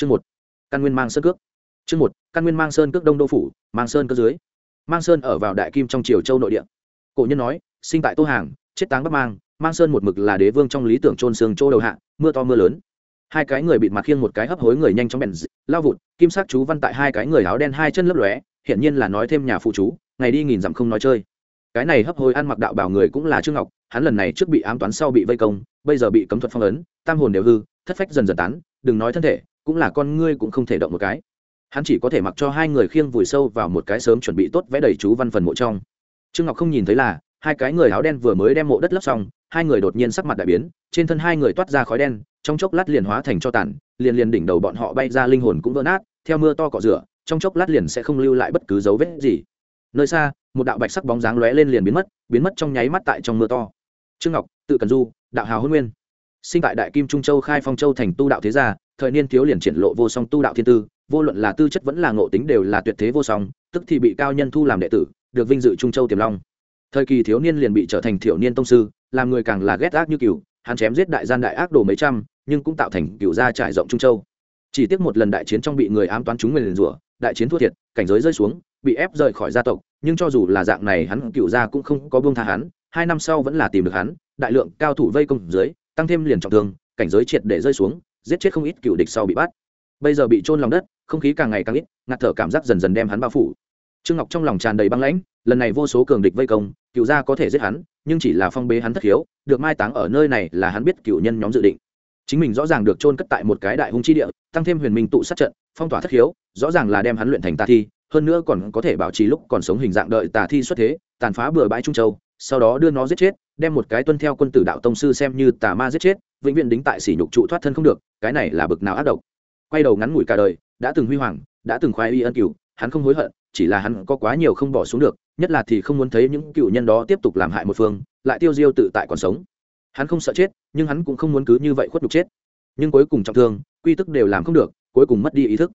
chương một, căn nguyên mang sơn cước. Chương một, căn nguyên mang sơn cước đông đô phủ, mang sơn cước dưới. Mang sơn ở vào đại kim trong triều châu nội địa. Cổ nhân nói, sinh tại tô hàng, chết táng bắc mang mang sơn một mực là đế vương trong lý tưởng trôn xương chỗ đầu hạ, mưa to mưa lớn. Hai cái người bịt mặt khiêng một cái hấp hối người nhanh chóng bèn lao vụt, kim sắc chú văn tại hai cái người áo đen hai chân lấp lóe hiện nhiên là nói thêm nhà phụ chú, ngày đi nghìn dặm không nói chơi. Cái này hấp hối ăn mặc đạo bảo người cũng là trương ngọc, hắn lần này trước bị ám toán sau bị vây công, bây giờ bị cấm thuật phong ấn, tam hồn đều hư, thất phách dần dần tán, đừng nói thân thể cũng là con ngươi cũng không thể động một cái. Hắn chỉ có thể mặc cho hai người khiêng vùi sâu vào một cái sớm chuẩn bị tốt vẽ đầy chú văn phần mộ trong. Trương ngọc không nhìn thấy là, hai cái người áo đen vừa mới đem mộ đất lấp xong, hai người đột nhiên sắc mặt đại biến, trên thân hai người toát ra khói đen, trong chốc lát liền hóa thành cho tàn, liền liền đỉnh đầu bọn họ bay ra linh hồn cũng vỡ nát, theo mưa to cọ rửa, trong chốc lát liền sẽ không lưu lại bất cứ dấu vết gì. Nơi xa, một đạo bạch sắc bóng dáng lóe lên liền biến mất biến mất trong nháy mắt tại trong mưa to. Trương ngọc, tự cần du, đạo hào hôn nguyên. Sinh tại đại kim trung châu, khai phong châu thành tu đạo thế gia thời niên thiếu liền triển lộ vô song tu đạo thiên tư, vô luận là tư chất vẫn là ngộ tính đều là tuyệt thế vô song, tức thì bị cao nhân thu làm đệ tử, được vinh dự trung châu tiềm long. Thời kỳ thiếu niên liền bị trở thành thiểu niên tông sư, làm người càng là ghét ác như cừu, hắn chém giết đại gian đại ác đồ mấy trăm, nhưng cũng tạo thành cựu gia trải rộng trung châu. Chỉ tiếc một lần đại chiến trong bị người ám toán chúng người liền rủa, đại chiến thua thiệt, cảnh giới rơi xuống, bị ép rời khỏi gia tộc, nhưng cho dù là dạng này hắn cựu gia cũng không có buông tha hắn, hai năm sau vẫn là tìm được hắn, đại lượng cao thủ vây công dưới, tăng thêm liền trọng thương, cảnh giới triệt để rơi xuống giết chết không ít cựu địch sau bị bắt. Bây giờ bị trôn lòng đất, không khí càng ngày càng ít, ngạt thở cảm giác dần dần đem hắn bao phủ. Trương ngọc trong lòng tràn đầy băng lãnh, lần này vô số cường địch vây công, cựu gia có thể giết hắn, nhưng chỉ là phong bế hắn thất hiếu được mai táng ở nơi này là hắn biết cựu nhân nhóm dự định. Chính mình rõ ràng được trôn cất tại một cái đại hung chi địa, tăng thêm huyền minh tụ sát trận, phong tỏa thất hiếu rõ ràng là đem hắn luyện thành tà thi, hơn nữa còn có thể bảo trì lúc còn sống hình dạng đợi tà thi xuất thế, tàn phá bừa bãi trung châu, sau đó đưa nó giết chết, đem một cái tuân theo quân tử đạo tông sư xem như tà ma giết chết vĩnh viễn đính tại sỉ nhục trụ thoát thân không được, cái này là bực nào ác độc. Quay đầu ngắn ngủi cả đời, đã từng huy hoàng, đã từng khoái y ân cửu, hắn không hối hận, chỉ là hắn có quá nhiều không bỏ xuống được, nhất là thì không muốn thấy những cựu nhân đó tiếp tục làm hại một phương, lại tiêu diêu tự tại còn sống. Hắn không sợ chết, nhưng hắn cũng không muốn cứ như vậy khuất đục chết. Nhưng cuối cùng trọng thương, quy tức đều làm không được, cuối cùng mất đi ý thức.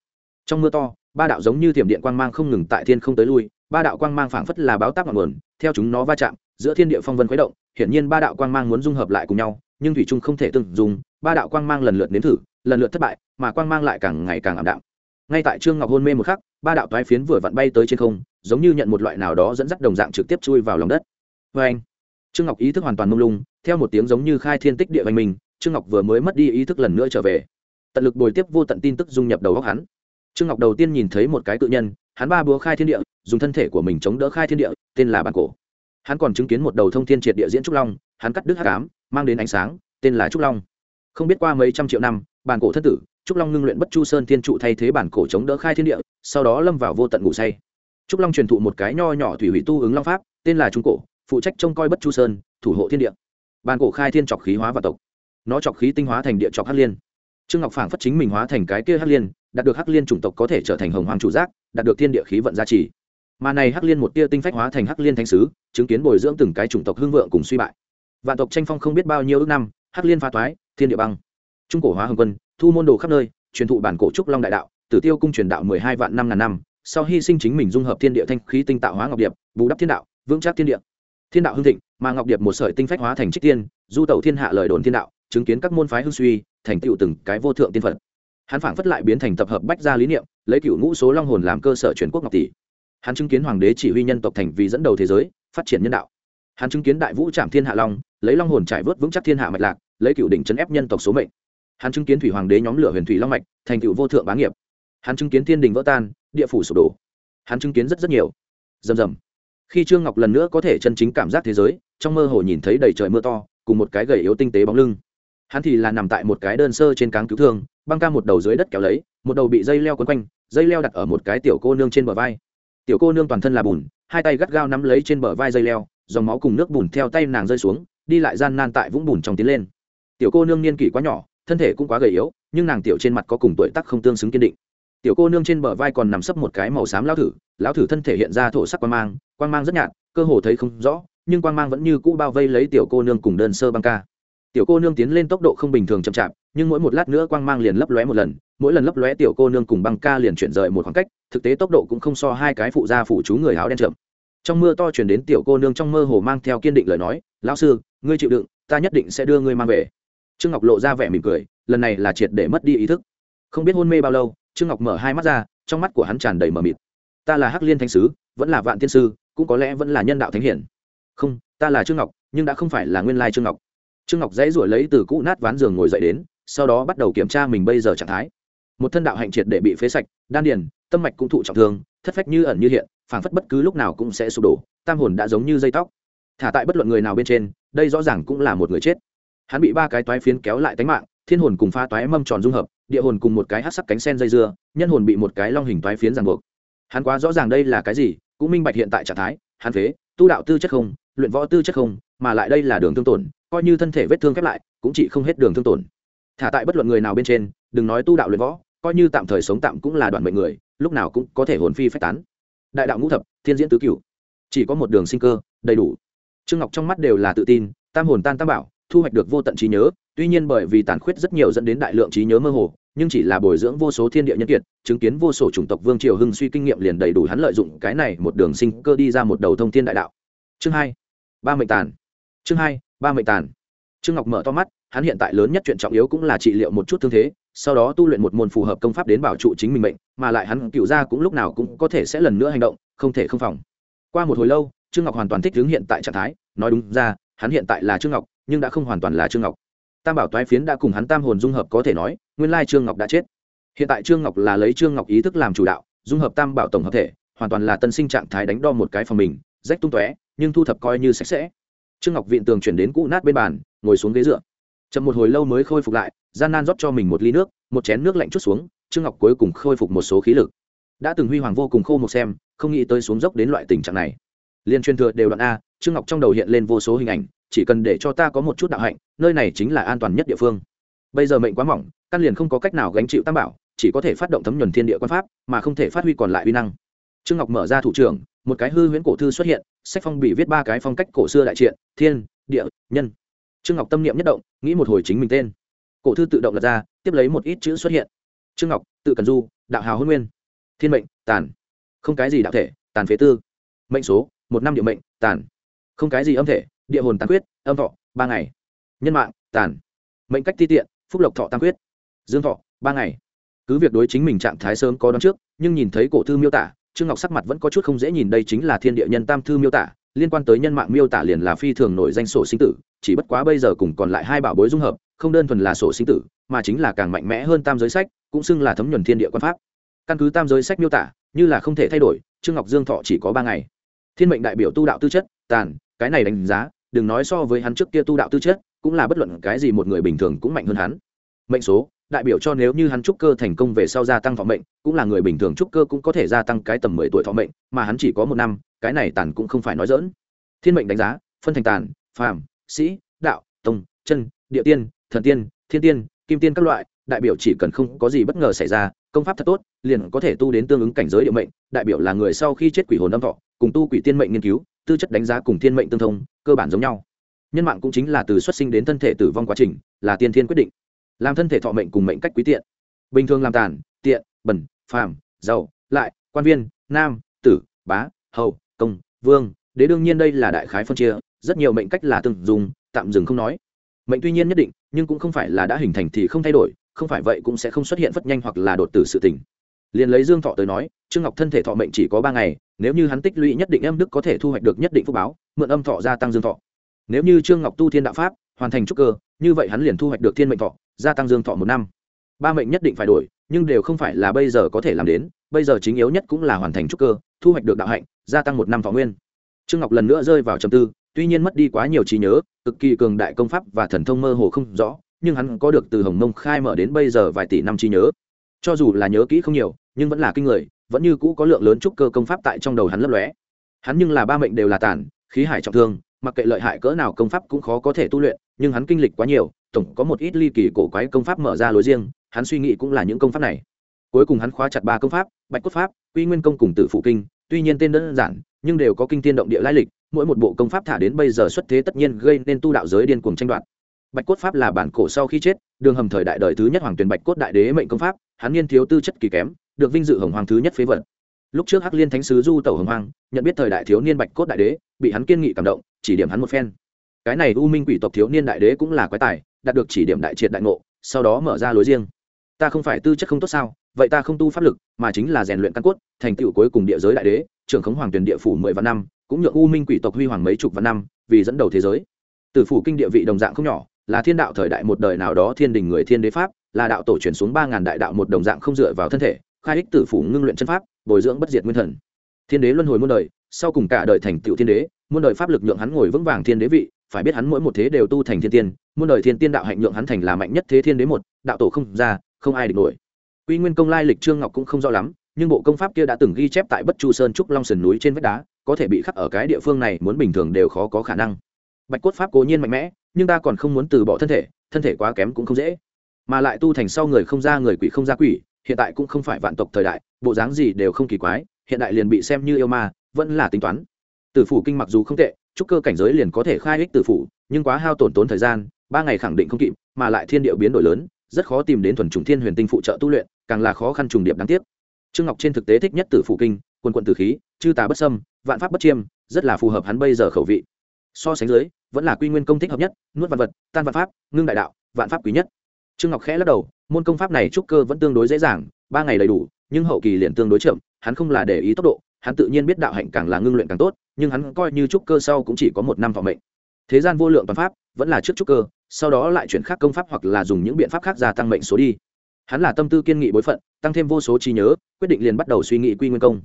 Trong mưa to, ba đạo giống như thiểm điện quang mang không ngừng tại thiên không tới lui, ba đạo quang mang phảng phất là báo tác ngọn nguồn, theo chúng nó va chạm, giữa thiên địa phong vân khuấy động, hiển nhiên ba đạo quang mang muốn dung hợp lại cùng nhau nhưng thủy trung không thể từng dùng, ba đạo quang mang lần lượt nếm thử, lần lượt thất bại, mà quang mang lại càng ngày càng ảm đạm. Ngay tại trương ngọc hôn mê một khắc, ba đạo toái phiến vừa vặn bay tới trên không, giống như nhận một loại nào đó dẫn dắt đồng dạng trực tiếp chui vào lòng đất. Vê anh, trương ngọc ý thức hoàn toàn mông lung, theo một tiếng giống như khai thiên tích địa văn minh trương ngọc vừa mới mất đi ý thức lần nữa trở về. Tận lực bồi tiếp vô tận tin tức dung nhập đầu góc hắn. Trương ngọc đầu tiên nhìn thấy một cái cự nhân, hắn ba búa khai thiên địa, dùng thân thể của mình chống đỡ khai thiên địa, tên là bản cổ. Hắn còn chứng kiến một đầu thông thiên triệt địa diễn trúc long, hắn cắt đứt hát cám mang đến ánh sáng, tên là trúc long. Không biết qua mấy trăm triệu năm, bản cổ thất tử, trúc long ngưng luyện bất chu sơn thiên trụ thay thế bản cổ chống đỡ khai thiên địa, sau đó lâm vào vô tận ngủ say. Trúc long truyền thụ một cái nho nhỏ thủy hủy tu ứng long pháp, tên là trung cổ, phụ trách trông coi bất chu sơn, thủ hộ thiên địa. Bản cổ khai thiên trọc khí hóa và tộc. Nó trọc khí tinh hóa thành địa trọc hắc liên. Trương ngọc phảng phất chính mình hóa thành cái kia hắc liên, đạt được hắc liên chủng tộc có thể trở thành hồng hoàng chủ giác, đạt được thiên địa khí vận gia trì. Mà này hắc liên một tia tinh phách hóa thành hắc liên thánh sứ, chứng kiến bồi dưỡng từng cái chủng tộc hương vượng cùng suy bại vạn tộc tranh phong không biết bao nhiêu ước năm, hắc liên pha toái thiên địa băng, trung cổ hóa hồng quân, thu môn đồ khắp nơi, truyền thụ bản cổ trúc long đại đạo, tử tiêu cung truyền đạo mười hai vạn năm ngàn năm, sau hy sinh chính mình dung hợp thiên địa thanh khí tinh tạo hóa ngọc điệp, bù đắp thiên đạo, vững chắc thiên địa. Thiên đạo hưng thịnh, mà ngọc điệp một sợi tinh phách hóa thành trích tiên, du tẩu thiên hạ lời đồn thiên đạo, chứng kiến các môn phái hưng suy, thành tựu từng cái vô thượng tiên phật. Hắn phảng phất lại biến thành tập hợp bách gia lý niệm, lấy cựu ngũ số long hồn làm cơ sở truyền quốc ngọc tỷ. Hắn chứng kiến hoàng đế chỉ huy nhân tộc thành vì dẫn đầu thế giới, phát triển nhân đạo. Hắn chứng kiến đại vũ trạm thiên hạ long lấy long hồn trải vớt vững chắc thiên hạ mạch lạc, lấy cựu đỉnh chấn ép nhân tộc số mệnh. Hắn chứng kiến thủy hoàng đế nhóm lửa huyền thủy long mạch, thành cựu vô thượng bá nghiệp. Hắn chứng kiến thiên đình vỡ tan, địa phủ sụp đổ. Hắn chứng kiến rất rất nhiều. Rầm rầm. Khi trương ngọc lần nữa có thể chân chính cảm giác thế giới, trong mơ hồ nhìn thấy đầy trời mưa to, cùng một cái gầy yếu tinh tế bóng lưng. Hắn thì là nằm tại một cái đơn sơ trên cáng cứu thương, băng ca một đầu dưới đất kéo lấy, một đầu bị dây leo quấn quanh, dây leo đặt ở một cái tiểu cô nương trên bờ vai. Tiểu cô nương toàn thân là bùn, hai tay gắt gao nắm lấy trên bờ vai dây leo, dòng máu cùng nước bùn theo tay nàng rơi xuống đi lại gian nan tại vũng bùn trong tiến lên. Tiểu cô nương niên kỷ quá nhỏ, thân thể cũng quá gầy yếu, nhưng nàng tiểu trên mặt có cùng tuổi tác không tương xứng kiên định. Tiểu cô nương trên bờ vai còn nằm sấp một cái màu xám lao thử, lão thử thân thể hiện ra thổ sắc quang mang quang mang rất nhạt, cơ hồ thấy không rõ, nhưng quang mang vẫn như cũ bao vây lấy tiểu cô nương cùng đơn sơ băng ca. Tiểu cô nương tiến lên tốc độ không bình thường chậm chạp, nhưng mỗi một lát nữa quang mang liền lấp lóe một lần, mỗi lần lấp lóe tiểu cô nương cùng băng ca liền chuyển rời một khoảng cách, thực tế tốc độ cũng không so hai cái phụ gia phụ chú người áo đen chậm trong mưa to chuyển đến tiểu cô nương trong mơ hồ mang theo kiên định lời nói, lão sư, ngươi chịu đựng, ta nhất định sẽ đưa ngươi mang về. Trương ngọc lộ ra vẻ mỉm cười, lần này là triệt để mất đi ý thức. Không biết hôn mê bao lâu, trương ngọc mở hai mắt ra, trong mắt của hắn tràn đầy mờ mịt. Ta là hắc liên thánh sứ, vẫn là vạn tiên sư, cũng có lẽ vẫn là nhân đạo thánh hiển. Không, ta là trương ngọc, nhưng đã không phải là nguyên lai trương ngọc. Trương ngọc dãy ruổi lấy từ cũ nát ván giường ngồi dậy đến, sau đó bắt đầu kiểm tra mình bây giờ trạng thái. Một thân đạo hạnh triệt để bị phế sạch, đan điền, tâm mạch cũng thụ trọng thương thất phách như ẩn như hiện, phảng phất bất cứ lúc nào cũng sẽ sụp đổ, tam hồn đã giống như dây tóc. Thả tại bất luận người nào bên trên, đây rõ ràng cũng là một người chết. Hắn bị ba cái toái phiến kéo lại tánh mạng, thiên hồn cùng pha toái mâm tròn dung hợp, địa hồn cùng một cái hát sắc cánh sen dây dưa, nhân hồn bị một cái long hình toái phiến ràng buộc. Hắn quá rõ ràng đây là cái gì, cũng minh bạch hiện tại trạng thái, hắn phế, tu đạo tư chất không, luyện võ tư chất không, mà lại đây là đường thương tổn, coi như thân thể vết thương khép lại, cũng chỉ không hết đường thương tổn. Thả tại bất luận người nào bên trên, đừng nói tu đạo luyện võ, coi như tạm thời sống tạm cũng là đoạn mệnh người lúc nào cũng có thể hồn phi phách tán. Đại đạo ngũ thập, thiên diễn tứ cửu. Chỉ có một đường sinh cơ, đầy đủ. Trương ngọc trong mắt đều là tự tin, tam hồn tan tam bảo, thu hoạch được vô tận trí nhớ. Tuy nhiên bởi vì tàn khuyết rất nhiều dẫn đến đại lượng trí nhớ mơ hồ, nhưng chỉ là bồi dưỡng vô số thiên địa nhân kiệt, chứng kiến vô số chủng tộc vương triều hưng suy kinh nghiệm liền đầy đủ hắn lợi dụng cái này một đường sinh cơ đi ra một đầu thông thiên đại đạo. Chương hai, ba mệnh tàn. Chương hai, ba mệnh tàn. Trương ngọc mở to mắt hắn hiện tại lớn nhất chuyện trọng yếu cũng là trị liệu một chút thương thế, sau đó tu luyện một môn phù hợp công pháp đến bảo trụ chính mình mệnh, mà lại hắn cựu ra cũng lúc nào cũng có thể sẽ lần nữa hành động, không thể không phòng. Qua một hồi lâu, trương ngọc hoàn toàn thích ứng hiện tại trạng thái, nói đúng ra, hắn hiện tại là trương ngọc, nhưng đã không hoàn toàn là trương ngọc. Tam bảo toái phiến đã cùng hắn tam hồn dung hợp có thể nói, nguyên lai trương ngọc đã chết. Hiện tại trương ngọc là lấy trương ngọc ý thức làm chủ đạo, dung hợp tam bảo tổng hợp thể, hoàn toàn là tân sinh trạng thái đánh đo một cái phòng mình, rách tung tóe, nhưng thu thập coi như sạch sẽ. Trương ngọc viện tường chuyển đến cũ nát bên bàn, ngồi xuống ghế dựa chậm một hồi lâu mới khôi phục lại, gian nan rót cho mình một ly nước, một chén nước lạnh chút xuống, trương ngọc cuối cùng khôi phục một số khí lực. Đã từng huy hoàng vô cùng khô một xem, không nghĩ tới xuống dốc đến loại tình trạng này. Liên truyền thừa đều đoạn a, trương ngọc trong đầu hiện lên vô số hình ảnh, chỉ cần để cho ta có một chút đạo hạnh, nơi này chính là an toàn nhất địa phương. Bây giờ mệnh quá mỏng, căn liền không có cách nào gánh chịu tam bảo, chỉ có thể phát động thấm nhuần thiên địa quan pháp, mà không thể phát huy còn lại uy năng. Trương ngọc mở ra thủ trưởng, một cái hư huyễn cổ thư xuất hiện, sách phong bị viết ba cái phong cách cổ xưa đại triện, thiên, địa, nhân trương ngọc tâm niệm nhất động, nghĩ một hồi chính mình tên. Cổ thư tự động lật ra, tiếp lấy một ít chữ xuất hiện. Trương ngọc, tự cần du, đạo hào hôn nguyên. Thiên mệnh, tàn. Không cái gì đạo thể, tàn phế tư. Mệnh số, một năm địa mệnh, tàn. Không cái gì âm thể, địa hồn tàn quyết âm thọ, ba ngày. Nhân mạng, tàn. Mệnh cách ti tiện, phúc lộc thọ tam quyết dương thọ, ba ngày. Cứ việc đối chính mình trạng thái sớm có đón trước, nhưng nhìn thấy cổ thư miêu tả, trương ngọc sắc mặt vẫn có chút không dễ nhìn, đây chính là thiên địa nhân tam thư miêu tả liên quan tới nhân mạng miêu tả liền là phi thường nổi danh sổ sinh tử, chỉ bất quá bây giờ cùng còn lại hai bảo bối dung hợp, không đơn thuần là sổ sinh tử, mà chính là càng mạnh mẽ hơn tam giới sách, cũng xưng là thấm nhuần thiên địa quan pháp. Căn cứ tam giới sách miêu tả, như là không thể thay đổi, trương ngọc dương thọ chỉ có ba ngày. Thiên mệnh đại biểu tu đạo tư chất, tàn, cái này đánh giá, đừng nói so với hắn trước kia tu đạo tư chất, cũng là bất luận cái gì một người bình thường cũng mạnh hơn hắn mệnh số, đại biểu cho nếu như hắn trúc cơ thành công về sau gia tăng thọ mệnh, cũng là người bình thường trúc cơ cũng có thể gia tăng cái tầm mười tuổi thọ mệnh, mà hắn chỉ có một năm, cái này tàn cũng không phải nói dỡn thiên mệnh đánh giá, phân thành tàn, phàm, sĩ, đạo, tông, chân, địa tiên, thần tiên, thiên tiên, kim tiên các loại, đại biểu chỉ cần không có gì bất ngờ xảy ra, công pháp thật tốt, liền có thể tu đến tương ứng cảnh giới địa mệnh, đại biểu là người sau khi chết quỷ hồn âm thọ, cùng tu quỷ tiên mệnh nghiên cứu, tư chất đánh giá cùng thiên mệnh tương thông, cơ bản giống nhau. Nhân mạng cũng chính là từ xuất sinh đến thân thể tử vong quá trình, là tiên thiên quyết định làm thân thể thọ mệnh cùng mệnh cách quý tiện. Bình thường làm tàn, tiện, bẩn, phàm, giàu, lại, quan viên, nam, tử, bá, hầu, công, vương, đế đương nhiên đây là đại khái phân chia, rất nhiều mệnh cách là từng dùng tạm dừng không nói. Mệnh tuy nhiên nhất định, nhưng cũng không phải là đã hình thành thì không thay đổi, không phải vậy cũng sẽ không xuất hiện phất nhanh hoặc là đột tử sự tình. Liền lấy dương thọ tới nói, trương ngọc thân thể thọ mệnh chỉ có ba ngày, nếu như hắn tích lũy nhất định âm đức có thể thu hoạch được nhất định phúc báo, mượn âm thọ gia tăng dương thọ. Nếu như trương ngọc tu thiên đạo pháp hoàn thành trúc cơ, như vậy hắn liền thu hoạch được thiên mệnh thọ, gia tăng dương thọ một năm. Ba mệnh nhất định phải đổi, nhưng đều không phải là bây giờ có thể làm đến, bây giờ chính yếu nhất cũng là hoàn thành trúc cơ, thu hoạch được đạo hạnh, gia tăng một năm thọ nguyên. Trương ngọc lần nữa rơi vào trầm tư, tuy nhiên mất đi quá nhiều trí nhớ, cực kỳ cường đại công pháp và thần thông mơ hồ không rõ, nhưng hắn có được từ hồng mông khai mở đến bây giờ vài tỷ năm trí nhớ. Cho dù là nhớ kỹ không nhiều, nhưng vẫn là kinh người, vẫn như cũ có lượng lớn trúc cơ công pháp tại trong đầu hắn lấp lóe. Hắn nhưng là ba mệnh đều là tàn, khí hải trọng thương, mặc kệ lợi hại cỡ nào công pháp cũng khó có thể tu luyện nhưng hắn kinh lịch quá nhiều, tổng có một ít ly kỳ cổ quái công pháp mở ra lối riêng, hắn suy nghĩ cũng là những công pháp này. Cuối cùng hắn khóa chặt ba công pháp, bạch cốt pháp, quy nguyên công cùng tử phụ kinh, tuy nhiên tên đơn giản, nhưng đều có kinh tiên động địa lai lịch, mỗi một bộ công pháp thả đến bây giờ xuất thế tất nhiên gây nên tu đạo giới điên cuồng tranh đoạt. Bạch cốt pháp là bản cổ sau khi chết, đường hầm thời đại đời thứ nhất hoàng tuyền bạch cốt đại đế mệnh công pháp, hắn niên thiếu tư chất kỳ kém, được vinh dự hồng hoàng thứ nhất phế vật. Lúc trước hắc liên thánh sứ du tẩu hồng hoàng nhận biết thời đại thiếu niên bạch cốt đại đế, bị hắn kiên nghị cảm động, chỉ điểm hắn một phen cái này u minh quỷ tộc thiếu niên đại đế cũng là quái tài, đạt được chỉ điểm đại triệt đại ngộ, sau đó mở ra lối riêng. Ta không phải tư chất không tốt sao? Vậy ta không tu pháp lực, mà chính là rèn luyện căn cốt, thành tựu cuối cùng địa giới đại đế, trưởng khống hoàng tuyển địa phủ mười vạn năm, cũng nhượng u minh quỷ tộc huy hoàng mấy chục vạn năm, vì dẫn đầu thế giới. Tử phủ kinh địa vị đồng dạng không nhỏ, là thiên đạo thời đại một đời nào đó thiên đình người thiên đế pháp, là đạo tổ truyền xuống ba ngàn đại đạo một đồng dạng không dựa vào thân thể, khai ích tử phủ ngưng luyện chân pháp, bồi dưỡng bất diệt nguyên thần. Thiên đế luân hồi muôn đời, sau cùng cả đời thành tựu thiên đế, muôn đời pháp lực nhượng hắn ngồi vững vàng thiên đế vị phải biết hắn mỗi một thế đều tu thành thiên tiên, muôn đời thiên tiên đạo hạnh nhượng hắn thành là mạnh nhất thế thiên đế một, đạo tổ không ra, không ai địch nổi. Quy nguyên công lai lịch trương ngọc cũng không rõ lắm, nhưng bộ công pháp kia đã từng ghi chép tại bất chu sơn trúc long sườn núi trên vách đá, có thể bị khắc ở cái địa phương này muốn bình thường đều khó có khả năng. Bạch cốt pháp cố nhiên mạnh mẽ, nhưng ta còn không muốn từ bỏ thân thể thân thể quá kém cũng không dễ. Mà lại tu thành sau người không ra người quỷ không ra quỷ, hiện tại cũng không phải vạn tộc thời đại, bộ dáng gì đều không kỳ quái, hiện đại liền bị xem như yêu ma, vẫn là tính toán. Tử phủ kinh mặc dù không tệ trúc cơ cảnh giới liền có thể khai ích tử phủ, nhưng quá hao tổn tốn thời gian, ba ngày khẳng định không kịp, mà lại thiên điệu biến đổi lớn, rất khó tìm đến thuần trùng thiên huyền tinh phụ trợ tu luyện, càng là khó khăn trùng điệp đáng tiếc. Trương ngọc trên thực tế thích nhất tử phủ kinh, quần quận tử khí, chư tà bất sâm vạn pháp bất chiêm, rất là phù hợp hắn bây giờ khẩu vị. So sánh dưới, vẫn là quy nguyên công thích hợp nhất, nuốt vạn vật, tan vạn pháp, ngưng đại đạo, vạn pháp quý nhất. Trương ngọc khẽ lắc đầu, môn công pháp này trúc cơ vẫn tương đối dễ dàng, ba ngày đầy đủ, nhưng hậu kỳ liền tương đối chậm, hắn không là để ý tốc độ hắn tự nhiên biết đạo hạnh càng là ngưng luyện càng tốt, nhưng hắn coi như trúc cơ sau cũng chỉ có một năm vọng mệnh. Thế gian vô lượng toàn pháp, vẫn là trước trúc cơ, sau đó lại chuyển khác công pháp hoặc là dùng những biện pháp khác gia tăng mệnh số đi. Hắn là tâm tư kiên nghị bối phận, tăng thêm vô số trí nhớ, quyết định liền bắt đầu suy nghĩ quy nguyên công.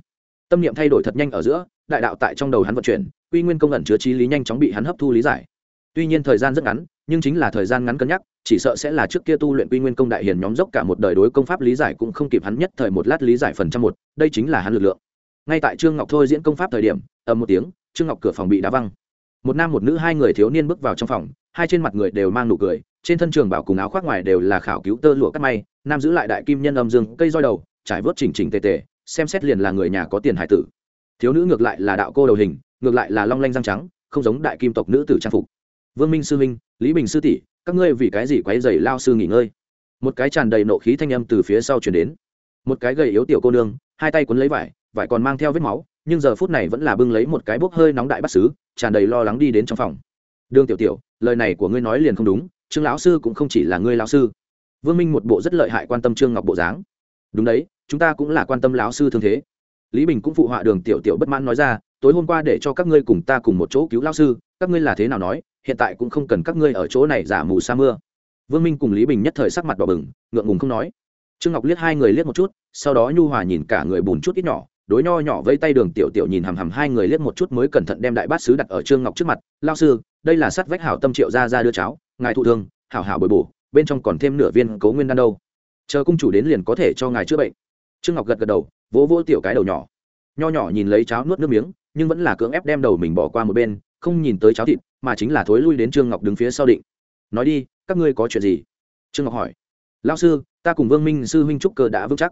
Tâm niệm thay đổi thật nhanh ở giữa, đại đạo tại trong đầu hắn vận chuyển, quy nguyên công ẩn chứa trí lý nhanh chóng bị hắn hấp thu lý giải. Tuy nhiên thời gian rất ngắn, nhưng chính là thời gian ngắn cân nhắc, chỉ sợ sẽ là trước kia tu luyện quy nguyên công đại hiền nhóm dốc cả một đời đối công pháp lý giải cũng không kịp hắn nhất thời một lát lý giải phần trăm một, đây chính là hắn lực lượng ngay tại trương ngọc thôi diễn công pháp thời điểm, ầm một tiếng, trương ngọc cửa phòng bị đá văng. Một nam một nữ hai người thiếu niên bước vào trong phòng, hai trên mặt người đều mang nụ cười, trên thân trường bảo cùng áo khoác ngoài đều là khảo cứu tơ lụa cắt may, nam giữ lại đại kim nhân âm dương, cây roi đầu, trải vớt chỉnh chỉnh tề tề, xem xét liền là người nhà có tiền hải tử. Thiếu nữ ngược lại là đạo cô đầu hình, ngược lại là long lanh răng trắng, không giống đại kim tộc nữ tử trang phục. Vương minh sư minh lý bình sư tỷ, các ngươi vì cái gì quấy dày lao sư nghỉ ngơi? Một cái tràn đầy nộ khí thanh âm từ phía sau chuyển đến. Một cái gầy yếu tiểu cô nương, hai tay cuốn lấy vải vải còn mang theo vết máu, nhưng giờ phút này vẫn là bưng lấy một cái bốc hơi nóng đại bắt xứ, tràn đầy lo lắng đi đến trong phòng. Đương tiểu tiểu, lời này của ngươi nói liền không đúng, trương lão sư cũng không chỉ là ngươi lão sư. Vương minh một bộ rất lợi hại quan tâm trương ngọc bộ dáng. Đúng đấy, chúng ta cũng là quan tâm lão sư thương thế. Lý bình cũng phụ họa đường tiểu tiểu bất mãn nói ra, tối hôm qua để cho các ngươi cùng ta cùng một chỗ cứu lão sư, các ngươi là thế nào nói, hiện tại cũng không cần các ngươi ở chỗ này giả mù sa mưa. Vương minh cùng lý bình nhất thời sắc mặt đỏ bừng, ngượng ngùng không nói. Trương ngọc liếc hai người liếc một chút, sau đó nhu hòa nhìn cả người bùn chút ít nhỏ đối nho nhỏ vây tay đường tiểu tiểu nhìn hằm hằm hai người liếc một chút mới cẩn thận đem đại bát sứ đặt ở trương ngọc trước mặt. Lao sư, đây là sắt vách hảo tâm triệu ra ra đưa cháo, ngài thụ thương, hảo hảo bồi bổ, bên trong còn thêm nửa viên cấu nguyên đan đâu. Chờ cung chủ đến liền có thể cho ngài chữa bệnh. Trương ngọc gật gật đầu, vỗ vỗ tiểu cái đầu nhỏ. Nho nhỏ nhìn lấy cháo nuốt nước miếng, nhưng vẫn là cưỡng ép đem đầu mình bỏ qua một bên, không nhìn tới cháo thịt, mà chính là thối lui đến trương ngọc đứng phía sau định. Nói đi, các ngươi có chuyện gì? Trương ngọc hỏi. Lao sư, ta cùng vương minh sư huynh trúc cơ đã vững chắc.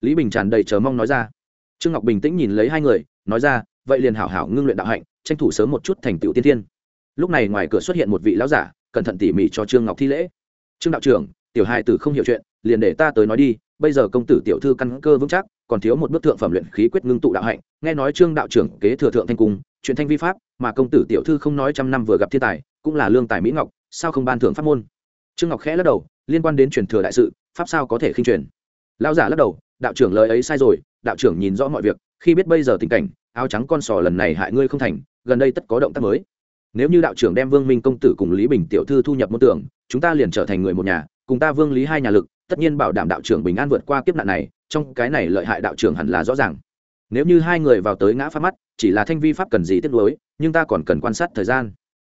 Lý bình tràn đầy chờ mong nói ra trương ngọc bình tĩnh nhìn lấy hai người, nói ra, vậy liền hảo hảo ngưng luyện đạo hạnh, tranh thủ sớm một chút thành tựu tiên tiên lúc này ngoài cửa xuất hiện một vị lão giả, cẩn thận tỉ mỉ cho trương ngọc thi lễ. Trương đạo trưởng, tiểu hai tử không hiểu chuyện, liền để ta tới nói đi, bây giờ công tử tiểu thư căn cơ vững chắc, còn thiếu một bước thượng phẩm luyện khí quyết ngưng tụ đạo hạnh, nghe nói trương đạo trưởng kế thừa thượng thanh cung, chuyện thanh vi pháp, mà công tử tiểu thư không nói trăm năm vừa gặp thiên tài, cũng là lương tài mỹ ngọc, sao không ban thưởng pháp môn? Trương ngọc khẽ lắc đầu, liên quan đến truyền thừa đại sự, pháp sao có thể khinh truyền? Lão giả lắc đầu đạo trưởng lời ấy sai rồi, đạo trưởng nhìn rõ mọi việc, khi biết bây giờ tình cảnh, áo trắng con sò lần này hại ngươi không thành, gần đây tất có động tác mới. Nếu như đạo trưởng đem vương minh công tử cùng lý bình tiểu thư thu nhập môn tưởng chúng ta liền trở thành người một nhà, cùng ta vương lý hai nhà lực, tất nhiên bảo đảm đạo trưởng bình an vượt qua kiếp nạn này, trong cái này lợi hại đạo trưởng hẳn là rõ ràng. Nếu như hai người vào tới ngã phát mắt, chỉ là thanh vi pháp cần gì tiếc nuối, nhưng ta còn cần quan sát thời gian.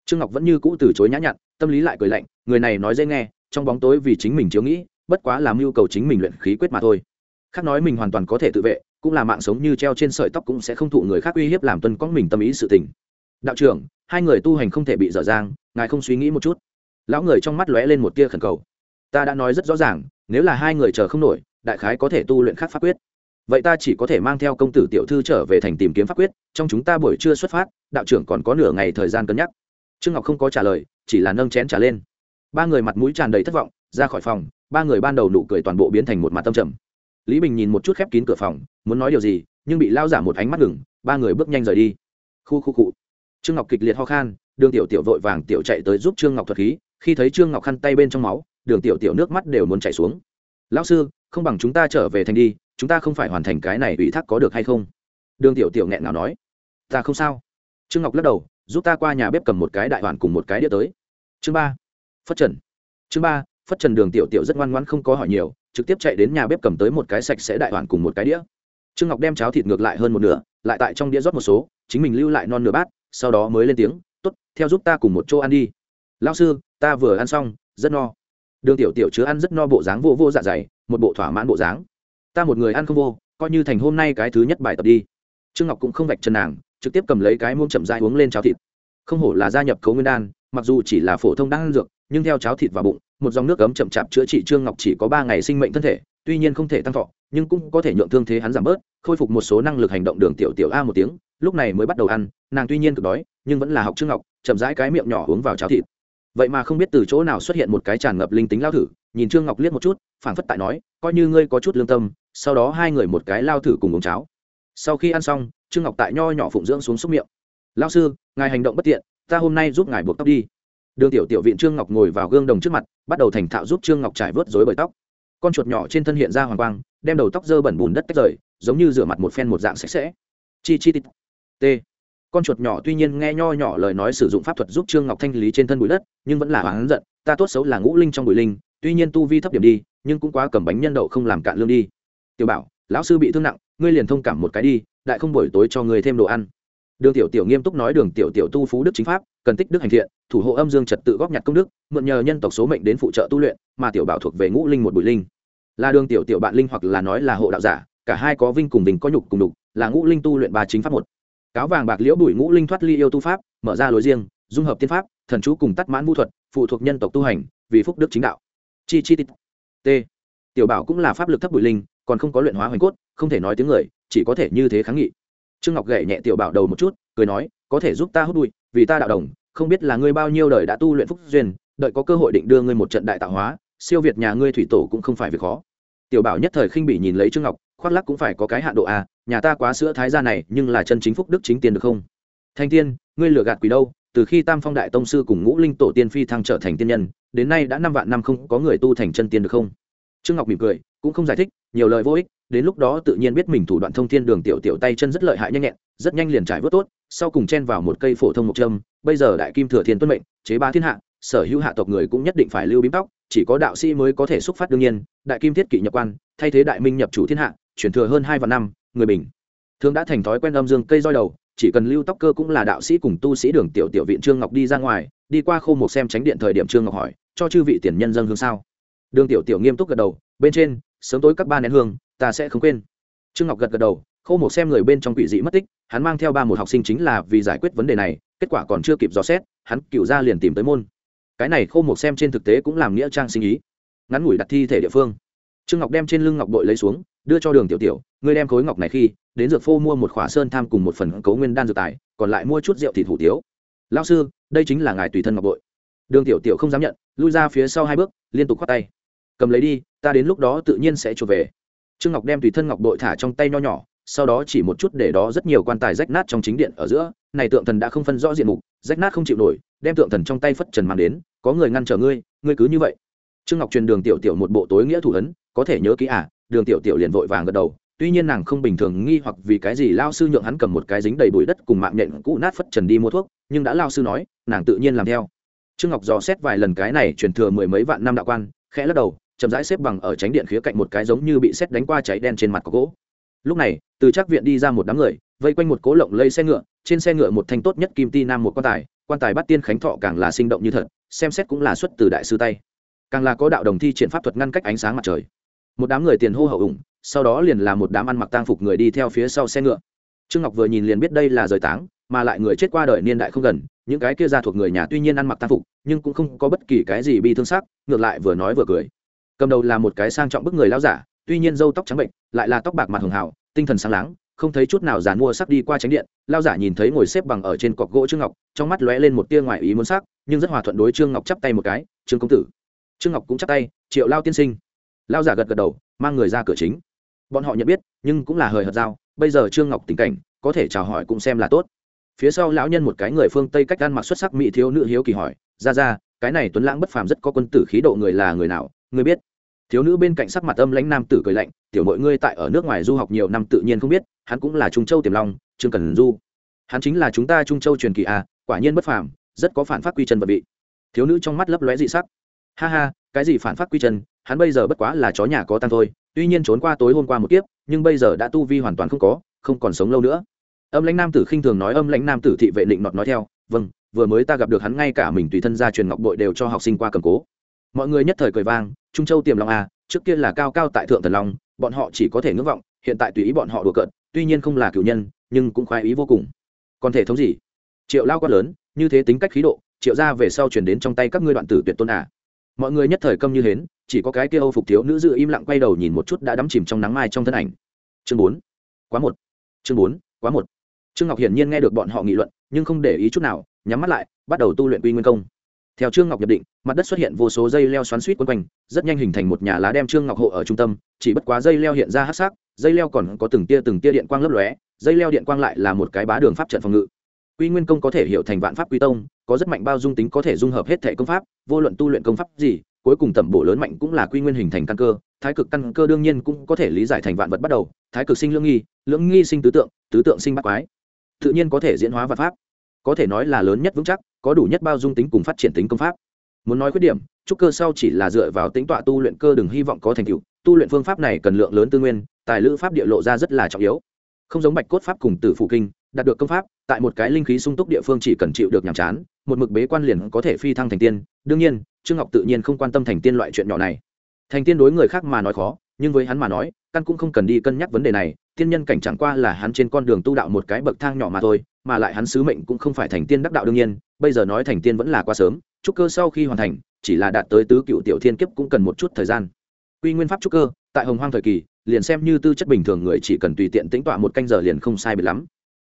Trương ngọc vẫn như cũ từ chối nhã nhặn, tâm lý lại cười lạnh, người này nói dễ nghe, trong bóng tối vì chính mình chiếu nghĩ, bất quá làm mưu cầu chính mình luyện khí quyết mà thôi khác nói mình hoàn toàn có thể tự vệ, cũng là mạng sống như treo trên sợi tóc cũng sẽ không thụ người khác uy hiếp làm tuân có mình tâm ý sự tình. Đạo trưởng, hai người tu hành không thể bị dở dang, ngài không suy nghĩ một chút. Lão người trong mắt lóe lên một tia khẩn cầu. Ta đã nói rất rõ ràng, nếu là hai người chờ không nổi, đại khái có thể tu luyện khác pháp quyết. Vậy ta chỉ có thể mang theo công tử tiểu thư trở về thành tìm kiếm pháp quyết, trong chúng ta buổi trưa xuất phát, đạo trưởng còn có nửa ngày thời gian cân nhắc. Trương ngọc không có trả lời, chỉ là nâng chén trả lên. Ba người mặt mũi tràn đầy thất vọng, ra khỏi phòng, ba người ban đầu nụ cười toàn bộ biến thành một mặt tâm trầm lý bình nhìn một chút khép kín cửa phòng, muốn nói điều gì, nhưng bị lao giả một ánh mắt ngừng, ba người bước nhanh rời đi. Khu khu cụ trương ngọc kịch liệt ho khan, đường tiểu tiểu vội vàng tiểu chạy tới giúp trương ngọc thuật khí, khi thấy trương ngọc khăn tay bên trong máu, đường tiểu tiểu nước mắt đều muốn chảy xuống. Lão sư, không bằng chúng ta trở về thành đi, chúng ta không phải hoàn thành cái này ủy thác có được hay không? Đường tiểu tiểu nghẹn nào nói. Ta không sao. Trương ngọc lắc đầu, giúp ta qua nhà bếp cầm một cái đại hoàn cùng một cái đĩa tới. Chương ba, phất trần. Chương ba, phất trần đường tiểu tiểu rất ngoan ngoãn không có hỏi nhiều trực tiếp chạy đến nhà bếp cầm tới một cái sạch sẽ đại hoàn cùng một cái đĩa. Trương ngọc đem cháo thịt ngược lại hơn một nửa, lại tại trong đĩa rót một số, chính mình lưu lại non nửa bát, sau đó mới lên tiếng, tốt, theo giúp ta cùng một chỗ ăn đi. Lao sư, ta vừa ăn xong, rất no. Đường tiểu tiểu chứa ăn rất no bộ dáng vô vô dạ dày, một bộ thỏa mãn bộ dáng. Ta một người ăn không vô, coi như thành hôm nay cái thứ nhất bài tập đi. Trương ngọc cũng không vạch chân nàng, trực tiếp cầm lấy cái muỗng chậm dai uống lên cháo thịt. Không hổ là gia nhập cấu nguyên đan, mặc dù chỉ là phổ thông đan dược nhưng theo cháo thịt vào bụng, một dòng nước ấm chậm chạp chữa trị trương ngọc chỉ có ba ngày sinh mệnh thân thể, tuy nhiên không thể tăng thọ, nhưng cũng có thể nhượng thương thế hắn giảm bớt, khôi phục một số năng lực hành động đường tiểu tiểu a một tiếng, lúc này mới bắt đầu ăn, nàng tuy nhiên cực đói, nhưng vẫn là học trương ngọc, chậm rãi cái miệng nhỏ uống vào cháo thịt. Vậy mà không biết từ chỗ nào xuất hiện một cái tràn ngập linh tính lao thử, nhìn trương ngọc liếc một chút, phảng phất tại nói, coi như ngươi có chút lương tâm, sau đó hai người một cái lao thử cùng uống cháo. Sau khi ăn xong, trương ngọc tại nho nhỏ phụng dưỡng xuống xúc miệng. Lao sư, ngài hành động bất tiện, ta hôm nay giúp ngài buộc tóc đi đường tiểu tiểu viện trương ngọc ngồi vào gương đồng trước mặt, bắt đầu thành thạo giúp trương ngọc trải vớt rối bởi tóc. Con chuột nhỏ trên thân hiện ra hoàng quang, đem đầu tóc dơ bẩn bùn đất tách rời, giống như rửa mặt một phen một dạng sạch sẽ. Chi chi tít. T. Con chuột nhỏ tuy nhiên nghe nho nhỏ lời nói sử dụng pháp thuật giúp trương ngọc thanh lý trên thân bụi đất, nhưng vẫn là oán giận, ta tốt xấu là ngũ linh trong bụi linh, tuy nhiên tu vi thấp điểm đi, nhưng cũng quá cầm bánh nhân đậu không làm cạn lương đi. Tiểu bảo, lão sư bị thương nặng, ngươi liền thông cảm một cái đi, đại không buổi tối cho ngươi thêm đồ ăn đường tiểu tiểu nghiêm túc nói đường tiểu tiểu tu phú đức chính pháp, cần tích đức hành thiện, thủ hộ âm dương trật tự góp nhặt công đức, mượn nhờ nhân tộc số mệnh đến phụ trợ tu luyện, mà tiểu bảo thuộc về ngũ linh một bụi linh. Là đường tiểu tiểu bạn linh hoặc là nói là hộ đạo giả, cả hai có vinh cùng bình có nhục cùng đục, là ngũ linh tu luyện ba chính pháp một. Cáo vàng bạc liễu bụi ngũ linh thoát ly yêu tu pháp, mở ra lối riêng, dung hợp tiên pháp, thần chú cùng tắt mãn vũ thuật, phụ thuộc nhân tộc tu hành, vì phúc đức chính đạo. Chi chi t. Tiểu bảo cũng là pháp lực thấp bụi linh, còn không có luyện hóa hoành cốt, không thể nói tiếng người, chỉ có thể như thế kháng nghị trương ngọc gậy nhẹ tiểu bảo đầu một chút, cười nói, có thể giúp ta hút bụi, vì ta đạo đồng, không biết là ngươi bao nhiêu đời đã tu luyện phúc duyên, đợi có cơ hội định đưa ngươi một trận đại tạo hóa, siêu việt nhà ngươi thủy tổ cũng không phải việc khó. Tiểu bảo nhất thời khinh bỉ nhìn lấy trương ngọc, khoác lắc cũng phải có cái hạn độ a nhà ta quá sữa thái gia này, nhưng là chân chính phúc đức chính tiền được không? Thanh tiên, ngươi lừa gạt quỷ đâu, từ khi tam phong đại tông sư cùng ngũ linh tổ tiên phi thăng trở thành tiên nhân, đến nay đã năm vạn năm không có người tu thành chân tiên được không? Trương ngọc mỉm cười, cũng không giải thích, nhiều lời vô ích đến lúc đó tự nhiên biết mình thủ đoạn thông thiên đường tiểu tiểu tay chân rất lợi hại nhanh nhẹn, rất nhanh liền trải vớt tốt, sau cùng chen vào một cây phổ thông mộc trâm bây giờ đại kim thừa thiên tuân mệnh, chế ba thiên hạ, sở hữu hạ tộc người cũng nhất định phải lưu bím tóc, chỉ có đạo sĩ mới có thể xúc phát đương nhiên, đại kim thiết kỷ nhập quan, thay thế đại minh nhập chủ thiên hạ chuyển thừa hơn hai vạn năm, người bình. Thường đã thành thói quen âm dương cây roi đầu, chỉ cần lưu tóc cơ cũng là đạo sĩ cùng tu sĩ đường tiểu tiểu viện trương ngọc đi ra ngoài, đi qua khô một xem tránh điện thời điểm trương ngọc hỏi, cho chư vị tiền nhân dân hương sao? Đường tiểu tiểu nghiêm túc gật đầu, bên trên, sớm tối các ba nén hương ta sẽ không quên. Trương ngọc gật gật đầu, khô một xem người bên trong quỷ dị mất tích, hắn mang theo ba một học sinh chính là vì giải quyết vấn đề này, kết quả còn chưa kịp dò xét, hắn cựu ra liền tìm tới môn. Cái này khô một xem trên thực tế cũng làm nghĩa trang sinh ý. Ngắn ngủi đặt thi thể địa phương. Trương ngọc đem trên lưng ngọc bội lấy xuống, đưa cho đường tiểu tiểu, ngươi đem khối ngọc này khi, đến dược phô mua một khỏa sơn tham cùng một phần cấu nguyên đan dược tài, còn lại mua chút rượu thịt hủ tiếu. Lao sư, đây chính là ngài tùy thân ngọc bội. Đường tiểu tiểu không dám nhận, lui ra phía sau hai bước, liên tục khoát tay. Cầm lấy đi, ta đến lúc đó tự nhiên sẽ trở về trương ngọc đem tùy thân ngọc bội thả trong tay nho nhỏ, sau đó chỉ một chút để đó rất nhiều quan tài rách nát trong chính điện ở giữa. Này tượng thần đã không phân rõ diện mục, rách nát không chịu nổi, đem tượng thần trong tay phất trần mang đến, có người ngăn trở ngươi ngươi cứ như vậy. Trương ngọc truyền đường tiểu tiểu một bộ tối nghĩa thủ ấn, có thể nhớ kỹ à? Đường tiểu tiểu liền vội vàng gật đầu. Tuy nhiên nàng không bình thường nghi hoặc vì cái gì lao sư nhượng hắn cầm một cái dính đầy bụi đất cùng mạng nhện cũ nát phất trần đi mua thuốc, nhưng đã lao sư nói, nàng tự nhiên làm theo. Trương ngọc dò xét vài lần cái này truyền thừa mười mấy vạn năm đạo quan, khẽ lắc đầu chậm rãi xếp bằng ở tránh điện khía cạnh một cái giống như bị xét đánh qua cháy đen trên mặt có gỗ. Lúc này, từ trác viện đi ra một đám người, vây quanh một cố lộng lây xe ngựa, trên xe ngựa một thanh tốt nhất kim ti nam một quan tài quan tài bắt tiên khánh thọ càng là sinh động như thật, xem xét cũng là xuất từ đại sư tay. Càng là có đạo đồng thi triển pháp thuật ngăn cách ánh sáng mặt trời. Một đám người tiền hô hậu ủng, sau đó liền là một đám ăn mặc tang phục người đi theo phía sau xe ngựa. Trương ngọc vừa nhìn liền biết đây là rời táng, mà lại người chết qua đời niên đại không gần, những cái kia ra thuộc người nhà tuy nhiên ăn mặc tang phục, nhưng cũng không có bất kỳ cái gì bi thương sắc, ngược lại vừa nói vừa cười cầm đầu là một cái sang trọng bức người lao giả, tuy nhiên râu tóc trắng bệnh, lại là tóc bạc mặt hường hào, tinh thần sáng láng, không thấy chút nào giàn mua sắc đi qua tránh điện. Lao giả nhìn thấy ngồi xếp bằng ở trên cọc gỗ trương ngọc, trong mắt lóe lên một tia ngoài ý muốn sắc, nhưng rất hòa thuận đối trương ngọc chắp tay một cái, trương công tử. Trương ngọc cũng chắp tay, triệu lao tiên sinh. Lao giả gật gật đầu, mang người ra cửa chính. Bọn họ nhận biết, nhưng cũng là hời hợt giao, bây giờ trương ngọc tình cảnh, có thể chào hỏi cũng xem là tốt. Phía sau lão nhân một cái người phương tây cách ăn mặc xuất sắc mỹ thiếu nữ hiếu kỳ hỏi ra ra cái này tuấn lãng bất phàm rất có quân tử khí độ người là người nào? Người biết? Thiếu nữ bên cạnh sắc mặt âm lãnh nam tử cười lạnh, tiểu mọi ngươi tại ở nước ngoài du học nhiều năm tự nhiên không biết, hắn cũng là trung châu tiềm long, trương cần du. Hắn chính là chúng ta trung châu truyền kỳ a quả nhiên bất phàm, rất có phản phát quy chân vật vị. Thiếu nữ trong mắt lấp lóe dị sắc. Ha ha, cái gì phản phát quy chân, hắn bây giờ bất quá là chó nhà có tăng thôi, tuy nhiên trốn qua tối hôm qua một kiếp, nhưng bây giờ đã tu vi hoàn toàn không có, không còn sống lâu nữa. Âm lãnh nam tử khinh thường nói, âm lãnh nam tử thị vệ định nọt nói theo vâng vừa mới ta gặp được hắn ngay cả mình tùy thân gia truyền ngọc bội đều cho học sinh qua cầm cố mọi người nhất thời cười vang, trung châu tiềm long a trước kia là cao cao tại thượng thần long, bọn họ chỉ có thể ngưỡng vọng, hiện tại tùy ý bọn họ đùa cợt, tuy nhiên không là cửu nhân, nhưng cũng khoái ý vô cùng. Còn thể thống gì? Triệu lao quát lớn, như thế tính cách khí độ, triệu ra về sau chuyển đến trong tay các ngươi đoạn tử tuyệt tôn à. mọi người nhất thời câm như hến, chỉ có cái kia âu phục thiếu nữ dự im lặng quay đầu nhìn một chút đã đắm chìm trong nắng mai trong thân ảnh. Chương bốn. Quá một. Chương bốn, quá một. Trương ngọc hiển nhiên nghe được bọn họ nghị luận, nhưng không để ý chút nào, nhắm mắt lại, bắt đầu tu luyện quy nguyên công theo trương ngọc nhập định, mặt đất xuất hiện vô số dây leo xoắn suýt quấn quanh, rất nhanh hình thành một nhà lá đem trương ngọc hộ ở trung tâm, chỉ bất quá dây leo hiện ra hát sắc, dây leo còn có từng tia từng tia điện quang lấp lóe, dây leo điện quang lại là một cái bá đường pháp trận phòng ngự. Quy nguyên công có thể hiểu thành vạn pháp quy tông, có rất mạnh bao dung tính có thể dung hợp hết thể công pháp, vô luận tu luyện công pháp gì, cuối cùng tẩm bổ lớn mạnh cũng là quy nguyên hình thành căn cơ, thái cực căn cơ đương nhiên cũng có thể lý giải thành vạn vật bắt đầu, thái cực sinh lưỡng nghi lưỡng nghi sinh tứ tượng tứ tượng sinh bát quái. Tự nhiên có thể diễn hóa vạn pháp có thể nói là lớn nhất vững chắc, có đủ nhất bao dung tính cùng phát triển tính công pháp. Muốn nói khuyết điểm, trúc cơ sau chỉ là dựa vào tính tọa tu luyện cơ đừng hy vọng có thành tựu, tu luyện phương pháp này cần lượng lớn tư nguyên, tài lữ pháp địa lộ ra rất là trọng yếu. Không giống bạch cốt pháp cùng tử phụ kinh, đạt được công pháp, tại một cái linh khí sung túc địa phương chỉ cần chịu được nhàm chán, một mực bế quan liền có thể phi thăng thành tiên. Đương nhiên, trương ngọc tự nhiên không quan tâm thành tiên loại chuyện nhỏ này. Thành tiên đối người khác mà nói khó, nhưng với hắn mà nói, căn cũng không cần đi cân nhắc vấn đề này tiên nhân cảnh chẳng qua là hắn trên con đường tu đạo một cái bậc thang nhỏ mà thôi, mà lại hắn sứ mệnh cũng không phải thành tiên đắc đạo đương nhiên, bây giờ nói thành tiên vẫn là quá sớm, trúc cơ sau khi hoàn thành, chỉ là đạt tới tứ cựu tiểu thiên kiếp cũng cần một chút thời gian. Quy nguyên pháp trúc cơ, tại hồng hoang thời kỳ, liền xem như tư chất bình thường người chỉ cần tùy tiện tính tọa một canh giờ liền không sai biệt lắm.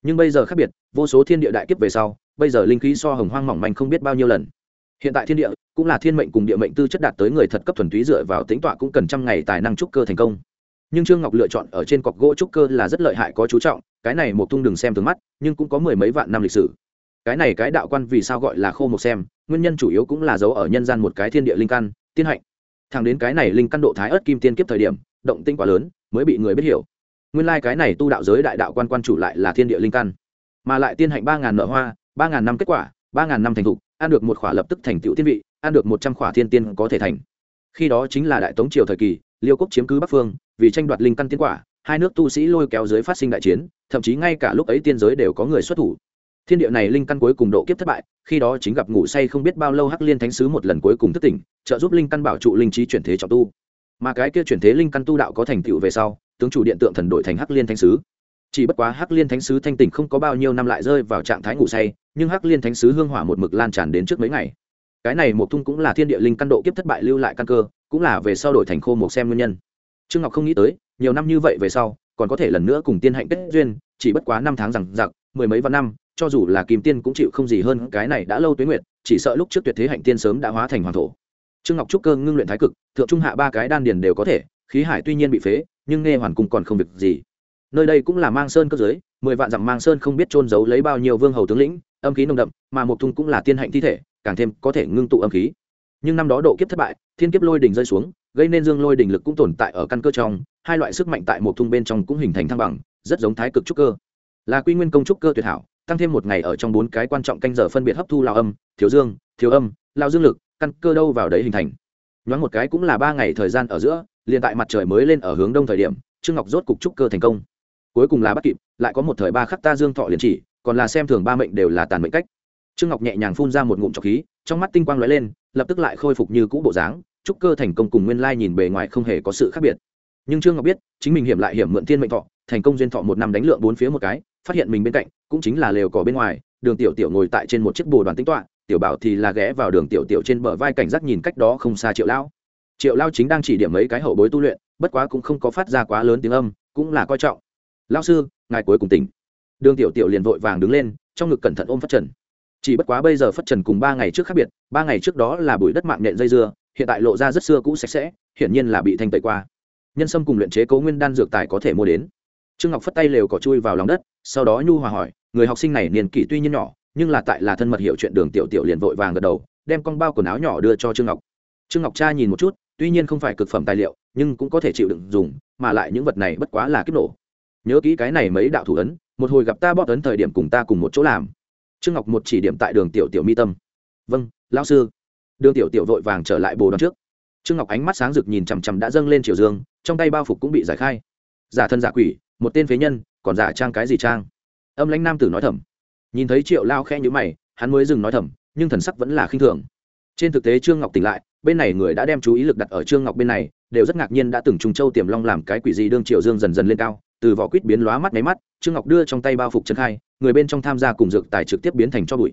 Nhưng bây giờ khác biệt, vô số thiên địa đại kiếp về sau, bây giờ linh khí so hồng hoang mỏng manh không biết bao nhiêu lần. Hiện tại thiên địa, cũng là thiên mệnh cùng địa mệnh tư chất đạt tới người thật cấp thuần túy dựa vào tính tọa cũng cần trăm ngày tài năng trúc cơ thành công nhưng trương ngọc lựa chọn ở trên cọc gỗ trúc cơ là rất lợi hại, có chú trọng. Cái này một tung đừng xem thường mắt, nhưng cũng có mười mấy vạn năm lịch sử. Cái này cái đạo quan vì sao gọi là khô một xem, nguyên nhân chủ yếu cũng là giấu ở nhân gian một cái thiên địa linh căn, tiên hạnh. Thẳng đến cái này linh căn độ thái ớt kim tiên kiếp thời điểm, động tinh quá lớn, mới bị người biết hiểu. Nguyên lai、like、cái này tu đạo giới đại đạo quan quan chủ lại là thiên địa linh căn, mà lại tiên hạnh ba ngàn nợ hoa, ba ngàn năm kết quả, ba ngàn năm thành thục, ăn được một khỏa lập tức thành tựu tiên vị, ăn được một trăm khỏa thiên tiên có thể thành. Khi đó chính là đại tống triều thời kỳ liêu quốc chiếm cứ bắc phương, vì tranh đoạt linh căn tiên quả, hai nước tu sĩ lôi kéo dưới phát sinh đại chiến, thậm chí ngay cả lúc ấy tiên giới đều có người xuất thủ. Thiên địa này linh căn cuối cùng độ kiếp thất bại, khi đó chính gặp ngủ say không biết bao lâu hắc liên thánh sứ một lần cuối cùng thất tỉnh, trợ giúp linh căn bảo trụ linh trí chuyển thế trọng tu. Mà cái kia chuyển thế linh căn tu đạo có thành tựu về sau, tướng chủ điện tượng thần đổi thành hắc liên thánh sứ. Chỉ bất quá hắc liên thánh sứ thanh tỉnh không có bao nhiêu năm lại rơi vào trạng thái ngủ say, nhưng hắc liên thánh sứ hương hỏa một mực lan tràn đến trước mấy ngày. Cái này một thung cũng là thiên địa linh căn độ kiếp thất bại lưu lại căn cơ cũng là về sau đổi thành khô một xem nguyên nhân. Trương ngọc không nghĩ tới, nhiều năm như vậy về sau, còn có thể lần nữa cùng tiên hạnh kết duyên, chỉ bất quá năm tháng rằng giặc mười mấy vạn năm, cho dù là kim tiên cũng chịu không gì hơn cái này đã lâu tuế nguyệt, chỉ sợ lúc trước tuyệt thế hạnh tiên sớm đã hóa thành hoàng thổ. Trương ngọc trúc cơ ngưng luyện thái cực, thượng trung hạ ba cái đan điền đều có thể, khí hải tuy nhiên bị phế, nhưng nghe hoàn cùng còn không việc gì. Nơi đây cũng là mang sơn cơ giới mười vạn dặm mang sơn không biết trôn giấu lấy bao nhiêu vương hầu tướng lĩnh, âm khí nồng đậm, mà một thung cũng là tiên hạnh thi thể, càng thêm có thể ngưng tụ âm khí nhưng năm đó độ kiếp thất bại, thiên kiếp lôi đỉnh rơi xuống, gây nên dương lôi đỉnh lực cũng tồn tại ở căn cơ trong, hai loại sức mạnh tại một thung bên trong cũng hình thành thăng bằng, rất giống thái cực trúc cơ. Là quy nguyên công trúc cơ tuyệt hảo, tăng thêm một ngày ở trong bốn cái quan trọng canh giờ phân biệt hấp thu lao âm, thiếu dương, thiếu âm, lao dương lực, căn cơ đâu vào đấy hình thành. Nhoáng một cái cũng là ba ngày thời gian ở giữa, liền tại mặt trời mới lên ở hướng đông thời điểm, trương ngọc rốt cục trúc cơ thành công. Cuối cùng là bắt kịp, lại có một thời ba khắc ta dương thọ liền chỉ, còn là xem thường ba mệnh đều là tàn mệnh cách. Trương ngọc nhẹ nhàng phun ra một ngụm trọc khí, trong mắt tinh quang lóe lên lập tức lại khôi phục như cũ bộ dáng trúc cơ thành công cùng nguyên lai nhìn bề ngoài không hề có sự khác biệt. Nhưng trương ngọc biết, chính mình hiểm lại hiểm mượn thiên mệnh thọ, thành công duyên thọ một năm đánh lượng bốn phía một cái, phát hiện mình bên cạnh cũng chính là lều cỏ bên ngoài, đường tiểu tiểu ngồi tại trên một chiếc bồ đoàn tính toạ tiểu bảo thì là ghé vào đường tiểu tiểu trên bờ vai cảnh giác nhìn cách đó không xa triệu lao triệu lao chính đang chỉ điểm mấy cái hậu bối tu luyện, bất quá cũng không có phát ra quá lớn tiếng âm, cũng là coi trọng. Lao sư, ngài cuối cùng tỉnh. Đường tiểu tiểu liền vội vàng đứng lên, trong ngực cẩn thận ôm phát trần chỉ bất quá bây giờ phất trần cùng ba ngày trước khác biệt, ba ngày trước đó là bụi đất mạng nhện dây dưa, hiện tại lộ ra rất xưa cũ sạch sẽ, hiển nhiên là bị thanh tẩy qua. Nhân sâm cùng luyện chế cố nguyên đan dược tài có thể mua đến. Trương ngọc phất tay lều cỏ chui vào lòng đất, sau đó nhu hòa hỏi, người học sinh này niên kỷ tuy nhiên nhỏ, nhưng là tại là thân mật hiểu chuyện đường tiểu tiểu liền vội vàng gật đầu, đem con bao quần áo nhỏ đưa cho trương ngọc. Trương ngọc cha nhìn một chút, tuy nhiên không phải cực phẩm tài liệu, nhưng cũng có thể chịu đựng dùng, mà lại những vật này bất quá là kiếp nổ. Nhớ kỹ cái này mấy đạo thủ ấn, một hồi gặp ta bóp ấn thời điểm cùng ta cùng một chỗ làm trương ngọc một chỉ điểm tại đường tiểu tiểu mi tâm. Vâng lão sư. Đường tiểu tiểu vội vàng trở lại bồ đoàn trước. Trương ngọc ánh mắt sáng rực nhìn chằm chằm đã dâng lên triều dương, trong tay bao phục cũng bị giải khai. Giả thân giả quỷ, một tên phế nhân, còn giả trang cái gì trang? Âm lãnh nam tử nói thầm. Nhìn thấy triệu lao khe nhữ mày, hắn mới dừng nói thầm, nhưng thần sắc vẫn là khinh thường. Trên thực tế trương ngọc tỉnh lại, bên này người đã đem chú ý lực đặt ở trương ngọc bên này, đều rất ngạc nhiên đã từng trùng châu tiềm long làm cái quỷ gì đương triệu dương dần dần lên cao từ vỏ quýt biến lóa mắt nháy mắt, trương ngọc đưa trong tay bao phục chân khai, người bên trong tham gia cùng dược tài trực tiếp biến thành cho bụi.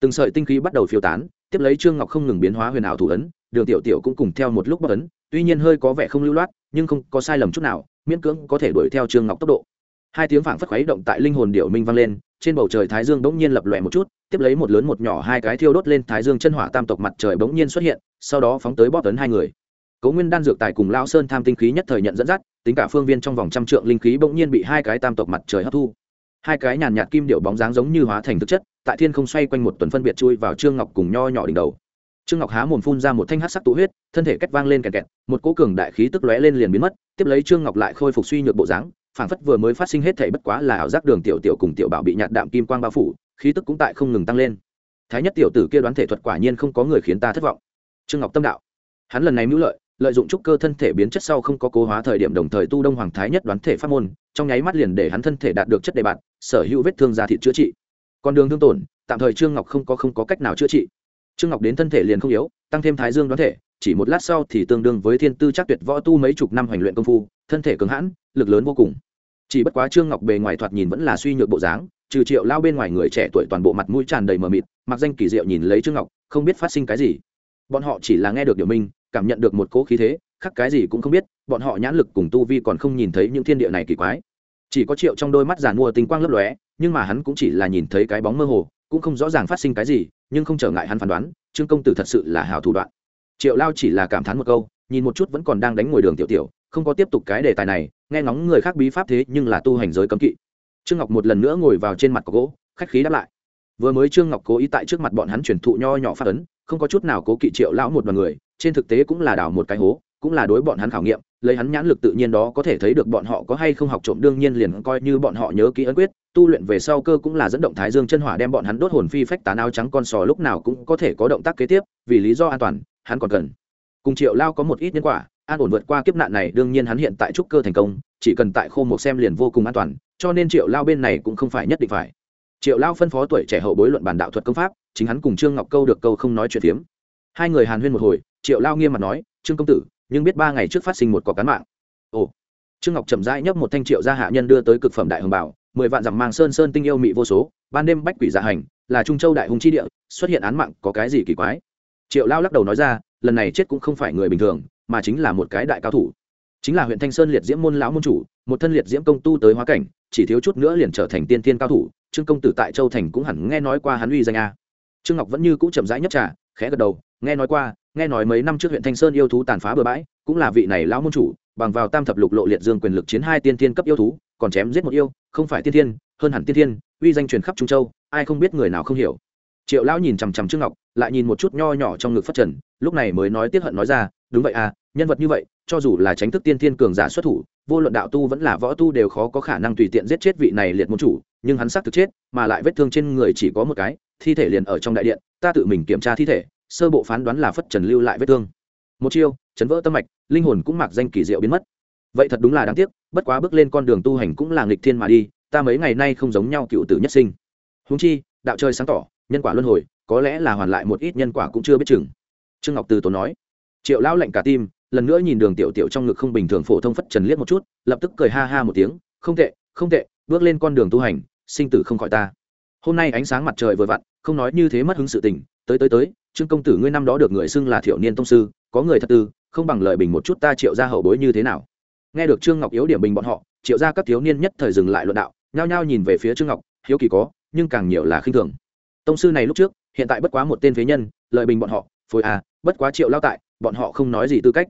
Từng sợi tinh khí bắt đầu phiêu tán, tiếp lấy trương ngọc không ngừng biến hóa huyền ảo thủ ấn, đường tiểu tiểu cũng cùng theo một lúc bất ấn, tuy nhiên hơi có vẻ không lưu loát, nhưng không có sai lầm chút nào, miễn cưỡng có thể đuổi theo trương ngọc tốc độ. Hai tiếng phảng phất khuấy động tại linh hồn điệu minh vang lên, trên bầu trời thái dương bỗng nhiên lập lòe một chút, tiếp lấy một lớn một nhỏ hai cái thiêu đốt lên thái dương chân hỏa tam tộc mặt trời bỗng nhiên xuất hiện, sau đó phóng tới bóp tấn hai người. Cấu nguyên đan dược tài cùng lao sơn tham tinh khí nhất thời nhận dẫn dắt tính cả phương viên trong vòng trăm trượng linh khí bỗng nhiên bị hai cái tam tộc mặt trời hấp thu. Hai cái nhàn nhạt kim điệu bóng dáng giống như hóa thành thực chất, tại thiên không xoay quanh một tuần phân biệt chui vào trương ngọc cùng nho nhỏ đỉnh đầu. Trương ngọc há mồm phun ra một thanh hát sắc tụ huyết, thân thể cách vang lên kẹt kẹt, một cỗ cường đại khí tức lóe lên liền biến mất, tiếp lấy trương ngọc lại khôi phục suy nhược bộ dáng, phảng phất vừa mới phát sinh hết thể bất quá là ảo giác đường tiểu tiểu cùng tiểu bảo bị nhạt đạm kim quang bao phủ, khí tức cũng tại không ngừng tăng lên. Thái nhất tiểu tử kia đoán thể thuật quả nhiên không có người khiến ta thất vọng. Trương ngọc tâm đạo. Hắn lần này mưu lợi lợi dụng trúc cơ thân thể biến chất sau không có cố hóa thời điểm đồng thời tu đông hoàng thái nhất đoán thể pháp môn, trong nháy mắt liền để hắn thân thể đạt được chất đề bạt, sở hữu vết thương da thịt chữa trị. Còn đường thương tổn, tạm thời trương ngọc không có không có cách nào chữa trị. Trương ngọc đến thân thể liền không yếu, tăng thêm thái dương đoán thể, chỉ một lát sau thì tương đương với thiên tư chắc tuyệt võ tu mấy chục năm hoành luyện công phu, thân thể cứng hãn, lực lớn vô cùng. Chỉ bất quá trương ngọc bề ngoài thoạt nhìn vẫn là suy nhược bộ dáng, trừ triệu lao bên ngoài người trẻ tuổi toàn bộ mặt mũi tràn đầy mờ mịt, mặc danh kỳ diệu nhìn lấy trương ngọc, không biết phát sinh cái gì. Bọn họ chỉ là nghe được điều minh cảm nhận được một cỗ khí thế, khác cái gì cũng không biết, bọn họ nhãn lực cùng tu vi còn không nhìn thấy những thiên địa này kỳ quái. Chỉ có triệu trong đôi mắt giàn mua tinh quang lấp lóe, nhưng mà hắn cũng chỉ là nhìn thấy cái bóng mơ hồ, cũng không rõ ràng phát sinh cái gì, nhưng không trở ngại hắn phán đoán, trương công tử thật sự là hào thủ đoạn. Triệu lao chỉ là cảm thán một câu, nhìn một chút vẫn còn đang đánh ngồi đường tiểu tiểu, không có tiếp tục cái đề tài này, nghe ngóng người khác bí pháp thế nhưng là tu hành giới cấm kỵ. Trương ngọc một lần nữa ngồi vào trên mặt có gỗ, khách khí đáp lại. Vừa mới trương ngọc cố ý tại trước mặt bọn hắn truyền thụ nho nhỏ phát ấn, không có chút nào cố kỵ triệu lão một đoàn người trên thực tế cũng là đào một cái hố, cũng là đối bọn hắn khảo nghiệm, lấy hắn nhãn lực tự nhiên đó có thể thấy được bọn họ có hay không học trộm, đương nhiên liền coi như bọn họ nhớ kỹ ấn quyết, tu luyện về sau cơ cũng là dẫn động thái dương chân hỏa đem bọn hắn đốt hồn phi phách tán áo trắng con sò lúc nào cũng có thể có động tác kế tiếp, vì lý do an toàn, hắn còn cần. Cùng triệu lao có một ít nhân quả, an ổn vượt qua kiếp nạn này, đương nhiên hắn hiện tại trúc cơ thành công, chỉ cần tại khô một xem liền vô cùng an toàn, cho nên triệu lao bên này cũng không phải nhất định phải. Triệu lao phân phó tuổi trẻ hậu bối luận bản đạo thuật công pháp, chính hắn cùng trương ngọc câu được câu không nói chuyện phiếm. Hai người hàn huyên một hồi triệu lao nghiêm mặt nói, trương công tử, nhưng biết ba ngày trước phát sinh một cọc cán mạng. Ồ. Trương ngọc chậm rãi nhấp một thanh triệu gia hạ nhân đưa tới cực phẩm đại hồng bảo, mười vạn dặm mang sơn sơn tinh yêu mị vô số, ban đêm bách quỷ dạ hành, là trung châu đại hùng chi địa, xuất hiện án mạng có cái gì kỳ quái? Triệu lao lắc đầu nói ra, lần này chết cũng không phải người bình thường, mà chính là một cái đại cao thủ. Chính là huyện thanh sơn liệt diễm môn lão môn chủ, một thân liệt diễm công tu tới hóa cảnh, chỉ thiếu chút nữa liền trở thành tiên thiên cao thủ, trương công tử tại châu thành cũng hẳn nghe nói qua hắn uy danh a. Trương ngọc vẫn như cũ chậm rãi nhất trà khẽ gật đầu, nghe nói qua, nghe nói mấy năm trước huyện thanh sơn yêu thú tàn phá bừa bãi, cũng là vị này lão môn chủ, bằng vào tam thập lục lộ liệt dương quyền lực chiến hai tiên thiên cấp yêu thú, còn chém giết một yêu, không phải tiên thiên, hơn hẳn tiên thiên, uy danh truyền khắp trung châu, ai không biết người nào không hiểu. Triệu lão nhìn chằm chằm trước ngọc, lại nhìn một chút nho nhỏ trong ngực phát trần, lúc này mới nói tiết hận nói ra, đúng vậy à nhân vật như vậy, cho dù là tránh thức tiên thiên cường giả xuất thủ, vô luận đạo tu vẫn là võ tu đều khó có khả năng tùy tiện giết chết vị này liệt môn chủ, nhưng hắn xác thực chết, mà lại vết thương trên người chỉ có một cái, thi thể liền ở trong đại điện ta tự mình kiểm tra thi thể, sơ bộ phán đoán là phất trần lưu lại vết thương. Một chiêu, chấn vỡ tâm mạch, linh hồn cũng mặc danh kỳ diệu biến mất. Vậy thật đúng là đáng tiếc, bất quá bước lên con đường tu hành cũng là nghịch thiên mà đi, ta mấy ngày nay không giống nhau cựu tử nhất sinh. Húng chi, đạo chơi sáng tỏ, nhân quả luân hồi, có lẽ là hoàn lại một ít nhân quả cũng chưa biết chừng. Trương ngọc từ tốn nói. Triệu lão lạnh cả tim, lần nữa nhìn đường tiểu tiểu trong ngực không bình thường phổ thông phất trần liếc một chút, lập tức cười ha ha một tiếng, không tệ không tệ, bước lên con đường tu hành, sinh tử không khỏi ta hôm nay ánh sáng mặt trời vừa vặn, không nói như thế mất hứng sự tình, tới tới tới, trương công tử ngươi năm đó được người xưng là thiểu niên tông sư, có người thật tư không bằng lời bình một chút ta triệu ra hậu bối như thế nào? Nghe được trương ngọc yếu điểm bình bọn họ, triệu ra các thiếu niên nhất thời dừng lại luận đạo, nhao nhao nhìn về phía trương ngọc, hiếu kỳ có, nhưng càng nhiều là khinh thường. Tông sư này lúc trước, hiện tại bất quá một tên phế nhân, lời bình bọn họ phối à bất quá triệu lao tại, bọn họ không nói gì tư cách.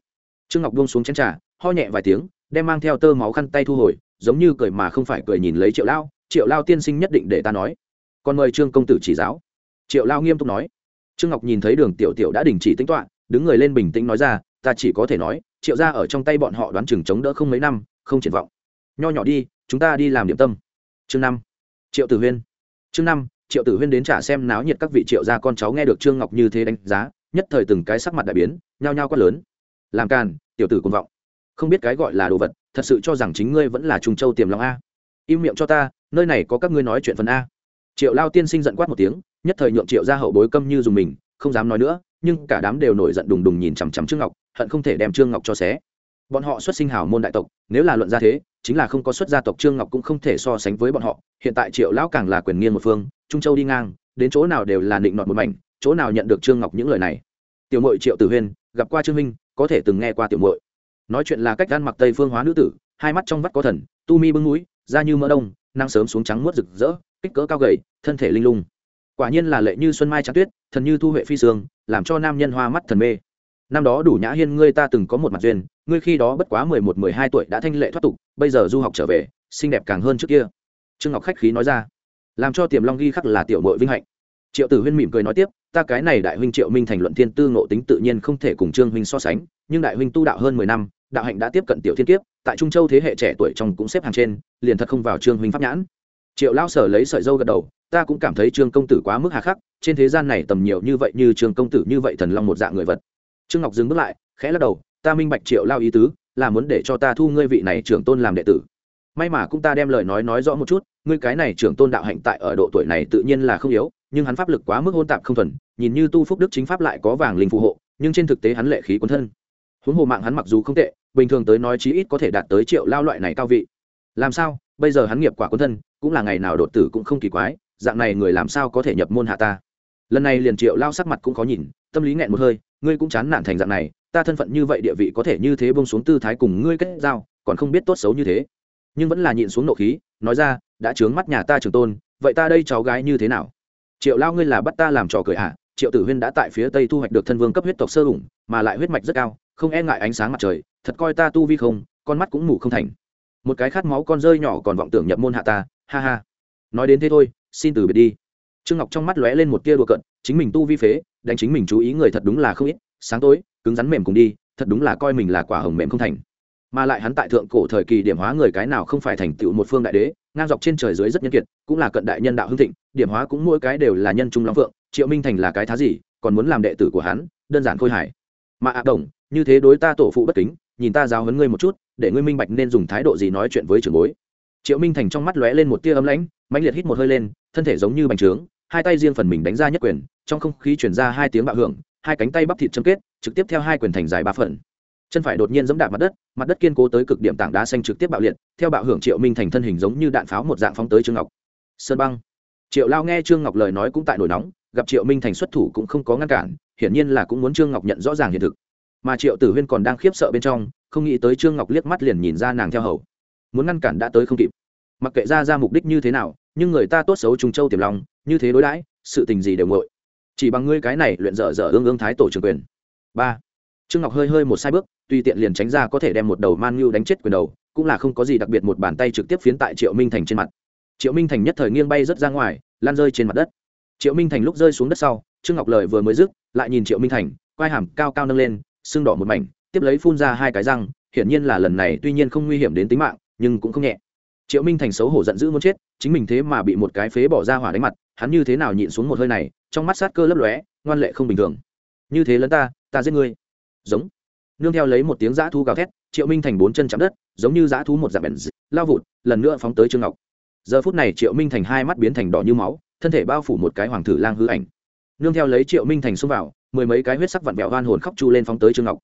Trương ngọc buông xuống chén trà, ho nhẹ vài tiếng, đem mang theo tơ máu khăn tay thu hồi, giống như cười mà không phải cười nhìn lấy triệu lao triệu lao tiên sinh nhất định để ta nói còn mời trương công tử chỉ giáo. Triệu lao nghiêm túc nói. Trương ngọc nhìn thấy đường tiểu tiểu đã đình chỉ tính toạ đứng người lên bình tĩnh nói ra, ta chỉ có thể nói, triệu ra ở trong tay bọn họ đoán chừng chống đỡ không mấy năm, không triển vọng. Nho nhỏ đi, chúng ta đi làm điểm tâm. Chương năm. Triệu tử huyên. Chương năm, triệu tử huyên đến trả xem náo nhiệt các vị triệu gia con cháu nghe được trương ngọc như thế đánh giá, nhất thời từng cái sắc mặt đại biến, nhao nhao quát lớn. Làm càn, tiểu tử cuồng vọng. Không biết cái gọi là đồ vật, thật sự cho rằng chính ngươi vẫn là trung châu tiềm long a. Im miệng cho ta, nơi này có các ngươi nói chuyện phần a triệu lao tiên sinh giận quát một tiếng, nhất thời nhượng triệu ra hậu bối câm như dùng mình, không dám nói nữa, nhưng cả đám đều nổi giận đùng đùng nhìn chằm chằm trương ngọc, hận không thể đem trương ngọc cho xé. Bọn họ xuất sinh hào môn đại tộc, nếu là luận ra thế, chính là không có xuất gia tộc trương ngọc cũng không thể so sánh với bọn họ. Hiện tại triệu lão càng là quyền nghiêng một phương, trung châu đi ngang, đến chỗ nào đều là định nọt một mảnh, chỗ nào nhận được trương ngọc những lời này. Tiểu mội triệu tử huyên, gặp qua trương minh, có thể từng nghe qua tiểu mội nói chuyện là cách gan mặc tây phương hóa nữ tử, hai mắt trong vắt có thần, tu mi bưng núi da như mỡ đông năng sớm xuống trắng muốt rực rỡ kích cỡ cao gầy, thân thể linh lung. Quả nhiên là lệ như xuân mai trắng tuyết, thần như thu huệ phi sương, làm cho nam nhân hoa mắt thần mê. Năm đó đủ nhã hiên ngươi ta từng có một mặt duyên, ngươi khi đó bất quá mười một, mười hai tuổi đã thanh lệ thoát tục, bây giờ du học trở về, xinh đẹp càng hơn trước kia. Trương ngọc khách khí nói ra. Làm cho tiềm long ghi khắc là tiểu mội vinh hạnh. Triệu tử huyên mỉm cười nói tiếp, ta cái này đại huynh triệu minh thành luận thiên tư ngộ tính tự nhiên không thể cùng trương huynh so sánh, nhưng đại huynh tu đạo hơn mười năm, đạo hạnh đã tiếp cận tiểu thiên kiếp, tại trung châu thế hệ trẻ tuổi trong cũng xếp hàng trên, liền thật không vào trương huynh pháp nhãn triệu lao sở lấy sợi dâu gật đầu, ta cũng cảm thấy trương công tử quá mức hà khắc, trên thế gian này tầm nhiều như vậy như trương công tử như vậy thần long một dạng người vật. Trương ngọc dừng bước lại, khẽ lắc đầu, ta minh bạch triệu lao ý tứ, là muốn để cho ta thu ngươi vị này trưởng tôn làm đệ tử. May mà cũng ta đem lời nói nói rõ một chút, ngươi cái này trưởng tôn đạo hạnh tại ở độ tuổi này tự nhiên là không yếu, nhưng hắn pháp lực quá mức hôn tạp không thuần, nhìn như tu phúc đức chính pháp lại có vàng linh phù hộ, nhưng trên thực tế hắn lệ khí cuốn thân. Huống hồ mạng hắn mặc dù không tệ, bình thường tới nói chí ít có thể đạt tới triệu lao loại này cao vị. Làm sao? Bây giờ hắn nghiệp quả cuốn thân cũng là ngày nào đột tử cũng không kỳ quái, dạng này người làm sao có thể nhập môn hạ ta? Lần này liền triệu lao sắc mặt cũng khó nhìn, tâm lý nghẹn một hơi, ngươi cũng chán nản thành dạng này, ta thân phận như vậy địa vị có thể như thế bông xuống tư thái cùng ngươi kết giao, còn không biết tốt xấu như thế. Nhưng vẫn là nhịn xuống nộ khí, nói ra, đã trướng mắt nhà ta trường tôn, vậy ta đây cháu gái như thế nào? Triệu lao ngươi là bắt ta làm trò cười ạ à? triệu tử huyên đã tại phía tây thu hoạch được thân vương cấp huyết tộc sơ ủng mà lại huyết mạch rất cao, không e ngại ánh sáng mặt trời, thật coi ta tu vi không, con mắt cũng mù không thành. Một cái khát máu con rơi nhỏ còn vọng tưởng nhập môn hạ ta ha ha. Nói đến thế thôi, xin từ biệt đi. Trương ngọc trong mắt lóe lên một tia đùa cận chính mình tu vi phế, đánh chính mình chú ý người thật đúng là không ít, sáng tối, cứng rắn mềm cùng đi, thật đúng là coi mình là quả hồng mềm không thành. Mà lại hắn tại thượng cổ thời kỳ điểm hóa người cái nào không phải thành tựu một phương đại đế, ngang dọc trên trời dưới rất nhân kiệt, cũng là cận đại nhân đạo hưng thịnh, điểm hóa cũng mỗi cái đều là nhân trung long phượng, triệu minh thành là cái thá gì, còn muốn làm đệ tử của hắn, đơn giản khôi hài. Mà ạ đồng, như thế đối ta tổ phụ bất kính, nhìn ta giáo hấn ngươi một chút, để ngươi minh bạch nên dùng thái độ gì nói chuyện với trưởng bối triệu minh thành trong mắt lóe lên một tia ấm lãnh, mãnh liệt hít một hơi lên, thân thể giống như bành trướng, hai tay riêng phần mình đánh ra nhất quyền, trong không khí chuyển ra hai tiếng bạo hưởng, hai cánh tay bắp thịt châm kết, trực tiếp theo hai quyền thành dài ba phần. Chân phải đột nhiên giẫm đạp mặt đất mặt đất kiên cố tới cực điểm tảng đá xanh trực tiếp bạo liệt, theo bạo hưởng triệu minh thành thân hình giống như đạn pháo một dạng phóng tới trương ngọc. Sơn băng. Triệu lao nghe trương ngọc lời nói cũng tại nổi nóng, gặp triệu minh thành xuất thủ cũng không có ngăn cản, hiển nhiên là cũng muốn trương ngọc nhận rõ ràng hiện thực. Mà triệu tử huyên còn đang khiếp sợ bên trong, không nghĩ tới trương ngọc liếc mắt liền nhìn ra nàng theo hầu muốn ngăn cản đã tới không kịp. Mặc kệ ra ra mục đích như thế nào, nhưng người ta tốt xấu trùng châu tiềm lòng như thế đối đãi, sự tình gì đều ngội. Chỉ bằng ngươi cái này luyện dở dở ương ương thái tổ trường quyền. Ba. Trương ngọc hơi hơi một sai bước tuy tiện liền tránh ra có thể đem một đầu man ngưu đánh chết quyền đầu, cũng là không có gì đặc biệt một bàn tay trực tiếp phiến tại triệu minh thành trên mặt. Triệu minh thành nhất thời nghiêng bay rớt ra ngoài lan rơi trên mặt đất. Triệu minh thành lúc rơi xuống đất sau, trương ngọc lời vừa mới dứt, lại nhìn triệu minh thành, quai hàm cao cao nâng lên, sưng đỏ một mảnh, tiếp lấy phun ra hai cái răng, hiển nhiên là lần này tuy nhiên không nguy hiểm đến tính mạng nhưng cũng không nhẹ. Triệu minh thành xấu hổ giận dữ muốn chết, chính mình thế mà bị một cái phế bỏ ra hỏa đánh mặt, hắn như thế nào nhịn xuống một hơi này, trong mắt sát cơ lấp lóe, ngoan lệ không bình thường. Như thế lấn ta ta giết ngươi. Giống. Nương theo lấy một tiếng dã thú gào thét, triệu minh thành bốn chân chạm đất, giống như dã thú một dạng bèn lao vụt, lần nữa phóng tới trương ngọc. Giờ phút này triệu minh thành hai mắt biến thành đỏ như máu, thân thể bao phủ một cái hoàng thử lang hư ảnh. Nương theo lấy triệu minh thành xông vào, mười mấy cái huyết sắc vặn vẹo hoan hồn khóc chu lên phóng tới trương ngọc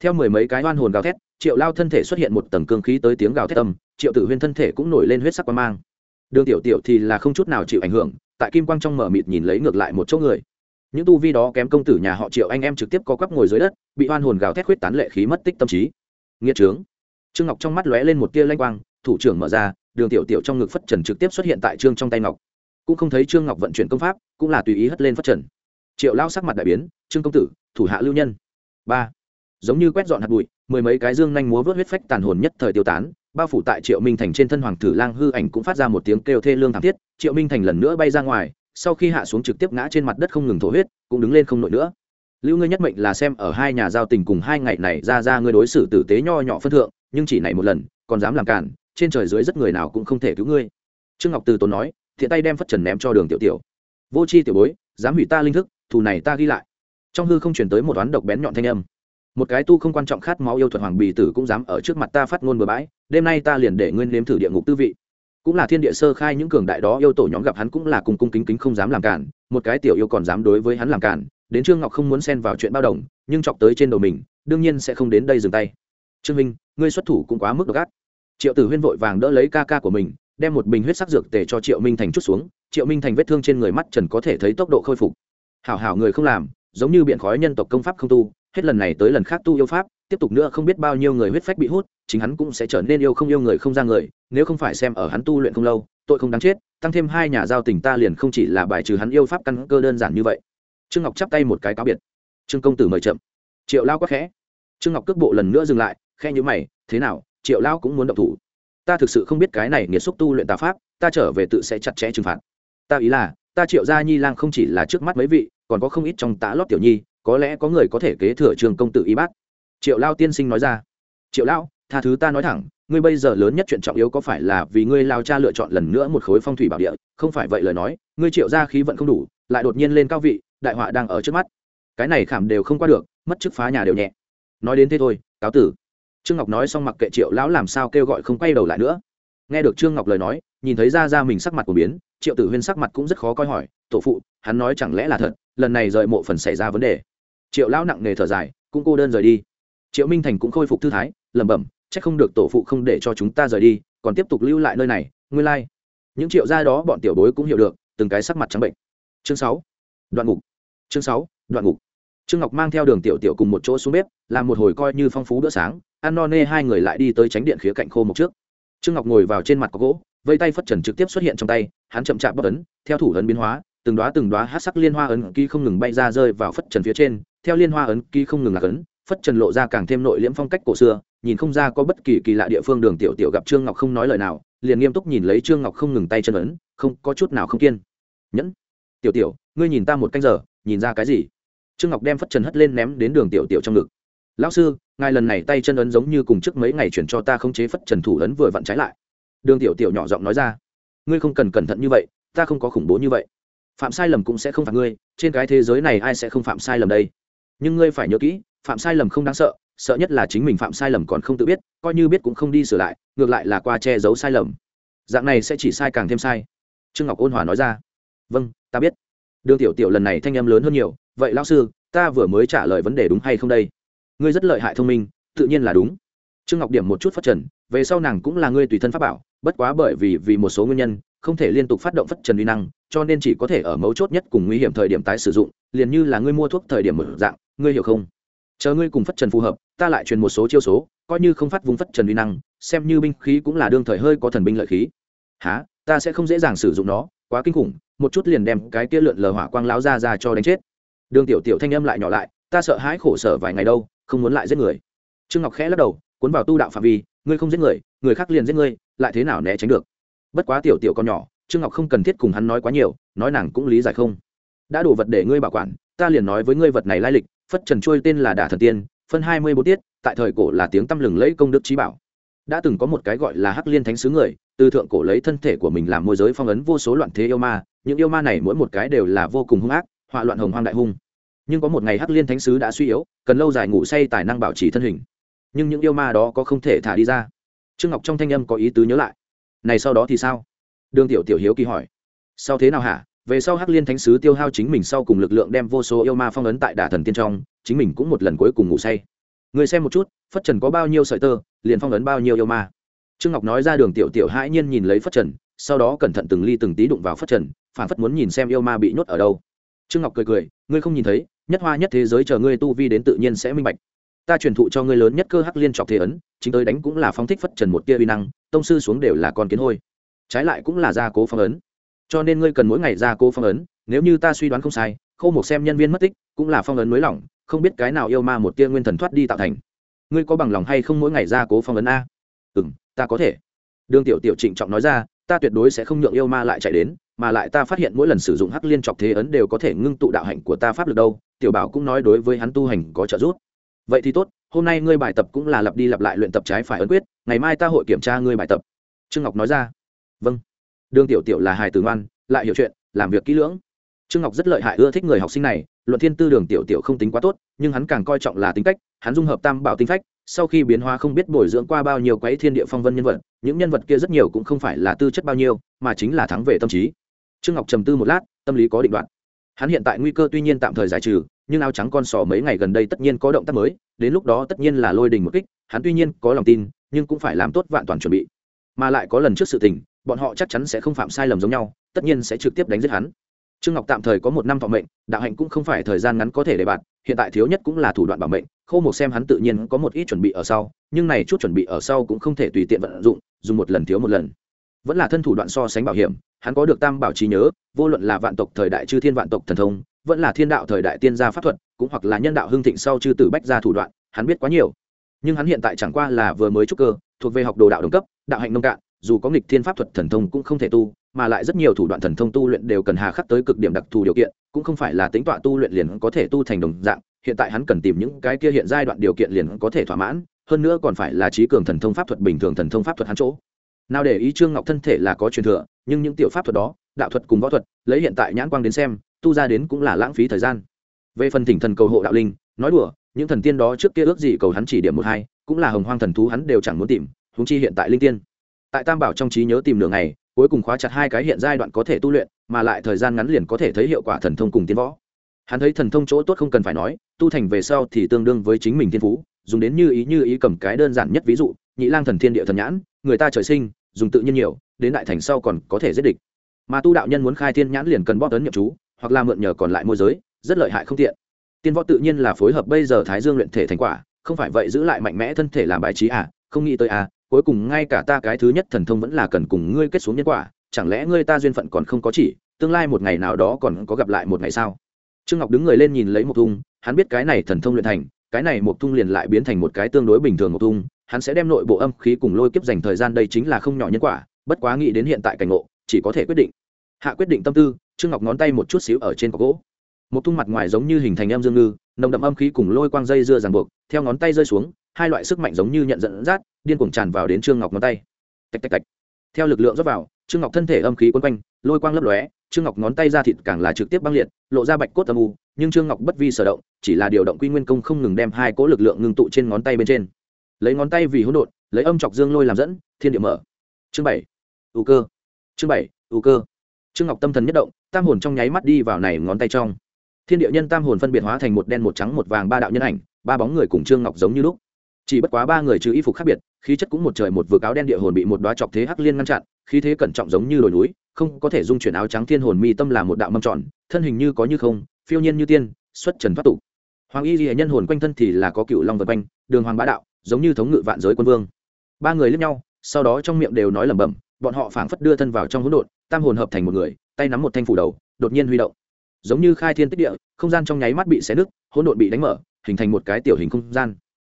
theo mười mấy cái oan hồn gào thét, triệu lao thân thể xuất hiện một tầng cương khí tới tiếng gào thét âm, triệu tử huyên thân thể cũng nổi lên huyết sắc quang mang. Đường tiểu tiểu thì là không chút nào chịu ảnh hưởng, tại kim quang trong mở mịt nhìn lấy ngược lại một chỗ người. Những tu vi đó kém công tử nhà họ triệu anh em trực tiếp có quắp ngồi dưới đất, bị oan hồn gào thét huyết tán lệ khí mất tích tâm trí. Nghĩa trướng. Trương ngọc trong mắt lóe lên một tia lanh quang, thủ trưởng mở ra, đường tiểu tiểu trong ngực phất trần trực tiếp xuất hiện tại trương trong tay ngọc. Cũng không thấy trương ngọc vận chuyển công pháp, cũng là tùy ý hất lên phất trần. Triệu lao sắc mặt đại biến, trương công tử, thủ hạ lưu nhân. Ba giống như quét dọn hạt bụi, mười mấy cái dương nhanh múa vớt huyết phách tàn hồn nhất thời tiêu tán, bao phủ tại triệu minh thành trên thân hoàng tử lang hư ảnh cũng phát ra một tiếng kêu thê lương thảm thiết, triệu minh thành lần nữa bay ra ngoài, sau khi hạ xuống trực tiếp ngã trên mặt đất không ngừng thổ huyết, cũng đứng lên không nổi nữa. Lưu ngươi nhất mệnh là xem ở hai nhà giao tình cùng hai ngày này ra ra ngươi đối xử tử tế nho nhỏ phân thượng, nhưng chỉ này một lần, còn dám làm cản trên trời dưới rất người nào cũng không thể cứu ngươi. Trương ngọc từ tốn nói, thiện tay đem phất trần ném cho đường tiểu tiểu. Vô c h i tiểu bối, dám hủy ta linh thức, thù này ta ghi lại. Trong hư không chuyển tới một toán độc bén nhọn thanh âm một cái tu không quan trọng khát máu yêu thuật hoàng bì tử cũng dám ở trước mặt ta phát ngôn bừa bãi, đêm nay ta liền để nguyên nếm thử địa ngục tư vị. Cũng là thiên địa sơ khai những cường đại đó yêu tổ nhóm gặp hắn cũng là cùng cung kính kính không dám làm cản, một cái tiểu yêu còn dám đối với hắn làm cản, đến trương ngọc không muốn xen vào chuyện bao đồng, nhưng chọc tới trên đầu mình, đương nhiên sẽ không đến đây dừng tay. Trương minh, ngươi xuất thủ cũng quá mức độc ác. Triệu tử huyên vội vàng đỡ lấy ca ca của mình, đem một bình huyết sắc dược tề cho triệu minh thành chút xuống, triệu minh thành vết thương trên người mắt trần có thể thấy tốc độ khôi phục. Hảo hảo người không làm, giống như biện khói nhân tộc công pháp không tu hết lần này tới lần khác tu yêu pháp, tiếp tục nữa không biết bao nhiêu người huyết phách bị hút, chính hắn cũng sẽ trở nên yêu không yêu người không ra người, nếu không phải xem ở hắn tu luyện không lâu, tội không đáng chết, tăng thêm hai nhà giao tình ta liền không chỉ là bài trừ hắn yêu pháp căn cơ đơn giản như vậy. Trương ngọc chắp tay một cái cáo biệt. Trương công tử mời chậm. Triệu lao quát khẽ. Trương ngọc cước bộ lần nữa dừng lại khe nhữ mày, thế nào, triệu lao cũng muốn động thủ? Ta thực sự không biết cái này nghiệt xúc tu luyện tà pháp, ta trở về tự sẽ chặt chẽ trừng phạt. Ta ý là, ta triệu gia nhi lang không chỉ là trước mắt mấy vị, còn có không ít trong tá lót tiểu nhi có lẽ có người có thể kế thừa trường công tử y bác. Triệu lao tiên sinh nói ra. Triệu lao, tha thứ ta nói thẳng, ngươi bây giờ lớn nhất chuyện trọng yếu có phải là vì ngươi lao cha lựa chọn lần nữa một khối phong thủy bảo địa? Không phải vậy lời nói, ngươi triệu ra khí vận không đủ, lại đột nhiên lên cao vị, đại họa đang ở trước mắt. Cái này khảm đều không qua được, mất chức phá nhà đều nhẹ. Nói đến thế thôi, cáo tử. Trương ngọc nói xong mặc kệ triệu lão làm sao kêu gọi không quay đầu lại nữa. Nghe được trương ngọc lời nói, nhìn thấy ra ra mình sắc mặt của biến, triệu tử huyên sắc mặt cũng rất khó coi hỏi, tổ phụ, hắn nói chẳng lẽ là thật, lần này rời mộ phần xảy ra vấn đề? Triệu lão nặng nề thở dài, cũng cô đơn rời đi. Triệu minh thành cũng khôi phục thư thái, lẩm bẩm c h ắ c không được tổ phụ không để cho chúng ta rời đi, còn tiếp tục lưu lại nơi này nguyên lai、like. những triệu gia đó bọn tiểu bối cũng hiểu được, từng cái sắc mặt trắng bệnh. Chương sáu, đoạn ngục. Chương sáu, đoạn ngục. Trương ngọc mang theo đường tiểu tiểu cùng một chỗ xuống bếp, làm một hồi coi như phong phú bữa sáng, ăn no nê hai người lại đi tới tránh điện khía cạnh khô một trước. Trương ngọc ngồi vào trên mặt có gỗ, vây tay phất trần trực tiếp xuất hiện trong tay, hắn chậm chạp bất ấn, theo thủ ấn biến hóa từng đóa từng đóa hát sắc liên hoa ấn ký không ngừng bay ra rơi vào phất trần phía trên. Theo liên hoa ấn ký không ngừng lạc ấn, phất trần lộ ra càng thêm nội liễm phong cách cổ xưa. Nhìn không ra có bất kỳ kỳ lạ địa phương đường tiểu tiểu gặp trương ngọc không nói lời nào, liền nghiêm túc nhìn lấy trương ngọc không ngừng tay chân ấn, không, có chút nào không kiên. Nhẫn. Tiểu tiểu, ngươi nhìn ta một canh giờ, nhìn ra cái gì? Trương ngọc đem phất trần hất lên ném đến đường tiểu tiểu trong ngực. Lão sư, ngài lần này tay chân ấn giống như cùng trước mấy ngày chuyển cho ta không chế phất trần thủ ấn vừa vặn trái lại. Đường tiểu tiểu nhỏ giọng nói ra. Ngươi không cần cẩn thận như vậy, ta không có khủng bố như vậy phạm sai lầm cũng sẽ không phạt ngươi, trên cái thế giới này ai sẽ không phạm sai lầm đây? Nhưng ngươi phải nhớ kỹ, phạm sai lầm không đáng sợ sợ nhất là chính mình phạm sai lầm còn không tự biết, coi như biết cũng không đi sửa lại, ngược lại là qua che giấu sai lầm. Dạng này sẽ chỉ sai càng thêm sai. Trương ngọc ôn hòa nói ra. Vâng ta biết. Đường tiểu tiểu lần này thanh em lớn hơn nhiều. Vậy lão sư, ta vừa mới trả lời vấn đề đúng hay không đây? Ngươi rất lợi hại thông minh, tự nhiên là đúng. Trương ngọc điểm một chút phát trần, về sau nàng cũng là ngươi tùy thân pháp bảo, bất quá bởi vì vì một số nguyên nhân không thể liên tục phát động phất trần uy năng, cho nên chỉ có thể ở mấu chốt nhất cùng nguy hiểm thời điểm tái sử dụng, liền như là ngươi mua thuốc thời điểm mở dạng, ngươi hiểu không? Chờ ngươi cùng phất trần phù hợp, ta lại truyền một số chiêu số, coi như không phát vùng phất trần uy năng, xem như binh khí cũng là đương thời hơi có thần binh lợi khí. Há ta sẽ không dễ dàng sử dụng nó, quá kinh khủng, một chút liền đem cái kia lượn lờ hỏa quang láo ra ra cho đánh chết. Đường tiểu tiểu thanh âm lại nhỏ lại, ta sợ hãi khổ sở vài ngày đâu, không muốn lại giết người. Trương ngọc khẽ lắc đầu, cuốn vào tu đạo phạm vi, ngươi không giết người người khác liền giết ngươi, lại thế nào né tránh được? Bất quá tiểu tiểu con nhỏ, trương ngọc không cần thiết cùng hắn nói quá nhiều, nói nàng cũng lý giải không. Đã đủ vật để ngươi bảo quản, ta liền nói với ngươi vật này lai lịch, phất trần trôi tên là đả thần tiên, phân hai mươi bốn tiết, tại thời cổ là tiếng tăm lừng lẫy công đức trí bảo. Đã từng có một cái gọi là hắc liên thánh sứ người, từ thượng cổ lấy thân thể của mình làm môi giới phong ấn vô số loạn thế yêu ma, những yêu ma này mỗi một cái đều là vô cùng hung ác họa loạn hồng hoang đại hung. Nhưng có một ngày hắc liên thánh sứ đã suy yếu, cần lâu dài ngủ say tài năng bảo trì thân hình. Nhưng những yêu ma đó có không thể thả đi ra. Trương ngọc trong thanh âm có ý tứ nhớ lại này sau đó thì sao? Đường tiểu tiểu hiếu kỳ hỏi. Sau thế nào hả? Về sau hắc liên thánh sứ tiêu hao chính mình sau cùng lực lượng đem vô số yêu ma phong ấn tại đả thần tiên trong, chính mình cũng một lần cuối cùng ngủ say. Người xem một chút, phất trần có bao nhiêu sợi tơ, liền phong ấn bao nhiêu yêu ma. Trương ngọc nói ra đường tiểu tiểu hãi nhiên nhìn lấy phất trần, sau đó cẩn thận từng ly từng tí đụng vào phất trần, phản phất muốn nhìn xem yêu ma bị nhốt ở đâu. Trương ngọc cười cười, ngươi không nhìn thấy, nhất hoa nhất thế giới chờ ngươi tu vi đến tự nhiên sẽ minh bạch. Ta truyền thụ cho ngươi lớn nhất cơ hắc liên trọc thế ấn, chính tới đánh cũng là phóng thích phất trần một tia uy năng tông sư xuống đều là con kiến hôi. Trái lại cũng là gia cố phong ấn. Cho nên ngươi cần mỗi ngày gia cố phong ấn, nếu như ta suy đoán không sai, khâu một xem nhân viên mất tích cũng là phong ấn mới lỏng, không biết cái nào yêu ma một tia nguyên thần thoát đi tạo thành. Ngươi có bằng lòng hay không mỗi ngày gia cố phong ấn a? Ừ m ta có thể. Đường tiểu tiểu trịnh trọng nói ra, ta tuyệt đối sẽ không nhượng yêu ma lại chạy đến, mà lại ta phát hiện mỗi lần sử dụng hắc liên chọc thế ấn đều có thể ngưng tụ đạo hạnh của ta pháp lực đâu, tiểu bảo cũng nói đối với hắn tu hành có trợ giúp. Vậy thì tốt hôm nay ngươi bài tập cũng là lặp đi lặp lại luyện tập trái phải ấn quyết, ngày mai ta hội kiểm tra ngươi bài tập. Trương ngọc nói ra. Vâng. Đường tiểu tiểu là hài tử ngoan, lại hiểu chuyện, làm việc kỹ lưỡng. Trương ngọc rất lợi hại ưa thích người học sinh này, luận thiên tư đường tiểu tiểu không tính quá tốt, nhưng hắn càng coi trọng là tính cách, hắn dung hợp tam bảo tính phách, sau khi biến hóa không biết bồi dưỡng qua bao nhiêu quấy thiên địa phong vân nhân vật, những nhân vật kia rất nhiều cũng không phải là tư chất bao nhiêu, mà chính là thắng về tâm trí. Trương ngọc trầm tư một lát, tâm lý có định đoạn. Hắn hiện tại nguy cơ tuy nhiên tạm thời giải trừ nhưng áo trắng con sò mấy ngày gần đây tất nhiên có động tác mới, đến lúc đó tất nhiên là lôi đình một kích, hắn tuy nhiên có lòng tin, nhưng cũng phải làm tốt vạn toàn chuẩn bị. Mà lại có lần trước sự tình, bọn họ chắc chắn sẽ không phạm sai lầm giống nhau, tất nhiên sẽ trực tiếp đánh giết hắn. Trương ngọc tạm thời có một năm thọ mệnh, đạo hạnh cũng không phải thời gian ngắn có thể để bạn, hiện tại thiếu nhất cũng là thủ đoạn bảo mệnh, khâu một xem hắn tự nhiên có một ít chuẩn bị ở sau, nhưng này chút chuẩn bị ở sau cũng không thể tùy tiện vận dụng, dùng một lần thiếu một lần. Vẫn là thân thủ đoạn so sánh bảo hiểm, hắn có được tam bảo trí nhớ, vô luận là vạn tộc thời đại chư thiên vạn tộc thần thông vẫn là thiên đạo thời đại tiên gia pháp thuật, cũng hoặc là nhân đạo hưng thịnh sau chư tử bách gia thủ đoạn, hắn biết quá nhiều. Nhưng hắn hiện tại chẳng qua là vừa mới trúc cơ, thuộc về học đồ đạo đồng cấp, đạo hạnh nông cạn, dù có nghịch thiên pháp thuật thần thông cũng không thể tu, mà lại rất nhiều thủ đoạn thần thông tu luyện đều cần hà khắc tới cực điểm đặc thù điều kiện, cũng không phải là tính tọa tu luyện liền có thể tu thành đồng dạng, hiện tại hắn cần tìm những cái kia hiện giai đoạn điều kiện liền có thể thỏa mãn, hơn nữa còn phải là trí cường thần thông pháp thuật bình thường thần thông pháp thuật hắn chỗ. Nào để ý trương ngọc thân thể là có truyền thừa, nhưng những tiểu pháp thuật đó, đạo thuật cùng võ thuật, lấy hiện tại nhãn quang đến xem tu ra đến cũng là lãng phí thời gian. Về phần thỉnh thần cầu hộ đạo linh, nói đùa, những thần tiên đó trước kia ước gì cầu hắn chỉ điểm một hai, cũng là hồng hoang thần thú hắn đều chẳng muốn tìm húng chi hiện tại linh tiên. Tại tam bảo trong trí nhớ tìm nửa ngày, cuối cùng khóa chặt hai cái hiện giai đoạn có thể tu luyện, mà lại thời gian ngắn liền có thể thấy hiệu quả thần thông cùng tiến võ. Hắn thấy thần thông chỗ tốt không cần phải nói, tu thành về sau thì tương đương với chính mình thiên phú, dùng đến như ý như ý cầm cái đơn giản nhất ví dụ, nhị lang thần thiên địa thần nhãn, người ta trời sinh, dùng tự nhiên nhiều, đến đại thành sau còn có thể giết địch. Mà tu đạo nhân muốn khai thiên nhãn liền cần bóp tấn nhậm chú hoặc là mượn nhờ còn lại môi giới, rất lợi hại không tiện. Tiên võ tự nhiên là phối hợp bây giờ thái dương luyện thể thành quả, không phải vậy giữ lại mạnh mẽ thân thể làm bài trí à không nghĩ tới à cuối cùng ngay cả ta cái thứ nhất thần thông vẫn là cần cùng ngươi kết xuống nhân quả, chẳng lẽ ngươi ta duyên phận còn không có chỉ, tương lai một ngày nào đó còn có gặp lại một ngày sao? Trương ngọc đứng người lên nhìn lấy một thung, hắn biết cái này thần thông luyện thành, cái này một thung liền lại biến thành một cái tương đối bình thường một thung, hắn sẽ đem nội bộ âm khí cùng lôi kiếp dành thời gian đây chính là không nhỏ nhân quả, bất quá nghĩ đến hiện tại cảnh ngộ, chỉ có thể quyết định. Hạ quyết định tâm tư trương ngọc ngón tay một chút xíu ở trên cọc gỗ. Một tung mặt ngoài giống như hình thành em dương ngư, nồng đậm âm khí cùng lôi quang dây dưa ràng buộc, theo ngón tay rơi xuống, hai loại sức mạnh giống như nhận dẫn dắt, điên cuồng tràn vào đến trương ngọc ngón tay. Tạch tạch tạch. Theo lực lượng rót vào, trương ngọc thân thể âm khí quấn quanh, lôi quang lấp lóe, trương ngọc ngón tay ra thịt càng là trực tiếp băng liệt, lộ ra bạch cốt âm u, nhưng trương ngọc bất vi sở động, chỉ là điều động quy nguyên công không ngừng đem hai cỗ lực lượng ngưng tụ trên ngón tay bên trên. Lấy ngón tay vì hỗn độn, lấy âm chọc dương lôi làm dẫn, thiên địa mở. Chương bảy. Ưu cơ. Chương bảy. Ưu cơ trương ngọc tâm thần nhất động, tam hồn trong nháy mắt đi vào này ngón tay trong. Thiên địa nhân tam hồn phân biệt hóa thành một đen một trắng một vàng ba đạo nhân ảnh, ba bóng người cùng trương ngọc giống như lúc. Chỉ bất quá ba người trừ y phục khác biệt, khí chất cũng một trời một vừa áo đen địa hồn bị một đoá chọc thế hắc liên ngăn chặn, khí thế cẩn trọng giống như đồi núi, không có thể dung chuyển áo trắng thiên hồn mi tâm là một đạo mâm tròn, thân hình như có như không, phiêu nhiên như tiên, xuất trần thoát tục. Hoàng y ghi nhân hồn quanh thân thì là có cựu long vật quanh, đường hoàng bá đạo, giống như thống ngự vạn giới quân vương. Ba người lướt nhau, sau đó trong miệng đều nói lẩm bẩm, bọn họ phảng phất đưa thân vào trong hỗn độn tam hồn hợp thành một người, tay nắm một thanh phủ đầu, đột nhiên huy động. Giống như khai thiên tích địa, không gian trong nháy mắt bị xé nứt, hỗn độn bị đánh mở, hình thành một cái tiểu hình không gian.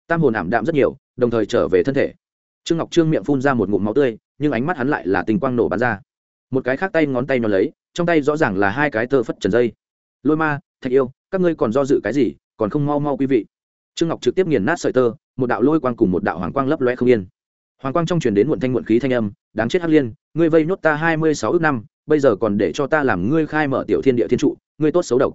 Tam hồn ảm đạm rất nhiều, đồng thời trở về thân thể. Trương ngọc trương miệng phun ra một ngụm máu tươi, nhưng ánh mắt hắn lại là tình quang nổ bắn ra. Một cái khác tay ngón tay nó lấy, trong tay rõ ràng là hai cái tơ phất trần dây. Lôi ma, thạch yêu, các ngươi còn do dự cái gì, còn không mau mau quý vị? Trương ngọc trực tiếp nghiền nát sợi tơ, một đạo lôi quang cùng một đạo hoàng quang lấp loe không yên hoàng quang trong truyền đến muộn thanh muộn khí thanh âm, đáng chết hắc liên, ngươi vây nhốt ta hai mươi sáu ước năm, bây giờ còn để cho ta làm ngươi khai mở tiểu thiên địa thiên trụ, ngươi tốt xấu độc.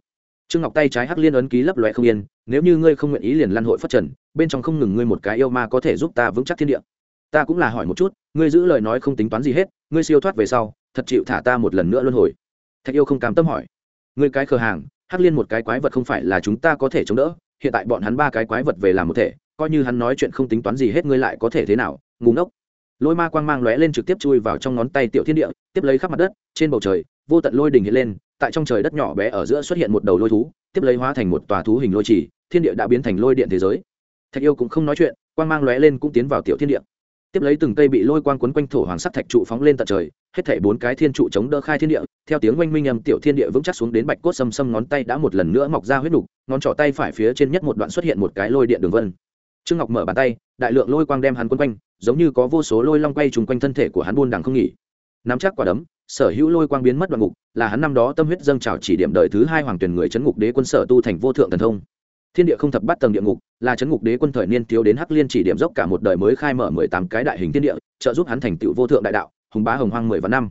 Trương ngọc tay trái hắc liên ấn ký lấp loe không yên, nếu như ngươi không nguyện ý liền lăn hội phát trần, bên trong không ngừng ngươi một cái yêu ma có thể giúp ta vững chắc thiên địa. Ta cũng là hỏi một chút, ngươi giữ lời nói không tính toán gì hết, ngươi siêu thoát về sau, thật chịu thả ta một lần nữa luân hồi. Thạch yêu không cam tâm hỏi. Ngươi cái khờ hàng, hắc liên một cái quái vật không phải là chúng ta có thể chống đỡ, hiện tại bọn hắn ba cái quái vật về làm một thể, coi như hắn nói chuyện không tính toán gì hết, ngươi lại có thể thế nào? Ngủ ngốc. Lôi ma quang mang lóe lên trực tiếp chui vào trong ngón tay tiểu thiên địa, tiếp lấy khắp mặt đất, trên bầu trời, vô tận lôi đình hiện lên, tại trong trời đất nhỏ bé ở giữa xuất hiện một đầu lôi thú, tiếp lấy hóa thành một tòa thú hình lôi trì thiên địa đã biến thành lôi điện thế giới. Thạch yêu cũng không nói chuyện, quang mang lóe lên cũng tiến vào tiểu thiên địa. Tiếp lấy từng cây bị lôi quang quấn quanh thổ hoàng sắc thạch trụ phóng lên tận trời, hết thảy bốn cái thiên trụ chống đỡ khai thiên địa, theo tiếng oanh minh âm tiểu thiên địa vững chắc xuống đến bạch cốt xâm xâm ngón tay đã một lần nữa mọc ra huyết đục ngón trỏ tay phải phía trên nhất một đoạn xuất hiện một cái lôi điện đường vân. Trương ngọc mở bàn tay, đại lượng lôi quang đem hắn quấn quanh giống như có vô số lôi long quay trùng quanh thân thể của hắn buôn đằng không nghỉ. Nắm chắc quả đấm, sở hữu lôi quang biến mất đoạn ngục, là hắn năm đó tâm huyết dâng trào chỉ điểm đời thứ hai hoàng tuyển người chấn ngục đế quân sở tu thành vô thượng thần thông. Thiên địa không thập bắt tầng địa ngục, là chấn ngục đế quân thời niên thiếu đến hắc liên chỉ điểm dốc cả một đời mới khai mở mười tám cái đại hình thiên địa, trợ giúp hắn thành tựu vô thượng đại đạo, hùng bá hồng hoang mười vạn năm.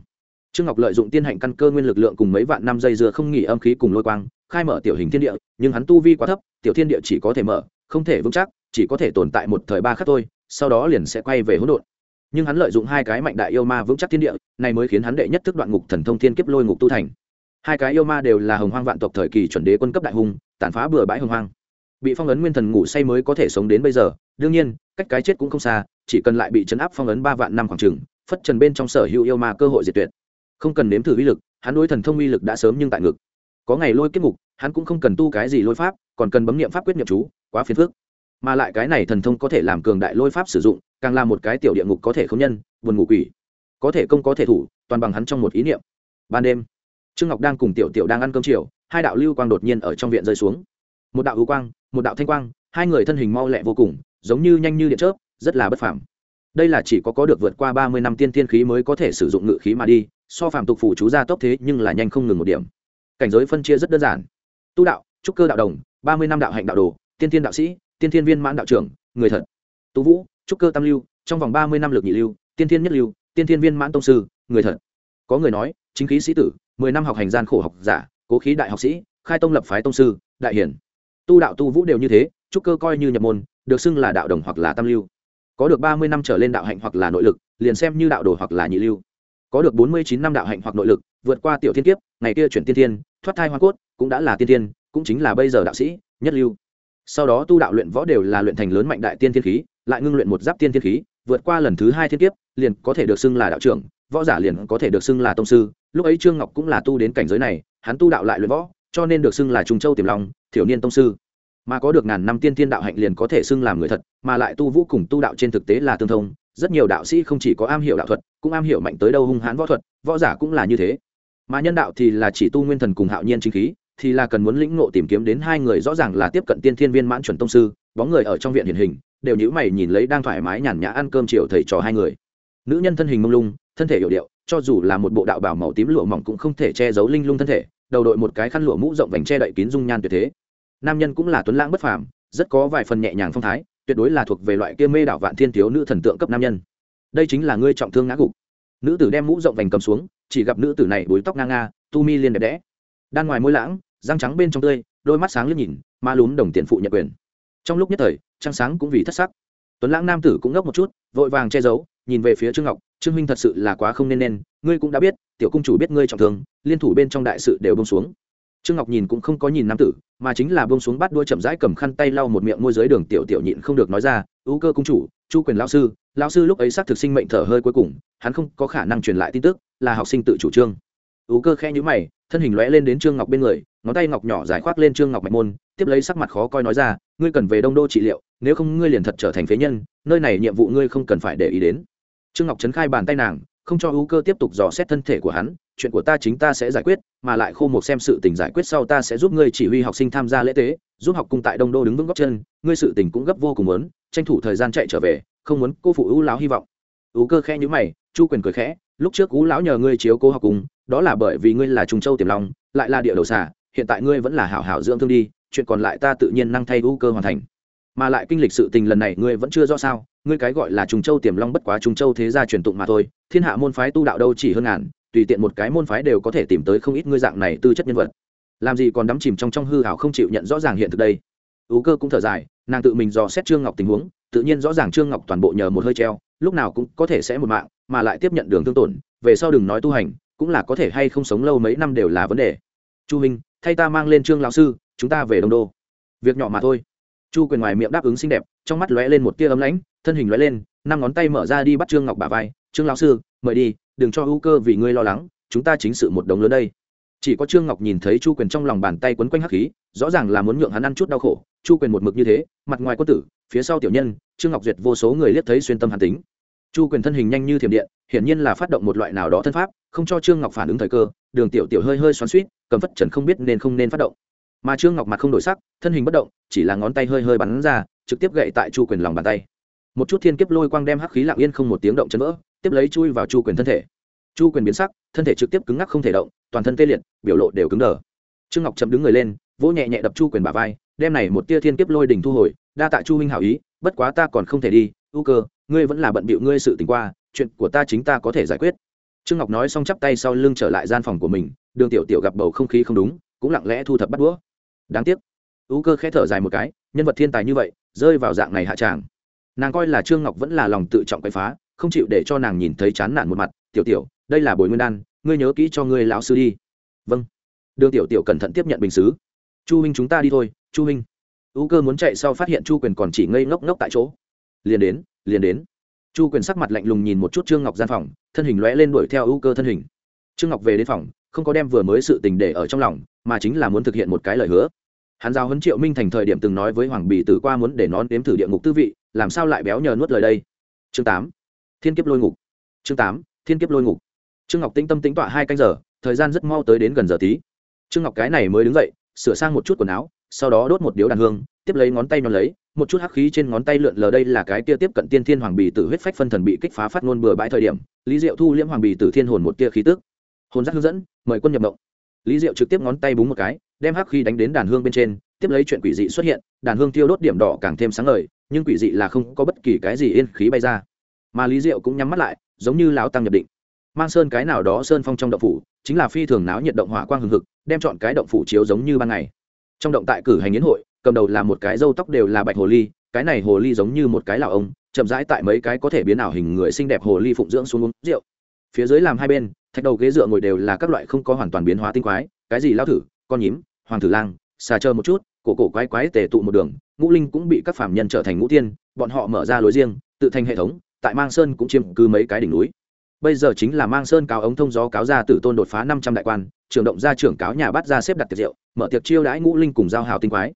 Trương ngọc lợi dụng tiên hạnh căn cơ nguyên lực lượng cùng mấy vạn năm dây dưa không nghỉ âm khí cùng lôi quang, khai mở tiểu hình thiên địa, nhưng hắn tu vi quá thấp, tiểu thiên địa chỉ có thể mở, không thể vững chắc, chỉ có thể tồn tại một thời ba khắc thôi sau đó liền sẽ quay về hỗn độn. Nhưng hắn lợi dụng hai cái mạnh đại yêu ma vững chắc thiên địa, này mới khiến hắn đệ nhất thức đoạn ngục thần thông thiên kiếp lôi ngục tu thành. Hai cái yêu ma đều là hồng hoang vạn tộc thời kỳ chuẩn đế quân cấp đại hùng tàn phá bừa bãi hồng hoang. Bị phong ấn nguyên thần ngủ say mới có thể sống đến bây giờ, đương nhiên, cách cái chết cũng không xa, chỉ cần lại bị chấn áp phong ấn ba vạn năm khoảng trừng phất trần bên trong sở hữu yêu ma cơ hội diệt tuyệt. Không cần nếm thử uy lực, hắn đối thần thông uy lực đã sớm nhưng tại ngực. Có ngày lôi kiếp ngục, hắn cũng không cần tu cái gì lôi pháp, còn cần bấm nghiệm pháp quyết nghiệm chú, quá phiền phức mà lại cái này thần thông có thể làm cường đại lôi pháp sử dụng, càng là một cái tiểu địa ngục có thể không nhân, buồn ngủ quỷ. Có thể công có thể thủ, toàn bằng hắn trong một ý niệm. Ban đêm, trương ngọc đang cùng tiểu tiểu đang ăn cơm chiều, hai đạo lưu quang đột nhiên ở trong viện rơi xuống. Một đạo hữu quang, một đạo thanh quang, hai người thân hình mau lẹ vô cùng, giống như nhanh như điện chớp, rất là bất phàm. Đây là chỉ có có được vượt qua ba mươi năm tiên tiên khí mới có thể sử dụng ngự khí mà đi, so phàm tục phủ chú ra tốc thế nhưng là nhanh không ngừng một điểm. Cảnh giới phân chia rất đơn giản. Tu đạo, trúc cơ đạo đồng, ba mươi năm đạo hạnh đạo đồ, tiên tiên đạo sĩ tiên Thiên viên mãn đạo trưởng, người thật. Tú vũ trúc cơ tam lưu, trong vòng ba mươi năm lực nhị lưu, tiên Thiên nhất lưu, tiên Thiên viên mãn tông sư, người thật. Có người nói, chính khí sĩ tử, mười năm học hành gian khổ học giả, cố khí đại học sĩ, khai tông lập phái tông sư, đại hiển. Tu đạo tu vũ đều như thế trúc cơ coi như nhập môn, được xưng là đạo đồng hoặc là tam lưu. Có được ba mươi năm trở lên đạo hạnh hoặc là nội lực, liền xem như đạo đồ hoặc là nhị lưu. Có được bốn mươi chín năm đạo hạnh hoặc nội lực, vượt qua tiểu thiên kiếp, ngày kia chuyển tiên thiên, thoát thai hoa cốt, cũng đã là tiên thiên, cũng chính là bây giờ đạo sĩ, nhất lưu sau đó tu đạo luyện võ đều là luyện thành lớn mạnh đại tiên thiên khí, lại ngưng luyện một giáp tiên thiên khí, vượt qua lần thứ hai thiên kiếp, liền có thể được xưng là đạo trưởng, võ giả liền có thể được xưng là tông sư. Lúc ấy trương ngọc cũng là tu đến cảnh giới này, hắn tu đạo lại luyện võ, cho nên được xưng là trung châu tiềm long, thiểu niên tông sư. Mà có được ngàn năm tiên tiên đạo hạnh liền có thể xưng làm người thật, mà lại tu vũ cùng tu đạo trên thực tế là tương thông, rất nhiều đạo sĩ không chỉ có am hiểu đạo thuật, cũng am hiểu mạnh tới đâu hung hãn võ thuật, võ giả cũng là như thế. Mà nhân đạo thì là chỉ tu nguyên thần cùng hạo nhiên chính khí thì là cần muốn lĩnh ngộ tìm kiếm đến hai người rõ ràng là tiếp cận tiên thiên viên mãn chuẩn tông sư, bóng người ở trong viện hiển hình, đều nhữ mày nhìn lấy đang thoải mái nhàn nhã ăn cơm chiều thầy trò hai người. Nữ nhân thân hình mông lung, thân thể hiệu điệu, cho dù là một bộ đạo bảo màu tím lụa mỏng cũng không thể che giấu linh lung thân thể, đầu đội một cái khăn lụa mũ rộng vành che đậy kín dung nhan tuyệt thế. Nam nhân cũng là tuấn lãng bất phàm, rất có vài phần nhẹ nhàng phong thái, tuyệt đối là thuộc về loại kia mê đảo vạn thiên thiếu nữ thần tượng cấp nam nhân. Đây chính là ngươi trọng thương ngã gục. Nữ tử đem mũ rộng vành cầm xuống, chỉ gặp nữ tử này búi tóc ngang nga, tu mi liền đẹp đẽ. Đan ngoài môi lãng răng trắng bên trong tươi, đôi mắt sáng liếc nhìn, ma lún đồng tiền phụ nhận quyền. Trong lúc nhất thời, trăng sáng cũng vì thất sắc. Tuấn lãng nam tử cũng ngốc một chút, vội vàng che giấu, nhìn về phía trương ngọc, trương minh thật sự là quá không nên nên, ngươi cũng đã biết, tiểu cung chủ biết ngươi trọng thương, liên thủ bên trong đại sự đều bông xuống. Trương ngọc nhìn cũng không có nhìn nam tử, mà chính là bông xuống bắt đua chậm rãi cầm khăn tay lau một miệng môi giới đường tiểu tiểu nhịn không được nói ra ưu cơ cung chủ, chu quyền lão sư lão sư lúc ấy xác thực sinh mệnh thở hơi cuối cùng, hắn không có khả năng truyền lại tin tức, là học sinh tự chủ trương. Ưu cơ khe nhữ mày thân hình lóe lên đến trương ngọc bên người, ngón tay ngọc nhỏ giải khoác lên trương ngọc mạch môn, tiếp lấy sắc mặt khó coi nói ra, ngươi cần về đông đô trị liệu, nếu không ngươi liền thật trở thành phế nhân, nơi này nhiệm vụ ngươi không cần phải để ý đến. Trương ngọc trấn khai bàn tay nàng, không cho ưu cơ tiếp tục dò xét thân thể của hắn, chuyện của ta chính ta sẽ giải quyết, mà lại khô một xem sự tình giải quyết sau ta sẽ giúp ngươi chỉ huy học sinh tham gia lễ tế, giúp học cung tại đông đô đứng vững góc chân, ngươi sự tình cũng gấp vô cùng lớn, tranh thủ thời gian chạy trở về, không muốn cô phụ ưu lão hy vọng. Ưu cơ khẽ nhữ mày, chu quyền cười khẽ, lúc trước ưu lão nhờ ngươi chiếu cố học cung đó là bởi vì ngươi là trung châu tiềm long, lại là địa đầu xà, hiện tại ngươi vẫn là hảo hảo dưỡng thương đi, chuyện còn lại ta tự nhiên năng thay U cơ hoàn thành. Mà lại kinh lịch sự tình lần này ngươi vẫn chưa rõ sao, ngươi cái gọi là trung châu tiềm long bất quá trung châu thế gia truyền tụng mà thôi, thiên hạ môn phái tu đạo đâu chỉ hơn ngàn, tùy tiện một cái môn phái đều có thể tìm tới không ít ngươi dạng này tư chất nhân vật. Làm gì còn đắm chìm trong trong hư hảo không chịu nhận rõ ràng hiện thực đây. U cơ cũng thở dài, nàng tự mình dò xét trương ngọc tình huống, tự nhiên rõ ràng trương ngọc toàn bộ nhờ một hơi treo, lúc nào cũng có thể sẽ một mạng, mà lại tiếp nhận đường thương tổn, về sau đừng nói tu hành cũng là có thể hay không sống lâu mấy năm đều là vấn đề. Chu minh, thay ta mang lên trương lão sư, chúng ta về đông đô. Việc nhỏ mà thôi. Chu quyền ngoài miệng đáp ứng xinh đẹp, trong mắt lóe lên một tia ấm lãnh, thân hình lóe lên, năm ngón tay mở ra đi bắt trương ngọc bà vai. Trương lão sư, mời đi, đừng cho hữu cơ vì ngươi lo lắng, chúng ta chính sự một đồng lớn đây. Chỉ có trương ngọc nhìn thấy chu quyền trong lòng bàn tay quấn quanh hắc khí, rõ ràng là muốn nhượng hắn ăn chút đau khổ. Chu quyền một mực như thế, mặt ngoài quân tử, phía sau tiểu nhân, trương ngọc duyệt vô số người liếc thấy xuyên tâm hàn tính chu quyền thân hình nhanh như thiểm điện, hiển nhiên là phát động một loại nào đó thân pháp, không cho trương ngọc phản ứng thời cơ, đường tiểu tiểu hơi hơi xoắn suýt cầm phất trần không biết nên không nên phát động. Mà trương ngọc mặt không đổi sắc, thân hình bất động, chỉ là ngón tay hơi hơi bắn ra, trực tiếp gậy tại chu quyền lòng bàn tay. Một chút thiên kiếp lôi quang đem hắc khí lặng yên không một tiếng động chấn vỡ, tiếp lấy chui vào chu quyền thân thể. Chu quyền biến sắc, thân thể trực tiếp cứng ngắc không thể động, toàn thân tê liệt, biểu lộ đều cứng đờ. Trương ngọc chậm đứng người lên, vỗ nhẹ nhẹ đập chu quyền bả vai, đem này một tia thiên kiếp lôi đỉnh thu hồi, đa tạ chu huynh hảo ý, bất quá ta còn không thể đi ưu cơ ngươi vẫn là bận bịu ngươi sự tình qua, chuyện của ta chính ta có thể giải quyết. Trương ngọc nói xong chắp tay sau lưng trở lại gian phòng của mình, đường tiểu tiểu gặp bầu không khí không đúng, cũng lặng lẽ thu thập bắt đũa. Đáng tiếc. Ú cơ khẽ thở dài một cái, nhân vật thiên tài như vậy, rơi vào dạng này hạ tràng. Nàng coi là trương ngọc vẫn là lòng tự trọng quậy phá, không chịu để cho nàng nhìn thấy chán nản một mặt, tiểu tiểu, đây là bồi nguyên đan, ngươi nhớ kỹ cho ngươi lão sư đi. Vâng. Đường tiểu tiểu cẩn thận tiếp nhận bình xứ. Chu huynh chúng ta đi thôi, chu huynh. Ú cơ muốn chạy sau phát hiện chu quyền còn chỉ ngây ngốc ngốc tại chỗ. Liền đến liền đến. Chu quyền sắc mặt lạnh lùng nhìn một chút trương ngọc gian phòng, thân hình lóe lên đuổi theo ưu cơ thân hình. Trương ngọc về đến phòng, không có đem vừa mới sự tình để ở trong lòng, mà chính là muốn thực hiện một cái lời hứa. Hắn giao huấn triệu minh thành thời điểm từng nói với hoàng bì tử qua muốn để nón đếm thử địa ngục tư vị, làm sao lại béo nhờ nuốt lời đây? Chương tám, thiên kiếp lôi ngục. Chương tám, thiên kiếp lôi ngục. Trương ngọc tĩnh tâm tính tọa hai canh giờ, thời gian rất mau tới đến gần giờ tí. Trương ngọc cái này mới đứng dậy, sửa sang một chút quần áo, sau đó đốt một điếu đàn hương, tiếp lấy ngón tay nó lấy một chút hắc khí trên ngón tay lượn lờ đây là cái tia tiếp cận tiên thiên hoàng bì tử huyết phách phân thần bị kích phá phát ngôn bừa bãi thời điểm, lý diệu thu liễm hoàng bì tử thiên hồn một tia khí tức. Hồn giác hướng dẫn, mời quân nhập động lý diệu trực tiếp ngón tay búng một cái, đem hắc khí đánh đến đàn hương bên trên, tiếp lấy chuyện quỷ dị xuất hiện, đàn hương tiêu đốt điểm đỏ càng thêm sáng lời nhưng quỷ dị là không có bất kỳ cái gì yên khí bay ra. Mà lý diệu cũng nhắm mắt lại, giống như lão tăng nhập định. Mang sơn cái nào đó sơn phong trong động phủ, chính là phi thường náo nhiệt động hỏa quang hừng hực, đem chọn cái động phủ chiếu giống như ban ngày. Trong động tại cử hành yến hội cầm đầu là một cái râu tóc đều là bạch hồ ly, cái này hồ ly giống như một cái lào ông, chậm rãi tại mấy cái có thể biến ảo hình người xinh đẹp hồ ly phụng dưỡng xuống uống rượu. Phía dưới làm hai bên, thạch đầu ghế dựa ngồi đều là các loại không có hoàn toàn biến hóa tinh quái, cái gì lao thử, con nhím, hoàng thử lang, xà chờ một chút, cổ cổ quái quái tề tụ một đường, ngũ linh cũng bị các phạm nhân trở thành ngũ tiên, bọn họ mở ra lối riêng, tự thành hệ thống, tại mang sơn cũng chiếm cứ mấy cái đỉnh núi. Bây giờ chính là mang sơn cáo ống thông gió cáo ra tử tôn đột phá năm trăm đại quan, trưởng động gia trưởng cáo nhà bắt ra xếp đặt tiệc rượu, mở tiệc chiêu đãi ngũ linh cùng giao hào tinh quái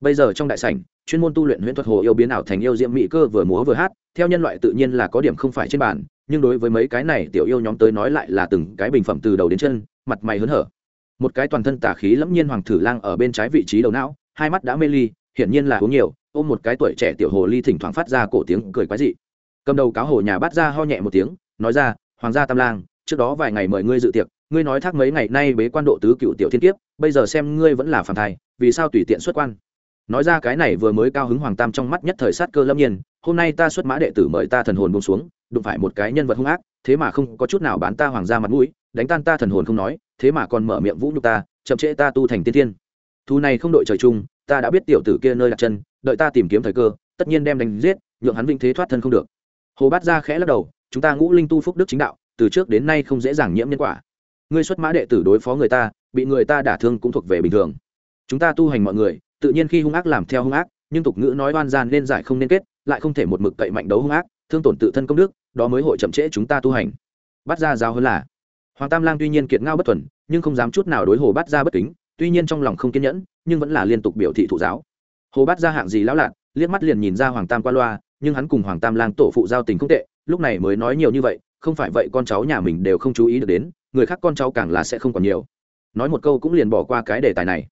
bây giờ trong đại sảnh, chuyên môn tu luyện huyễn thuật hồ yêu biến ảo thành yêu diễm mỹ cơ vừa múa vừa hát, theo nhân loại tự nhiên là có điểm không phải trên bàn, nhưng đối với mấy cái này tiểu yêu nhóm tới nói lại là từng cái bình phẩm từ đầu đến chân, mặt mày hớn hở. Một cái toàn thân tà khí lẫm nhiên hoàng thử lang ở bên trái vị trí đầu não, hai mắt đã mê ly, hiển nhiên là uống nhiều, ôm một cái tuổi trẻ tiểu hồ ly thỉnh thoảng phát ra cổ tiếng cười quái dị. Cầm đầu cáo hồ nhà bắt ra ho nhẹ một tiếng, nói ra, hoàng gia tam lang, trước đó vài ngày mời ngươi dự tiệc, ngươi nói thác mấy ngày nay bế quan độ tứ cựu tiểu thiên kiếp, bây giờ xem ngươi vẫn là phản thai, vì sao tùy tiện xuất quan? Nói ra cái này vừa mới cao hứng hoàng tam trong mắt nhất thời sát cơ lâm nhiên, hôm nay ta xuất mã đệ tử mời ta thần hồn bông xuống, đụng phải một cái nhân vật hung ác, thế mà không có chút nào bán ta hoàng gia mặt mũi, đánh tan ta thần hồn không nói, thế mà còn mở miệng vũ nhục ta, chậm trễ ta tu thành tiên thiên. Thu này không đội trời chung, ta đã biết tiểu tử kia nơi đặt chân, đợi ta tìm kiếm thời cơ, tất nhiên đem đánh giết, nhượng hắn vinh thế thoát thân không được. Hồ bát ra khẽ lắc đầu, chúng ta ngũ linh tu phúc đức chính đạo, từ trước đến nay không dễ dàng nhiễm nhân quả. Ngươi xuất mã đệ tử đối phó người ta, bị người ta đả thương cũng thuộc về bình thường. Chúng ta tu hành mọi người tự nhiên khi hung ác làm theo hung ác, nhưng tục ngữ nói oan gian nên giải không nên kết, lại không thể một mực cậy mạnh đấu hung ác, thương tổn tự thân công đức, đó mới hội chậm trễ chúng ta tu hành. Bắt ra giao hơn là, hoàng tam lang tuy nhiên kiệt ngao bất thuần, nhưng không dám chút nào đối hồ bắt ra bất kính, tuy nhiên trong lòng không kiên nhẫn, nhưng vẫn là liên tục biểu thị thụ giáo. Hồ bắt ra hạng gì lão lạn, liếc mắt liền nhìn ra hoàng tam qua loa, nhưng hắn cùng hoàng tam lang tổ phụ giao tình không tệ, lúc này mới nói nhiều như vậy, không phải vậy con cháu nhà mình đều không chú ý được đến, người khác con cháu càng là sẽ không còn nhiều. Nói một câu cũng liền bỏ qua cái đề tài này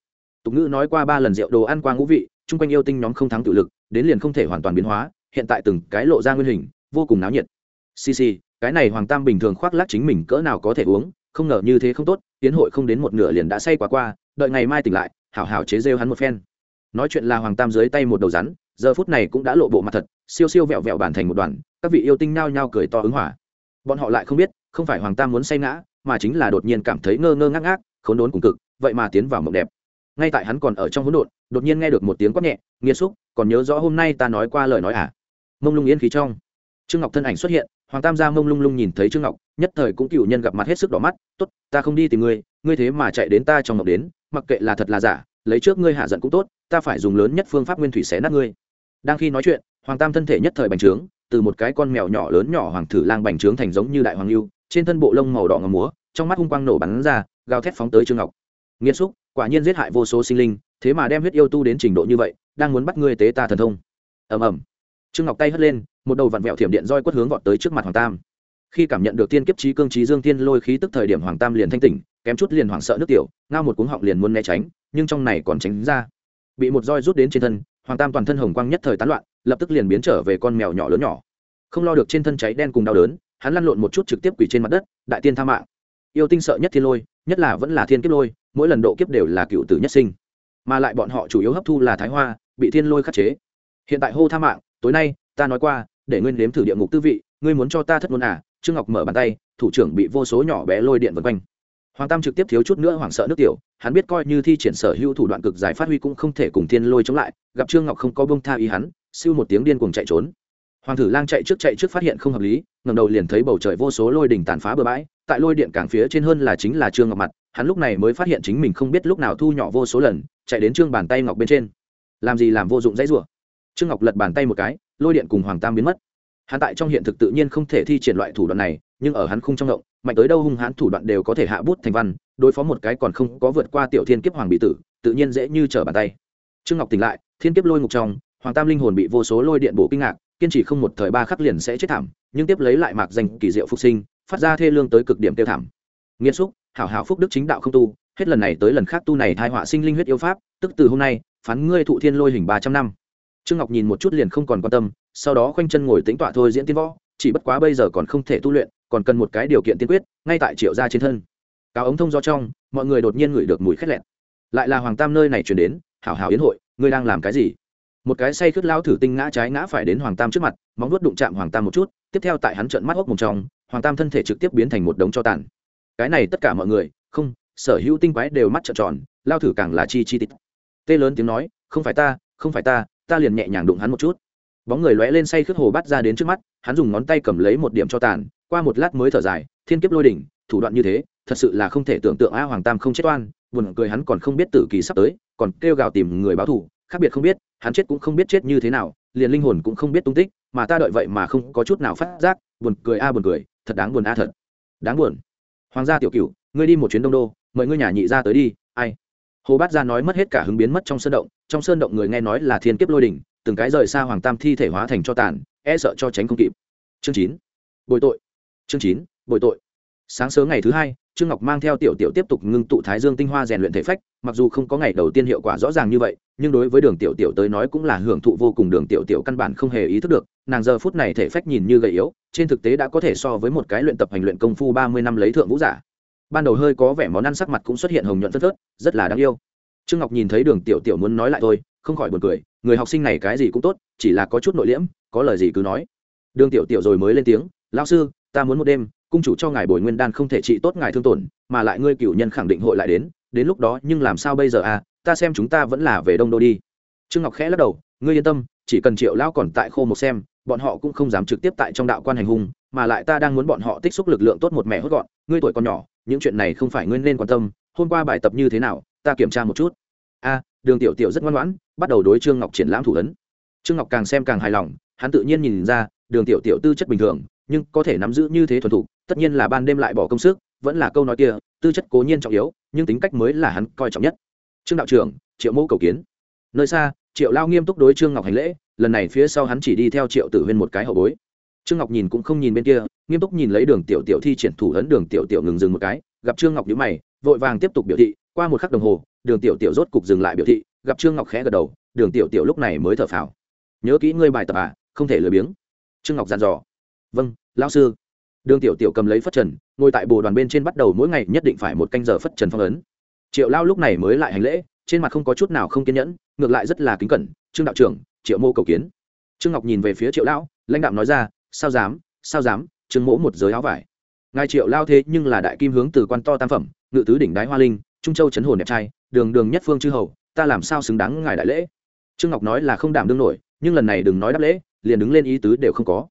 tục ngữ nói qua ba lần rượu đồ ăn qua ngũ vị, chung quanh yêu tinh nhóm không thắng tự lực, đến liền không thể hoàn toàn biến hóa, hiện tại từng cái lộ ra nguyên hình, vô cùng náo nhiệt. Xì xì, cái này hoàng tam bình thường khoác lác chính mình cỡ nào có thể uống, không ngờ như thế không tốt, tiến hội không đến một nửa liền đã say quá qua, đợi ngày mai tỉnh lại, hảo hảo chế rêu hắn một phen. Nói chuyện là hoàng tam dưới tay một đầu rắn, giờ phút này cũng đã lộ bộ mặt thật, siêu siêu vẹo vẹo bản thành một đoàn, các vị yêu tinh nao nhao cười to ứng hỏa bọn họ lại không biết, không phải hoàng tam muốn say ngã, mà chính là đột nhiên cảm thấy ngơ ngơ ngác ngác, khốn đốn cùng cực, vậy mà tiến vào mộng đẹp ngay tại hắn còn ở trong hỗn độn, đột nhiên nghe được một tiếng quát nhẹ nghiêm xúc, còn nhớ rõ hôm nay ta nói qua lời nói à? Mông lung yên khí trong. Trương ngọc thân ảnh xuất hiện, hoàng tam gia mông lung lung nhìn thấy trương ngọc, nhất thời cũng cựu nhân gặp mặt hết sức đỏ mắt, tốt, ta không đi tìm ngươi ngươi thế mà chạy đến ta trong ngọc đến, mặc kệ là thật là giả, lấy trước ngươi hạ giận cũng tốt, ta phải dùng lớn nhất phương pháp nguyên thủy xé nát ngươi. Đang khi nói chuyện, hoàng tam thân thể nhất thời bành trướng, từ một cái con mèo nhỏ lớn nhỏ hoàng thử lang bành trướng thành giống như đại hoàng lưu trên thân bộ lông màu đỏ ngầm múa, trong mắt hung quang nổ bắn ra, gào thét phóng tới trương ngọc. Nghiêm xúc quả nhiên giết hại vô số sinh linh, thế mà đem huyết yêu tu đến trình độ như vậy, đang muốn bắt ngươi tế ta thần thông. Ầm ầm. Trương ngọc tay hất lên, một đầu vặn vẹo thiểm điện roi quất hướng vọt tới trước mặt hoàng tam. Khi cảm nhận được tiên kiếp trí cương trí dương tiên lôi khí tức thời điểm hoàng tam liền thanh tỉnh, kém chút liền hoảng sợ nước tiểu, ngao một cuống họng liền muốn né tránh, nhưng trong này còn tránh ra. Bị một roi rút đến trên thân, hoàng tam toàn thân hồng quang nhất thời tán loạn, lập tức liền biến trở về con mèo nhỏ lớn nhỏ. Không lo được trên thân cháy đen cùng đau đớn, hắn lăn lộn một chút trực tiếp quỳ trên mặt đất, đại tiên tha mạng. Yêu tinh sợ nhất thiên lôi, nhất là vẫn là thiên kiếp lôi mỗi lần độ kiếp đều là cựu tử nhất sinh. Mà lại bọn họ chủ yếu hấp thu là thái hoa, bị thiên lôi khắc chế. Hiện tại hô tha mạng, tối nay, ta nói qua, để nguyên nếm thử địa ngục tư vị, ngươi muốn cho ta thất ngôn à? Trương ngọc mở bàn tay, thủ trưởng bị vô số nhỏ bé lôi điện vân quanh. Hoàng tam trực tiếp thiếu chút nữa hoảng sợ nước tiểu, hắn biết coi như thi triển sở hữu thủ đoạn cực giải phát huy cũng không thể cùng thiên lôi chống lại, gặp trương ngọc không có bông tha ý hắn, siêu một tiếng điên cuồng chạy trốn. Hoàng thử lang chạy trước chạy trước phát hiện không hợp lý ngầm đầu liền thấy bầu trời vô số lôi đỉnh tàn phá bừa bãi, tại lôi điện cảng phía trên hơn là chính là trương ngọc mặt hắn lúc này mới phát hiện chính mình không biết lúc nào thu nhỏ vô số lần, chạy đến trương bàn tay ngọc bên trên. Làm gì làm vô dụng dãy rủa? Trương ngọc lật bàn tay một cái, lôi điện cùng hoàng tam biến mất. Hắn tại trong hiện thực tự nhiên không thể thi triển loại thủ đoạn này, nhưng ở hắn không trong động, mạnh tới đâu hung hãn thủ đoạn đều có thể hạ bút thành văn, đối phó một cái còn không có vượt qua tiểu thiên kiếp hoàng bị tử, tự nhiên dễ như trở bàn tay. Trương ngọc tỉnh lại, thiên kiếp lôi ngục trong, hoàng tam linh hồn bị vô số lôi điện bổ kinh ngạc, kiên trì không một thời ba khắc liền sẽ chết thảm, nhưng tiếp lấy lại mạc danh kỳ diệu phục sinh, phát ra thê lương tới cực điểm tiêu thảm. Nghiêm xúc hảo hảo phúc đức chính đạo không tu, hết lần này tới lần khác tu này thai họa sinh linh huyết yêu pháp, tức từ hôm nay, phán ngươi thụ thiên lôi hình ba trăm năm. Trương ngọc nhìn một chút liền không còn quan tâm, sau đó khoanh chân ngồi tính tọa thôi diễn tiên võ, chỉ bất quá bây giờ còn không thể tu luyện, còn cần một cái điều kiện tiên quyết, ngay tại triệu gia trên thân. Cáo ống thông do trong, mọi người đột nhiên ngửi được mùi khét lẹn lại là hoàng tam nơi này chuyển đến, hảo hảo yến hội, ngươi đang làm cái gì? Một cái say khướt lao thử tinh ngã trái ngã phải đến hoàng tam trước mặt, móng nuốt đụng chạm hoàng tam một chút, tiếp theo tại hắn trận mắt hốc một trong, hoàng tam thân thể trực tiếp biến thành một đống cho tàn cái này tất cả mọi người, không, sở hữu tinh quái đều mắt trợn tròn, lao thử càng là chi chi tít. Tê lớn tiếng nói, không phải ta, không phải ta ta liền nhẹ nhàng đụng hắn một chút. Bóng người lóe lên say khước hồ bắt ra đến trước mắt, hắn dùng ngón tay cầm lấy một điểm cho tàn, qua một lát mới thở dài, thiên kiếp lôi đỉnh, thủ đoạn như thế, thật sự là không thể tưởng tượng a hoàng tam không chết oan, buồn cười hắn còn không biết tử kỳ sắp tới, còn kêu gào tìm người báo thù, khác biệt không biết, hắn chết cũng không biết chết như thế nào, liền linh hồn cũng không biết tung tích, mà ta đợi vậy mà không có chút nào phát giác, buồn cười a buồn cười, thật đáng buồn a thật. Đáng buồn hoàng gia tiểu cửu, ngươi đi một chuyến đông đô, mời ngươi nhà nhị ra tới đi, ai? Hồ bát gia nói mất hết cả hứng biến mất trong sơn động, trong sơn động người nghe nói là thiên kiếp lôi đỉnh, từng cái rời xa hoàng tam thi thể hóa thành cho tàn e sợ cho tránh không kịp. Chương chín. Bồi tội. Chương chín. Bồi tội. Sáng sớm ngày thứ hai trương ngọc mang theo tiểu tiểu tiếp tục ngưng tụ thái dương tinh hoa rèn luyện thể phách, mặc dù không có ngày đầu tiên hiệu quả rõ ràng như vậy, nhưng đối với đường tiểu tiểu tới nói cũng là hưởng thụ vô cùng, đường tiểu tiểu căn bản không hề ý thức được, nàng giờ phút này thể phách nhìn như gầy yếu, trên thực tế đã có thể so với một cái luyện tập hành luyện công phu ba mươi năm lấy thượng vũ giả. Ban đầu hơi có vẻ món ăn sắc mặt cũng xuất hiện hồng nhuận phất phớt, rất là đáng yêu. Trương ngọc nhìn thấy đường tiểu tiểu muốn nói lại thôi, không khỏi buồn cười, người học sinh này cái gì cũng tốt, chỉ là có chút nội liễm, có lời gì cứ nói. Đường tiểu tiểu rồi mới lên tiếng, lão sư, ta muốn một đêm cung chủ cho ngài bồi nguyên đan không thể trị tốt ngài thương tổn, mà lại ngươi cửu nhân khẳng định hội lại đến đến lúc đó nhưng làm sao bây giờ à ta xem chúng ta vẫn là về đông đô đi. Trương ngọc khẽ lắc đầu, ngươi yên tâm, chỉ cần triệu lão còn tại khô một xem, bọn họ cũng không dám trực tiếp tại trong đạo quan hành hung, mà lại ta đang muốn bọn họ tích xúc lực lượng tốt một mẹ hốt gọn, ngươi tuổi còn nhỏ, những chuyện này không phải ngươi nên quan tâm, hôm qua bài tập như thế nào, ta kiểm tra một chút. A đường tiểu tiểu rất ngoan ngoãn, bắt đầu đối trương ngọc triển lãm thủ ấn. Trương ngọc càng xem càng hài lòng, hắn tự nhiên nhìn ra, đường tiểu tiểu tư chất bình thường, nhưng có thể nắm giữ như thế thuần thục tất nhiên là ban đêm lại bỏ công sức, vẫn là câu nói kia, tư chất cố nhiên trọng yếu, nhưng tính cách mới là hắn coi trọng nhất. Trương đạo trưởng, triệu mẫu cầu kiến. Nơi xa, triệu lao nghiêm túc đối trương ngọc hành lễ, lần này phía sau hắn chỉ đi theo triệu tử huyên một cái hậu bối. Trương ngọc nhìn cũng không nhìn bên kia, nghiêm túc nhìn lấy đường tiểu tiểu thi triển thủ ấn đường tiểu tiểu ngừng dừng một cái, gặp trương ngọc nhíu mày, vội vàng tiếp tục biểu thị, qua một khắc đồng hồ, đường tiểu tiểu rốt cục dừng lại biểu thị, gặp trương ngọc khẽ gật đầu, đường tiểu tiểu lúc này mới thở phào. Nhớ kỹ ngươi bài tập à không thể lười biếng. Trương ngọc dặn dò. Vâng lão sư đường tiểu tiểu cầm lấy phất trần, ngồi tại bồ đoàn bên trên bắt đầu mỗi ngày nhất định phải một canh giờ phất trần phong ấn. Triệu lao lúc này mới lại hành lễ, trên mặt không có chút nào không kiên nhẫn, ngược lại rất là kính cẩn, trương đạo trưởng, triệu mô cầu kiến. Trương ngọc nhìn về phía triệu lão lãnh đạo nói ra, sao dám sao dám, trương mỗ một giới áo vải. Ngài triệu lao thế nhưng là đại kim hướng từ quan to tam phẩm, ngự tứ đỉnh đái hoa linh, trung châu chấn hồn đẹp trai, đường đường nhất phương chư hầu, ta làm sao xứng đáng ngài đại lễ? Trương ngọc nói là không đảm đương nổi, nhưng lần này đừng nói đáp lễ, liền đứng lên ý tứ đều không có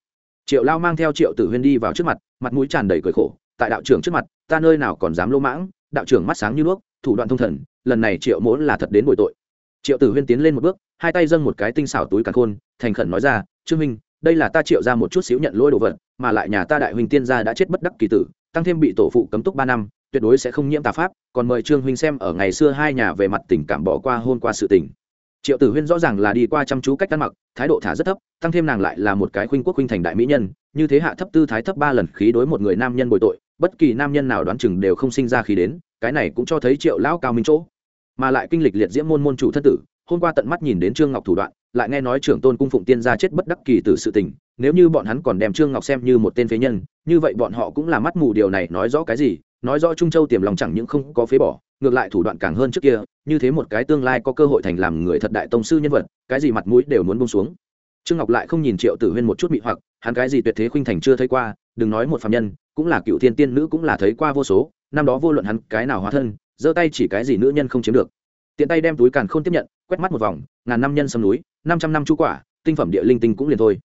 triệu lao mang theo triệu tử huyên đi vào trước mặt mặt mũi tràn đầy cười khổ, tại đạo trưởng trước mặt, ta nơi nào còn dám lỗ mãng, đạo trưởng mắt sáng như đuốc, thủ đoạn thông thần, lần này triệu mỗ là thật đến bồi tội. Triệu tử huyên tiến lên một bước, hai tay dâng một cái tinh xảo túi càn khôn, thành khẩn nói ra, trương minh đây là ta triệu ra một chút xíu nhận lỗi đồ vật, mà lại nhà ta đại huynh tiên gia đã chết bất đắc kỳ tử, tăng thêm bị tổ phụ cấm túc ba năm, tuyệt đối sẽ không nhiễm tà pháp, còn mời trương huynh xem ở ngày xưa hai nhà về mặt tình cảm bỏ qua hôn qua sự tình triệu tử huyên rõ ràng là đi qua chăm chú cách ăn mặc, thái độ thả rất thấp, tăng thêm nàng lại là một cái khuynh quốc khuynh thành đại mỹ nhân, như thế hạ thấp tư thái thấp ba lần khí đối một người nam nhân bồi tội, bất kỳ nam nhân nào đoán chừng đều không sinh ra khí đến, cái này cũng cho thấy triệu lão cao minh chỗ. Mà lại kinh lịch liệt diễm môn môn chủ thân tử, hôm qua tận mắt nhìn đến trương ngọc thủ đoạn, lại nghe nói trưởng tôn cung phụng tiên gia chết bất đắc kỳ từ sự tình, nếu như bọn hắn còn đem trương ngọc xem như một tên phế nhân, như vậy bọn họ cũng là mắt mù điều này nói rõ cái gì, nói rõ trung châu tiềm lòng chẳng những không có phế bỏ ngược lại thủ đoạn càng hơn trước kia, như thế một cái tương lai có cơ hội thành làm người thật đại tông sư nhân vật, cái gì mặt mũi đều muốn bông xuống. Trương ngọc lại không nhìn triệu tử huyên một chút mị hoặc, hắn cái gì tuyệt thế khuynh thành chưa thấy qua, đừng nói một phạm nhân, cũng là cựu thiên tiên nữ cũng là thấy qua vô số, năm đó vô luận hắn cái nào hóa thân, giơ tay chỉ cái gì nữ nhân không chiếm được. Tiện tay đem túi càn không tiếp nhận, quét mắt một vòng, ngàn năm nhân sâm núi, năm trăm năm chu quả, tinh phẩm địa linh tinh cũng liền thôi.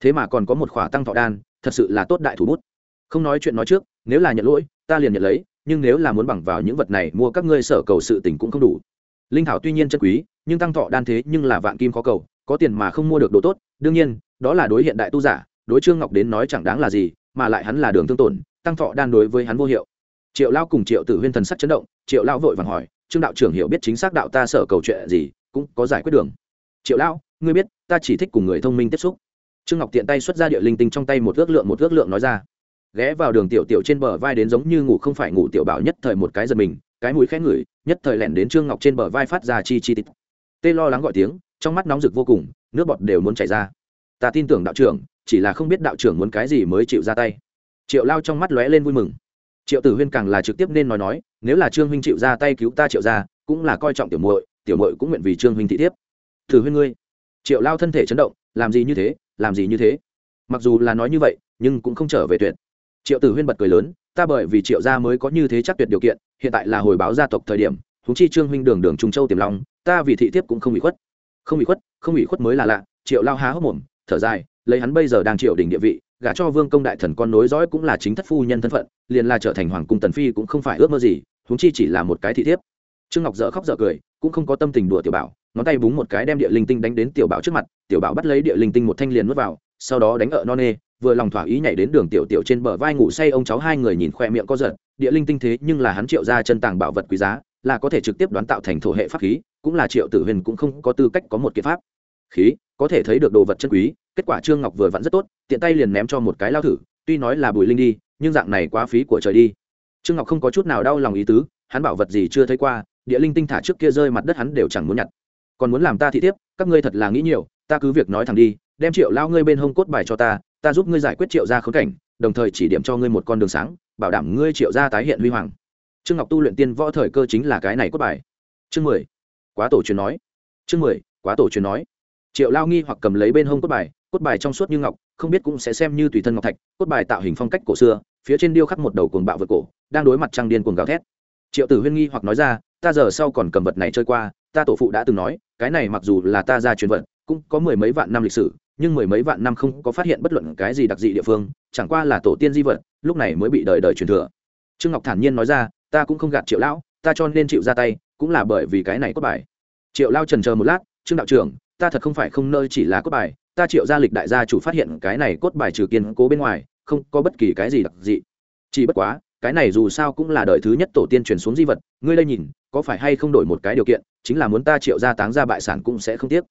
Thế mà còn có một khỏa tăng thọ đan, thật sự là tốt đại thủ bút. Không nói chuyện nói trước, nếu là nhận lỗi, ta liền nhận lấy nhưng nếu là muốn bằng vào những vật này mua các ngươi sở cầu sự tình cũng không đủ. Linh thảo tuy nhiên chân quý, nhưng tăng thọ đan thế nhưng là vạn kim khó cầu, có tiền mà không mua được đồ tốt. Đương nhiên, đó là đối hiện đại tu giả, đối trương ngọc đến nói chẳng đáng là gì, mà lại hắn là đường tương tổn, tăng thọ đan đối với hắn vô hiệu. Triệu lao cùng triệu tử huyên thần sắc chấn động, triệu lao vội vàng hỏi, trương đạo trưởng hiểu biết chính xác đạo ta sở cầu chuyện gì, cũng có giải quyết đường. Triệu lão ngươi biết, ta chỉ thích cùng người thông minh tiếp xúc. Trương ngọc tiện tay xuất ra địa linh tinh trong tay một ước lượng một ước lượng nói ra ghé vào đường tiểu tiểu trên bờ vai đến giống như ngủ không phải ngủ tiểu bảo nhất thời một cái giật mình, cái mũi khẽ ngửi, nhất thời lẻn đến trương ngọc trên bờ vai phát ra chi chi tít. Tê lo lắng gọi tiếng, trong mắt nóng rực vô cùng, nước bọt đều muốn chảy ra. Ta tin tưởng đạo trưởng, chỉ là không biết đạo trưởng muốn cái gì mới chịu ra tay. Triệu lao trong mắt lóe lên vui mừng. Triệu tử huyên càng là trực tiếp nên nói nói, nếu là trương huynh chịu ra tay cứu ta triệu ra cũng là coi trọng tiểu muội tiểu muội cũng nguyện vì trương huynh thị thiếp. Tử huyên ngươi. Triệu lao thân thể chấn động, làm gì như thế, làm gì như thế. Mặc dù là nói như vậy, nhưng cũng không trở về tuyệt triệu tử huyên bật cười lớn, ta bởi vì triệu gia mới có như thế chắc tuyệt điều kiện, hiện tại là hồi báo gia tộc thời điểm thúng chi trương huynh đường đường trung châu tiềm long, ta vì thị thiếp cũng không bị khuất. Không bị khuất, không bị khuất mới là lạ. Triệu lao há hốc mồm, thở dài, lấy hắn bây giờ đang triệu đỉnh địa vị, gả cho vương công đại thần con nối dõi cũng là chính thất phu nhân thân phận, liền là trở thành hoàng cung tần phi cũng không phải ước mơ gì, huống chi chỉ là một cái thị thiếp. Trương ngọc dở khóc dở cười, cũng không có tâm tình đùa tiểu bảo, ngón tay búng một cái đem địa linh tinh đánh đến tiểu bảo trước mặt, tiểu bảo bắt lấy địa linh tinh một thanh liền nuốt vào, sau đó đánh ở non nê vừa lòng thỏa ý nhảy đến đường tiểu tiểu trên bờ vai ngủ say ông cháu hai người nhìn khoe miệng có giật, địa linh tinh thế nhưng là hắn triệu ra chân tàng bảo vật quý giá, là có thể trực tiếp đoán tạo thành thổ hệ pháp khí, cũng là triệu tử huyền cũng không có tư cách có một kiệt pháp. Khí, có thể thấy được đồ vật chân quý, kết quả trương ngọc vừa vặn rất tốt, tiện tay liền ném cho một cái lao thử, tuy nói là bùi linh đi, nhưng dạng này quá phí của trời đi. Trương ngọc không có chút nào đau lòng ý tứ, hắn bảo vật gì chưa thấy qua, địa linh tinh thả trước kia rơi mặt đất hắn đều chẳng muốn nhặt. Còn muốn làm ta thị tiếp các ngươi thật là nghĩ nhiều, ta cứ việc nói thẳng đi, đem triệu lao ngươi bên hông cốt bài cho ta ta giúp ngươi giải quyết triệu gia khốn cảnh, đồng thời chỉ điểm cho ngươi một con đường sáng, bảo đảm ngươi triệu gia tái hiện huy hoàng. Trương ngọc tu luyện tiên võ thời cơ chính là cái này cốt bài. Chương mười. Quá tổ truyền nói. Chương mười, quá tổ truyền nói. Triệu lao nghi hoặc cầm lấy bên hông cốt bài cốt bài trong suốt như ngọc, không biết cũng sẽ xem như tùy thân ngọc thạch, cốt bài tạo hình phong cách cổ xưa, phía trên điêu khắc một đầu cuồng bạo vượt cổ, đang đối mặt trăng điên cuồng gào thét. Triệu tử huyên nghi hoặc nói ra, ta giờ sau còn cầm vật này chơi qua, ta tổ phụ đã từng nói, cái này mặc dù là ta ra truyền vật cũng có mười mấy vạn năm lịch sử nhưng mười mấy vạn năm không có phát hiện bất luận cái gì đặc dị địa phương, chẳng qua là tổ tiên di vật, lúc này mới bị đời đời truyền thừa. Trương ngọc thản nhiên nói ra, ta cũng không gạt triệu lão, ta cho nên chịu ra tay, cũng là bởi vì cái này cốt bài. Triệu lao trần chờ một lát, trương đạo trưởng, ta thật không phải không nơi chỉ là cốt bài, ta triệu gia lịch đại gia chủ phát hiện cái này cốt bài trừ kiên cố bên ngoài, không có bất kỳ cái gì đặc dị. Chỉ bất quá, cái này dù sao cũng là đời thứ nhất tổ tiên truyền xuống di vật, ngươi đây nhìn, có phải hay không đổi một cái điều kiện, chính là muốn ta triệu gia táng ra bại sản cũng sẽ không tiếc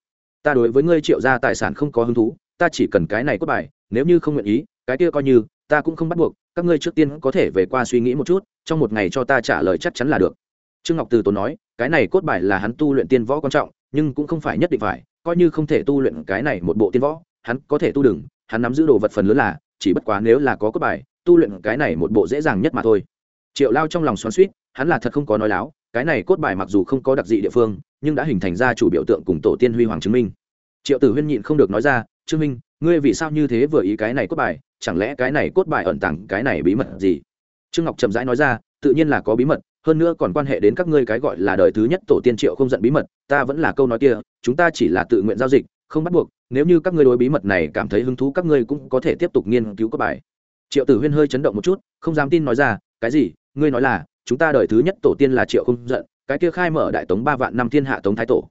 ta đối với ngươi triệu gia tài sản không có hứng thú, ta chỉ cần cái này cốt bài, nếu như không nguyện ý, cái kia coi như, ta cũng không bắt buộc, các ngươi trước tiên có thể về qua suy nghĩ một chút, trong một ngày cho ta trả lời chắc chắn là được. Trương ngọc từ tốn nói, cái này cốt bài là hắn tu luyện tiên võ quan trọng, nhưng cũng không phải nhất định phải, coi như không thể tu luyện cái này một bộ tiên võ, hắn có thể tu đừng, hắn nắm giữ đồ vật phần lớn là, chỉ bất quá nếu là có cốt bài, tu luyện cái này một bộ dễ dàng nhất mà thôi. Triệu lao trong lòng xoắn suýt hắn là thật không có nói láo cái này cốt bài mặc dù không có đặc dị địa phương, nhưng đã hình thành ra chủ biểu tượng cùng tổ tiên huy hoàng chứng minh. Triệu tử huyên nhịn không được nói ra, trương minh, ngươi vì sao như thế vừa ý cái này cốt bài? Chẳng lẽ cái này cốt bài ẩn tàng cái này bí mật gì? Trương ngọc chậm rãi nói ra, tự nhiên là có bí mật, hơn nữa còn quan hệ đến các ngươi cái gọi là đời thứ nhất tổ tiên triệu không giận bí mật, ta vẫn là câu nói kia, chúng ta chỉ là tự nguyện giao dịch, không bắt buộc, nếu như các ngươi đối bí mật này cảm thấy hứng thú, các ngươi cũng có thể tiếp tục nghiên cứu cốt bài. Triệu tử huyên hơi chấn động một chút, không dám tin nói ra, cái gì? Ngươi nói là chúng ta đời thứ nhất tổ tiên là triệu không giận, cái kia khai mở đại tống ba vạn năm thiên hạ tống thái tổ.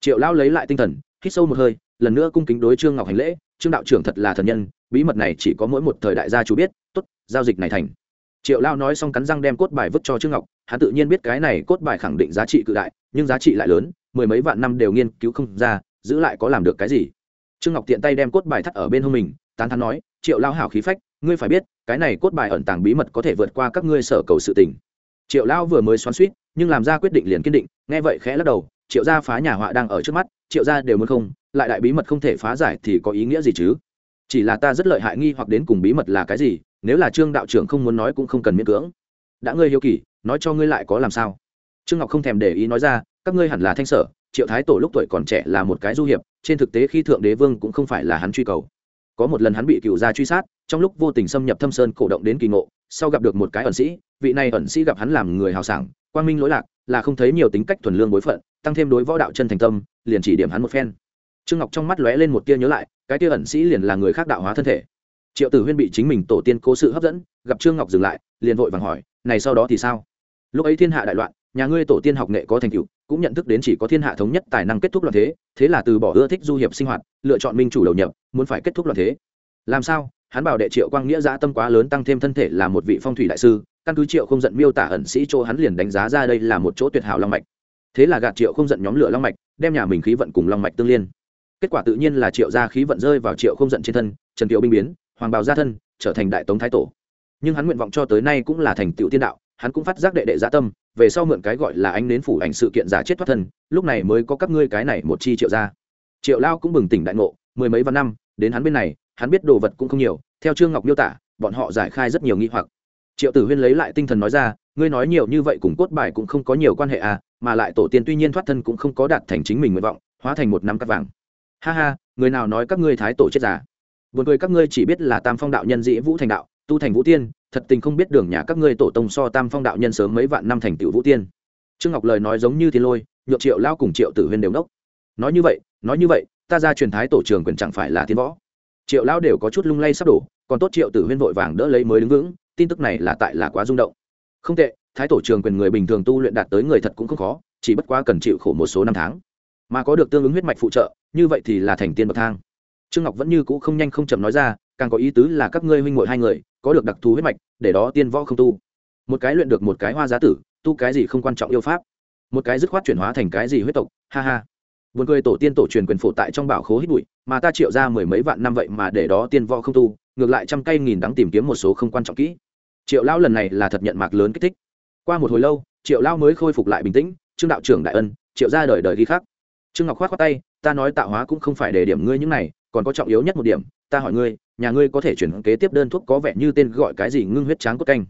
Triệu lao lấy lại tinh thần, hít sâu một hơi, lần nữa cung kính đối trương ngọc hành lễ, trương đạo trưởng thật là thần nhân, bí mật này chỉ có mỗi một thời đại gia chủ biết, tốt, giao dịch này thành. Triệu lao nói xong cắn răng đem cốt bài vứt cho trương ngọc, hắn tự nhiên biết cái này cốt bài khẳng định giá trị cự đại, nhưng giá trị lại lớn, mười mấy vạn năm đều nghiên cứu không ra, giữ lại có làm được cái gì? Trương ngọc tiện tay đem cốt bài thắt ở bên hông mình, tán thắn nói, triệu lao hảo khí phách, ngươi phải biết, cái này cốt bài ẩn tàng bí mật có thể vượt qua các ngươi sở cầu sự tình triệu Lão vừa mới xoắn suýt nhưng làm ra quyết định liền kiên định, nghe vậy khẽ lắc đầu, triệu gia phá nhà họa đang ở trước mắt, triệu gia đều muốn không, lại đại bí mật không thể phá giải thì có ý nghĩa gì chứ? Chỉ là ta rất lợi hại nghi hoặc đến cùng bí mật là cái gì, nếu là trương đạo trưởng không muốn nói cũng không cần miễn cưỡng. Đã ngươi hiếu kỳ, nói cho ngươi lại có làm sao? Trương ngọc không thèm để ý nói ra, các ngươi hẳn là thanh sở, triệu thái tổ lúc tuổi còn trẻ là một cái du hiệp, trên thực tế khi thượng đế vương cũng không phải là hắn truy cầu. Có một lần hắn bị cựu gia truy sát, trong lúc vô tình xâm nhập thâm sơn cổ động đến kỳ ngộ sau gặp được một cái ẩn sĩ, vị này ẩn sĩ gặp hắn làm người hào sảng, quang minh lỗi lạc, là không thấy nhiều tính cách thuần lương bối phận, tăng thêm đối võ đạo chân thành tâm, liền chỉ điểm hắn một phen. Trương ngọc trong mắt lóe lên một tia nhớ lại, cái tia ẩn sĩ liền là người khác đạo hóa thân thể. Triệu tử huyên bị chính mình tổ tiên cố sự hấp dẫn, gặp trương ngọc dừng lại, liền vội vàng hỏi, này sau đó thì sao? Lúc ấy thiên hạ đại loạn, nhà ngươi tổ tiên học nghệ có thành tựu, cũng nhận thức đến chỉ có thiên hạ thống nhất, tài năng kết thúc loạn thế thế là từ bỏ ưa thích du hiệp sinh hoạt, lựa chọn minh chủ đầu nhập, muốn phải kết thúc loạn thế. Làm sao? Hắn bảo đệ triệu quang nghĩa giã tâm quá lớn tăng thêm thân thể là một vị phong thủy đại sư, căn cứ triệu không giận miêu tả ẩn sĩ chỗ hắn liền đánh giá ra đây là một chỗ tuyệt hảo long mạch. Thế là gạt triệu không giận nhóm lửa long mạch, đem nhà mình khí vận cùng long mạch tương liên. Kết quả tự nhiên là triệu gia khí vận rơi vào triệu không giận trên thân, trần kiều binh biến, hoàng bào gia thân, trở thành đại tống thái tổ. Nhưng hắn nguyện vọng cho tới nay cũng là thành tựu tiên đạo, hắn cũng phát giác đệ đệ gia tâm, về sau mượn cái gọi là anh đến phủ ảnh sự kiện giả chết thoát thân, lúc này mới có các ngươi cái này một chi triệu gia. Triệu lao cũng bừng tỉnh đại ngộ, mười mấy vạn năm, đến hắn bên này hắn biết đồ vật cũng không nhiều, theo trương ngọc miêu tả, bọn họ giải khai rất nhiều nghi hoặc. Triệu tử huyên lấy lại tinh thần nói ra, ngươi nói nhiều như vậy cùng cốt bài cũng không có nhiều quan hệ à mà lại tổ tiên tuy nhiên thoát thân cũng không có đạt thành chính mình nguyện vọng, hóa thành một năm cắt vàng. Ha ha, người nào nói các ngươi thái tổ chết giả buồn cười các ngươi chỉ biết là tam phong đạo nhân dĩ vũ thành đạo, tu thành vũ tiên, thật tình không biết đường nhà các ngươi tổ tông so tam phong đạo nhân sớm mấy vạn năm thành tựu vũ tiên. Trương ngọc lời nói giống như thiên lôi, nhượng triệu lao cùng triệu tử huyên đều đốc nói như vậy, nói như vậy, ta ra truyền thái tổ trường quyền chẳng phải là thiên võ? Triệu lao đều có chút lung lay sắp đổ, còn tốt triệu tử huyên vội vàng đỡ lấy mới đứng vững, tin tức này là tại là quá rung động. Không tệ, thái tổ trường quyền người bình thường tu luyện đạt tới người thật cũng không khó, chỉ bất quá cần chịu khổ một số năm tháng. Mà có được tương ứng huyết mạch phụ trợ, như vậy thì là thành tiên bậc thang. Trương ngọc vẫn như cũ không nhanh không chậm nói ra, càng có ý tứ là các ngươi huynh muội hai người, có được đặc thù huyết mạch, để đó tiên võ không tu. Một cái luyện được một cái hoa giá tử, tu cái gì không quan trọng yêu pháp. Một cái dứt khoát chuyển hóa thành cái gì huyết tộc, ha ha. Buồn cười tổ tiên tổ truyền quyền phổ tại trong bảo khố hít bụi, mà ta triệu ra mười mấy vạn năm vậy mà để đó tiên võ không tu, ngược lại trăm cây nghìn đắng tìm kiếm một số không quan trọng kỹ. Triệu lão lần này là thật nhận mạc lớn kích thích. Qua một hồi lâu, Triệu lão mới khôi phục lại bình tĩnh, Trương đạo trưởng đại ân, Triệu ra đời đời ghi khắc Trương Ngọc khoát khoát tay, ta nói tạo hóa cũng không phải để điểm ngươi những này, còn có trọng yếu nhất một điểm, ta hỏi ngươi, nhà ngươi có thể chuyển kế tiếp đơn thuốc có vẻ như tên gọi cái gì ngưng huyết tráng cốt canh.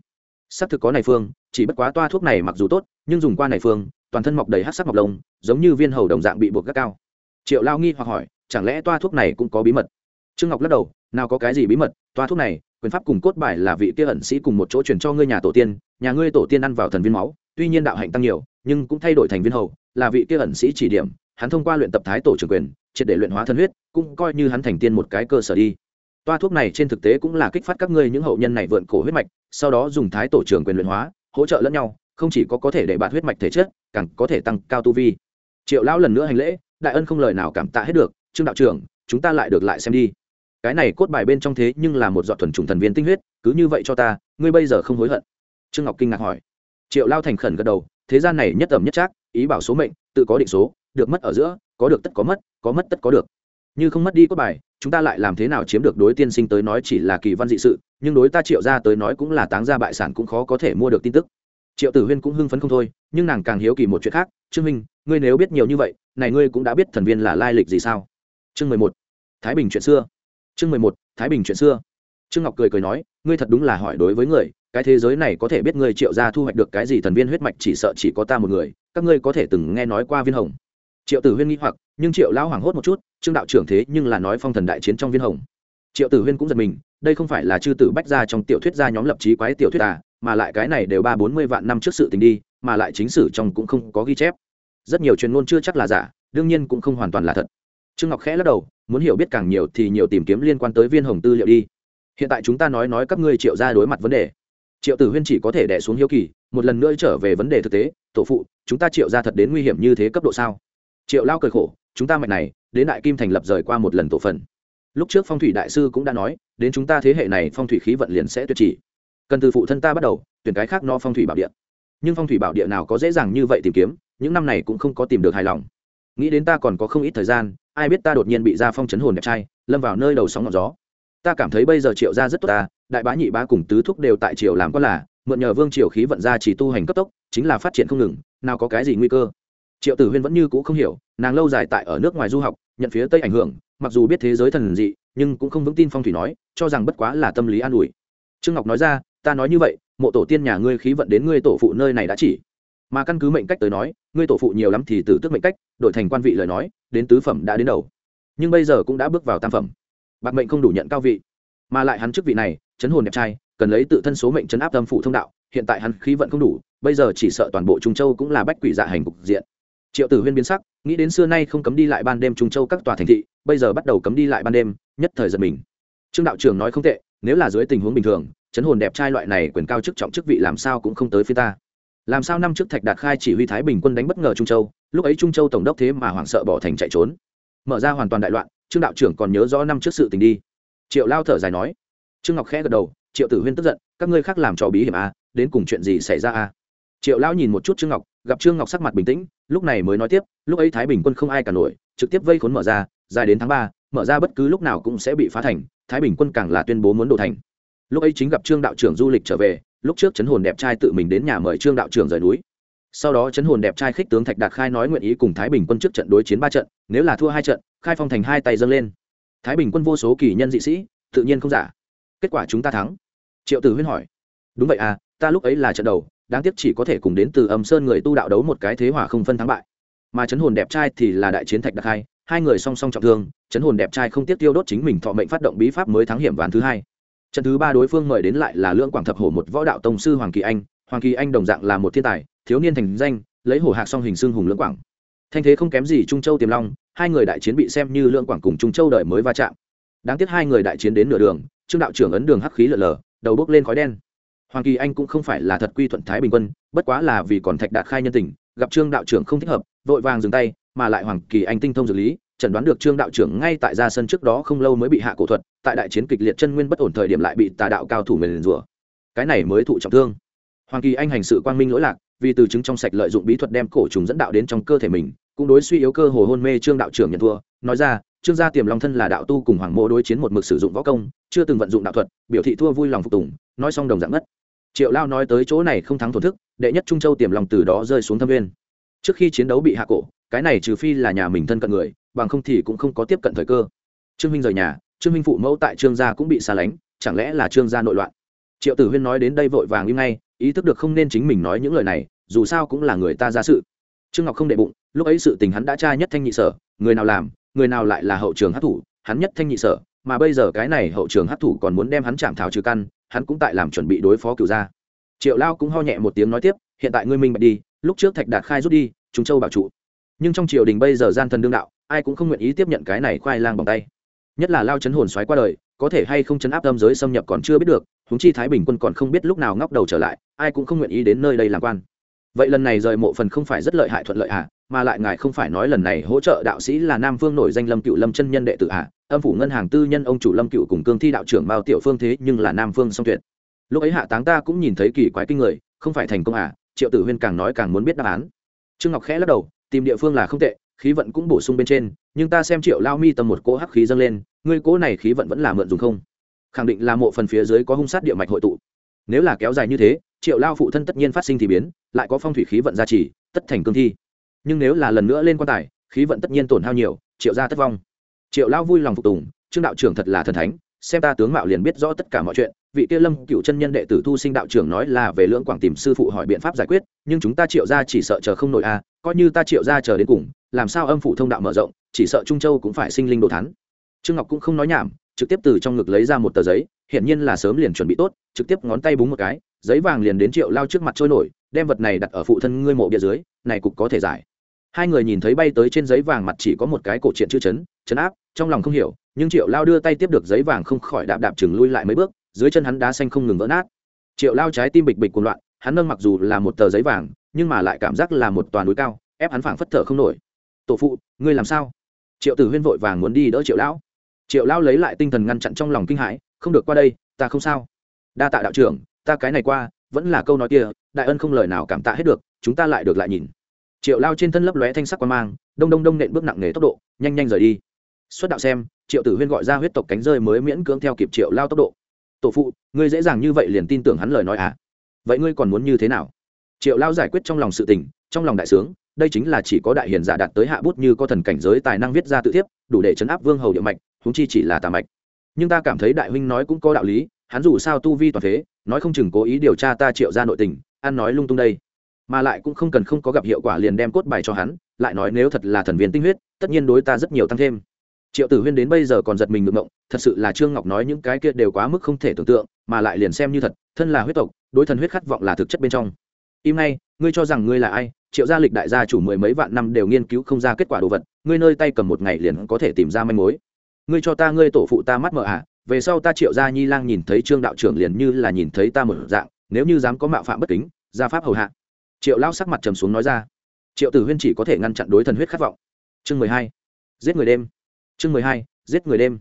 Sắp thực có này phương, chỉ bất quá toa thuốc này mặc dù tốt, nhưng dùng qua này phương, toàn thân mọc đầy hắc sắc mọc lông, giống như viên hầu đồng dạng bị buộc gắt cao. Triệu lao nghi hoặc hỏi, chẳng lẽ toa thuốc này cũng có bí mật? Trương ngọc lắc đầu, nào có cái gì bí mật, toa thuốc này, quyền pháp cùng cốt bài là vị kia ẩn sĩ cùng một chỗ truyền cho ngươi nhà tổ tiên, nhà ngươi tổ tiên ăn vào thần viên máu, tuy nhiên đạo hạnh tăng nhiều, nhưng cũng thay đổi thành viên hầu, là vị kia ẩn sĩ chỉ điểm, hắn thông qua luyện tập thái tổ trưởng quyền, triệt để luyện hóa thân huyết, cũng coi như hắn thành tiên một cái cơ sở đi. Toa thuốc này trên thực tế cũng là kích phát các ngươi những hậu nhân này vượn cổ huyết mạch, sau đó dùng thái tổ trưởng quyền luyện hóa, hỗ trợ lẫn nhau không chỉ có có thể để bạn huyết mạch thể chất, càng có thể tăng cao tu vi. Triệu lão lần nữa hành lễ, đại ân không lời nào cảm tạ hết được, trương đạo trưởng, chúng ta lại được lại xem đi. Cái này cốt bài bên trong thế nhưng là một giọt thuần trùng thần viên tinh huyết, cứ như vậy cho ta, ngươi bây giờ không hối hận. Trương ngọc kinh ngạc hỏi. Triệu lao thành khẩn gật đầu, thế gian này nhất ẩm nhất trác, ý bảo số mệnh, tự có định số, được mất ở giữa, có được tất có mất có mất tất có được. Như không mất đi cốt bài, chúng ta lại làm thế nào chiếm được đối tiên sinh tới nói chỉ là kỳ văn dị sự, nhưng đối ta triệu ra tới nói cũng là táng ra bại sản cũng khó có thể mua được tin tức triệu tử huyên cũng hưng phấn không thôi, nhưng nàng càng hiếu kỳ một chuyện khác, trương minh, ngươi nếu biết nhiều như vậy, này ngươi cũng đã biết thần viên là lai lịch gì sao? Chương mười một, thái bình chuyện xưa. Chương mười một, thái bình chuyện xưa. Trương ngọc cười cười nói, ngươi thật đúng là hỏi đối với người, cái thế giới này có thể biết ngươi triệu ra thu hoạch được cái gì thần viên huyết mạch chỉ sợ chỉ có ta một người, các ngươi có thể từng nghe nói qua viên hồng. Triệu tử huyên nghĩ hoặc, nhưng triệu lão hoảng hốt một chút, trương đạo trưởng thế nhưng là nói phong thần đại chiến trong viên hồng. Triệu tử huyên cũng giật mình, đây không phải là chư tử bách gia trong tiểu thuyết gia nhóm lập trí quái tiểu thuyết à mà lại cái này đều ba bốn mươi vạn năm trước sự tình đi, mà lại chính sử trong cũng không có ghi chép. Rất nhiều truyền ngôn chưa chắc là giả, đương nhiên cũng không hoàn toàn là thật. Trương ngọc khẽ lắc đầu, muốn hiểu biết càng nhiều thì nhiều tìm kiếm liên quan tới viên hồng tư liệu đi. Hiện tại chúng ta nói nói các ngươi triệu ra đối mặt vấn đề. Triệu tử huyên chỉ có thể đẻ xuống hiếu kỳ, một lần nữa trở về vấn đề thực tế, tổ phụ, chúng ta triệu ra thật đến nguy hiểm như thế cấp độ sao? Triệu lao cười khổ, chúng ta mạnh này, đến đại kim thành lập rời qua một lần tổ phần. Lúc trước phong thủy đại sư cũng đã nói, đến chúng ta thế hệ này phong thủy khí vận liền sẽ tuyệt chỉ cần từ phụ thân ta bắt đầu, tuyển cái khác no phong thủy bảo địa. Nhưng phong thủy bảo địa nào có dễ dàng như vậy tìm kiếm, những năm này cũng không có tìm được hài lòng. Nghĩ đến ta còn có không ít thời gian, ai biết ta đột nhiên bị ra phong chấn hồn đẹp trai, lâm vào nơi đầu sóng ngọn gió. Ta cảm thấy bây giờ triệu ra rất tốt ta, đại bá nhị bá cùng tứ thúc đều tại triều làm con là, mượn nhờ vương triều khí vận ra chỉ tu hành cấp tốc, chính là phát triển không ngừng, nào có cái gì nguy cơ. Triệu tử huyên vẫn như c ũ không hiểu, nàng lâu dài tại ở nước ngoài du học, nhận phía tây ảnh hưởng, mặc dù biết thế giới thần dị, nhưng cũng không vững tin phong thủy nói, cho rằng bất quá là tâm lý an ủi. Trương ngọc nói ra ta nói như vậy, mộ tổ tiên nhà ngươi khí vận đến ngươi tổ phụ nơi này đã chỉ. Mà căn cứ mệnh cách tới nói, ngươi tổ phụ nhiều lắm thì tử tức mệnh cách, đổi thành quan vị lời nói, đến tứ phẩm đã đến đầu. Nhưng bây giờ cũng đã bước vào tam phẩm. Bạc mệnh không đủ nhận cao vị. Mà lại hắn chức vị này, chấn hồn đẹp trai, cần lấy tự thân số mệnh chấn áp tâm phụ thông đạo, hiện tại hắn khí vận không đủ, bây giờ chỉ sợ toàn bộ trung châu cũng là bách quỷ dạ hành cục diện. Triệu tử huyên biến sắc, nghĩ đến xưa nay không cấm đi lại ban đêm trung châu các tòa thành thị, bây giờ bắt đầu cấm đi lại ban đêm, nhất thời giật mình. Trương đạo trưởng nói không tệ, nếu là dưới tình huống bình thường chấn hồn đẹp trai loại này quyền cao chức trọng chức vị làm sao cũng không tới phía ta. Làm sao năm trước thạch đạt khai chỉ huy thái bình quân đánh bất ngờ trung châu lúc ấy trung châu tổng đốc thế mà hoảng sợ bỏ thành chạy trốn. Mở ra hoàn toàn đại loạn trương đạo trưởng còn nhớ rõ năm trước sự tình đi. Triệu lao thở dài nói. Trương ngọc khẽ gật đầu triệu tử huyên tức giận các ngươi khác làm trò bí hiểm à, đến cùng chuyện gì xảy ra à. triệu lao nhìn một chút trương ngọc gặp trương ngọc sắc mặt bình tĩnh lúc này mới nói tiếp lúc ấy thái bình quân không ai cả nổi trực tiếp vây khốn mở ra dài đến tháng ba mở ra bất cứ lúc nào cũng sẽ bị phá thành thái bình quân càng là tuyên bố muốn đổ thành lúc ấy chính gặp trương đạo trưởng du lịch trở về, lúc trước chấn hồn đẹp trai tự mình đến nhà mời trương đạo trưởng rời núi. Sau đó chấn hồn đẹp trai khích tướng thạch đạt khai nói nguyện ý cùng thái bình quân trước trận đối chiến ba trận, nếu là thua hai trận, khai phong thành hai tay dâng lên. Thái bình quân vô số kỳ nhân dị sĩ, tự nhiên không giả. Kết quả chúng ta thắng. Triệu tử huyên hỏi. Đúng vậy à ta lúc ấy là trận đầu, đáng tiếc chỉ có thể cùng đến từ âm sơn người tu đạo đấu một cái thế hỏa không phân thắng bại. Mà chấn hồn đẹp trai thì là đại chiến thạch đặc hai hai người song song trọng thương chấn hồn đẹp trai không tiếc tiêu đốt chính mình thọ mệnh phát động bí pháp mới thắng hiểm ván thứ hai trận thứ ba đối phương mời đến lại là lưỡng quảng thập hổ một võ đạo tông sư hoàng kỳ anh. Hoàng kỳ anh đồng dạng là một thiên tài, thiếu niên thành danh, lấy hổ hạc song hình xương hùng lưỡng quảng. Thanh thế không kém gì trung châu tiềm long, hai người đại chiến bị xem như lưỡng quảng cùng trung châu đợi mới va chạm. Đáng tiếc hai người đại chiến đến nửa đường, trương đạo trưởng ấn đường hắc khí lở lở, đầu bốc lên khói đen. Hoàng kỳ anh cũng không phải là thật quy thuận thái bình quân, bất quá là vì còn thạch đạt khai nhân tình, gặp trương đạo trưởng không thích hợp, vội vàng dừng tay, mà lại hoàng kỳ anh tinh thông dược lý chẩn đoán được trương đạo trưởng ngay tại ra sân trước đó không lâu mới bị hạ cổ thuật, tại đại chiến kịch liệt chân nguyên bất ổn thời điểm lại bị tà đạo cao thủ mềm rủa. Cái này mới thụ trọng thương. Hoàng kỳ anh hành sự quang minh lỗi lạc, vì từ chứng trong sạch lợi dụng bí thuật đem cổ trùng dẫn đạo đến trong cơ thể mình, cũng đối suy yếu cơ hồ hôn mê trương đạo trưởng nhận thua, nói ra, trương gia tiềm long thân là đạo tu cùng hoàng mô đối chiến một mực sử dụng võ công, chưa từng vận dụng đạo thuật, biểu thị thua vui lòng phục tùng, nói xong đồng dạng mất triệu lao nói tới chỗ này không thắng thổn thức, đệ nhất trung châu tiềm lòng từ đó rơi xuống thâm viên trước khi chiến đấu bị hạ cổ cái này trừ phi là nhà mình thân cận người, bằng không thì cũng không có tiếp cận thời cơ. Trương minh rời nhà, trương minh phụ mẫu tại trương gia cũng bị xa lánh, chẳng lẽ là trương gia nội loạn? Triệu tử huyên nói đến đây vội vàng im ngay, ý thức được không nên chính mình nói những lời này, dù sao cũng là người ta ra sự. Trương ngọc không đệ bụng, lúc ấy sự tình hắn đã tra nhất thanh nhị sở, người nào làm, người nào lại là hậu trường hát thủ hắn nhất thanh nhị sở, mà bây giờ cái này hậu trường hát thủ còn muốn đem hắn chạm thảo trừ căn, hắn cũng tại làm chuẩn bị đối phó cửu gia. Triệu lao cũng ho nhẹ một tiếng nói tiếp, hiện tại ngươi minh bạch đi, lúc trước thạch đạt khai rút đi chúng châu bảo trụ nhưng trong triều đình bây giờ gian thần đương đạo, ai cũng không nguyện ý tiếp nhận cái này khoai lang bằng tay. Nhất là lao chấn hồn xoáy qua đời, có thể hay không chấn áp tâm giới xâm nhập còn chưa biết được húng chi thái bình quân còn không biết lúc nào ngóc đầu trở lại, ai cũng không nguyện ý đến nơi đây làm quan. Vậy lần này rời mộ phần không phải rất lợi hại thuận lợi à mà lại ngài không phải nói lần này hỗ trợ đạo sĩ là nam phương nổi danh lâm cựu lâm chân nhân đệ tử à âm phủ ngân hàng tư nhân ông chủ lâm cựu cùng cương thi đạo trưởng mao tiểu phương thế nhưng là nam phương song tuyệt. Lúc ấy hạ táng ta cũng nhìn thấy kỳ quái kinh người, không phải thành công à triệu tử huyên càng nói càng muốn biết đáp án. Trương ngọc khẽ lắc đầu tìm địa phương là không tệ, khí vận cũng bổ sung bên trên, nhưng ta xem triệu lao mi tầm một cỗ hắc khí dâng lên, ngươi cỗ này khí vận vẫn là mượn dùng không? Khẳng định là mộ phần phía dưới có hung sát địa mạch hội tụ. Nếu là kéo dài như thế, triệu lao phụ thân tất nhiên phát sinh thì biến, lại có phong thủy khí vận gia trì, tất thành cương thi. Nhưng nếu là lần nữa lên quan tài, khí vận tất nhiên tổn hao nhiều, triệu gia tất vong. Triệu lao vui lòng phục tùng, trương đạo trưởng thật là thần thánh, xem ta tướng mạo liền biết rõ tất cả mọi chuyện vị kia lâm cựu chân nhân đệ tử thu sinh đạo trưởng nói là về lưỡng quảng tìm sư phụ hỏi biện pháp giải quyết, nhưng chúng ta triệu ra chỉ sợ chờ không nổi a coi như ta triệu ra chờ đến cùng, làm sao âm phủ thông đạo mở rộng, chỉ sợ trung châu cũng phải sinh linh đồ thắn trương ngọc cũng không nói nhảm, trực tiếp từ trong ngực lấy ra một tờ giấy, hiển nhiên là sớm liền chuẩn bị tốt, trực tiếp ngón tay búng một cái, giấy vàng liền đến triệu lao trước mặt trôi nổi, đem vật này đặt ở phụ thân ngươi mộ bia dưới, này cục có thể giải. Hai người nhìn thấy bay tới trên giấy vàng mặt chỉ có một cái cổ truyện chữ chấn chấn áp, trong lòng không hiểu, nhưng triệu lao đưa tay tiếp được giấy vàng không khỏi đạp đạp chừng lui lại mấy bước dưới chân hắn đá xanh không ngừng vỡ nát. Triệu lao trái tim bịch bịch cuồng loạn, hắn nâng mặc dù là một tờ giấy vàng, nhưng mà lại cảm giác là một toàn núi cao, ép hắn phảng phất thở không nổi. Tổ phụ, ngươi làm sao? Triệu tử huyên vội vàng muốn đi đỡ triệu lão. Triệu lão lấy lại tinh thần ngăn chặn trong lòng kinh hãi, không được qua đây, ta không sao. Đa tạ đạo trưởng, ta cái này qua, vẫn là câu nói kia, đại ân không lời nào cảm tạ hết được, chúng ta lại được lại nhìn. Triệu lao trên thân lấp lóe thanh sắc quan mang, đông đông đông nện bước nặng nề tốc độ, nhanh nhanh rời đi. Xuất đạo xem, triệu tử huyên gọi ra huyết tộc cánh rơi mới miễn cưỡng theo kịp triệu lao tốc độ tổ phụ, ngươi dễ dàng như vậy liền tin tưởng hắn lời nói à? Vậy ngươi còn muốn như thế nào? Triệu lao giải quyết trong lòng sự tình, trong lòng đại sướng, đây chính là chỉ có đại hiền giả đạt tới hạ bút như có thần cảnh giới tài năng viết ra tự thiếp, đủ để chấn áp vương hầu địa mạch thúng chi chỉ là tà mạch. Nhưng ta cảm thấy đại huynh nói cũng có đạo lý, hắn dù sao tu vi toàn thế, nói không chừng cố ý điều tra ta triệu ra nội tình, ăn nói lung tung đây. Mà lại cũng không cần không có gặp hiệu quả liền đem cốt bài cho hắn, lại nói nếu thật là thần viên tinh huyết, tất nhiên đối ta rất nhiều tăng thêm triệu tử huyên đến bây giờ còn giật mình ngượng ngộng thật sự là trương ngọc nói những cái kia đều quá mức không thể tưởng tượng mà lại liền xem như thật thân là huyết tộc đối thần huyết khát vọng là thực chất bên trong. Im ngay ngươi cho rằng ngươi là ai? Triệu gia lịch đại gia chủ mười mấy vạn năm đều nghiên cứu không ra kết quả đồ vật ngươi nơi tay cầm một ngày liền có thể tìm ra manh mối. Ngươi cho ta ngươi tổ phụ ta mắt mờ ạ à, về sau ta triệu gia nhi lang nhìn thấy trương đạo trưởng liền như là nhìn thấy ta một dạng nếu như dám có mạo phạm bất kính gia pháp hầu hạ. Triệu lao sắc mặt trầm xuống nói ra. Triệu tử huyên chỉ có thể ngăn chặn đối thần huyết khát vọng. Chương mười hai. Giết người đêm chương mười hai, giết người đêm.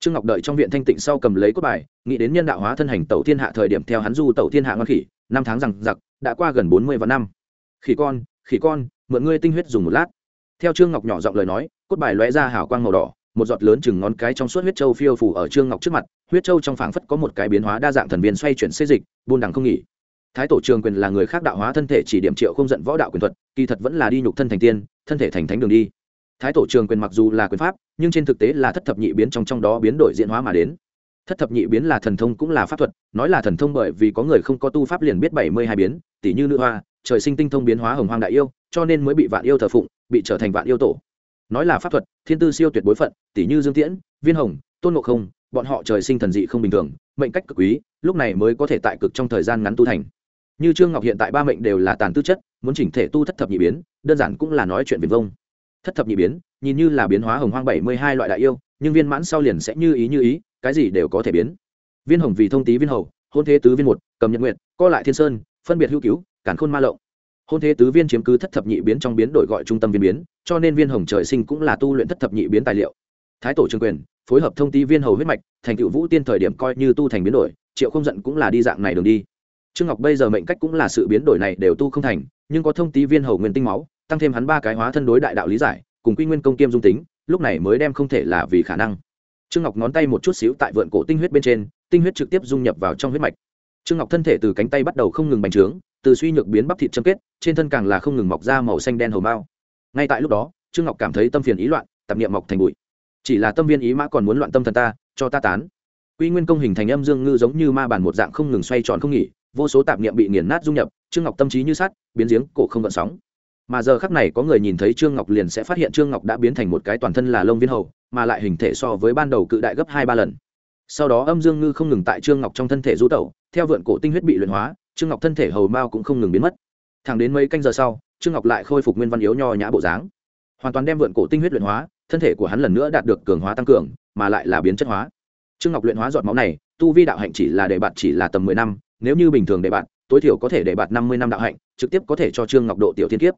Trương ngọc đợi trong viện thanh tịnh sau cầm lấy cốt bài, nghĩ đến nhân đạo hóa thân hành tẩu thiên hạ thời điểm theo hắn du tẩu thiên hạ ngon khỉ, năm tháng rằng giặc đã qua gần bốn mươi vạn năm. Khỉ con khỉ con, mượn ngươi tinh huyết dùng một lát. Theo trương ngọc nhỏ giọng lời nói, cốt bài lóe ra hào quang màu đỏ, một giọt lớn chừng ngón cái trong suốt huyết châu phiêu phủ ở trương ngọc trước mặt, huyết châu trong phảng phất có một cái biến hóa đa dạng thần viên xoay chuyển xê dịch, buôn đằng không nghỉ. Thái tổ trường quyền là người khác đạo hóa thân thể chỉ điểm triệu không giận võ đạo quyền thuật, kỳ thật vẫn là đi nhục thân thành tiên, thân thể thành thánh đường đi thái tổ trường quyền mặc dù là quyền pháp, nhưng trên thực tế là thất thập nhị biến trong trong đó biến đổi diễn hóa mà đến. Thất thập nhị biến là thần thông cũng là pháp thuật, nói là thần thông bởi vì có người không có tu pháp liền biết bảy mươi hai biến tỷ như nữ hoa, trời sinh tinh thông biến hóa hồng hoang đại yêu, cho nên mới bị vạn yêu thờ phụng, bị trở thành vạn yêu tổ. Nói là pháp thuật, thiên tư siêu tuyệt bối phận tỷ như dương tiễn, viên hồng, tôn ngộ không, bọn họ trời sinh thần dị không bình thường, mệnh cách cực quý, lúc này mới có thể tại cực trong thời gian ngắn tu thành. Như trương ngọc hiện tại ba mệnh đều là tàn tư chất, muốn chỉnh thể tu thất thập nhị biến, đơn giản cũng là nói chuyện viền vông thất thập nhị biến, nhìn như là biến hóa hồng hoang bảy mươi hai loại đại yêu, nhưng viên mãn sau liền sẽ như ý như ý, cái gì đều có thể biến. Viên hồng vì thông tý viên hầu, hôn thế tứ viên một, cầm nhật nguyện co lại thiên sơn, phân biệt hữu cứu cản khôn ma lộng. Hôn thế tứ viên chiếm cứ thất thập nhị biến trong biến đổi gọi trung tâm viên biến, cho nên viên hồng trời sinh cũng là tu luyện thất thập nhị biến tài liệu. Thái tổ trương quyền, phối hợp thông tý viên hầu huyết mạch, thành cựu vũ tiên thời điểm coi như tu thành biến đổi, triệu không giận cũng là đi dạng này đường đi. Trương ngọc bây giờ mệnh cách cũng là sự biến đổi này đều tu không thành, nhưng có thông tý viên hầu nguyên tinh máu tăng thêm hắn ba cái hóa thân đối đại đạo lý giải, cùng quy nguyên công kiêm dung tính, lúc này mới đem không thể là vì khả năng. Trương ngọc ngón tay một chút xíu tại vượn cổ tinh huyết bên trên, tinh huyết trực tiếp dung nhập vào trong huyết mạch. Trương ngọc thân thể từ cánh tay bắt đầu không ngừng bành trướng, từ suy nhược biến bắp thịt châm kết, trên thân càng là không ngừng mọc ra màu xanh đen hầu mao. Ngay tại lúc đó, trương ngọc cảm thấy tâm phiền ý loạn, tạp niệm mọc thành bụi. Chỉ là tâm viên ý mã còn muốn loạn tâm thần ta, cho ta tán. Quy nguyên công hình thành âm dương ngư giống như ma bản một dạng không ngừng xoay tròn không nghỉ, vô số tạp niệm bị nghiền nát dung nhập, trương ngọc tâm trí như sắt, biến giếng cổ không gợn sóng mà giờ khắc này có người nhìn thấy trương ngọc liền sẽ phát hiện trương ngọc đã biến thành một cái toàn thân là lông viên hầu, mà lại hình thể so với ban đầu cự đại gấp hai ba lần. Sau đó âm dương ngư không ngừng tại trương ngọc trong thân thể du tẩu, theo vượn cổ tinh huyết bị luyện hóa, trương ngọc thân thể hầu mao cũng không ngừng biến mất. Thẳng đến mấy canh giờ sau, trương ngọc lại khôi phục nguyên văn yếu nho nhã bộ dáng. Hoàn toàn đem vượn cổ tinh huyết luyện hóa, thân thể của hắn lần nữa đạt được cường hóa tăng cường, mà lại là biến chất hóa. Trương ngọc luyện hóa giọt máu này, tu vi đạo hạnh chỉ là đề bạt chỉ là tầm mười năm, nếu như bình thường đề bạt, tối thiểu có thể đề bạt năm mươi năm đạo hạnh, trực tiếp có thể cho trương ngọc độ tiểu thiên kiếp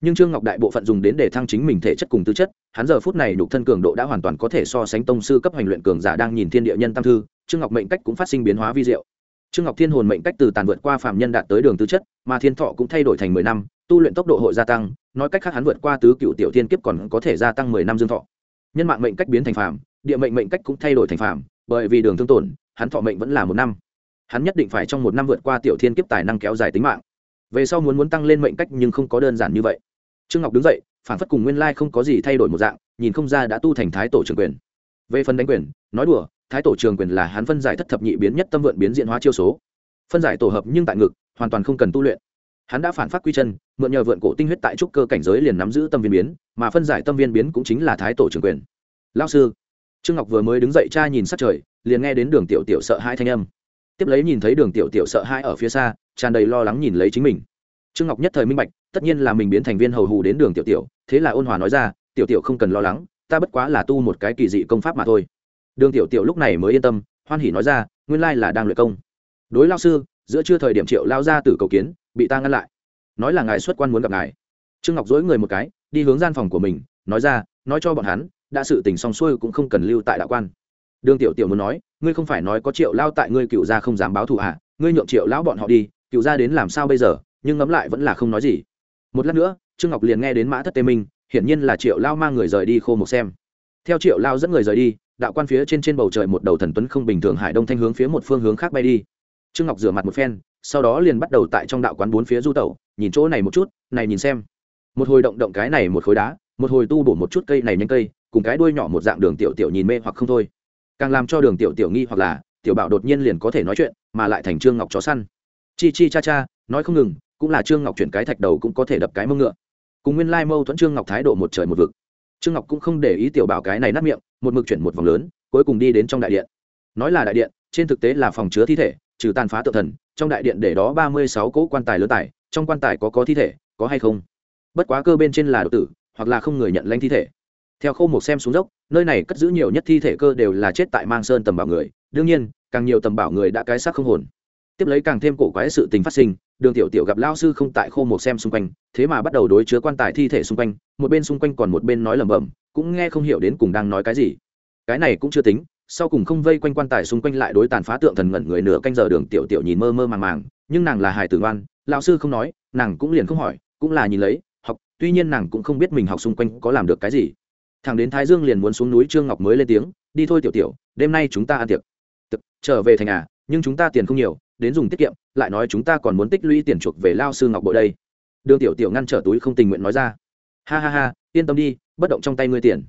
nhưng trương ngọc đại bộ phận dùng đến để thăng chính mình thể chất cùng tư chất, hắn giờ phút này nhục thân cường độ đã hoàn toàn có thể so sánh tông sư cấp hành luyện cường giả đang nhìn thiên địa nhân tam thư, trương ngọc mệnh cách cũng phát sinh biến hóa vi diệu. Trương ngọc thiên hồn mệnh cách từ tàn vượt qua phạm nhân đạt tới đường tư chất, mà thiên thọ cũng thay đổi thành mười năm, tu luyện tốc độ hội gia tăng, nói cách khác hắn vượt qua tứ cựu tiểu thiên kiếp còn có thể gia tăng mười năm dương thọ. Nhân mạng mệnh cách biến thành phạm địa mệnh mệnh cách cũng thay đổi thành phạm bởi vì đường thương tổn, hắn thọ mệnh vẫn là một năm. Hắn nhất định phải trong một năm vượt qua tiểu thiên kiếp tài năng kéo dài tính mạng. Về sau muốn muốn tăng lên mệnh cách nhưng không có đơn giản như vậy trương ngọc đứng dậy, phản phất cùng nguyên lai không có gì thay đổi một dạng, nhìn không ra đã tu thành thái tổ trường quyền. Về phần đánh quyền, nói đùa, thái tổ trường quyền là hắn phân giải thất thập nhị biến nhất tâm vượn biến diện hóa chiêu số. Phân giải tổ hợp nhưng tại ngực, hoàn toàn không cần tu luyện. Hắn đã phản phát quy chân, mượn nhờ vượn cổ tinh huyết tại trúc cơ cảnh giới liền nắm giữ tâm viên biến, mà phân giải tâm viên biến cũng chính là thái tổ trường quyền. Lao sư, trương ngọc vừa mới đứng dậy cha nhìn sát trời, liền nghe đến đường tiểu tiểu sợ hai thanh âm. Tiếp lấy nhìn thấy đường tiểu tiểu sợ hai ở phía xa, tràn đầy lo lắng nhìn lấy chính mình trương ngọc nhất thời minh bạch, tất nhiên là mình biến thành viên hầu hù đến đường tiểu tiểu, thế là ôn hòa nói ra, tiểu tiểu không cần lo lắng, ta bất quá là tu một cái kỳ dị công pháp mà thôi. Đường tiểu tiểu lúc này mới yên tâm, hoan hỉ nói ra, nguyên lai là đang luyện công. Đối lao sư, giữa trưa thời điểm triệu lao ra từ cầu kiến, bị ta ngăn lại. Nói là ngài xuất quan muốn gặp ngài. Trương ngọc dối người một cái, đi hướng gian phòng của mình, nói ra, nói cho bọn hắn, đã sự tình xong xuôi cũng không cần lưu tại đạo quan. Đường tiểu tiểu muốn nói, ngươi không phải nói có triệu lao tại ngươi cựu gia không dám báo thù à? Ngươi nhượng triệu lão bọn họ đi, cựu gia đến làm sao bây giờ? Nhưng ngẫm lại vẫn là không nói gì. Một lát nữa, trương ngọc liền nghe đến mã thất tê minh, hiển nhiên là triệu lao mang người rời đi khô một xem. Theo triệu lao dẫn người rời đi, đạo quan phía trên trên bầu trời một đầu thần tuấn không bình thường hải đông thanh hướng phía một phương hướng khác bay đi. Trương ngọc rửa mặt một phen, sau đó liền bắt đầu tại trong đạo quán bốn phía du tẩu, nhìn chỗ này một chút, này nhìn xem. Một hồi động động cái này một khối đá, một hồi tu bổ một chút cây này nhanh cây, cùng cái đuôi nhỏ một dạng đường tiểu tiểu nhìn mê hoặc không thôi. Càng làm cho đường tiểu tiểu nghi hoặc là, tiểu bảo đột nhiên liền có thể nói chuyện, mà lại thành trương ngọc chó săn. Chi chi cha cha, nói không ngừng cũng là trương ngọc chuyển cái thạch đầu cũng có thể đập cái mông ngựa. Cùng nguyên lai mâu thuẫn trương ngọc thái độ một trời một vực. Trương ngọc cũng không để ý tiểu bảo cái này nát miệng, một mực chuyển một vòng lớn, cuối cùng đi đến trong đại điện. Nói là đại điện, trên thực tế là phòng chứa thi thể, trừ tàn phá tự thần, trong đại điện để đó ba mươi sáu cỗ quan tài lớn tài, trong quan tài có có thi thể, có hay không? Bất quá cơ bên trên là độc tử, hoặc là không người nhận lãnh thi thể. Theo khâu một xem xuống dốc, nơi này cất giữ nhiều nhất thi thể cơ đều là chết tại mang sơn tầm bảo người, đương nhiên, càng nhiều tầm bảo người đã cái xác không hồn. Tiếp lấy càng thêm cổ quái sự tình phát sinh đường tiểu tiểu gặp lao sư không tại khô một xem xung quanh, thế mà bắt đầu đối chứa quan tài thi thể xung quanh, một bên xung quanh còn một bên nói lẩm bẩm, cũng nghe không hiểu đến cùng đang nói cái gì. Cái này cũng chưa tính, sau cùng không vây quanh quan tài xung quanh lại đối tàn phá tượng thần ngẩn người nửa canh giờ đường tiểu tiểu nhìn mơ mơ màng màng, nhưng nàng là hài tử ngoan, lão sư không nói, nàng cũng liền không hỏi, cũng là nhìn lấy, học, tuy nhiên nàng cũng không biết mình học xung quanh có làm được cái gì. Thằng đến thái dương liền muốn xuống núi trương ngọc mới lên tiếng, đi thôi tiểu tiểu, đêm nay chúng ta ăn tiệc. Trở về thành à nhưng chúng ta tiền không nhiều đến dùng tiết kiệm, lại nói chúng ta còn muốn tích lũy tiền chuộc về lao sư ngọc bội đây. Đường tiểu tiểu ngăn trở túi không tình nguyện nói ra. Ha ha ha, yên tâm đi, bất động trong tay ngươi tiền.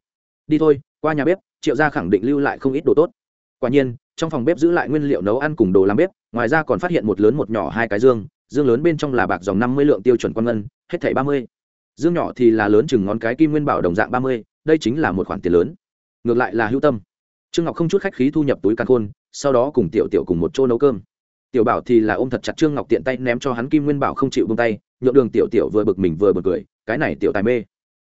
Đi thôi, qua nhà bếp, triệu gia khẳng định lưu lại không ít đồ tốt. Quả nhiên, trong phòng bếp giữ lại nguyên liệu nấu ăn cùng đồ làm bếp, ngoài ra còn phát hiện một lớn một nhỏ hai cái dương dương lớn bên trong là bạc dòng năm mươi lượng tiêu chuẩn quan ngân, hết thảy ba mươi. Dương nhỏ thì là lớn chừng ngón cái kim nguyên bảo đồng dạng ba mươi, đây chính là một khoản tiền lớn. Ngược lại là hữu tâm. Trương ngọc không chút khách khí thu nhập túi càn khôn, sau đó cùng tiểu tiểu cùng một chỗ nấu cơm tiểu bảo thì là ôm thật chặt trương ngọc tiện tay ném cho hắn kim nguyên bảo không chịu bông tay, nhượng đường tiểu tiểu vừa bực mình vừa bực cười, cái này tiểu tài mê.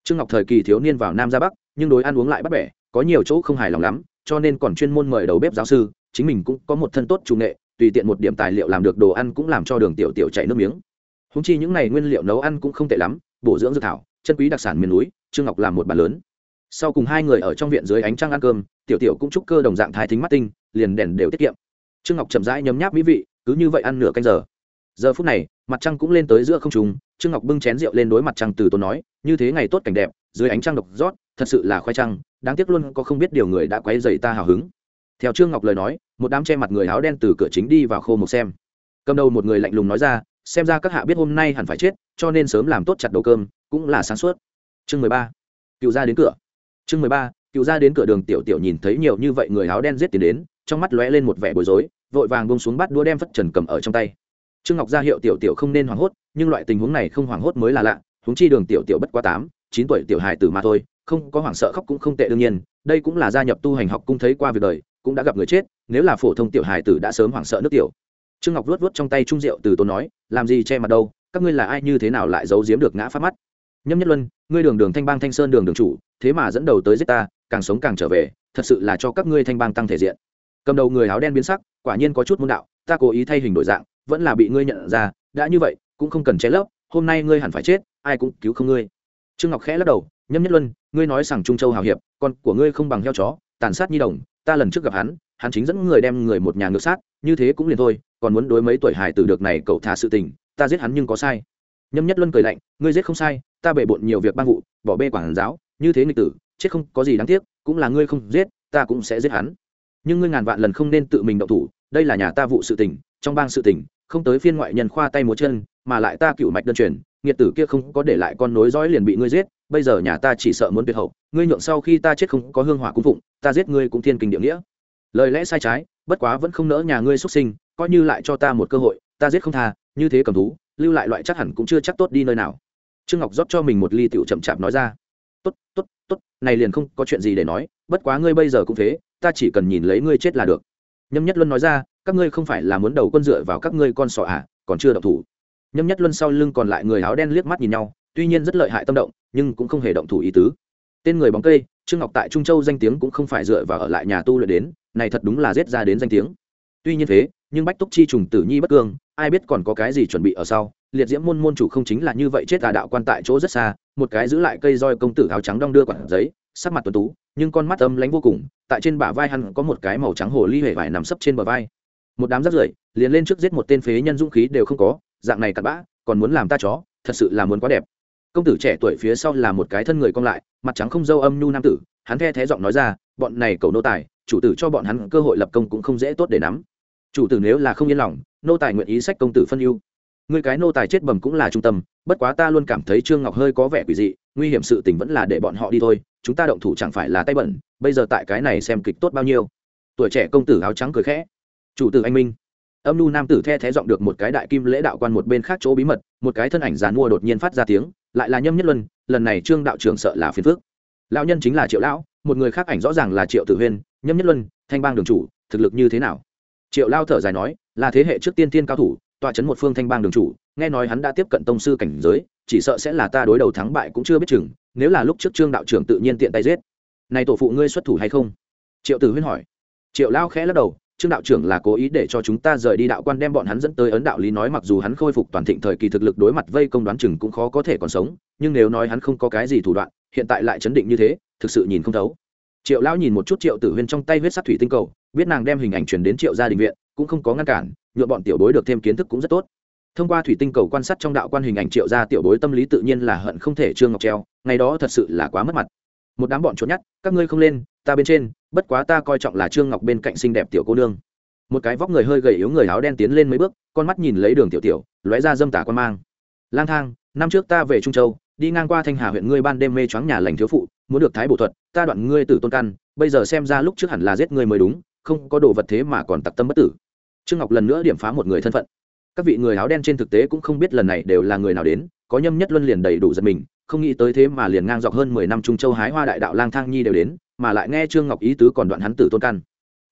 Trương ngọc thời kỳ thiếu niên vào nam ra bắc, nhưng đối ăn uống lại bắt bẻ, có nhiều chỗ không hài lòng lắm, cho nên còn chuyên môn mời đầu bếp giáo sư, chính mình cũng có một thân tốt trung nghệ, tùy tiện một điểm tài liệu làm được đồ ăn cũng làm cho đường tiểu tiểu chảy nước miếng. Húng chi những này nguyên liệu nấu ăn cũng không tệ lắm, bổ dưỡng dược thảo, chân quý đặc sản miền núi, trương ngọc làm một bàn lớn. Sau cùng hai người ở trong viện dưới ánh trăng ăn cơm, tiểu tiểu cũng chúc cơ đồng dạng thái thính mắt tinh, liền đèn đều tiết kiệm trương ngọc chậm rãi nhấm nháp mỹ vị, cứ như vậy ăn nửa canh giờ. Giờ phút này, mặt trăng cũng lên tới giữa không trùng trương ngọc bưng chén rượu lên đối mặt trăng từ tốn nói, như thế ngày tốt cảnh đẹp, dưới ánh trăng độc rót, thật sự là khoai trăng, đáng tiếc luôn có không biết điều người đã quấy dày ta hào hứng. Theo trương ngọc lời nói, một đám che mặt người áo đen từ cửa chính đi vào khô một xem. Cầm đầu một người lạnh lùng nói ra, xem ra các hạ biết hôm nay hẳn phải chết, cho nên sớm làm tốt chặt đầu cơm, cũng là sáng suốt. Chương mười ba. Cựu ra đến cửa. Chương mười ba, cựu ra đến cửa đường tiểu tiểu nhìn thấy nhiều như vậy người áo đen giết tiền đến, trong mắt lóe lên một vẻ bối rối vội vàng bông xuống bắt đua đem phất trần cầm ở trong tay. Trương ngọc ra hiệu tiểu tiểu không nên hoảng hốt, nhưng loại tình huống này không hoảng hốt mới là lạ húng chi đường tiểu tiểu bất quá tám, chín tuổi tiểu hài tử mà thôi, không có hoảng sợ khóc cũng không tệ đương nhiên, đây cũng là gia nhập tu hành học cung thấy qua việc đời, cũng đã gặp người chết, nếu là phổ thông tiểu hài tử đã sớm hoảng sợ nước tiểu. Trương ngọc luốt luốt trong tay trung rượu từ tốn nói, làm gì che mặt đâu, các ngươi là ai như thế nào lại giấu giếm được ngã phát mắt? Nhâm nhất luân, ngươi đường đường thanh bang thanh sơn đường đường chủ, thế mà dẫn đầu tới giết ta, càng sống càng trở về, thật sự là cho các ngươi thanh bang tăng thể diện. Cầm đầu người áo đen biến sắc quả nhiên có chút môn đạo, ta cố ý thay hình đổi dạng, vẫn là bị ngươi nhận ra, đã như vậy, cũng không cần che lấp, hôm nay ngươi hẳn phải chết, ai cũng cứu không ngươi. Trương ngọc khẽ lắc đầu, nhâm nhất luân, ngươi nói rằng trung châu hào hiệp, con của ngươi không bằng heo chó, tàn sát nhi đồng, ta lần trước gặp hắn hắn chính dẫn người đem người một nhà ngược sát, như thế cũng liền thôi, còn muốn đối mấy tuổi hài tử được này cậu thả sự tình, ta giết hắn nhưng có sai. Nhâm nhất luân cười lạnh, ngươi giết không sai, ta bể bộn nhiều việc ban vụ, bỏ bê quản giáo, như thế nghịch tử, chết không có gì đáng tiếc, cũng là ngươi không giết, ta cũng sẽ giết hắn. Nhưng ngươi ngàn vạn lần không nên tự mình động thủ đây là nhà ta vụ sự tình, trong bang sự tình, không tới phiên ngoại nhân khoa tay múa chân, mà lại ta cựu mạch đơn truyền, nghiệt tử kia không có để lại con nối dõi liền bị ngươi giết, bây giờ nhà ta chỉ sợ muốn tuyệt hậu, ngươi nhượng sau khi ta chết không có hương hỏa cung phụng, ta giết ngươi cũng thiên kinh địa nghĩa. Lời lẽ sai trái, bất quá vẫn không nỡ nhà ngươi xuất sinh, coi như lại cho ta một cơ hội, ta giết không tha, như thế cầm thú, lưu lại loại chắc hẳn cũng chưa chắc tốt đi nơi nào. Trương ngọc rót cho mình một ly tiểu chậm chạp nói ra. Tốt tốt tốt, này liền không có chuyện gì để nói, bất quá ngươi bây giờ cũng thế, ta chỉ cần nhìn lấy ngươi chết là được nhâm nhất luân nói ra, các ngươi không phải là muốn đầu quân dựa vào các ngươi con sọ à còn chưa động thủ. Nhâm nhất luân sau lưng còn lại người áo đen liếc mắt nhìn nhau, tuy nhiên rất lợi hại tâm động, nhưng cũng không hề động thủ ý tứ. Tên người bóng cây, trương ngọc tại trung châu danh tiếng cũng không phải dựa vào ở lại nhà tu luyện đến, này thật đúng là giết ra đến danh tiếng. Tuy nhiên thế, nhưng bách túc chi trùng tử nhi bất cương ai biết còn có cái gì chuẩn bị ở sau. Liệt diễm môn môn chủ không chính là như vậy chết tà đạo quan tại chỗ rất xa, một cái giữ lại cây roi công tử áo trắng đong đưa quản giấy sắc mặt tuấn tú, nhưng con mắt âm lánh vô cùng, tại trên bả vai hắn có một cái màu trắng hồ ly hề vải nằm sấp trên bờ vai. Một đám rắt rưởi, liền lên trước giết một tên phế nhân dũng khí đều không có, dạng này cặn bã, còn muốn làm ta chó, thật sự là muốn quá đẹp. Công tử trẻ tuổi phía sau là một cái thân người cong lại, mặt trắng không dâu âm nhu nam tử, hắn the thé giọng nói ra, bọn này cầu nô tài, chủ tử cho bọn hắn cơ hội lập công cũng không dễ tốt để nắm. Chủ tử nếu là không yên lòng, nô tài nguyện ý sách công tử phân ưu. Người cái nô tài chết bầm cũng là trung tâm, bất quá ta luôn cảm thấy trương ngọc hơi có vẻ quỷ dị, nguy hiểm sự tình vẫn là để bọn họ đi thôi chúng ta động thủ chẳng phải là tay bẩn, bây giờ tại cái này xem kịch tốt bao nhiêu. Tuổi trẻ công tử áo trắng cười khẽ. Chủ tử anh minh. Âm nu nam tử the thé giọng được một cái đại kim lễ đạo quan một bên khác chỗ bí mật, một cái thân ảnh giàn mua đột nhiên phát ra tiếng, lại là nhâm nhất luân, lần này trương đạo trưởng sợ là phiền phước lão nhân chính là triệu lão, một người khác ảnh rõ ràng là triệu tử huyên, nhâm nhất luân, thanh bang đường chủ, thực lực như thế nào? Triệu lao thở dài nói, là thế hệ trước tiên tiên cao thủ, tọa chấn một phương thanh bang đường chủ, nghe nói hắn đã tiếp cận tông sư cảnh giới, chỉ sợ sẽ là ta đối đầu thắng bại cũng chưa biết chừng nếu là lúc trước trương đạo trưởng tự nhiên tiện tay giết, này tổ phụ ngươi xuất thủ hay không? Triệu tử huyên hỏi. Triệu lao khẽ lắc đầu, trương đạo trưởng là cố ý để cho chúng ta rời đi đạo quan đem bọn hắn dẫn tới ấn đạo lý nói mặc dù hắn khôi phục toàn thịnh thời kỳ thực lực đối mặt vây công đoán chừng cũng khó có thể còn sống, nhưng nếu nói hắn không có cái gì thủ đoạn, hiện tại lại chấn định như thế, thực sự nhìn không thấu. Triệu lão nhìn một chút triệu tử huyên trong tay huyết sắc thủy tinh cầu, biết nàng đem hình ảnh truyền đến triệu gia đình viện, cũng không có ngăn cản nhuộm bọn tiểu bối được thêm kiến thức cũng rất tốt thông qua thủy tinh cầu quan sát trong đạo quan hình ảnh triệu gia tiểu bối tâm lý tự nhiên là hận không thể trương ngọc treo, ngày đó thật sự là quá mất mặt. Một đám bọn trốn nhát các ngươi không lên, ta bên trên, bất quá ta coi trọng là trương ngọc bên cạnh xinh đẹp tiểu cô nương. Một cái vóc người hơi gầy yếu người áo đen tiến lên mấy bước, con mắt nhìn lấy đường tiểu tiểu, lóe ra dâm tả quan mang. Lang thang, năm trước ta về trung châu, đi ngang qua thanh hà huyện ngươi ban đêm mê choáng nhà lành thiếu phụ, muốn được thái bổ thuật, ta đoạn ngươi từ tôn căn, bây giờ xem ra lúc trước hẳn là giết ngươi mới đúng, không có đồ vật thế mà còn tặc tâm bất tử. Trương ngọc lần nữa điểm phá một người thân phận các vị người áo đen trên thực tế cũng không biết lần này đều là người nào đến, có nhâm nhất luân liền đầy đủ giật mình, không nghĩ tới thế mà liền ngang dọc hơn mười năm trung châu hái hoa đại đạo lang thang nhi đều đến, mà lại nghe trương ngọc ý tứ còn đoạn hắn tử tôn căn.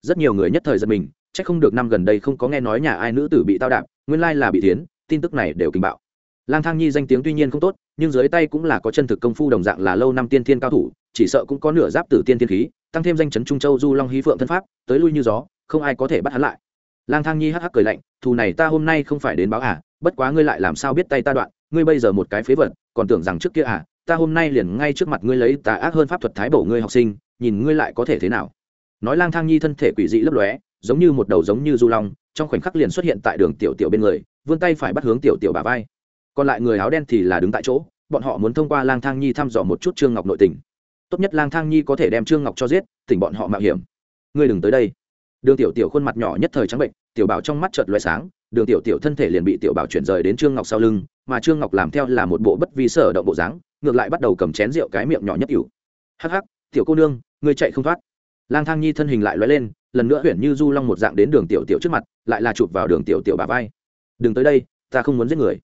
Rất nhiều người nhất thời giật mình c h ắ c không được năm gần đây không có nghe nói nhà ai nữ tử bị tao đạp, nguyên lai là bị tiến tin tức này đều kinh bạo. Lang thang nhi danh tiếng tuy nhiên không tốt, nhưng dưới tay cũng là có chân thực công phu đồng dạng là lâu năm tiên thiên cao thủ, chỉ sợ cũng có nửa giáp tử tiên thiên khí, tăng thêm danh chấn trung châu du long hí phượng thân pháp, tới lui như gió, không ai có thể bắt hắn lại lang thang nhi hắc hắc cười lạnh, thù này ta hôm nay không phải đến báo à bất quá ngươi lại làm sao biết tay ta đoạn, ngươi bây giờ một cái phế vật, còn tưởng rằng trước kia à ta hôm nay liền ngay trước mặt ngươi lấy tà ác hơn pháp thuật thái bổ ngươi học sinh, nhìn ngươi lại có thể thế nào. Nói lang thang nhi thân thể quỷ dị lấp lóe, giống như một đầu giống như du long, trong khoảnh khắc liền xuất hiện tại đường tiểu tiểu bên người, vươn tay phải bắt hướng tiểu tiểu bà vai. Còn lại người áo đen thì là đứng tại chỗ, bọn họ muốn thông qua lang thang nhi thăm dò một chút trương ngọc nội tình. Tốt nhất lang thang nhi có thể đem trương ngọc cho giết tỉnh bọn họ mạo hiểm. Ngươi đừng tới đây đường tiểu tiểu khuôn mặt nhỏ nhất thời trắng bệnh, tiểu bảo trong mắt chợt loé sáng, đường tiểu tiểu thân thể liền bị tiểu bảo chuyển rời đến trương ngọc sau lưng, mà trương ngọc làm theo là một bộ bất vi sở động bộ dáng, ngược lại bắt đầu cầm chén rượu cái miệng nhỏ nhất cửu hắc hắc, tiểu cô nương, ngươi chạy không thoát. Lang thang nhi thân hình lại lóe lên, lần nữa huyện như du long một dạng đến đường tiểu tiểu trước mặt, lại là chụp vào đường tiểu tiểu bả vai. Đừng tới đây, ta không muốn giết người.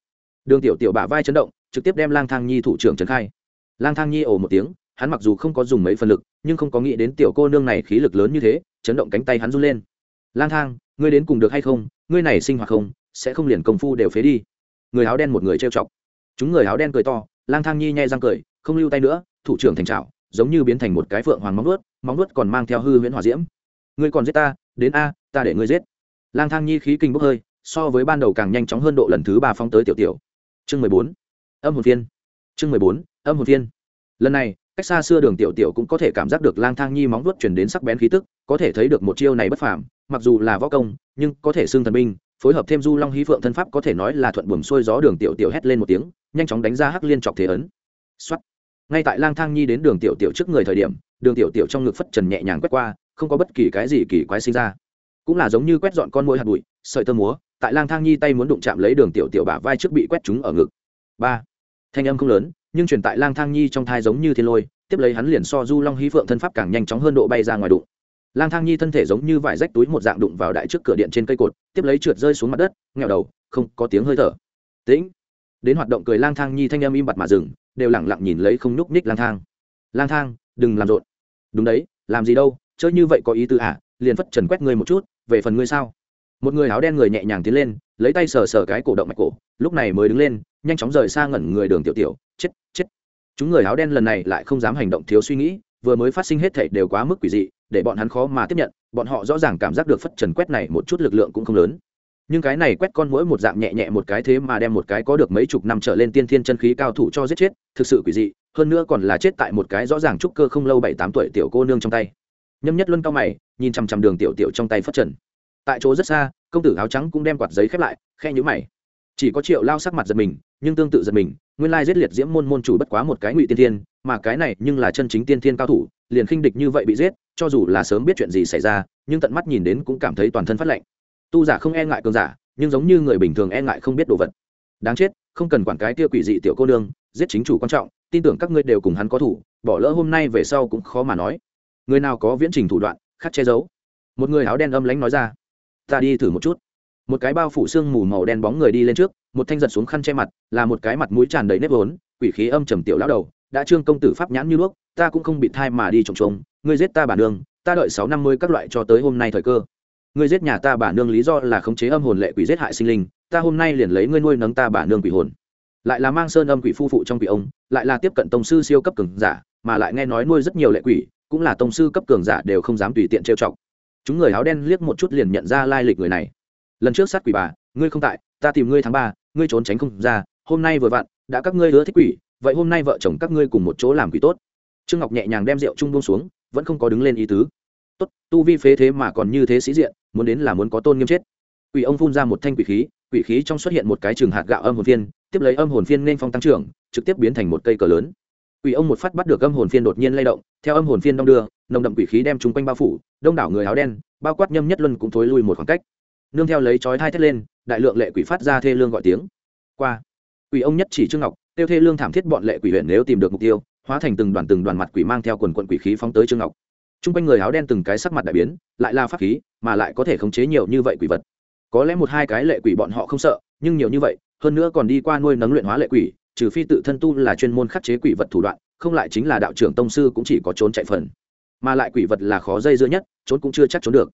Đường tiểu tiểu bả vai chấn động, trực tiếp đem lang thang nhi thủ trưởng trấn khai. Lang thang nhi ồ một tiếng, hắn mặc dù không có dùng mấy phần lực, nhưng không có nghĩ đến tiểu cô nương này khí lực lớn như thế chấn động cánh tay hắn run lên. Lang thang, ngươi đến cùng được hay không? Ngươi này sinh hoạt không, sẽ không liền công phu đều phế đi. Người áo đen một người trêu chọc. Chúng người áo đen cười to, lang thang nhi nhai răng cười, không lưu tay nữa, thủ trưởng thành trào giống như biến thành một cái phượng hoàng móng nuốt móng nuốt còn mang theo hư huyễn hỏa diễm. Ngươi còn giết ta, đến a, ta để ngươi giết. Lang thang nhi khí kinh bốc hơi, so với ban đầu càng nhanh chóng hơn độ lần thứ ba phóng tới tiểu tiểu. Chương mười bốn, âm hồn phiên. Chương mười bốn, âm hồn phiên. Lần này cách xa xưa đường tiểu tiểu cũng có thể cảm giác được lang thang nhi móng vuốt chuyển đến sắc bén khí tức, có thể thấy được một chiêu này bất phàm, mặc dù là võ công, nhưng có thể xưng thần binh, phối hợp thêm du long hí phượng thân pháp có thể nói là thuận buồm xuôi gió đường tiểu tiểu hét lên một tiếng, nhanh chóng đánh ra hắc liên chọc thế ấn. Xuất ngay tại lang thang nhi đến đường tiểu tiểu trước người thời điểm, đường tiểu tiểu trong ngực phất trần nhẹ nhàng quét qua, không có bất kỳ cái gì kỳ quái sinh ra. Cũng là giống như quét dọn con môi hạt bụi, sợi tơ múa, tại lang thang nhi tay muốn đụng chạm lấy đường tiểu tiểu bả vai trước bị quét trúng ở ngực. Ba. Thanh âm không lớn nhưng truyền tại lang thang nhi trong thai giống như thiên lôi, tiếp lấy hắn liền so du long hí phượng thân pháp càng nhanh chóng hơn độ bay ra ngoài đụng. Lang thang nhi thân thể giống như vải rách túi một dạng đụng vào đại trước cửa điện trên cây cột, tiếp lấy trượt rơi xuống mặt đất, nghẹo đầu, không có tiếng hơi thở. Tĩnh. Đến hoạt động cười lang thang nhi thanh em im bặt mà dừng, đều lẳng lặng nhìn lấy không nhúc nhích lang thang. Lang thang, đừng làm rộn. Đúng đấy, làm gì đâu, chơi như vậy có ý tư à liền phất trần quét ngươi một chút, về phần ngươi sao? Một người áo đen người nhẹ nhàng tiến lên, lấy tay sờ sờ cái cổ động mạch cổ, lúc này mới đứng lên, nhanh chóng rời xa ngẩn người đường tiểu tiểu chết chết. Chúng người áo đen lần này lại không dám hành động thiếu suy nghĩ, vừa mới phát sinh hết thảy đều quá mức quỷ dị, để bọn hắn khó mà tiếp nhận, bọn họ rõ ràng cảm giác được phất trần quét này một chút lực lượng cũng không lớn. Nhưng cái này quét con mỗi một dạng nhẹ nhẹ một cái thế mà đem một cái có được mấy chục năm trở lên tiên thiên chân khí cao thủ cho giết chết, thực sự quỷ dị, hơn nữa còn là chết tại một cái rõ ràng trúc cơ không lâu bảy tám tuổi tiểu cô nương trong tay. Nhâm nhất luân cao mày, nhìn chằm chằm đường tiểu tiểu trong tay phất trần. Tại chỗ rất xa, công tử áo trắng cũng đem quạt giấy khép lại khe nhũ mày chỉ có triệu lao sắc mặt giật mình, nhưng tương tự giật mình, nguyên lai giết liệt diễm môn môn chủ bất quá một cái ngụy tiên thiên, mà cái này nhưng là chân chính tiên thiên cao thủ, liền khinh địch như vậy bị giết, cho dù là sớm biết chuyện gì xảy ra, nhưng tận mắt nhìn đến cũng cảm thấy toàn thân phát lạnh. Tu giả không e ngại cường giả, nhưng giống như người bình thường e ngại không biết đồ vật. Đáng chết, không cần quản cái kia quỷ dị tiểu cô nương, giết chính chủ quan trọng, tin tưởng các ngươi đều cùng hắn có thủ, bỏ lỡ hôm nay về sau cũng khó mà nói. Người nào có viễn trình thủ đoạn, khắc che giấu. Một người áo đen âm lánh nói ra, ta đi thử một chút một cái bao phủ xương mù màu đen bóng người đi lên trước, một thanh giật xuống khăn che mặt, là một cái mặt mũi tràn đầy nếp vốn, quỷ khí âm trầm tiểu lão đầu, đã trương công tử pháp nhãn như đuốc, ta cũng không bị thai mà đi trồng trống ngươi giết ta bản nương, ta đợi sáu năm mươi các loại cho tới hôm nay thời cơ. Ngươi giết nhà ta bản nương lý do là khống chế âm hồn lệ quỷ giết hại sinh linh, ta hôm nay liền lấy ngươi nuôi nấng ta bản nương quỷ hồn. Lại là mang sơn âm quỷ phu phụ trong quỷ ông, lại là tiếp cận tông sư siêu cấp cường giả, mà lại nghe nói nuôi rất nhiều lệ quỷ, cũng là tông sư cấp cường giả đều không dám tùy tiện trêu chọc. Chúng người áo đen liếc một chút liền nhận ra lai lịch người này lần trước sát quỷ bà, ngươi không tại, ta tìm ngươi tháng ba, ngươi trốn tránh không ra, hôm nay vừa vặn, đã các ngươi hứa thích quỷ, vậy hôm nay vợ chồng các ngươi cùng một chỗ làm quỷ tốt. Trương ngọc nhẹ nhàng đem rượu trung buông xuống, vẫn không có đứng lên ý tứ. Tốt, tu vi phế thế mà còn như thế sĩ diện, muốn đến là muốn có tôn nghiêm chết. Quỷ ông phun ra một thanh quỷ khí quỷ khí trong xuất hiện một cái trường hạt gạo âm hồn phiên, tiếp lấy âm hồn phiên nên phong tăng trưởng, trực tiếp biến thành một cây cờ lớn. Quỷ ông một phát bắt được âm hồn phiên đột nhiên lay động, theo âm hồn phiên đong đưa, nồng đậm quỷ khí đem chúng quanh bao phủ, đông đảo người áo đen, bao quát nhâm nhất luân cũng thối lui một khoảng cách nương theo lấy chói thai thét lên, đại lượng lệ quỷ phát ra thê lương gọi tiếng. Qua, quỷ ông nhất chỉ trương ngọc, tiêu thê lương thảm thiết bọn lệ quỷ huyện nếu tìm được mục tiêu, hóa thành từng đoàn từng đoàn mặt quỷ mang theo quần quận quỷ khí phóng tới trương ngọc. T r u n g quanh người áo đen từng cái sắc mặt đại biến, lại là pháp khí, mà lại có thể khống chế nhiều như vậy quỷ vật. Có lẽ một hai cái lệ quỷ bọn họ không sợ, nhưng nhiều như vậy, hơn nữa còn đi qua nuôi nấng luyện hóa lệ quỷ, trừ phi tự thân tu là chuyên môn khắc chế quỷ vật thủ đoạn, không lại chính là đạo trưởng tông sư cũng chỉ có trốn chạy phần. Mà lại quỷ vật là khó dây dưa nhất, trốn cũng chưa chắc trốn được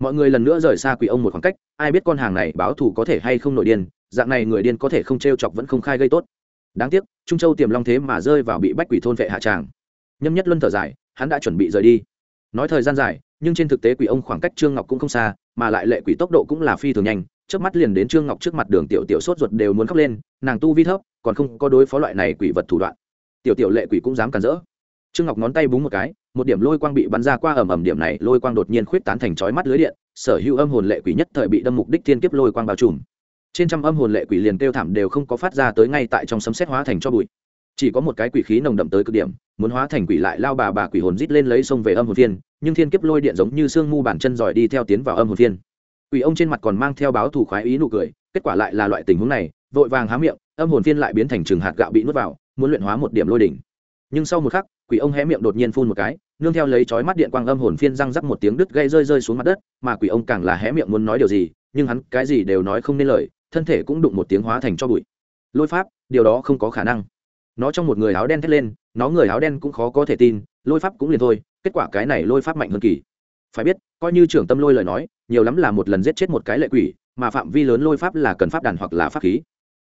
mọi người lần nữa rời xa quỷ ông một khoảng cách, ai biết con hàng này báo thù có thể hay không nổi điên, dạng này người điên có thể không t r e o chọc vẫn không khai gây tốt. Đáng tiếc, trung châu tiềm long thế mà rơi vào bị bách quỷ thôn vệ hạ tràng. Nhâm nhất luân thở dài, hắn đã chuẩn bị rời đi. Nói thời gian dài, nhưng trên thực tế quỷ ông khoảng cách trương ngọc cũng không xa, mà lại lệ quỷ tốc độ cũng là phi thường nhanh trước mắt liền đến trương ngọc trước mặt đường tiểu tiểu sốt ruột đều muốn khóc lên, nàng tu vi thấp, còn không có đối phó loại này quỷ vật thủ đoạn. Tiểu tiểu lệ quỷ cũng dám cản rỡ trương ngọc ngón tay búng một cái một điểm lôi quang bị bắn ra qua ẩm ẩm điểm này lôi quang đột nhiên khuyết tán thành chói mắt lưới điện sở hữu âm hồn lệ quỷ nhất thời bị đâm mục đích thiên kiếp lôi quang bao trùm. Trên trăm âm hồn lệ quỷ liền kêu thảm đều không có phát ra tới ngay tại trong sấm xét hóa thành cho bụi. Chỉ có một cái quỷ khí nồng đậm tới cực điểm muốn hóa thành quỷ lại lao bà bà quỷ hồn rít lên lấy sông về âm hồn thiên, nhưng thiên kiếp lôi điện giống như sương mu bàn chân giỏi đi theo tiến vào âm hồn thiên. quỷ ông trên mặt còn mang theo báo thủ khoái ý nụ cười kết quả lại là loại tình huống này vội vàng há miệng âm hồn thiên lại biến thành chừng hạt gạo bị nuốt vào muốn luyện hóa một điểm lôi đỉnh nhưng sau một khắc, quỷ ông hé miệng đột nhiên phun một cái, nương theo lấy chói mắt điện quang âm hồn phiên răng rắc một tiếng đứt gây rơi rơi xuống mặt đất, mà quỷ ông càng là hé miệng muốn nói điều gì, nhưng hắn cái gì đều nói không nên lời, thân thể cũng đụng một tiếng hóa thành cho bụi. Lôi pháp, điều đó không có khả năng. Nó trong một người áo đen thét lên, nó người áo đen cũng khó có thể tin, lôi pháp cũng liền thôi, kết quả cái này lôi pháp mạnh hơn kỳ. Phải biết, coi như trưởng tâm lôi lời nói, nhiều lắm là một lần giết chết một cái lệ quỷ, mà phạm vi lớn lôi pháp là cần pháp đàn hoặc là pháp khí.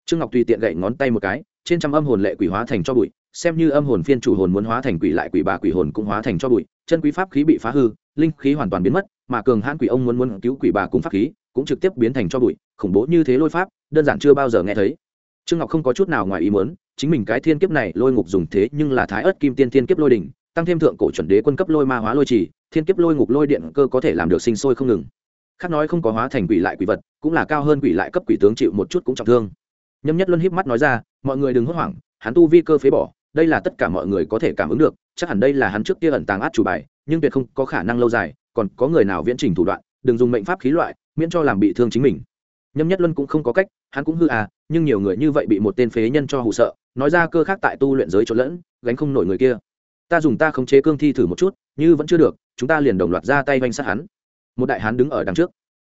Trương ngọc tùy tiện gậy ngón tay một cái, trên trăm âm hồn lệ quỷ hóa thành cho bụi xem như âm hồn phiên chủ hồn muốn hóa thành quỷ lại quỷ bà quỷ hồn cũng hóa thành cho bụi, chân quý pháp khí bị phá hư, linh khí hoàn toàn biến mất, mà cường hãn quỷ ông muốn muốn cứu quỷ bà cùng pháp khí cũng trực tiếp biến thành cho bụi, khủng bố như thế lôi pháp, đơn giản chưa bao giờ nghe thấy. Trương ngọc không có chút nào ngoài ý muốn, chính mình cái thiên kiếp này lôi ngục dùng thế nhưng là thái ớt kim tiên thiên kiếp lôi đỉnh, tăng thêm thượng cổ chuẩn đế quân cấp lôi ma hóa lôi trì, thiên kiếp lôi ngục lôi điện cơ có thể làm được sinh sôi không ngừng. Khác nói không có hóa thành quỷ lại quỷ vật, cũng là cao hơn quỷ lại cấp quỷ tướng chịu một chút cũng trọng thương. Nhâm nhất luân híp mắt nói ra, mọi người đừng hốt hoảng, hắn tu vi cơ phế bỏ đây là tất cả mọi người có thể cảm ứng được, chắc hẳn đây là hắn trước kia ẩn tàng át chủ bài, nhưng tuyệt không có khả năng lâu dài, còn có người nào viễn trình thủ đoạn, đừng dùng mệnh pháp khí loại, miễn cho làm bị thương chính mình. Nhâm nhất luân cũng không có cách, hắn cũng hư à nhưng nhiều người như vậy bị một tên phế nhân cho hụ sợ, nói ra cơ khác tại tu luyện giới trộn lẫn, gánh không nổi người kia. Ta dùng ta khống chế cương thi thử một chút, như vẫn chưa được, chúng ta liền đồng loạt ra tay vanh sát hắn. Một đại hán đứng ở đằng trước.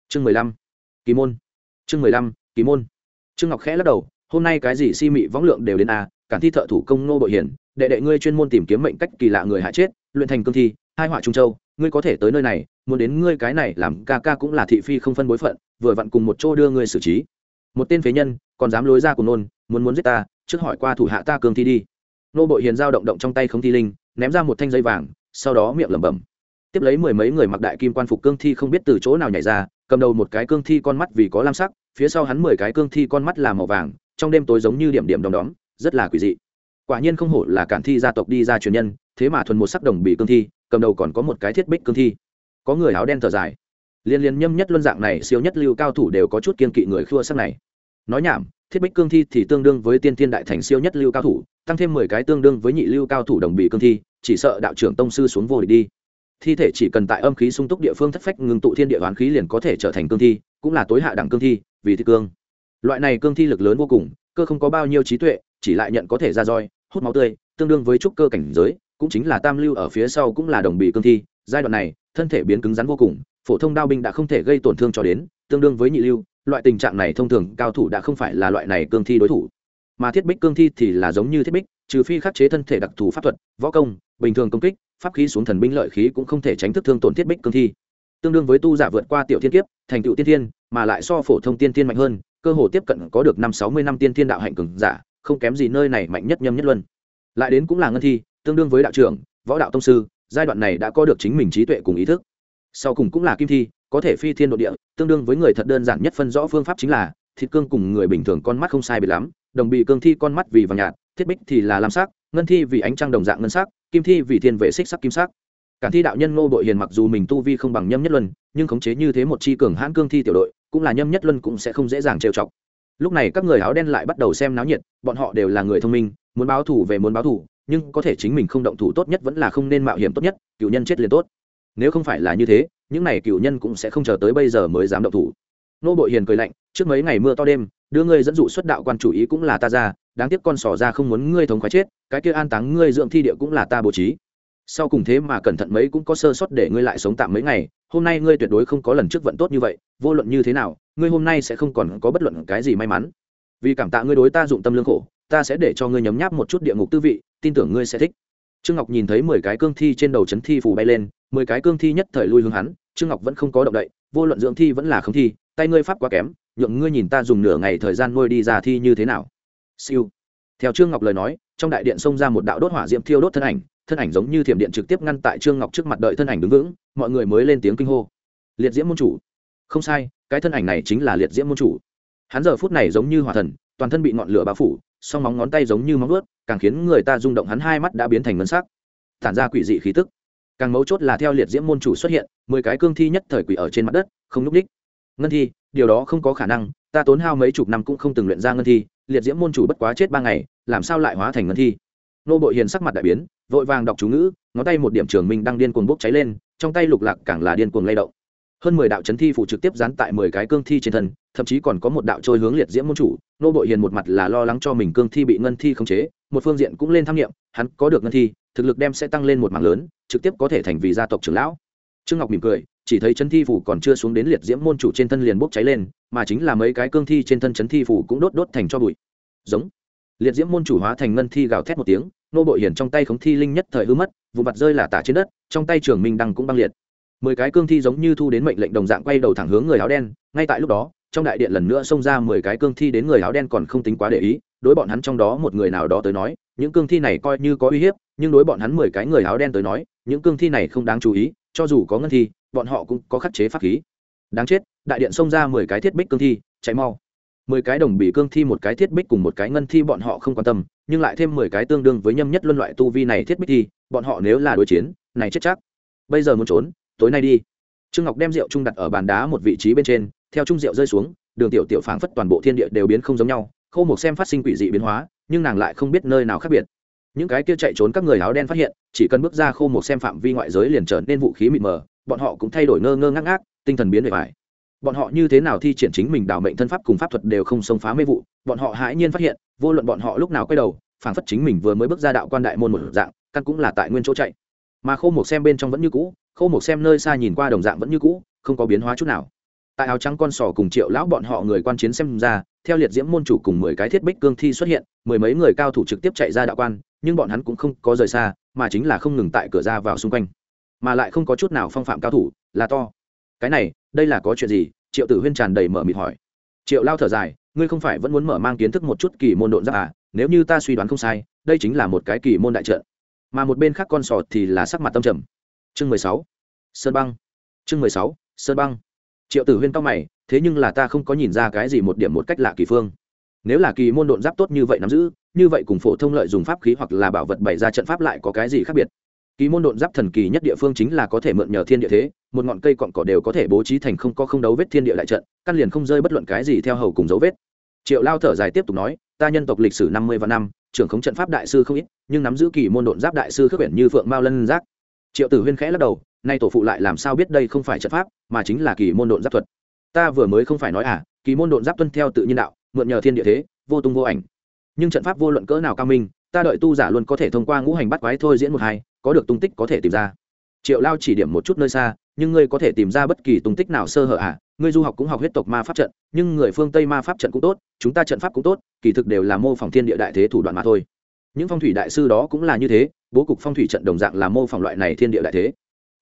Chương mười lăm. Kỳ môn. Chương mười lăm, kỳ môn. Trương ngọc khẽ lắc đầu, hôm nay cái gì si mị võng lượng đều đến à cản thi thợ thủ công nô bội hiển đệ đệ ngươi chuyên môn tìm kiếm mệnh cách kỳ lạ người hạ chết, luyện thành cương thi, hai họa trung châu, ngươi có thể tới nơi này, muốn đến ngươi cái này làm ca ca cũng là thị phi không phân bối phận, vừa vặn cùng một chỗ đưa ngươi xử trí. Một tên phế nhân, còn dám lối ra của nôn, muốn muốn giết ta, trước hỏi qua thủ hạ ta cương thi đi. Nô bội hiền giao động động trong tay không thi linh, ném ra một thanh dây vàng, sau đó miệng lẩm bẩm. Tiếp lấy mười mấy người mặc đại kim quan phục cương thi không biết từ chỗ nào nhảy ra, cầm đầu một cái cương thi con mắt vì có lam sắc, phía sau hắn mười cái cương thi con mắt là màu vàng, trong đêm tối giống như điểm điểm đom đóm rất là quỷ dị. Quả nhiên không hổ là cản thi gia tộc đi ra truyền nhân, thế mà thuần một sắc đồng bị cương thi, cầm đầu còn có một cái thiết bích cương thi. Có người áo đen thở dài. Liên liên nhâm nhất luân dạng này, siêu nhất lưu cao thủ đều có chút kiên kỵ người khua sắc này. Nói nhảm, thiết bích cương thi thì tương đương với tiên thiên đại thành siêu nhất lưu cao thủ, tăng thêm mười cái tương đương với nhị lưu cao thủ đồng bị cương thi, chỉ sợ đạo trưởng tông sư xuống vô địch đi. Thi thể chỉ cần tại âm khí sung túc địa phương thất phách ngừng tụ thiên địa hoán khí liền có thể trở thành cương thi, cũng là tối hạ đẳng cương thi, vì thi cương. Loại này cương thi lực lớn vô cùng, cơ không có bao nhiêu trí tuệ chỉ lại nhận có thể ra roi, hút máu tươi, tương đương với trúc cơ cảnh giới, cũng chính là tam lưu ở phía sau cũng là đồng bị cương thi. Giai đoạn này, thân thể biến cứng rắn vô cùng, phổ thông đao binh đã không thể gây tổn thương cho đến, tương đương với nhị lưu, loại tình trạng này thông thường cao thủ đã không phải là loại này cương thi đối thủ. Mà thiết bích cương thi thì là giống như thiết bích, trừ phi khắc chế thân thể đặc thù pháp thuật, võ công, bình thường công kích, pháp khí xuống thần binh lợi khí cũng không thể tránh thức thương tổn thiết bích cương thi. Tương đương với tu giả vượt qua tiểu thiên kiếp, thành tựu tiên thiên, mà lại so phổ thông tiên thiên mạnh hơn, cơ hồ tiếp cận có được năm sáu mươi năm tiên thiên đạo hạnh cường giả không kém gì nơi này mạnh nhất nhâm nhất luân. Lại đến cũng là ngân thi, tương đương với đạo trưởng, võ đạo tông sư, giai đoạn này đã có được chính mình trí tuệ cùng ý thức. Sau cùng cũng là kim thi, có thể phi thiên nội địa, tương đương với người thật đơn giản nhất phân rõ phương pháp chính là thịt cương cùng người bình thường con mắt không sai biệt lắm, đồng bị cương thi con mắt vì vàng nhạt, thiết bích thì là lam sắc, ngân thi vì ánh trăng đồng dạng ngân sắc, kim thi vì thiên vệ xích sắc kim sắc. Cả thi đạo nhân ngô bội hiền mặc dù mình tu vi không bằng nhâm nhất luân, nhưng khống chế như thế một chi cường hãn cương thi tiểu đội, cũng là nhâm nhất luân cũng sẽ không dễ dàng trêu chọc lúc này các người áo đen lại bắt đầu xem náo nhiệt, bọn họ đều là người thông minh, muốn báo thủ về muốn báo thủ nhưng có thể chính mình không động thủ tốt nhất vẫn là không nên mạo hiểm tốt nhất, cựu nhân chết liền tốt. Nếu không phải là như thế, những này cựu nhân cũng sẽ không chờ tới bây giờ mới dám động thủ. Nô bội hiền cười lạnh, trước mấy ngày mưa to đêm, đưa ngươi dẫn dụ xuất đạo quan chủ ý cũng là ta ra, đáng tiếc con sỏ ra không muốn ngươi thống khoái chết, cái kia an táng ngươi dưỡng thi địa cũng là ta bố trí sau cùng thế mà cẩn thận mấy cũng có sơ sót để ngươi lại sống tạm mấy ngày, hôm nay ngươi tuyệt đối không có lần trước vận tốt như vậy, vô luận như thế nào, ngươi hôm nay sẽ không còn có bất luận cái gì may mắn. Vì cảm tạ ngươi đối ta dụng tâm lương khổ, ta sẽ để cho ngươi nhấm nháp một chút địa ngục tư vị, tin tưởng ngươi sẽ thích. Trương ngọc nhìn thấy mười cái cương thi trên đầu chấn thi phủ bay lên, mười cái cương thi nhất thời lui hướng hắn, trương ngọc vẫn không có động đậy, vô luận dưỡng thi vẫn là không thi, tay ngươi pháp quá kém, nhượng ngươi nhìn ta dùng nửa ngày thời gian nuôi đi ra thi như thế nào. Siêu. Theo trương ngọc lời nói, trong đại điện xông ra một đạo đốt hỏa diễm thiêu đốt thân ảnh thân ảnh giống như thiểm điện trực tiếp ngăn tại trương ngọc trước mặt đợi thân ảnh đứng vững, mọi người mới lên tiếng kinh hô. Liệt diễm môn chủ. Không sai, cái thân ảnh này chính là liệt diễm môn chủ. Hắn giờ phút này giống như hỏa thần, toàn thân bị ngọn lửa bao phủ, song móng ngón tay giống như móng vuốt, càng khiến người ta rung động hắn hai mắt đã biến thành ngân sắc. Tản ra quỷ dị khí tức. Càng mấu chốt là theo liệt diễm môn chủ xuất hiện, mười cái cương thi nhất thời quỷ ở trên mặt đất, không núp đích ngân thi, điều đó không có khả năng, ta tốn hao mấy chục năm cũng không từng luyện ra ngân thi, liệt diễm môn chủ bất quá chết ba ngày, làm sao lại hóa thành ngân thi? Nô bội hiền sắc mặt đại biến vội vàng đọc chú ngữ, ngón tay một điểm trường minh đang điên cuồng bốc cháy lên, trong tay lục lạc càng là điên cuồng lay động. Hơn mười đạo chấn thi phụ trực tiếp dán tại mười cái cương thi trên thân, thậm chí còn có một đạo trôi hướng liệt diễm môn chủ, nô bội hiền một mặt là lo lắng cho mình cương thi bị ngân thi khống chế, một phương diện cũng lên tham nghiệm, hắn có được ngân thi, thực lực đem sẽ tăng lên một mảng lớn, trực tiếp có thể thành vì gia tộc trưởng lão. Trương ngọc mỉm cười, chỉ thấy chấn thi phủ còn chưa xuống đến liệt diễm môn chủ trên thân liền bốc cháy lên, mà chính là mấy cái cương thi trên thân chấn thi phủ cũng đốt đốt thành cho bụi. Giống. Liệt diễm môn chủ hóa thành ngân thi gào thét một tiếng nô bội hiển trong tay khống thi linh nhất thời hư mất, vụ mặt rơi là tả trên đất, trong tay trường minh đăng cũng băng liệt. Mười cái cương thi giống như thu đến mệnh lệnh đồng dạng quay đầu thẳng hướng người áo đen, ngay tại lúc đó, trong đại điện lần nữa xông ra mười cái cương thi đến người áo đen còn không tính quá để ý, đối bọn hắn trong đó một người nào đó tới nói, những cương thi này coi như có uy hiếp, nhưng đối bọn hắn mười cái người áo đen tới nói, những cương thi này không đáng chú ý, cho dù có ngân thi, bọn họ cũng có khắc chế pháp khí. Đáng chết, đại điện xông ra mười cái thiết bích cương thi, chạy mau. Mười cái đồng bị cương thi, một cái thiết bích cùng một cái ngân thi bọn họ không quan tâm nhưng lại thêm mười cái tương đương với nhâm nhất luân loại tu vi này thiết bích thi, bọn họ nếu là đối chiến, này chết chắc. Bây giờ muốn trốn, tối nay đi. Trương ngọc đem rượu trung đặt ở bàn đá một vị trí bên trên, theo trung rượu rơi xuống, đường tiểu tiểu phảng phất toàn bộ thiên địa đều biến không giống nhau khâu một xem phát sinh quỷ dị biến hóa, nhưng nàng lại không biết nơi nào khác biệt. Những cái kia chạy trốn các người áo đen phát hiện, chỉ cần bước ra khô một xem phạm vi ngoại giới liền trở nên vũ khí mịt mờ, bọn họ cũng thay đổi ngơ ngơ ngác ngác, tinh thần biến đổi vải bọn họ như thế nào thi triển chính mình đảo mệnh thân pháp cùng pháp thuật đều không xông phá mê vụ, bọn họ hãi nhiên phát hiện, vô luận bọn họ lúc nào quay đầu phản phất chính mình vừa mới bước ra đạo quan đại môn một dạng, căn cũng là tại nguyên chỗ chạy. Mà khâu một xem bên trong vẫn như cũ khâu một xem nơi xa nhìn qua đồng dạng vẫn như cũ, không có biến hóa chút nào. Tại áo trắng con sò cùng triệu lão bọn họ người quan chiến xem ra, theo liệt diễm môn chủ cùng mười cái thiết bích cương thi xuất hiện, mười mấy người cao thủ trực tiếp chạy ra đạo quan, nhưng bọn hắn cũng không có rời xa, mà chính là không ngừng tại cửa ra vào xung quanh. Mà lại không có chút nào phong phạm cao thủ, là to cái này, đây là có chuyện gì? Triệu tử huyên tràn đầy mở mịt hỏi. Triệu lao thở dài, ngươi không phải vẫn muốn mở mang kiến thức một chút kỳ môn độn giáp à? Nếu như ta suy đoán không sai, đây chính là một cái kỳ môn đại trận. Mà một bên khác con sò thì là sắc mặt tâm trầm. Chương mười sáu. Sơn băng. Chương mười sáu, sơn băng. Triệu tử huyên cao mày, thế nhưng là ta không có nhìn ra cái gì một điểm một cách lạ kỳ phương. Nếu là kỳ môn độn giáp tốt như vậy nắm giữ, như vậy cùng phổ thông lợi dùng pháp khí hoặc là bảo vật bày ra trận pháp lại có cái gì khác biệt? Kỳ môn độn giáp thần kỳ nhất địa phương chính là có thể mượn nhờ thiên địa thế, một ngọn cây cọn cỏ đều có thể bố trí thành không có không đấu vết thiên địa lại trận, căn liền không rơi bất luận cái gì theo hầu cùng dấu vết. Triệu lao thở dài tiếp tục nói, ta nhân tộc lịch sử năm mươi và năm, trưởng khống trận pháp đại sư không ít, nhưng nắm giữ kỳ môn độn giáp đại sư khước quyển như phượng mao lân giác. Triệu tử huyên khẽ lắc đầu, nay tổ phụ lại làm sao biết đây không phải trận pháp, mà chính là kỳ môn độn giáp thuật. Ta vừa mới không phải nói à kỳ môn độn giáp tuân theo tự nhiên đạo, mượn nhờ thiên địa thế, vô tung vô ảnh. Nhưng trận pháp vô luận cỡ nào cao minh, ta đợi tu giả luôn có thể thông qua ngũ hành bắt quái thôi diễn một hai có được tung tích có thể tìm ra. Triệu lao chỉ điểm một chút nơi xa, nhưng ngươi có thể tìm ra bất kỳ tung tích nào sơ hở à? Ngươi du học cũng học huyết tộc ma pháp trận, nhưng người phương tây ma pháp trận cũng tốt, chúng ta trận pháp cũng tốt, kỳ thực đều là mô phỏng thiên địa đại thế thủ đoạn mà thôi. Những phong thủy đại sư đó cũng là như thế, bố cục phong thủy trận đồng dạng là mô phỏng loại này thiên địa đại thế.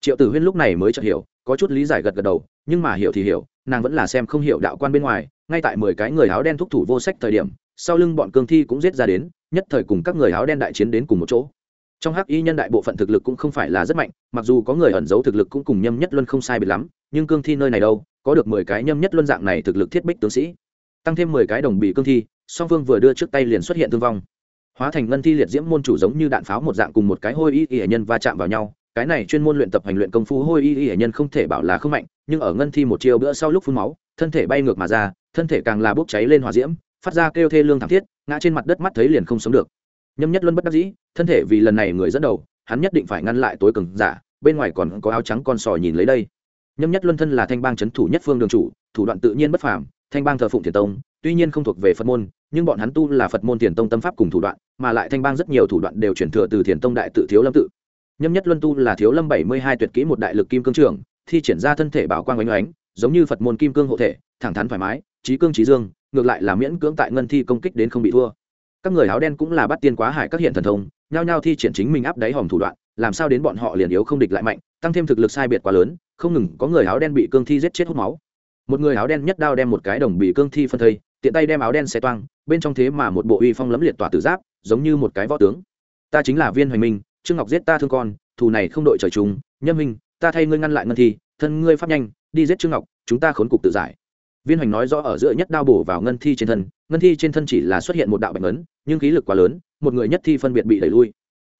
Triệu tử huyên lúc này mới chợt hiểu, có chút lý giải gật gật đầu, nhưng mà hiểu thì hiểu, nàng vẫn là xem không hiểu đạo quan bên ngoài, ngay tại mười cái người áo đen thúc thủ vô sách thời điểm, sau lưng bọn cương thi cũng giết ra đến, nhất thời cùng các người áo đen đại chiến đến cùng một chỗ trong hắc y nhân đại bộ phận thực lực cũng không phải là rất mạnh, mặc dù có người ẩn giấu thực lực cũng cùng nhâm nhất luân không sai biệt lắm, nhưng cương thi nơi này đâu, có được mười cái nhâm nhất luân dạng này thực lực thiết bích tướng sĩ. Tăng thêm mười cái đồng bị cương thi, song phương vừa đưa trước tay liền xuất hiện thương vong. Hóa thành ngân thi liệt diễm môn chủ giống như đạn pháo một dạng cùng một cái hôi y y hệ nhân va chạm vào nhau, cái này chuyên môn luyện tập hành luyện công phu hôi y y hệ nhân không thể bảo là không mạnh, nhưng ở ngân thi một chiều bữa sau lúc phun máu, thân thể bay ngược mà ra, thân thể càng là bốc cháy lên hỏa diễm, phát ra kêu thê lương thảm thiết, ngã trên mặt đất mắt thấy liền không sống được nhâm nhất luân bất đắc dĩ, thân thể vì lần này người dẫn đầu, hắn nhất định phải ngăn lại tối cường giả, bên ngoài còn có áo trắng con sò nhìn lấy đây. Nhâm nhất luân thân là thanh bang c h ấ n thủ nhất phương đường chủ, thủ đoạn tự nhiên bất phàm, thanh bang thờ phụng thiền tông, tuy nhiên không thuộc về phật môn, nhưng bọn hắn tu là phật môn thiền tông tâm pháp cùng thủ đoạn, mà lại thanh bang rất nhiều thủ đoạn đều chuyển thừa từ thiền tông đại tự thiếu lâm tự. Nhâm nhất luân tu là thiếu lâm bảy mươi hai tuyệt kỹ một đại lực kim cương trường thi triển ra thân thể bảo quang oanh oánh giống như phật môn kim cương hộ thể, thẳng thắn thoải mái, trí cương trí dương, ngược lại là miễn cưỡng tại ngân thi công kích đến không bị thua các người áo đen cũng là bắt tiên quá hải các hiện thần thông, nhao nhao thi triển chính mình áp đáy hòm thủ đoạn, làm sao đến bọn họ liền yếu không địch lại mạnh, tăng thêm thực lực sai biệt quá lớn, không ngừng có người áo đen bị cương thi giết chết hút máu. Một người áo đen nhất đao đem một cái đồng bị cương thi phân thây, tiện tay đem áo đen xe toang, bên trong thế mà một bộ uy phong lấm liệt tỏa tử giáp, giống như một cái võ tướng. Ta chính là viên hoành minh, trương ngọc giết ta thương con, thù này không đội trời chúng nhâm minh, ta thay ngươi ngăn lại ngân thi, thân ngươi pháp nhanh, đi giết trương ngọc, chúng ta khốn cục tự giải viên hoành nói rõ ở giữa nhất đao bổ vào ngân thi trên thân, ngân thi trên thân chỉ là xuất hiện một đạo bệnh ấn nhưng khí lực quá lớn, một người nhất thi phân biệt bị đẩy lui.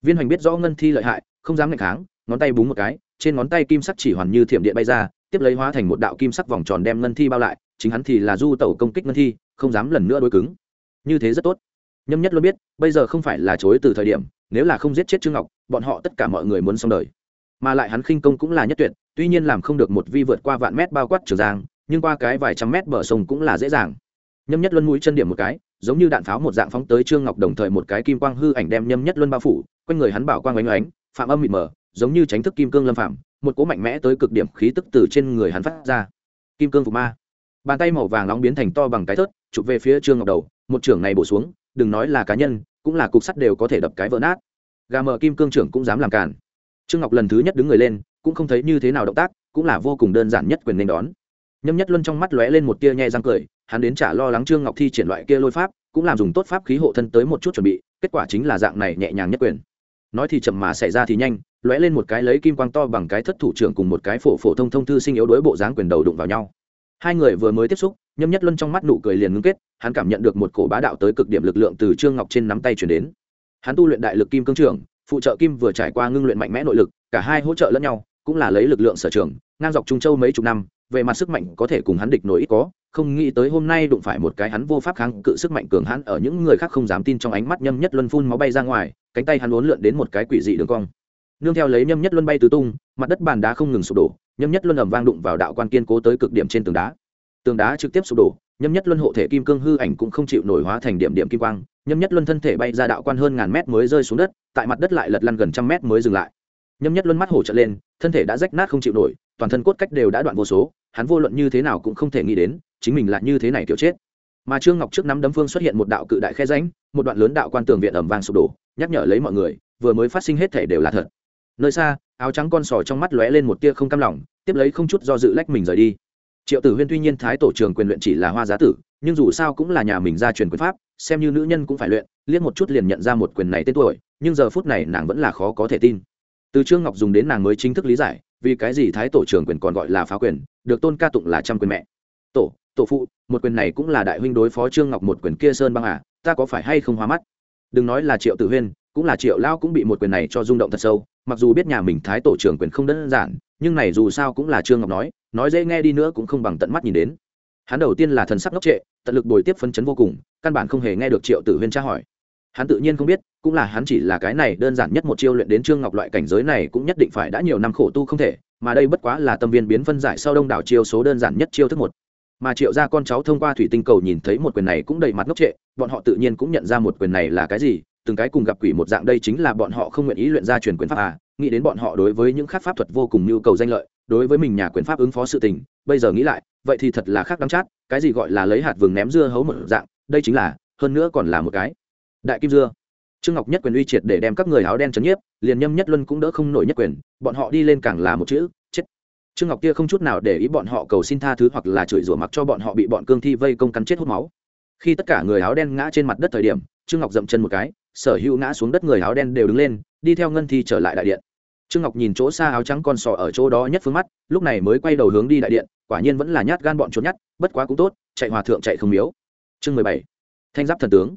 Viên hoành biết rõ ngân thi lợi hại, không dám ngạch kháng, ngón tay búng một cái, trên ngón tay kim sắc chỉ hoàn như thiểm điện bay ra, tiếp lấy hóa thành một đạo kim sắc vòng tròn đem ngân thi bao lại, chính hắn thì là du tẩu công kích ngân thi, không dám lần nữa đối cứng. Như thế rất tốt. Nhâm nhất luôn biết, bây giờ không phải là chối từ thời điểm, nếu là không giết chết trương ngọc, bọn họ tất cả mọi người muốn xong đời. Mà lại hắn khinh công cũng là nhất tuyệt, tuy nhiên làm không được một vi vượt qua vạn mét bao quát trường giang nhưng qua cái vài trăm mét bờ sông cũng là dễ dàng. Nhâm nhất luân mũi chân điểm một cái, giống như đạn pháo một dạng phóng tới trương ngọc đồng thời một cái kim quang hư ảnh đem nhâm nhất luân bao phủ, quanh người hắn bảo quang oanh oánh phạm âm mịt mờ, giống như tránh thức kim cương lâm phạm một cỗ mạnh mẽ tới cực điểm khí tức từ trên người hắn phát ra. Kim cương phục ma. Bàn tay màu vàng nóng biến thành to bằng cái thớt, chụp về phía trương ngọc đầu, một trưởng này bổ xuống, đừng nói là cá nhân, cũng là cục sắt đều có thể đập cái vỡ nát. Gà mờ kim cương trưởng cũng dám làm cản trương ngọc lần thứ nhất đứng người lên, cũng không thấy như thế nào động tác, cũng là vô cùng đơn giản nhất quyền nên đón nhâm nhất luân trong mắt lóe lên một tia nhẹ răng cười, hắn đến trả lo lắng trương ngọc thi triển loại kia lôi pháp, cũng làm dùng tốt pháp khí hộ thân tới một chút chuẩn bị, kết quả chính là dạng này nhẹ nhàng nhất quyền. Nói thì chậm mà xảy ra thì nhanh, lóe lên một cái lấy kim quang to bằng cái thất thủ trưởng cùng một cái phổ phổ thông thông thư sinh yếu đối bộ dáng quyền đầu đụng vào nhau. Hai người vừa mới tiếp xúc, nhâm nhất luân trong mắt nụ cười liền ngưng kết, hắn cảm nhận được một cổ bá đạo tới cực điểm lực lượng từ trương ngọc trên nắm tay chuyển đến. Hắn tu luyện đại lực kim cương trưởng, phụ trợ kim vừa trải qua ngưng luyện mạnh mẽ nội lực, cả hai hỗ trợ lẫn nhau, cũng là lấy lực lượng sở trường, ngang dọc trung châu mấy chục năm về mặt sức mạnh có thể cùng hắn địch nổi ít có, không nghĩ tới hôm nay đụng phải một cái hắn vô pháp kháng cự sức mạnh cường hắn ở những người khác không dám tin trong ánh mắt nhâm nhất luân phun máu bay ra ngoài, cánh tay hắn uốn lượn đến một cái quỷ dị đường cong. Nương theo lấy nhâm nhất luân bay tứ tung, mặt đất bàn đá không ngừng sụp đổ, nhâm nhất luân ầm vang đụng vào đạo quan kiên cố tới cực điểm trên tường đá. Tường đá trực tiếp sụp đổ, nhâm nhất luân hộ thể kim cương hư ảnh cũng không chịu nổi hóa thành điểm điểm kim quang, nhâm nhất luân thân thể bay ra đạo quan hơn ngàn mét mới rơi xuống đất, tại mặt đất lại lật lăn gần trăm mét mới dừng lại nhâm nhất luân mắt hổ trợn lên, thân thể đã rách nát không chịu nổi, toàn thân cốt cách đều đã đoạn vô số, hắn vô luận như thế nào cũng không thể nghĩ đến, chính mình lại như thế này kiểu chết. Mà trương ngọc trước nắm đấm phương xuất hiện một đạo cự đại khe ránh một đoạn lớn đạo quan tường viện ẩm vang sụp đổ, nhắc nhở lấy mọi người, vừa mới phát sinh hết thể đều là thật. Nơi xa, áo trắng con sò trong mắt lóe lên một tia không cam lòng, tiếp lấy không chút do dự lách mình rời đi. Triệu tử huyên tuy nhiên thái tổ trường quyền luyện chỉ là hoa giá tử, nhưng dù sao cũng là nhà mình ra truyền quyền pháp, xem như nữ nhân cũng phải luyện, liếc một chút liền nhận ra một quyền này tên tuổi, nhưng giờ phút này nàng vẫn là khó có thể tin từ trương ngọc dùng đến nàng mới chính thức lý giải, vì cái gì thái tổ trưởng quyền còn gọi là phá quyền, được tôn ca tụng là trăm quyền mẹ. Tổ tổ phụ, một quyền này cũng là đại huynh đối phó trương ngọc một quyền kia sơn băng à ta có phải hay không hoa mắt? Đừng nói là triệu tử huyên, cũng là triệu lao cũng bị một quyền này cho rung động thật sâu, mặc dù biết nhà mình thái tổ trưởng quyền không đơn giản, nhưng này dù sao cũng là trương ngọc nói nói dễ nghe đi nữa cũng không bằng tận mắt nhìn đến. Hắn đầu tiên là thần sắc ngốc trệ, tận lực bồi tiếp phân chấn vô cùng, căn bản không hề nghe được triệu tử huyên tra hỏi hắn tự nhiên không biết, cũng là hắn chỉ là cái này đơn giản nhất một chiêu luyện đến trương ngọc loại cảnh giới này cũng nhất định phải đã nhiều năm khổ tu không thể, mà đây bất quá là tâm viên biến phân giải sau đông đảo chiêu số đơn giản nhất chiêu thức một. Mà triệu ra con cháu thông qua thủy tinh cầu nhìn thấy một quyền này cũng đầy mặt ngốc trệ, bọn họ tự nhiên cũng nhận ra một quyền này là cái gì, từng cái cùng gặp quỷ một dạng đây chính là bọn họ không nguyện ý luyện ra truyền quyền pháp à nghĩ đến bọn họ đối với những khác pháp thuật vô cùng nhu cầu danh lợi, đối với mình nhà quyền pháp ứng phó sự tình, bây giờ nghĩ lại, vậy thì thật là khác đắng chát, cái gì gọi là lấy hạt vừng ném dưa hấu một dạng, đây chính là, hơn nữa còn là một cái đại kim dưa. Trương ngọc nhất quyền uy triệt để đem các người áo đen chấn nhiếp, liền nhâm nhất luân cũng đỡ không nổi nhất quyền, bọn họ đi lên càng là một chữ, chết. Trương ngọc kia không chút nào để ý bọn họ cầu xin tha thứ hoặc là chửi rủa mặc cho bọn họ bị bọn cương thi vây công cắn chết hút máu. Khi tất cả người áo đen ngã trên mặt đất thời điểm, trương ngọc dậm chân một cái, sở hữu ngã xuống đất người áo đen đều đứng lên, đi theo ngân thi trở lại đại điện. Trương ngọc nhìn chỗ xa áo trắng con sò ở chỗ đó nhất phương mắt, lúc này mới quay đầu hướng đi đại điện, quả nhiên vẫn là nhát gan bọn trốn nhát bất quá cũng tốt, chạy hòa thượng chạy không miếu. Chương mười bảy. Thanh giáp thần tướng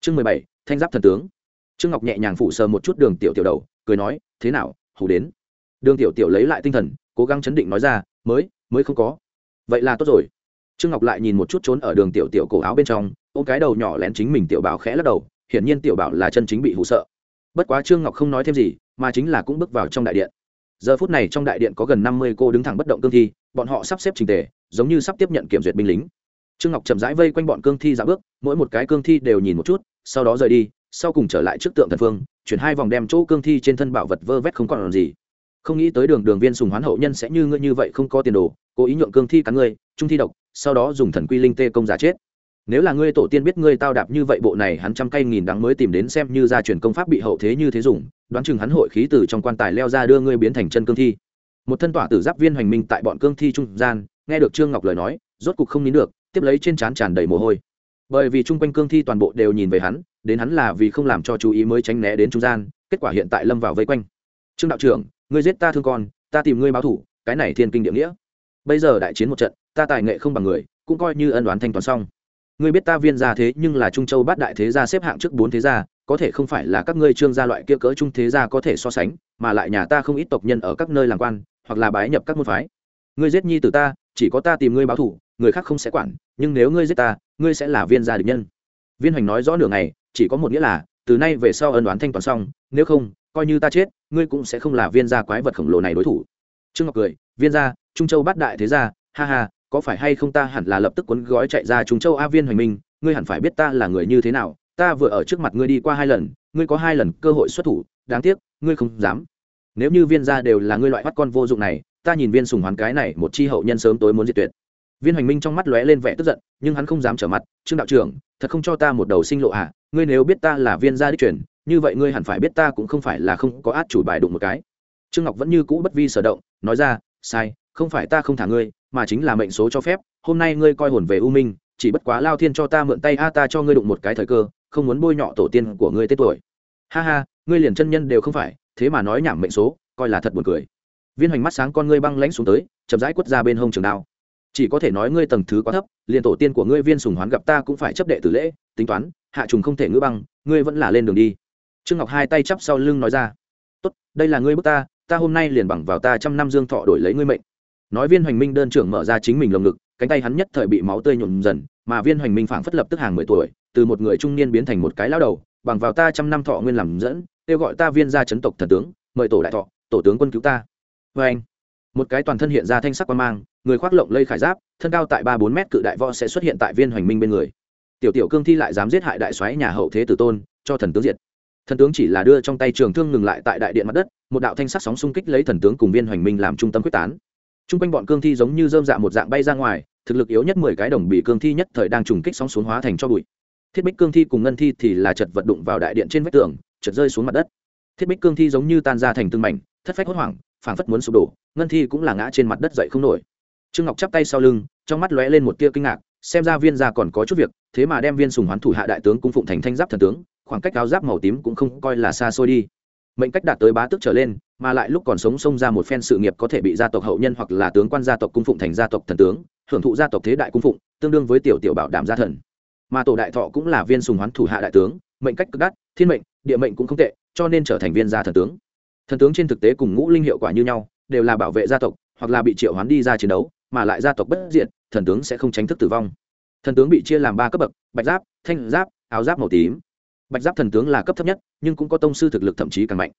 chương mười bảy, thanh giáp thần tướng. Trương ngọc nhẹ nhàng phủ sờ một chút đường tiểu tiểu đầu, cười nói, thế nào hủ đến? Đường tiểu tiểu lấy lại tinh thần, cố gắng chấn định nói ra, mới mới không có. Vậy là tốt rồi. Trương ngọc lại nhìn một chút trốn ở đường tiểu tiểu cổ áo bên trong ô cái đầu nhỏ lén chính mình tiểu bảo khẽ lắc đầu, hiển nhiên tiểu bảo là chân chính bị hụ sợ. Bất quá trương ngọc không nói thêm gì, mà chính là cũng bước vào trong đại điện. Giờ phút này trong đại điện có gần năm mươi cô đứng thẳng bất động cương thi, bọn họ sắp xếp trình tề, giống như sắp tiếp nhận kiểm duyệt binh lính trương ngọc chậm rãi vây quanh bọn cương thi dạo bước, mỗi một cái cương thi đều nhìn một chút, sau đó rời đi, sau cùng trở lại trước tượng thần phương, chuyển hai vòng đem chỗ cương thi trên thân bảo vật vơ vét không còn làm gì. Không nghĩ tới đường đường viên sùng hoán hậu nhân sẽ như ngươi như vậy không có tiền đồ, cố ý nhượng cương thi cắn ngươi, trung thi độc, sau đó dùng thần quy linh tê công giả chết. Nếu là ngươi tổ tiên biết ngươi tao đạp như vậy bộ này, hắn trăm cây nghìn đắng mới tìm đến xem như gia truyền công pháp bị hậu thế như thế dùng, đoán chừng hắn hội khí từ trong quan tài leo ra đưa ngươi biến thành chân cương thi. Một thân tỏa tử giáp viên hoành minh tại bọn cương thi trung gian, nghe được trương ngọc lời nói, rốt cục không nín được tiếp lấy trên trán tràn đầy mồ hôi. Bởi vì chung quanh cương thi toàn bộ đều nhìn về hắn, đến hắn là vì không làm cho chú ý mới tránh né đến trung gian, kết quả hiện tại lâm vào vây quanh. Trương đạo trưởng, ngươi giết ta thương con, ta tìm ngươi báo thủ, cái này thiên kinh địa nghĩa. Bây giờ đại chiến một trận, ta tài nghệ không bằng người, cũng coi như ân đoán thanh toán xong. Ngươi biết ta viên gia thế nhưng là trung châu bát đại thế gia xếp hạng trước bốn thế gia, có thể không phải là các ngươi trương gia loại kia cỡ trung thế gia có thể so sánh, mà lại nhà ta không ít tộc nhân ở các nơi làm quan, hoặc là bái nhập các môn phái. Ngươi giết nhi tử ta, chỉ có ta tìm ngươi báo thủ người khác không sẽ quản, nhưng nếu ngươi giết ta, ngươi sẽ là viên gia địch nhân. Viên hoành nói rõ nửa ngày, chỉ có một nghĩa là, từ nay về sau ân đoán thanh toán xong, nếu không, coi như ta chết, ngươi cũng sẽ không là viên gia quái vật khổng lồ này đối thủ. Trương ngọc cười, viên gia, trung châu bát đại thế gia, ha ha, có phải hay không ta hẳn là lập tức cuốn gói chạy ra trung châu a viên hoành minh, ngươi hẳn phải biết ta là người như thế nào, ta vừa ở trước mặt ngươi đi qua hai lần, ngươi có hai lần cơ hội xuất thủ, đáng tiếc, ngươi không dám. Nếu như viên gia đều là ngươi loại bắt con vô dụng này, ta nhìn viên sùng hoàn cái này, một chi hậu nhân sớm tối muốn diệt tuyệt viên hoành minh trong mắt lóe lên vẻ tức giận, nhưng hắn không dám trở mặt, trương đạo trưởng, thật không cho ta một đầu sinh lộ à? Ngươi nếu biết ta là viên gia đích truyền, như vậy ngươi hẳn phải biết ta cũng không phải là không có át chủ bài đụng một cái. Trương ngọc vẫn như cũ bất vi sở động, nói ra, sai, không phải ta không thả ngươi, mà chính là mệnh số cho phép, hôm nay ngươi coi hồn về u minh, chỉ bất quá lao thiên cho ta mượn tay a, ta cho ngươi đụng một cái thời cơ, không muốn bôi nhọ tổ tiên của ngươi tết tuổi. Ha ha, ngươi liền chân nhân đều không phải, thế mà nói nhảm mệnh số, coi là thật buồn cười. Viên hoành mắt sáng con ngươi băng lãnh xuống tới, chậm rãi quất ra bên hông trường đao chỉ có thể nói ngươi tầng thứ quá thấp, liền tổ tiên của ngươi viên sùng hoán gặp ta cũng phải chấp đệ tử lễ, tính toán, hạ trùng không thể ngữ băng, ngươi vẫn là lên đường đi. Trương ngọc hai tay chắp sau lưng nói ra. Tốt, đây là ngươi bước ta ta hôm nay liền bằng vào ta trăm năm dương thọ đổi lấy ngươi mệnh. Nói viên hoành minh đơn trưởng mở ra chính mình lồng ngực, cánh tay hắn nhất thời bị máu tươi nhuộm dần, mà viên hoành minh phảng phất lập tức hàng mười tuổi, từ một người trung niên biến thành một cái lao đầu, bằng vào ta trăm năm thọ nguyên làm dẫn, kêu gọi ta viên ra chấn tộc thần tướng, mời tổ đại thọ, tổ tướng quân cứu ta. Vê anh một cái toàn thân hiện ra thanh sắc quan mang người khoác lộng lây khải giáp, thân cao tại ba bốn mét cự đại võ sẽ xuất hiện tại viên hoành minh bên người. Tiểu tiểu cương thi lại dám giết hại đại soái nhà hậu thế tử tôn, cho thần tướng diệt. Thần tướng chỉ là đưa trong tay trường thương ngừng lại tại đại điện mặt đất, một đạo thanh sắc sóng xung kích lấy thần tướng cùng viên hoành minh làm trung tâm quyết tán. T r u n g quanh bọn cương thi giống như dơm dạ một dạng bay ra ngoài, thực lực yếu nhất mười cái đồng bị cương thi nhất thời đang trùng kích sóng xuống hóa thành cho bụi. Thiết bích cương thi cùng ngân thi thì là chật vật đụng vào đại điện trên vách tường, chật rơi xuống mặt đất. Thiết bích cương thi giống như tan ra thành từng mảnh, thất phách hốt hoảng, phảng phất muốn sụp đổ, ngân thi cũng là ngã trên mặt đất dậy không nổi trương ngọc chắp tay sau lưng, trong mắt lóe lên một tia kinh ngạc, xem ra viên gia còn có chút việc, thế mà đem viên sùng hoán thủ hạ đại tướng cung phụng thành thanh giáp thần tướng, khoảng cách áo giáp màu tím cũng không coi là xa xôi đi. Mệnh cách đạt tới bá tước trở lên, mà lại lúc còn sống xông ra một phen sự nghiệp có thể bị gia tộc hậu nhân hoặc là tướng quan gia tộc cung phụng thành gia tộc thần tướng, hưởng thụ gia tộc thế đại cung phụng, tương đương với tiểu tiểu bảo đảm gia thần. Mà tổ đại thọ cũng là viên sùng hoán thủ hạ đại tướng, mệnh cách cực đắt, thiên mệnh, địa mệnh cũng không tệ, cho nên trở thành viên gia thần tướng. Thần tướng trên thực tế cùng ngũ linh hiệu quả như nhau, đều là bảo vệ gia tộc, hoặc là bị triệu hoán đi ra chiến đấu mà lại gia tộc bất diệt, thần tướng sẽ không tránh thức tử vong. Thần tướng bị chia làm ba cấp bậc, bạch giáp, thanh giáp, áo giáp màu tím. Bạch giáp thần tướng là cấp thấp nhất, nhưng cũng có tông sư thực lực thậm chí càng mạnh.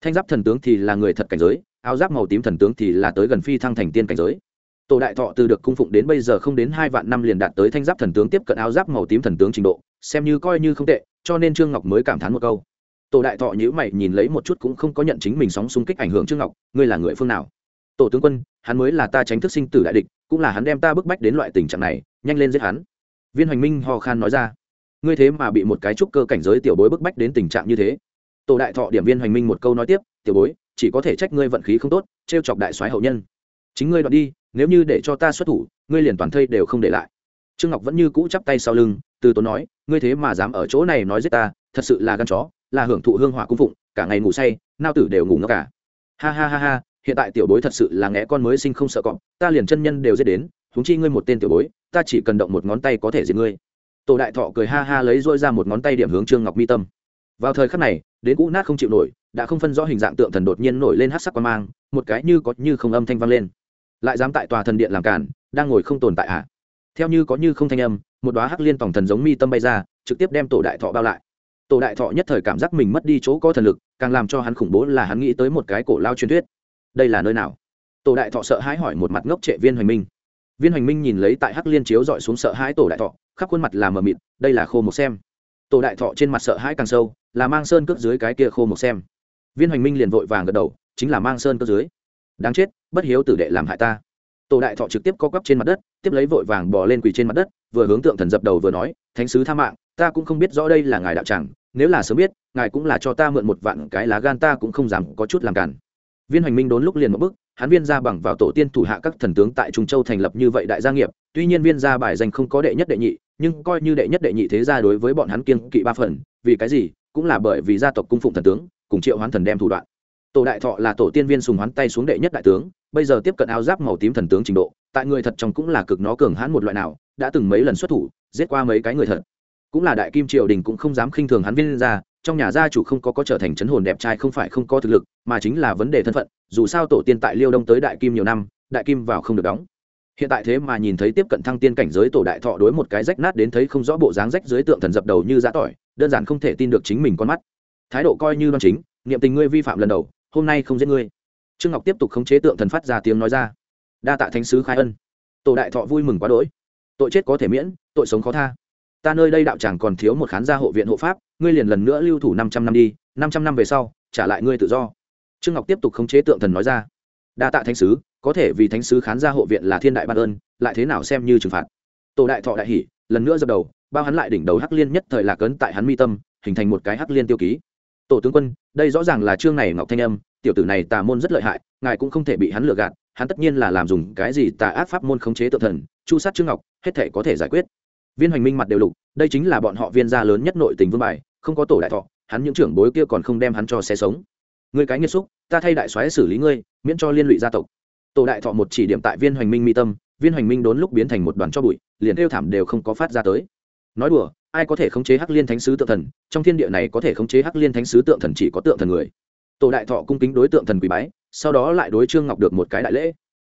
Thanh giáp thần tướng thì là người thật cảnh giới, áo giáp màu tím thần tướng thì là tới gần phi thăng thành tiên cảnh giới. Tổ đại thọ từ được cung phụng đến bây giờ không đến hai vạn năm liền đạt tới thanh giáp thần tướng tiếp cận áo giáp màu tím thần tướng trình độ, xem như coi như không tệ, cho nên trương ngọc mới cảm thán một câu. Tổ đại thọ nhữ mày nhìn lấy một chút cũng không có nhận chính mình sóng xung kích ảnh hưởng trương ngọc, ngươi là người phương nào? Tổ tướng quân hắn mới là ta tránh thức sinh tử đại địch, cũng là hắn đem ta bức bách đến loại tình trạng này, nhanh lên giết hắn. Viên hoành minh ho khan nói ra. Ngươi thế mà bị một cái trúc cơ cảnh giới tiểu bối bức bách đến tình trạng như thế. Tổ đại thọ điểm viên hoành minh một câu nói tiếp, tiểu bối, chỉ có thể trách ngươi vận khí không tốt t r e o chọc đại soái hậu nhân. Chính ngươi đoạn đi, nếu như để cho ta xuất thủ, ngươi liền toàn thây đều không để lại. Trương ngọc vẫn như cũ chắp tay sau lưng, từ tốn nói, ngươi thế mà dám ở chỗ này nói giết ta, thật sự là gan chó, là hưởng thụ hương hỏa cung phụng, cả ngày ngủ say, nao tử đều ngủ ngốc cả. Ha ha ha ha hiện tại tiểu bối thật sự là ngẽ con mới sinh không sợ cọp, ta liền chân nhân đều giết đến húng chi ngươi một tên tiểu bối, ta chỉ cần động một ngón tay có thể giết ngươi. Tổ đại thọ cười ha ha lấy dôi ra một ngón tay điểm hướng trương ngọc mi tâm. Vào thời khắc này, đến cũ nát không chịu nổi, đã không phân rõ hình dạng tượng thần đột nhiên nổi lên hát sắc quan mang, một cái như có như không âm thanh vang lên. Lại dám tại tòa thần điện làm cản, đang ngồi không tồn tại ạ theo như có như không thanh âm, một đoá hắc liên tổng thần giống mi tâm bay ra, trực tiếp đem tổ đại thọ bao lại. Tổ đại thọ nhất thời cảm giác mình mất đi chỗ có thần lực, càng làm cho hắn khủng bố là hắn nghĩ tới một cái cổ lao truyền thuyết đây là nơi nào? Tổ đại thọ sợ hãi hỏi một mặt ngốc trệ viên hoành minh. Viên hoành minh nhìn lấy tại hắc liên chiếu dọi xuống sợ hãi tổ đại thọ, khắp khuôn mặt là mờ mịt, đây là khô một xem. Tổ đại thọ trên mặt sợ hãi càng sâu, là mang sơn cướp dưới cái kia khô một xem. Viên hoành minh liền vội vàng gật đầu, chính là mang sơn cướp dưới. Đáng chết, bất hiếu tử đệ làm hại ta. Tổ đại thọ trực tiếp co quắp trên mặt đất, tiếp lấy vội vàng bỏ lên quỳ trên mặt đất, vừa hướng tượng thần dập đầu vừa nói, thánh sứ tha mạng, ta cũng không biết rõ đây là ngài đạo tràng, nếu là sớm biết, ngài cũng là cho ta mượn một vạn cái lá gan, ta cũng không dám có chút làm cản viên hoành minh đốn lúc liền một bước, hắn viên gia bằng vào tổ tiên thủ hạ các thần tướng tại trung châu thành lập như vậy đại gia nghiệp tuy nhiên viên gia bài danh không có đệ nhất đệ nhị nhưng coi như đệ nhất đệ nhị thế gia đối với bọn hắn kiêng kỵ ba phần vì cái gì? Cũng là bởi vì gia tộc cung phụng thần tướng cùng triệu hoán thần đem thủ đoạn. Tổ đại thọ là tổ tiên viên sùng hoán tay xuống đệ nhất đại tướng bây giờ tiếp cận áo giáp màu tím thần tướng trình độ tại người thật trong cũng là cực nó cường hãn một loại nào đã từng mấy lần xuất thủ giết qua mấy cái người thật. Cũng là đại kim triều đình cũng không dám khinh thường hắn viên gia trong nhà gia chủ không có có trở thành chấn hồn đẹp trai không phải không có thực lực, mà chính là vấn đề thân phận, dù sao tổ tiên tại liêu đông tới đại kim nhiều năm, đại kim vào không được đóng. Hiện tại thế mà nhìn thấy tiếp cận thăng tiên cảnh giới tổ đại thọ đối một cái rách nát đến thấy không rõ bộ dáng rách dưới tượng thần dập đầu như giã tỏi, đơn giản không thể tin được chính mình con mắt. Thái độ coi như đoan chính, niệm tình ngươi vi phạm lần đầu, hôm nay không giết ngươi. Trương ngọc tiếp tục khống chế tượng thần phát ra tiếng nói ra. Đa tạ thánh sứ khai ân. Tổ đại thọ vui mừng quá đỗi. Tội chết có thể miễn, tội sống khó tha. Ta nơi đây đạo tràng còn thiếu một khán gia hộ viện hộ pháp ngươi liền lần nữa lưu thủ năm trăm năm đi, năm trăm năm về sau, trả lại ngươi tự do. Trương ngọc tiếp tục khống chế tượng thần nói ra. Đa tạ thánh sứ, có thể vì thánh sứ khán gia hộ viện là thiên đại ban ơn, lại thế nào xem như trừng phạt. Tổ đại thọ đại hỷ, lần nữa dập đầu, bao hắn lại đỉnh đầu hắc liên nhất thời lạc ấn tại hắn mi tâm, hình thành một cái hắc liên tiêu ký. Tổ tướng quân, đây rõ ràng là chương này ngọc thanh âm, tiểu tử này tà môn rất lợi hại, ngài cũng không thể bị hắn lừa gạt, hắn tất nhiên là làm dùng cái gì tà ác pháp môn khống chế tự thần, chu sát trương ngọc, hết thể có thể giải quyết viên hoành minh mặt đều lục, đây chính là bọn họ viên gia lớn nhất nội tình vương bài, không có tổ đại thọ, hắn những trưởng bối kia còn không đem hắn cho xe sống. Người cái nghiệt xúc, ta thay đại soái xử lý ngươi, miễn cho liên lụy gia tộc. Tổ đại thọ một chỉ điểm tại viên hoành minh mi tâm, viên hoành minh đốn lúc biến thành một đoàn cho bụi, liền kêu thảm đều không có phát ra tới. Nói đùa, ai có thể khống chế hắc liên thánh sứ tượng thần, trong thiên địa này có thể khống chế hắc liên thánh sứ tượng thần chỉ có tượng thần người. Tổ đại thọ cung kính đối tượng thần quỳ bái, sau đó lại đối trương ngọc được một cái đại lễ.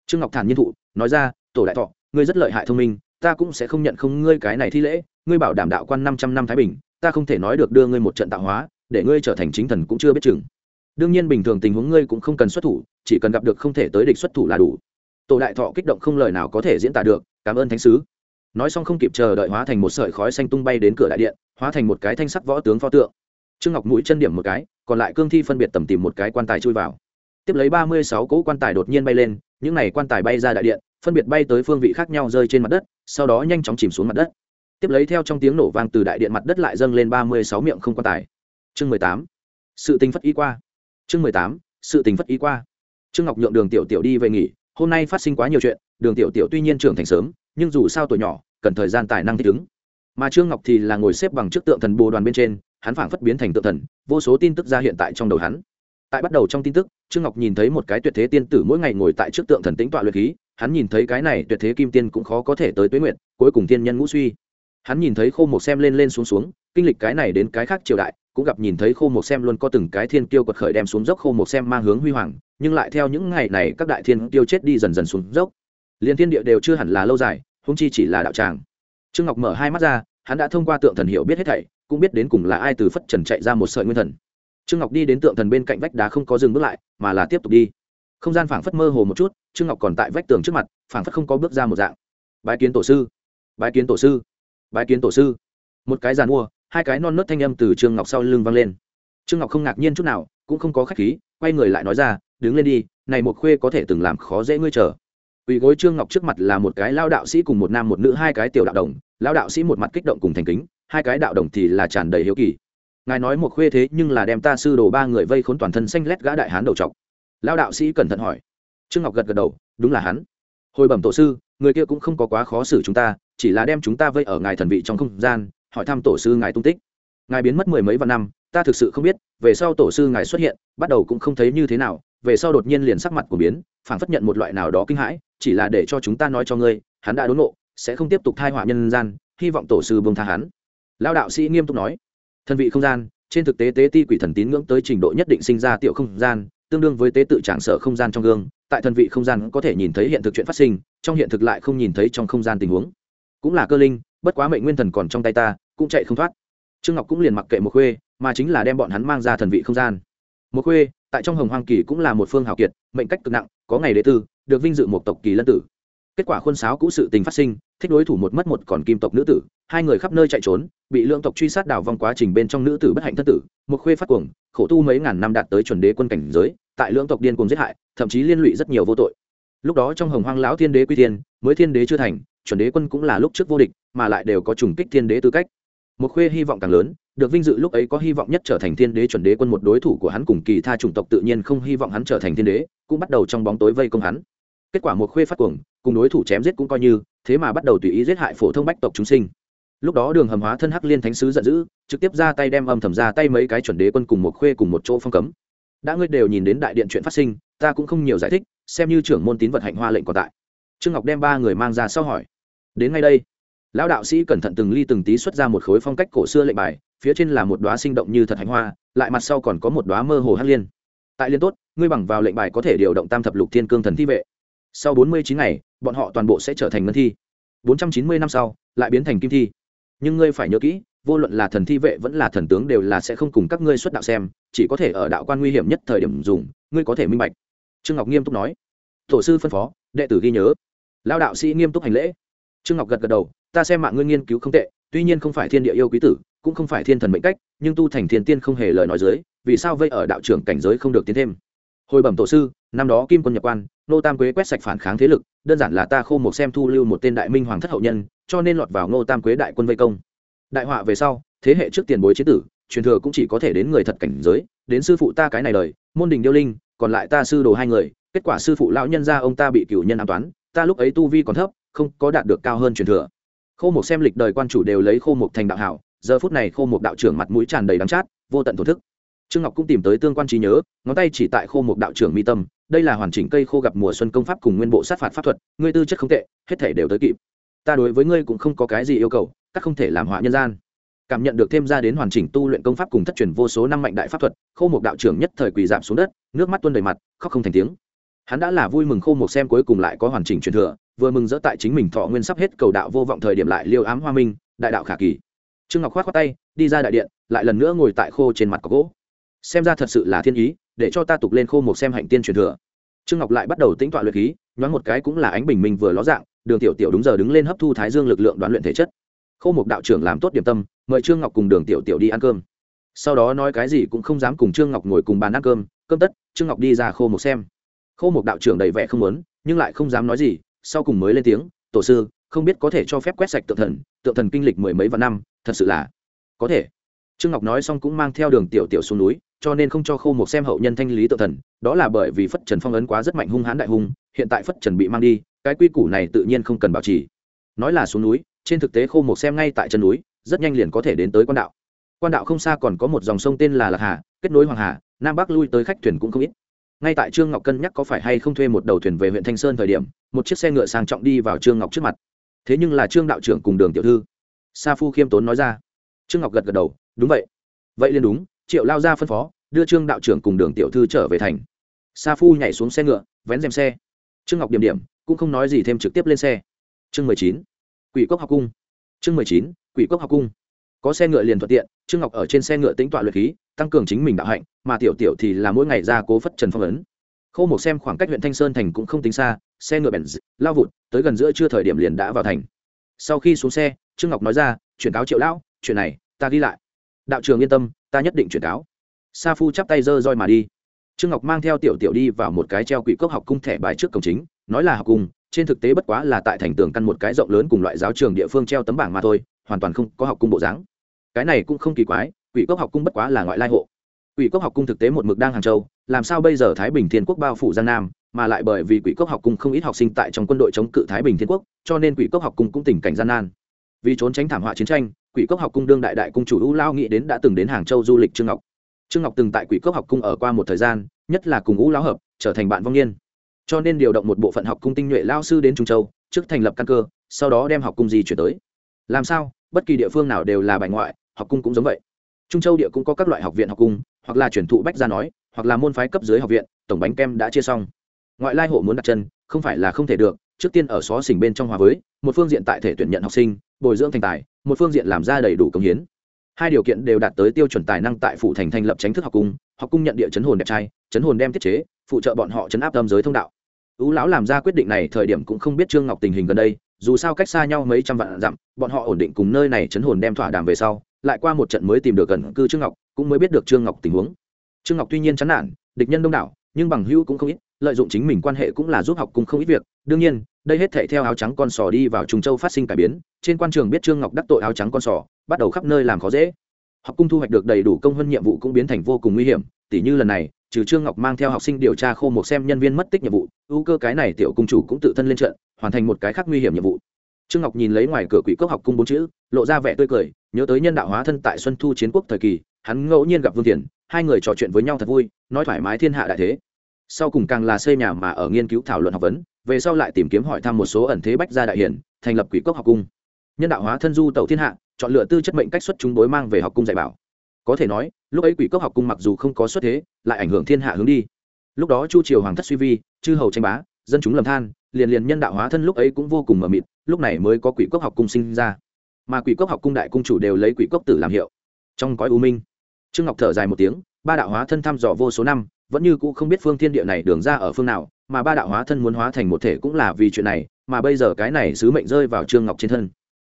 Trương ngọc thản nhiên thụ, nói ra, tổ đại thọ, ngươi rất lợi hại thông minh ta cũng sẽ không nhận không ngươi cái này thi lễ, ngươi bảo đảm đạo quan năm trăm năm thái bình, ta không thể nói được đưa ngươi một trận tạo hóa, để ngươi trở thành chính thần cũng chưa biết chừng. Đương nhiên bình thường tình huống ngươi cũng không cần xuất thủ, chỉ cần gặp được không thể tới địch xuất thủ là đủ. Tổ đại thọ kích động không lời nào có thể diễn tả được, cảm ơn thánh sứ. Nói xong không kịp chờ đợi hóa thành một sợi khói xanh tung bay đến cửa đại điện, hóa thành một cái thanh sắc võ tướng pho tượng. Trương ngọc mũi chân điểm một cái, còn lại cương thi phân biệt tầm tìm một cái quan tài chui vào. Tiếp lấy ba mươi sáu cỗ quan tài đột nhiên bay lên, những n à y quan tài bay ra đại điện, phân biệt bay tới phương vị khác nhau rơi trên mặt đất sau đó nhanh chóng chìm xuống mặt đất. Tiếp lấy theo trong tiếng nổ vang từ đại điện mặt đất lại dâng lên ba mươi sáu miệng không quan tài. Chương mười tám. Sự tình phất y qua. Chương mười tám. Sự tình phất y qua. Trương ngọc nhượng đường tiểu tiểu đi về nghỉ, hôm nay phát sinh quá nhiều chuyện, đường tiểu tiểu tuy nhiên trưởng thành sớm, nhưng dù sao tuổi nhỏ, cần thời gian tài năng thích ứng. Mà trương ngọc thì là ngồi xếp bằng trước tượng thần bồ đoàn bên trên, hắn phảng phất biến thành tượng thần, vô số tin tức ra hiện tại trong đầu hắn. Tại bắt đầu trong tin tức, trương ngọc nhìn thấy một cái tuyệt thế tiên tử mỗi ngày ngồi tại trước tượng thần tĩnh tọa luyện khí hắn nhìn thấy cái này tuyệt thế kim tiên cũng khó có thể tới tuế nguyện cuối cùng tiên nhân ngũ suy. Hắn nhìn thấy khô một xem lên lên xuống xuống, kinh lịch cái này đến cái khác triều đại, cũng gặp nhìn thấy khô một xem luôn có từng cái thiên kiêu quật khởi đem xuống dốc khô một xem mang hướng huy hoàng, nhưng lại theo những ngày này các đại thiên kiêu chết đi dần dần xuống dốc. Liên thiên địa đều chưa hẳn là lâu dài húng chi chỉ là đạo tràng. Trương ngọc mở hai mắt ra, hắn đã thông qua tượng thần hiểu biết hết thảy, cũng biết đến cùng là ai từ phất trần chạy ra một sợi nguyên thần. Trương ngọc đi đến tượng thần bên cạnh vách đá không có dừng bước lại, mà là tiếp tục đi không gian phảng phất mơ hồ một chút, trương ngọc còn tại vách tường trước mặt, phảng phất không có bước ra một dạng. Bái kiến tổ sư. Bái kiến tổ sư. Bái kiến tổ sư. Một cái giàn mua, hai cái non nớt thanh âm từ trương ngọc sau lưng vang lên. Trương ngọc không ngạc nhiên chút nào, cũng không có khách khí, quay người lại nói ra, đứng lên đi, này một khuê có thể từng làm khó dễ ngươi chờ. Ủy gối trương ngọc trước mặt là một cái lao đạo sĩ cùng một nam một nữ, hai cái tiểu đạo đồng. Lao đạo sĩ một mặt kích động cùng thành kính, hai cái đạo đồng thì là tràn đầy hiếu kỳ. Ngài nói một khuê thế nhưng là đem ta sư đồ ba người vây khốn toàn thân xanh lét gã đại hán đầu trọc lao đạo sĩ cẩn thận hỏi. Trương ngọc gật gật đầu, đúng là hắn. Hồi bẩm tổ sư, người kia cũng không có quá khó xử chúng ta, chỉ là đem chúng ta vây ở ngài thần vị trong không gian, hỏi thăm tổ sư ngài tung tích. Ngài biến mất mười mấy vạn năm, ta thực sự không biết, về sau tổ sư ngài xuất hiện, bắt đầu cũng không thấy như thế nào, về sau đột nhiên liền sắc mặt của biến phản phất nhận một loại nào đó kinh hãi, chỉ là để cho chúng ta nói cho ngươi, hắn đã đốn nộ sẽ không tiếp tục thai họa nhân gian, hy vọng tổ sư bông tha hắn. Lao đạo sĩ nghiêm túc nói. Thân vị không gian, trên thực tế tế ti quỷ thần tín ngưỡng tới trình độ nhất định sinh ra tiểu không gian tương đương với tế tự trạng sở không gian trong gương, tại thần vị không gian có thể nhìn thấy hiện thực chuyện phát sinh, trong hiện thực lại không nhìn thấy trong không gian tình huống. Cũng là cơ linh, bất quá mệnh nguyên thần còn trong tay ta, cũng chạy không thoát. Trương ngọc cũng liền mặc kệ một khuê, mà chính là đem bọn hắn mang ra thần vị không gian. Một khuê, tại trong hồng hoang kỳ cũng là một phương hào kiệt, mệnh cách cực nặng, có ngày đệ tử, được vinh dự một tộc kỳ lân tử. Kết quả khuôn sáo cũ sự tình phát sinh thích đối thủ một mất một còn kim tộc nữ tử, hai người khắp nơi chạy trốn, bị lượng tộc truy sát đào vong quá trình bên trong nữ tử bất hạnh thất tử, một khuê phát cuồng, khổ tu mấy ngàn năm đạt tới chuẩn đế quân cảnh giới, tại lượng tộc điên cuồng giết hại, thậm chí liên lụy rất nhiều vô tội. Lúc đó trong hồng hoang lão thiên đế quy thiên, mới thiên đế chưa thành, chuẩn đế quân cũng là lúc trước vô địch, mà lại đều có trùng kích thiên đế tư cách. Một khuê hy vọng càng lớn, được vinh dự lúc ấy có hy vọng nhất trở thành thiên đế chuẩn đế quân một đối thủ của hắn cùng kỳ tha chủng tộc tự nhiên không hy vọng hắn trở thành thiên đế, cũng bắt đầu trong bóng tối vây công hắn kết quả một khuê phát cuồng, cùng đối thủ chém giết cũng coi như, thế mà bắt đầu tùy ý giết hại phổ thông bách tộc chúng sinh. Lúc đó đường hầm hóa thân hắc liên thánh sứ giận dữ, trực tiếp ra tay đem âm thầm ra tay mấy cái chuẩn đế quân cùng một khuê cùng một chỗ phong cấm. Đã ngươi đều nhìn đến đại điện chuyện phát sinh, ta cũng không nhiều giải thích, xem như trưởng môn tín vật hạnh hoa lệnh còn tại. Trương ngọc đem ba người mang ra sau hỏi. Đến ngay đây, lão đạo sĩ cẩn thận từng ly từng tí xuất ra một khối phong cách cổ xưa lệnh bài, phía trên là một đoá sinh động như thật hạnh hoa, lại mặt sau còn có một đoá mơ hồ hắc liên. Tại liên tốt, ngươi bằng vào lệnh bài có thể điều động tam thập lục thiên cương thần thi vệ sau bốn mươi chín ngày, bọn họ toàn bộ sẽ trở thành ngân thi. bốn trăm chín mươi năm sau, lại biến thành kim thi. Nhưng ngươi phải nhớ kỹ, vô luận là thần thi vệ vẫn là thần tướng đều là sẽ không cùng các ngươi xuất đạo xem, chỉ có thể ở đạo quan nguy hiểm nhất thời điểm dùng, ngươi có thể minh bạch. Trương ngọc nghiêm túc nói. Tổ sư phân phó, đệ tử ghi nhớ. Lao đạo sĩ nghiêm túc hành lễ. Trương ngọc gật gật đầu, ta xem mạng ngươi nghiên cứu không tệ, tuy nhiên không phải thiên địa yêu quý tử, cũng không phải thiên thần mệnh cách, nhưng tu thành thiên tiên không hề lời nói dưới, vì sao vây ở đạo trưởng cảnh giới không được tiến thêm? Hồi bẩm tổ sư, năm đó kim quân nhập quan nô tam quế quét sạch phản kháng thế lực, đơn giản là ta khô một xem thu lưu một tên đại minh hoàng thất hậu nhân, cho nên lọt vào nô tam quế đại quân vây công. Đại họa về sau, thế hệ trước tiền bối chế tử, truyền thừa cũng chỉ có thể đến người thật cảnh giới, đến sư phụ ta cái này đời, môn đình điêu linh, còn lại ta sư đồ hai người, kết quả sư phụ lão nhân ra ông ta bị cửu nhân an toán, ta lúc ấy tu vi còn thấp, không có đạt được cao hơn truyền thừa. Khô một xem lịch đời quan chủ đều lấy khô một thành đạo hảo, giờ phút này khô một đạo trưởng mặt mũi tràn đầy đắng chát, vô tận thổ thức. Trương ngọc cũng tìm tới tương quan trí nhớ, ngón tay chỉ tại khô một đạo trưởng mi tâm đây là hoàn chỉnh cây khô gặp mùa xuân công pháp cùng nguyên bộ sát phạt pháp thuật, ngươi tư chất không tệ, hết thể đều tới kịp. Ta đối với ngươi cũng không có cái gì yêu cầu, các không thể làm họa nhân gian. Cảm nhận được thêm ra đến hoàn chỉnh tu luyện công pháp cùng thất truyền vô số năm mạnh đại pháp thuật, khô một đạo trưởng nhất thời quỳ giảm xuống đất, nước mắt tuôn đầy mặt, khóc không thành tiếng. Hắn đã là vui mừng khô một xem cuối cùng lại có hoàn chỉnh truyền thừa, vừa mừng dỡ tại chính mình thọ nguyên sắp hết cầu đạo vô vọng thời điểm lại liêu ám hoa minh, đại đạo khả kỳ. Trương ngọc khoát khoát tay, đi ra đại điện, lại lần nữa ngồi tại khô trên mặt có gỗ. Xem ra thật sự là thiên ý để cho ta tục lên khô một xem hạnh tiên truyền thừa. Trương ngọc lại bắt đầu tính tọa luyện khí, nhoáng một cái cũng là ánh bình minh vừa ló dạng, đường tiểu tiểu đúng giờ đứng lên hấp thu thái dương lực lượng đoán luyện thể chất. Khô một đạo trưởng làm tốt điểm tâm, mời trương ngọc cùng đường tiểu tiểu đi ăn cơm. Sau đó nói cái gì cũng không dám cùng trương ngọc ngồi cùng bàn ăn cơm cơm tất, trương ngọc đi ra khô một xem. Khô một đạo trưởng đầy vẻ không muốn, nhưng lại không dám nói gì, sau cùng mới lên tiếng, tổ sư, không biết có thể cho phép quét sạch tượng thần tượng thần kinh lịch mười mấy vạn năm, thật sự là có thể. Trương ngọc nói xong cũng mang theo đường tiểu tiểu xuống núi cho nên không cho khô một xem hậu nhân thanh lý tự thần, đó là bởi vì phất trần phong ấn quá rất mạnh hung hãn đại hung, hiện tại phất trần bị mang đi, cái quy củ này tự nhiên không cần bảo trì. Nói là xuống núi, trên thực tế khô một xem ngay tại chân núi, rất nhanh liền có thể đến tới quan đạo. Quan đạo không xa còn có một dòng sông tên là lạc hà, kết nối hoàng hà, nam bắc lui tới khách thuyền cũng không ít. Ngay tại trương ngọc cân nhắc có phải hay không thuê một đầu thuyền về huyện thanh sơn thời điểm, một chiếc xe ngựa sang trọng đi vào trương ngọc trước mặt. Thế nhưng là trương đạo trưởng cùng đường tiểu thư. Sa phu khiêm tốn nói ra. Trương ngọc gật gật đầu, đúng vậy. Vậy liền đúng triệu lao ra phân phó, đưa trương đạo trưởng cùng đường tiểu thư trở về thành. Sa phu nhảy xuống xe ngựa, vén rèm xe. Trương ngọc điểm điểm cũng không nói gì thêm trực tiếp lên xe. Chương mười chín, quỷ cốc học cung. Chương mười chín, quỷ cốc học cung. Có xe ngựa liền thuận tiện, trương ngọc ở trên xe ngựa tính tọa luyện khí, tăng cường chính mình đạo hạnh, mà tiểu tiểu thì là mỗi ngày ra cố phất trần phong ấn. Khâu một xem khoảng cách huyện thanh sơn thành cũng không tính xa, xe ngựa bèn lao vụt, tới gần giữa trưa thời điểm liền đã vào thành. Sau khi xuống xe, trương ngọc nói ra, chuyển cáo triệu lão, chuyện này, ta ghi lại đạo trường yên tâm, ta nhất định truyền cáo. Sa phu chắp tay dơ roi mà đi. Trương ngọc mang theo tiểu tiểu đi vào một cái treo quỷ cốc học cung thẻ bài trước cổng chính, nói là học cung, trên thực tế bất quá là tại thành tường căn một cái rộng lớn cùng loại giáo trường địa phương treo tấm bảng mà thôi, hoàn toàn không có học cung bộ dáng. Cái này cũng không kỳ quái, quỷ cốc học cung bất quá là ngoại lai hộ. Quỷ cốc học cung thực tế một mực đang hàng châu, làm sao bây giờ thái bình thiên quốc bao phủ giang nam, mà lại bởi vì quỷ cốc học cung không ít học sinh tại trong quân đội chống cự thái bình thiên quốc, cho nên quỷ cốc học cung cũng tình cảnh gian nan. Vì trốn tránh thảm họa chiến tranh quỷ cốc học cung đương đại đại cung chủ u lao nghĩ đến đã từng đến hàng châu du lịch trương ngọc. Trương ngọc từng tại quỷ cốc học cung ở qua một thời gian, nhất là cùng u lao hợp, trở thành bạn vong niên. Cho nên điều động một bộ phận học cung tinh nhuệ lao sư đến trung châu, trước thành lập căn cơ, sau đó đem học cung gì chuyển tới. Làm sao, bất kỳ địa phương nào đều là bài ngoại, học cung cũng giống vậy. Trung châu địa cũng có các loại học viện học cung, hoặc là chuyển thụ bách gia nói, hoặc là môn phái cấp dưới học viện, tổng bánh kem đã chia xong. Ngoại lai hộ muốn đặt chân, không phải là không thể được, trước tiên ở xó xỉnh bên trong hòa với, một phương diện tại thể tuyển nhận học sinh, bồi dưỡng thành tài một phương diện làm ra đầy đủ công hiến. Hai điều kiện đều đạt tới tiêu chuẩn tài năng tại phủ thành thành lập tránh thức học cung học cung nhận địa chấn hồn đẹp trai, chấn hồn đem tiết chế, phụ trợ bọn họ chấn áp tâm giới thông đạo. Ú lão làm ra quyết định này thời điểm cũng không biết trương ngọc tình hình gần đây, dù sao cách xa nhau mấy trăm vạn dặm, bọn họ ổn định cùng nơi này chấn hồn đem thỏa đàm về sau, lại qua một trận mới tìm được gần cư trương ngọc, cũng mới biết được trương ngọc tình huống. Trương ngọc tuy nhiên chán nản, địch nhân đông đảo, nhưng bằng hữu cũng không ít lợi dụng chính mình quan hệ cũng là giúp học cung không ít việc. Đương nhiên, đây hết thảy theo áo trắng con sò đi vào trùng châu phát sinh cải biến. Trên quan trường biết trương ngọc đắc tội áo trắng con sò, bắt đầu khắp nơi làm khó dễ. Học cung thu hoạch được đầy đủ công hơn nhiệm vụ cũng biến thành vô cùng nguy hiểm. Tỷ như lần này, trừ trương ngọc mang theo học sinh điều tra khô một xem nhân viên mất tích nhiệm vụ, ưu cơ cái này tiểu cung chủ cũng tự thân lên trận, hoàn thành một cái khác nguy hiểm nhiệm vụ. Trương ngọc nhìn lấy ngoài cửa quỷ cốc học cung bốn chữ, lộ ra vẻ tươi cười, nhớ tới nhân đạo hóa thân tại xuân thu chiến quốc thời kỳ, hắn ngẫu nhiên gặp vương tiền hai người trò chuyện với nhau thật vui, nói thoải mái thiên hạ đại thế sau cùng càng là xây nhà mà ở nghiên cứu thảo luận học vấn, về sau lại tìm kiếm hỏi thăm một số ẩn thế bách gia đại hiển, thành lập quỷ cốc học cung. Nhân đạo hóa thân du tẩu thiên hạ, chọn lựa tư chất mệnh cách xuất chúng đối mang về học cung dạy bảo. Có thể nói, lúc ấy quỷ cốc học cung mặc dù không có xuất thế, lại ảnh hưởng thiên hạ hướng đi. Lúc đó chu triều hoàng thất suy vi, chư hầu tranh bá, dân chúng lầm than, liền liền nhân đạo hóa thân lúc ấy cũng vô cùng mờ mịt, lúc này mới có quỷ cốc học cung sinh ra. Mà quỷ cốc học cung đại cung chủ đều lấy quỷ cốc tử làm hiệu. Trong cõi u minh, trương ngọc thở dài một tiếng, ba đạo hóa thân thăm dò vô số năm vẫn như cũ không biết phương thiên địa này đường ra ở phương nào, mà ba đạo hóa thân muốn hóa thành một thể cũng là vì chuyện này, mà bây giờ cái này sứ mệnh rơi vào trương ngọc trên thân.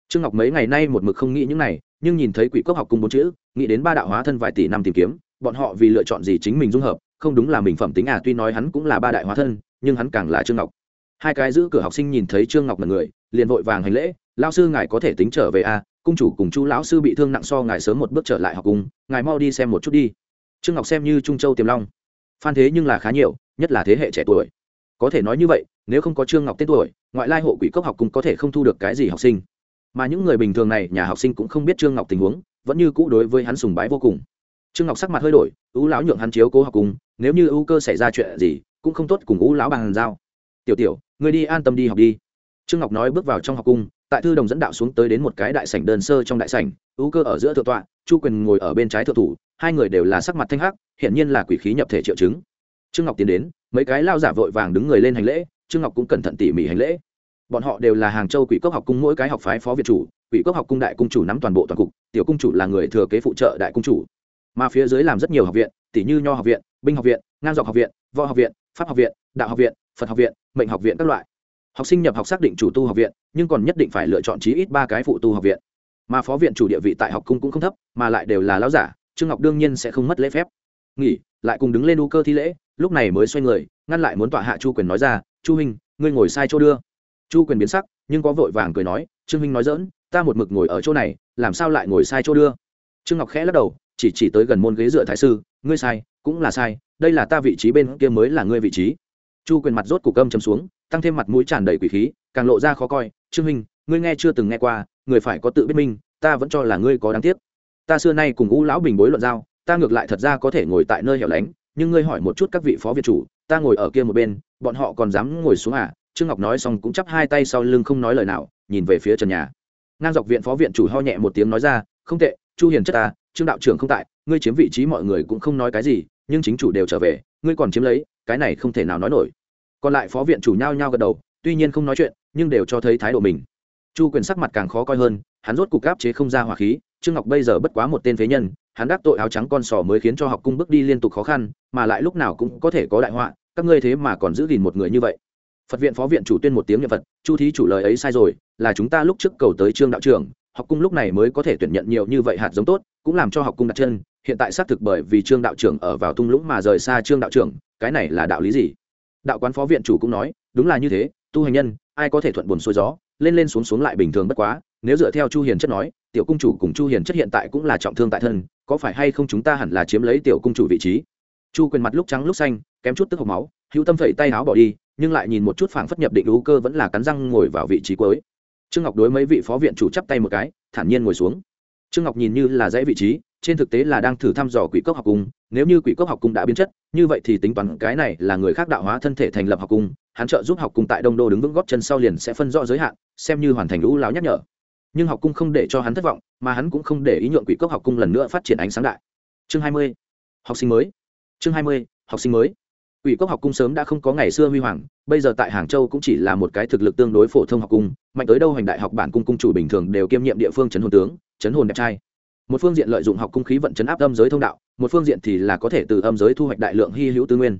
Trương ngọc mấy ngày nay một mực không nghĩ những này, nhưng nhìn thấy quỷ cốc học cung bốn chữ, nghĩ đến ba đạo hóa thân vài tỷ năm tìm kiếm, bọn họ vì lựa chọn gì chính mình dung hợp, không đúng là mình phẩm tính à tuy nói hắn cũng là ba đại hóa thân, nhưng hắn càng là trương ngọc. Hai cái giữ cửa học sinh nhìn thấy trương ngọc là người, liền vội vàng hành lễ lao sư ngài có thể tính trở về à cung chủ cùng chú lão sư bị thương nặng so ngài sớm một bước trở lại học cung, ngài mau đi xem một chút đi. Trương ngọc xem như trung châu tiềm long phan thế nhưng là khá nhiều, nhất là thế hệ trẻ tuổi. Có thể nói như vậy, nếu không có trương ngọc tên tuổi, ngoại lai hộ quỷ cốc học cũng có thể không thu được cái gì học sinh. Mà những người bình thường này, nhà học sinh cũng không biết trương ngọc tình huống, vẫn như cũ đối với hắn sùng bái vô cùng. Trương ngọc sắc mặt hơi đổi, ưu lão nhượng hắn chiếu cố học cùng nếu như ưu cơ xảy ra chuyện gì, cũng không tốt cùng ưu lão bàn giao. Tiểu tiểu người đi an tâm đi học đi. Trương ngọc nói bước vào trong học cung, tại thư đồng dẫn đạo xuống tới đến một cái đại sảnh đơn sơ trong đại sảnh, ưu cơ ở giữa thượng tọa, chu quyền ngồi ở bên trái thượng thủ hai người đều là sắc mặt thanh hắc, hiển nhiên là quỷ khí nhập thể triệu chứng. Trương ngọc tiến đến, mấy cái lao giả vội vàng đứng người lên hành lễ, trương ngọc cũng cẩn thận tỉ mỉ hành lễ. Bọn họ đều là hàng châu quỷ cốc học cung mỗi cái học phái phó việt chủ, quỷ cốc học cung đại cung chủ nắm toàn bộ toàn cục, tiểu cung chủ là người thừa kế phụ trợ đại cung chủ. Mà phía dưới làm rất nhiều học viện tỷ như nho học viện, binh học viện, ngang dọc học viện, võ học viện, pháp học viện, đạo học viện, phật học viện, mệnh học viện các loại. Học sinh nhập học xác định chủ tu học viện, nhưng còn nhất định phải lựa chọn chí ít ba cái phụ tu học viện. Mà phó viện chủ địa vị tại học cung cũng không thấp, mà lại đều là lão giả trương ngọc đương nhiên sẽ không mất lễ phép. Nghỉ lại cùng đứng lên u cơ thi lễ lúc này mới xoay người ngăn lại muốn tọa hạ chu quyền nói ra chu huynh ngươi ngồi sai chỗ đưa. Chu quyền biến sắc nhưng có vội vàng cười nói trương Minh nói dỡn ta một mực ngồi ở chỗ này làm sao lại ngồi sai chỗ đưa? Trương ngọc khẽ lắc đầu chỉ chỉ tới gần môn ghế dựa thái sư ngươi sai cũng là sai đây là ta vị trí bên kia mới là ngươi vị trí. Chu quyền mặt rốt cục âm chấm xuống tăng thêm mặt mũi tràn đầy quỷ khí càng lộ ra khó coi trương Minh, ngươi nghe chưa từng nghe qua người phải có tự biết minh ta vẫn cho là ngươi có đáng tiếc ta xưa nay cùng ngũ lão bình bối luận giao, ta ngược lại thật ra có thể ngồi tại nơi hẻo lánh, nhưng ngươi hỏi một chút các vị phó viện chủ, ta ngồi ở kia một bên, bọn họ còn dám ngồi xuống à? Trương ngọc nói xong cũng chắp hai tay sau lưng không nói lời nào, nhìn về phía trần nhà. Ngang dọc viện phó viện chủ ho nhẹ một tiếng nói ra, không tệ, chu hiền chất ta, trương đạo trưởng không tại, ngươi chiếm vị trí mọi người cũng không nói cái gì, nhưng chính chủ đều trở về, ngươi còn chiếm lấy, cái này không thể nào nói nổi. Còn lại phó viện chủ nhao nhao gật đầu, tuy nhiên không nói chuyện, nhưng đều cho thấy thái độ mình. Chu quyền sắc mặt càng khó coi hơn, hắn rốt cục áp chế không ra hỏa khí trương ngọc bây giờ bất quá một tên phế nhân, hắn đắc tội áo trắng con sò mới khiến cho học cung bước đi liên tục khó khăn, mà lại lúc nào cũng có thể có đại họa, các ngươi thế mà còn giữ gìn một người như vậy. Phật viện phó viện chủ tuyên một tiếng nhật phật, chu thí chủ lời ấy sai rồi, là chúng ta lúc trước cầu tới trương đạo trưởng, học cung lúc này mới có thể tuyển nhận nhiều như vậy hạt giống tốt, cũng làm cho học cung đặt chân, hiện tại xác thực bởi vì trương đạo trưởng ở vào tung lũng mà rời xa trương đạo trưởng, cái này là đạo lý gì? Đạo quán phó viện chủ cũng nói, đúng là như thế, tu hành nhân, ai có thể thuận buồn xuôi gió, lên lên xuống xuống lại bình thường bất quá, nếu dựa theo chu hiền chất nói tiểu cung chủ cùng chu hiền chất hiện tại cũng là trọng thương tại thân, có phải hay không chúng ta hẳn là chiếm lấy tiểu cung chủ vị trí? Chu quyền mặt lúc trắng lúc xanh, kém chút tức hộc máu, hữu tâm phẩy tay áo bỏ đi, nhưng lại nhìn một chút phảng phất nhập định lũ cơ vẫn là cắn răng ngồi vào vị trí cuối. Trương ngọc đối mấy vị phó viện chủ chắp tay một cái, thản nhiên ngồi xuống. Trương ngọc nhìn như là dãy vị trí, trên thực tế là đang thử thăm dò quỷ cốc học cung. Nếu như quỷ cốc học cung đã biến chất, như vậy thì tính toán cái này là người khác đạo hóa thân thể thành lập học cung. Hắn trợ giúp học cung tại đông đô đứng vững góp chân sau liền sẽ phân rõ giới hạn, xem như hoàn thành lũ láo nhắc nhở nhưng học cung không để cho hắn thất vọng, mà hắn cũng không để ý nhượng quỷ cốc học cung lần nữa phát triển ánh sáng đại. Chương hai mươi, học sinh mới. Chương hai mươi, học sinh mới. Quỷ cốc học cung sớm đã không có ngày xưa huy hoàng, bây giờ tại hàng châu cũng chỉ là một cái thực lực tương đối phổ thông học cung, mạnh tới đâu hành đại học bản cung cung chủ bình thường đều kiêm nhiệm địa phương chấn hồn tướng, chấn hồn đẹp trai. Một phương diện lợi dụng học cung khí vận chấn áp âm giới thông đạo, một phương diện thì là có thể từ âm giới thu hoạch đại lượng hy hữu tư nguyên.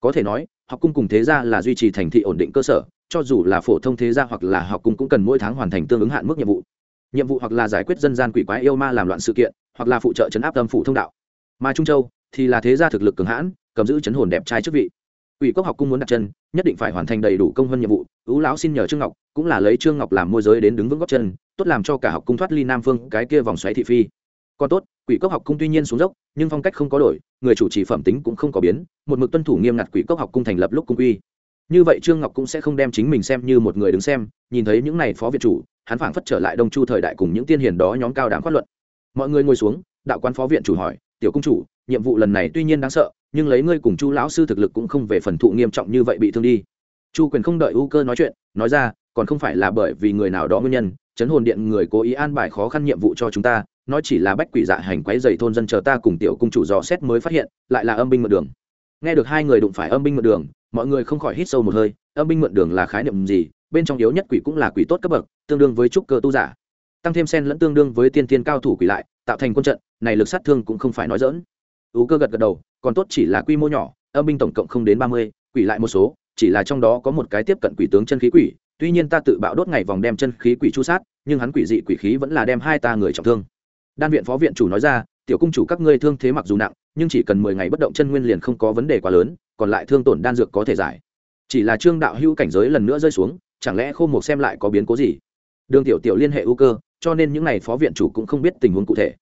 Có thể nói, học cung cùng thế gia là duy trì thành thị ổn định cơ sở, cho dù là phổ thông thế gia hoặc là học cung cũng cần mỗi tháng hoàn thành tương ứng hạn mức nhiệm vụ nhiệm vụ hoặc là giải quyết dân gian quỷ quái yêu ma làm loạn sự kiện, hoặc là phụ trợ chấn áp âm phủ thông đạo. Mà trung châu thì là thế gia thực lực cường hãn, cầm giữ chấn hồn đẹp trai chức vị. Ủy cốc học cung muốn đặt chân, nhất định phải hoàn thành đầy đủ công hơn nhiệm vụ ứ lão xin nhờ trương ngọc, cũng là lấy trương ngọc làm môi giới đến đứng vững góc chân, tốt làm cho cả học cung thoát ly nam phương, cái kia vòng xoáy thị phi. Còn tốt, quỷ cốc học cung tuy nhiên xuống dốc, nhưng phong cách không có đổi, người chủ trì phẩm tính cũng không có biến, một mực tuân thủ nghiêm ngặt quỷ cốc học cung thành lập lúc cung uy như vậy trương ngọc cũng sẽ không đem chính mình xem như một người đứng xem, nhìn thấy những này phó viện chủ hắn phảng phất trở lại đông chu thời đại cùng những tiên hiền đó nhóm cao đáng phát luận. Mọi người ngồi xuống, đạo quan phó viện chủ hỏi, tiểu cung chủ, nhiệm vụ lần này tuy nhiên đáng sợ, nhưng lấy ngươi cùng chu lão sư thực lực cũng không về phần thụ nghiêm trọng như vậy bị thương đi. Chu quyền không đợi u cơ nói chuyện, nói ra, còn không phải là bởi vì người nào đó nguyên nhân, chấn hồn điện người cố ý an bài khó khăn nhiệm vụ cho chúng ta nói chỉ là bách quỷ dạ hành quấy dày thôn dân chờ ta cùng tiểu cung chủ dò xét mới phát hiện, lại là âm binh mượn đường. Nghe được hai người đụng phải âm binh mượn đường, mọi người không khỏi hít sâu một hơi, âm binh mượn đường là khái niệm gì bên trong yếu nhất quỷ cũng là quỷ tốt cấp bậc, tương đương với trúc cơ tu giả. Tăng thêm sen lẫn tương đương với tiên tiên cao thủ quỷ lại, tạo thành quân trận, này lực sát thương cũng không phải nói dỡn ú cơ gật gật đầu, còn tốt chỉ là quy mô nhỏ, âm binh tổng cộng không đến ba mươi, quỷ lại một số, chỉ là trong đó có một cái tiếp cận quỷ tướng chân khí quỷ, tuy nhiên ta tự bạo đốt ngày vòng đem chân khí quỷ chu sát, nhưng hắn quỷ dị quỷ khí vẫn là đem hai ta người trọng thương. Đan viện phó viện chủ nói ra, tiểu cung chủ các ngươi thương thế mặc dù nặng, nhưng chỉ cần mười ngày bất động chân nguyên liền không có vấn đề quá lớn, còn lại thương tổn đan dược có thể giải. Chỉ là trương đạo hữu cảnh giới lần nữa rơi xuống chẳng lẽ khô một xem lại có biến cố gì? Đường tiểu tiểu liên hệ ưu cơ, cho nên những n à y phó viện chủ cũng không biết tình huống cụ thể.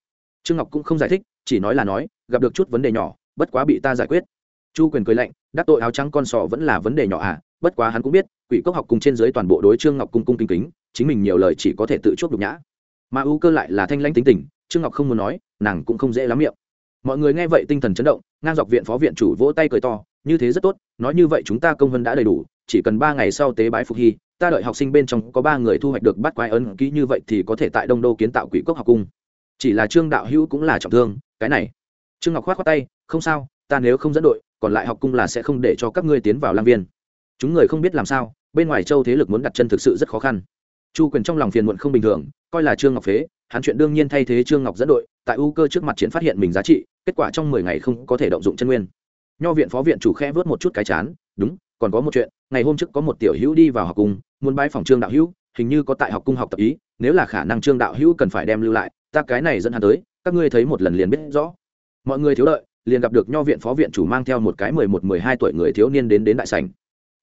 Trương ngọc cũng không giải thích, chỉ nói là nói, gặp được chút vấn đề nhỏ, bất quá bị ta giải quyết. Chu quyền cười lạnh, đắc tội áo trắng con sò vẫn là vấn đề nhỏ à bất quá hắn cũng biết, quỷ cốc học cùng trên dưới toàn bộ đối trương ngọc cung cung kính kính, chính mình nhiều lời chỉ có thể tự chuốc nhục nhã. Mà ưu cơ lại là thanh lãnh tính tình, trương ngọc không muốn nói, nàng cũng không dễ lắm miệng. Mọi người nghe vậy tinh thần chấn động, ngang dọc viện phó viện chủ vỗ tay cười to, như thế rất tốt, nói như vậy chúng ta công vân đã đầy đủ, chỉ cần ba ngày sau tế bái phục hy ta đợi học sinh bên trong có ba người thu hoạch được bắt quái ấn ký như vậy thì có thể tại đông đô kiến tạo quỷ cốc học cung. Chỉ là trương đạo hữu cũng là trọng thương, cái này. Trương ngọc khoát khoát tay, không sao, ta nếu không dẫn đội, còn lại học cung là sẽ không để cho các ngươi tiến vào lang viên. Chúng người không biết làm sao, bên ngoài châu thế lực muốn đặt chân thực sự rất khó khăn. Chu quyền trong lòng phiền muộn không bình thường, coi là trương ngọc phế, hắn chuyện đương nhiên thay thế trương ngọc dẫn đội, tại ưu cơ trước mặt triển phát hiện mình giá trị, kết quả trong mười ngày không có thể động dụng chân nguyên. Nho viện phó viện chủ khe vớt một chút cái chán, đúng còn có một chuyện, ngày hôm trước có một tiểu hữu đi vào học cung, muốn bãi phòng trương đạo hữu, hình như có tại học cung học tập ý, nếu là khả năng trương đạo hữu cần phải đem lưu lại, ta cái này dẫn hắn tới, các ngươi thấy một lần liền biết rõ. Mọi người thiếu đợi, liền gặp được nho viện phó viện chủ mang theo một cái mười một, mười hai tuổi người thiếu niên đến đến đại sành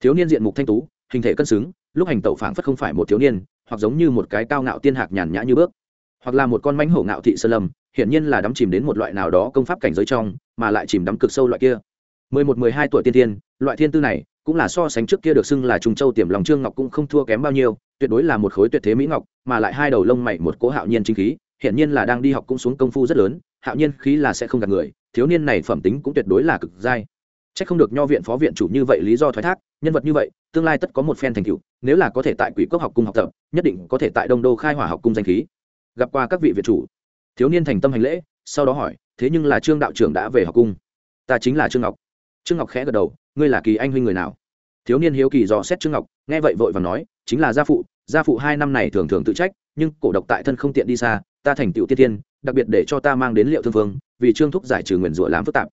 thiếu niên diện mục thanh tú, hình thể cân xứng, lúc hành tẩu phảng phất không phải một thiếu niên, hoặc giống như một cái cao ngạo tiên hạc nhàn nhã như bước. Hoặc là một con mánh hổ ngạo thị sơn lâm, hiển nhiên là đắm chìm đến một loại nào đó công pháp cảnh giới trong, mà lại chìm đắm cực sâu loại kia. Mười một, mười hai tuổi tiên tiên loại thiên tư này cũng là so sánh trước kia được xưng là Trung châu tiềm lòng trương ngọc cũng không thua kém bao nhiêu tuyệt đối là một khối tuyệt thế mỹ ngọc mà lại hai đầu lông mày một cố hạo nhiên chính khí hiển nhiên là đang đi học cũng xuống công phu rất lớn hạo nhiên khí là sẽ không gạt người thiếu niên này phẩm tính cũng tuyệt đối là cực dai Chắc không được nho viện phó viện chủ như vậy lý do thoái thác, nhân vật như vậy, tương lai tất có một phen thành tựu, nếu là có thể tại Quỷ Cốc học cung học tập, nhất định có thể tại Đông Đô khai hỏa học cung danh khí. Gặp qua các vị viện chủ, thiếu niên thành tâm hành lễ, sau đó hỏi, thế nhưng là Trương đạo trưởng đã về học cung. Ta chính là Trương Ngọc. Trương Ngọc khẽ gật đầu, ngươi là Kỳ anh huynh người nào? Thiếu niên hiếu kỳ dò xét Trương Ngọc, nghe vậy vội vàng nói, chính là gia phụ, gia phụ hai năm này thường thường tự trách, nhưng cổ độc tại thân không tiện đi xa, ta thành tựu tiên tiên, đặc biệt để cho ta mang đến liệu thương phương, vì Trương thúc giải trừ nguyền rủa làm phức tạp.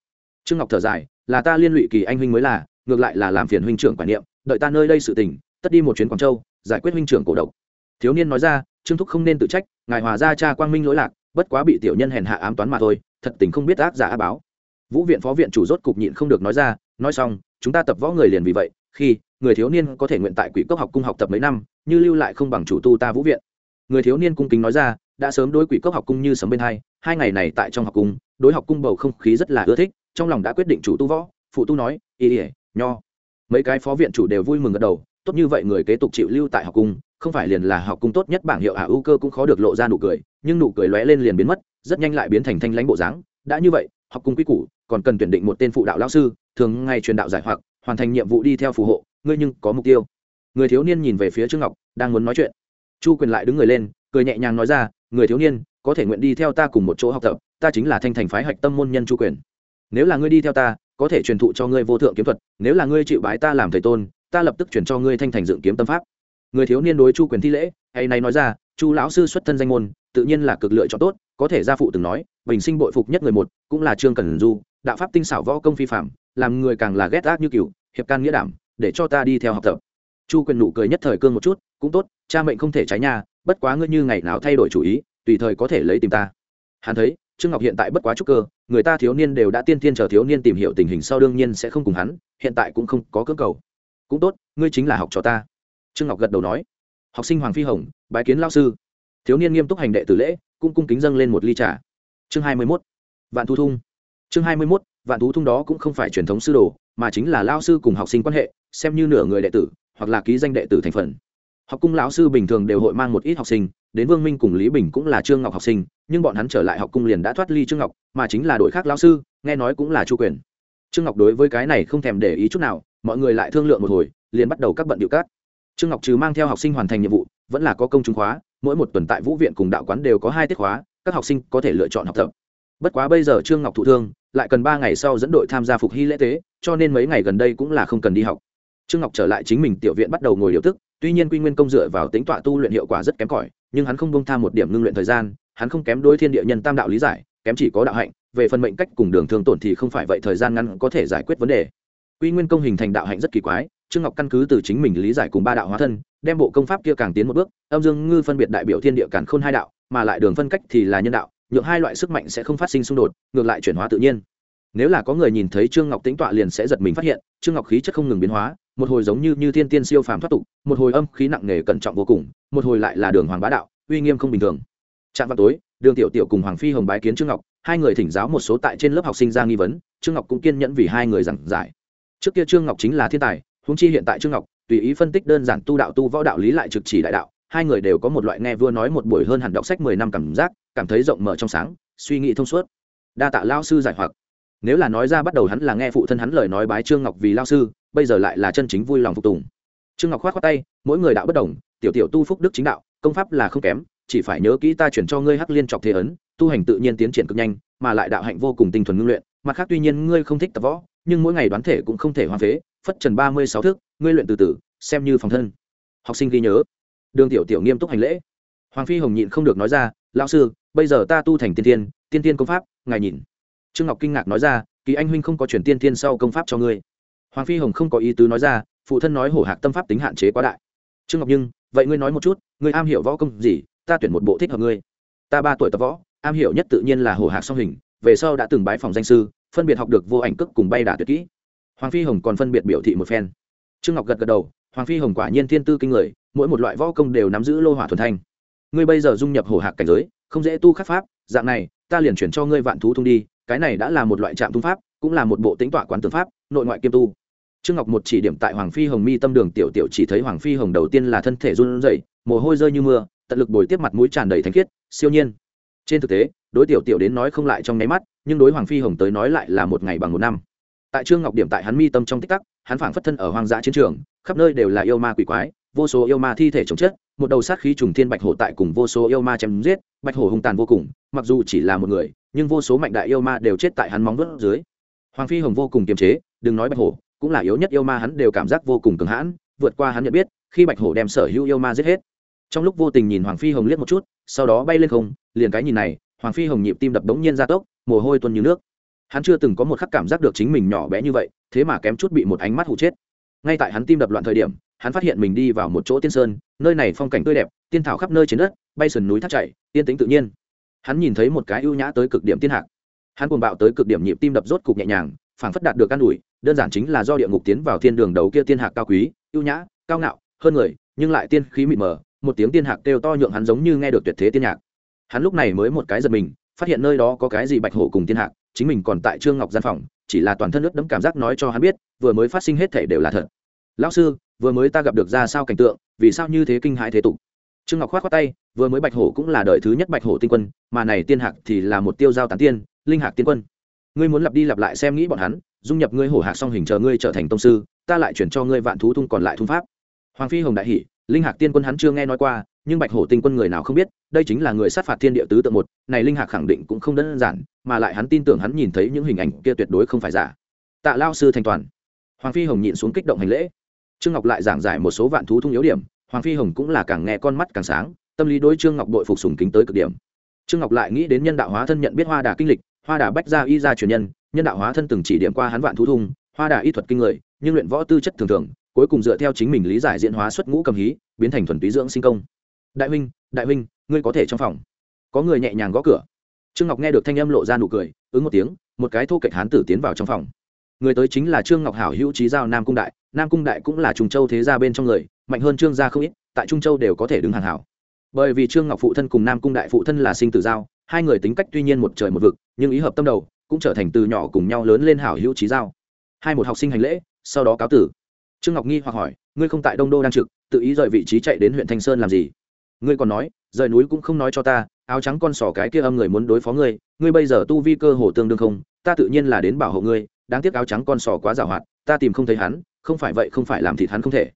Trương Ngọc thở dài, là ta liên lụy kỳ anh huynh mới là ngược lại là làm phiền huynh trưởng quản niệm đợi ta nơi đây sự tình tất đi một chuyến quảng châu giải quyết huynh trưởng cổ độc thiếu niên nói ra trương thúc không nên tự trách ngài hòa gia cha quang minh lỗi lạc bất quá bị tiểu nhân hèn hạ ám toán mà thôi thật tình không biết ác giả á báo vũ viện phó viện chủ rốt cục nhịn không được nói ra, nói xong, chúng ta tập võ người liền vì vậy, khi người thiếu niên có thể nguyện tại quỷ cốc học cung học tập mấy năm, như lưu lại không bằng chủ tu ta vũ viện. Người thiếu niên cung kính nói ra, đã sớm đối quỷ cốc học cung như sấm bên hai hai ngày này tại trong học cung, đối học cung bầu không khí rất là ưa thích, trong lòng đã quyết định chủ tu võ, phụ tu nói y ỉa nho. Mấy cái phó viện chủ đều vui mừng gật đầu, tốt như vậy người kế tục chịu lưu tại học cung, không phải liền là học cung tốt nhất bảng hiệu ả ưu cơ cũng khó được lộ ra nụ cười. Nhưng nụ cười lóe lên liền biến mất, rất nhanh lại biến thành thanh lãnh bộ dáng, đã như vậy, học cung quy củ còn cần tuyển định một tên phụ đạo lão sư, thường ngày truyền đạo giải hoặc, hoàn thành nhiệm vụ đi theo phù hộ, ngươi nhưng có mục tiêu. Người thiếu niên nhìn về phía trương ngọc, đang muốn nói chuyện. Chu quyền lại đứng người lên, cười nhẹ nhàng nói ra, người thiếu niên, có thể nguyện đi theo ta cùng một chỗ học tập, ta chính là thanh thành phái hạch tâm môn nhân chu quyền. Nếu là ngươi đi theo ta, có thể truyền thụ cho ngươi vô thượng kiếm thuật, nếu là ngươi chịu bái ta làm thầy tôn, ta lập tức chuyển cho ngươi thanh thành dựng kiếm tâm pháp. Người thiếu niên đối chu quyền thi lễ, hay này nói ra, chu lão sư xuất thân danh môn, tự nhiên là cực lựa chọn tốt có thể gia phụ từng nói, bình sinh bội phục nhất người một, cũng là trương cần du, đạo pháp tinh xảo võ công phi phạm làm người càng là ghét ác như cựu hiệp can nghĩa đảm, để cho ta đi theo học tập. Chu quyền nụ cười nhất thời cương một chút, cũng tốt, cha mệnh không thể trái nhà, bất quá ngươi như ngày nào thay đổi chủ ý, tùy thời có thể lấy tìm ta. Hắn thấy, trương ngọc hiện tại bất quá trúc cơ, người ta thiếu niên đều đã tiên tiên chờ thiếu niên tìm hiểu tình hình sau đương nhiên sẽ không cùng hắn, hiện tại cũng không có cơ cầu. Cũng tốt, ngươi chính là học cho ta. Trương ngọc gật đầu nói. Học sinh hoàng phi hồng, bái kiến lao sư. Thiếu niên nghiêm túc hành đệ tử lễ cũng cung kính dâng lên một ly trà. Chương hai mươi mốt, vạn thu thung. Chương hai mươi mốt, vạn thú thung đó cũng không phải truyền thống sư đồ, mà chính là lao sư cùng học sinh quan hệ, xem như nửa người đệ tử, hoặc là ký danh đệ tử thành phần. Học cung lão sư bình thường đều hội mang một ít học sinh, đến vương minh cùng lý bình cũng là trương ngọc học sinh, nhưng bọn hắn trở lại học cung liền đã thoát ly trương ngọc, mà chính là đội khác lão sư, nghe nói cũng là chu quyền. Trương ngọc đối với cái này không thèm để ý chút nào, mọi người lại thương lượng một hồi, liền bắt đầu các bận điệu cát. Trương ngọc trừ mang theo học sinh hoàn thành nhiệm vụ, vẫn là có công chứng khóa mỗi một tuần tại vũ viện cùng đạo quán đều có hai tiết khóa, các học sinh có thể lựa chọn học tập. Bất quá bây giờ trương ngọc thụ thương, lại cần ba ngày sau dẫn đội tham gia phục hy lễ tế, cho nên mấy ngày gần đây cũng là không cần đi học. Trương ngọc trở lại chính mình tiểu viện bắt đầu ngồi điều tức, tuy nhiên quy nguyên công dựa vào tính tọa tu luyện hiệu quả rất kém cỏi, nhưng hắn không bông tham một điểm ngưng luyện thời gian, hắn không kém đối thiên địa nhân tam đạo lý giải, kém chỉ có đạo hạnh, về phần mệnh cách cùng đường thương tổn thì không phải vậy thời gian ngắn có thể giải quyết vấn đề. Quy nguyên công hình thành đạo hạnh rất kỳ quái trương ngọc căn cứ từ chính mình lý giải cùng ba đạo hóa thân, đem bộ công pháp kia càng tiến một bước, âm dương ngư phân biệt đại biểu thiên địa càn khôn hai đạo, mà lại đường phân cách thì là nhân đạo, nhượng hai loại sức mạnh sẽ không phát sinh xung đột, ngược lại chuyển hóa tự nhiên. Nếu là có người nhìn thấy trương ngọc tĩnh tọa liền sẽ giật mình phát hiện, trương ngọc khí chất không ngừng biến hóa, một hồi giống như như thiên tiên siêu phàm thoát tục, một hồi âm khí nặng nề cẩn trọng vô cùng, một hồi lại là đường hoàng bá đạo, uy nghiêm không bình thường. Trạm vào tối, đường tiểu tiểu cùng hoàng phi hồng bái kiến trương ngọc, hai người thỉnh giáo một số tại trên lớp học sinh ra nghi vấn, trương ngọc cũng kiên nhẫn vì hai người giảng giải. Trước kia trương ngọc chính là thiên tài húng chi hiện tại trương ngọc, tùy ý phân tích đơn giản tu đạo tu võ đạo lý lại trực chỉ đại đạo, hai người đều có một loại nghe vua nói một buổi hơn hẳn đọc sách mười năm cảm giác, cảm thấy rộng mở trong sáng, suy nghĩ thông suốt. Đa tạ lao sư giải hoặc. Nếu là nói ra bắt đầu hắn là nghe phụ thân hắn lời nói bái trương ngọc vì lao sư, bây giờ lại là chân chính vui lòng phục tùng. Trương ngọc khoát khoát tay, mỗi người đạo bất đồng, tiểu tiểu tu phúc đức chính đạo, công pháp là không kém, chỉ phải nhớ kỹ ta chuyển cho ngươi hắc liên trọc thế ấn, tu hành tự nhiên tiến triển cực nhanh, mà lại đạo hạnh vô cùng tinh thuần ngưng luyện mặt khác tuy nhiên ngươi không thích tập võ, nhưng mỗi ngày đoán thể cũng không thể hoàn phế, phất trần ba mươi sáu thước, ngươi luyện từ từ, xem như phòng thân. Học sinh ghi nhớ. Đường tiểu tiểu nghiêm túc hành lễ. Hoàng phi hồng nhịn không được nói ra, lão sư, bây giờ ta tu thành tiên tiên tiên tiên công pháp, ngài nhìn. Trương ngọc kinh ngạc nói ra, kỳ anh huynh không có chuyển tiên tiên sau công pháp cho ngươi. Hoàng phi hồng không có ý tứ nói ra, phụ thân nói hổ hạc tâm pháp tính hạn chế quá đại. Trương ngọc nhưng, vậy ngươi nói một chút, ngươi am hiểu võ công gì, ta tuyển một bộ thích hợp ngươi. Ta ba tuổi tập võ, am hiểu nhất tự nhiên là hổ hạc song hình về sau đã từng bái phòng danh sư, phân biệt học được vô ảnh cước cùng bay đả tuyệt kỹ. Hoàng phi hồng còn phân biệt biểu thị một phen. Trương ngọc gật gật đầu, hoàng phi hồng quả nhiên thiên tư kinh người, mỗi một loại võ công đều nắm giữ lô hỏa thuần thanh. Ngươi bây giờ dung nhập hổ hạc cảnh giới, không dễ tu khắc pháp, dạng này, ta liền chuyển cho ngươi vạn thú thung đi, cái này đã là một loại trạm thung pháp, cũng là một bộ tính tọa quán tướng pháp, nội ngoại kiêm tu. Trương ngọc một chỉ điểm tại hoàng phi hồng mi tâm đường tiểu tiểu chỉ thấy hoàng phi hồng đầu tiên là thân thể run rẩy, mồ hôi rơi như mưa, tận lực bồi tiếp mặt mũi tràn đầy thanh khiết, siêu nhiên. Trên thực tế đối tiểu tiểu đến nói không lại trong nháy mắt, nhưng đối hoàng phi hồng tới nói lại là một ngày bằng một năm. Tại trương ngọc điểm tại hắn mi tâm trong tích tắc, hắn phảng phất thân ở hoang dã chiến trường, khắp nơi đều là yêu ma quỷ quái, vô số yêu ma thi thể chống chết, một đầu sát khí trùng thiên bạch hổ tại cùng vô số yêu ma chém giết, bạch hổ hung tàn vô cùng, mặc dù chỉ là một người, nhưng vô số mạnh đại yêu ma đều chết tại hắn móng vuốt dưới. Hoàng phi hồng vô cùng kiềm chế, đừng nói bạch hổ, cũng là yếu nhất yêu ma hắn đều cảm giác vô cùng cứng hãn, vượt qua hắn nhận biết, khi bạch hổ đem sở hữu yêu ma giết hết. Trong lúc vô tình nhìn hoàng phi hồng liếc một chút, sau đó bay lên không, liền cái nhìn này hoàng phi hồng nhịp tim đập đống nhiên ra tốc mồ hôi tuôn như nước. Hắn chưa từng có một khắc cảm giác được chính mình nhỏ bé như vậy thế mà kém chút bị một ánh mắt hụ chết. Ngay tại hắn tim đập loạn thời điểm hắn phát hiện mình đi vào một chỗ tiên sơn nơi này phong cảnh tươi đẹp tiên thảo khắp nơi trên đất bay sườn núi thác chảy, tiên tính tự nhiên. Hắn nhìn thấy một cái ưu nhã tới cực điểm tiên hạc. Hắn cuồng bạo tới cực điểm nhịp tim đập rốt cục nhẹ nhàng phảng phất đạt được căn ủi đơn giản chính là do địa ngục tiến vào thiên đường đầu kia tiên hạc cao quý ưu nhã cao ngạo hơn người nhưng lại tiên khí mịt mờ một tiếng tiên hạc kêu to nhượng hắn giống như nghe được tuyệt thế tiên nhạc hắn lúc này mới một cái giật mình, phát hiện nơi đó có cái gì bạch hổ cùng tiên hạc, chính mình còn tại trương ngọc gian phòng, chỉ là toàn thân ướt đẫm cảm giác nói cho hắn biết, vừa mới phát sinh hết thể đều là thật. Lão sư, vừa mới ta gặp được ra sao cảnh tượng, vì sao như thế kinh hãi thế tục? Trương ngọc khoát khoát tay, vừa mới bạch hổ cũng là đời thứ nhất bạch hổ tinh quân, mà này tiên hạc thì là một tiêu giao tán tiên, linh hạc tiên quân. Ngươi muốn lặp đi lặp lại xem nghĩ bọn hắn, dung nhập ngươi hổ hạc song hình chờ ngươi trở thành tông sư, ta lại chuyển cho ngươi vạn thú thung còn lại thung pháp. Hoàng phi hồng đại hỷ linh hạc tiên quân hắn chưa nghe nói qua, nhưng bạch hổ tinh quân người nào không biết, đây chính là người sát phạt thiên địa tứ tự một, này linh hạc khẳng định cũng không đơn giản, mà lại hắn tin tưởng hắn nhìn thấy những hình ảnh kia tuyệt đối không phải giả. Tạ lao sư thành toàn. Hoàng phi hồng nhịn xuống kích động hành lễ. Trương ngọc lại giảng giải một số vạn thú thung yếu điểm, hoàng phi hồng cũng là càng nghe con mắt càng sáng, tâm lý đối trương ngọc đội phục sùng kính tới cực điểm. Trương ngọc lại nghĩ đến nhân đạo hóa thân nhận biết hoa đà kinh lịch, hoa đà bách gia y gia truyền nhân nhân đạo hóa thân từng chỉ điểm qua hắn vạn thú thung, hoa đà y thuật kinh người, nhưng luyện võ tư chất thường thường cuối cùng dựa theo chính mình lý giải diễn hóa xuất ngũ cầm hí, biến thành thuần túy dưỡng sinh công. Đại huynh đại huynh, ngươi có thể trong phòng. Có người nhẹ nhàng gõ cửa. Trương ngọc nghe được thanh âm lộ ra nụ cười, ứng một tiếng, một cái thô kệch hán tử tiến vào trong phòng. Người tới chính là trương ngọc hảo hữu trí giao nam cung đại. Nam cung đại cũng là trung châu thế gia bên trong người, mạnh hơn trương gia không ít, tại trung châu đều có thể đứng hàng hảo. Bởi vì trương ngọc phụ thân cùng nam cung đại phụ thân là sinh tử giao, hai người tính cách tuy nhiên một trời một vực, nhưng ý hợp tâm đầu, cũng trở thành từ nhỏ cùng nhau lớn lên hảo hữu trí giao. Hai một học sinh hành lễ, sau đó cáo tử trương ngọc nghi hoặc hỏi, ngươi không tại đông đô đang trực, tự ý rời vị trí chạy đến huyện thanh sơn làm gì? Ngươi còn nói, rời núi cũng không nói cho ta, áo trắng con sỏ cái kia âm người muốn đối phó ngươi ngươi bây giờ tu vi cơ hồ tương đương không, ta tự nhiên là đến bảo hộ ngươi, đáng tiếc áo trắng con sỏ quá giàu hoạt, ta tìm không thấy hắn, không phải vậy không phải làm thịt hắn không thể.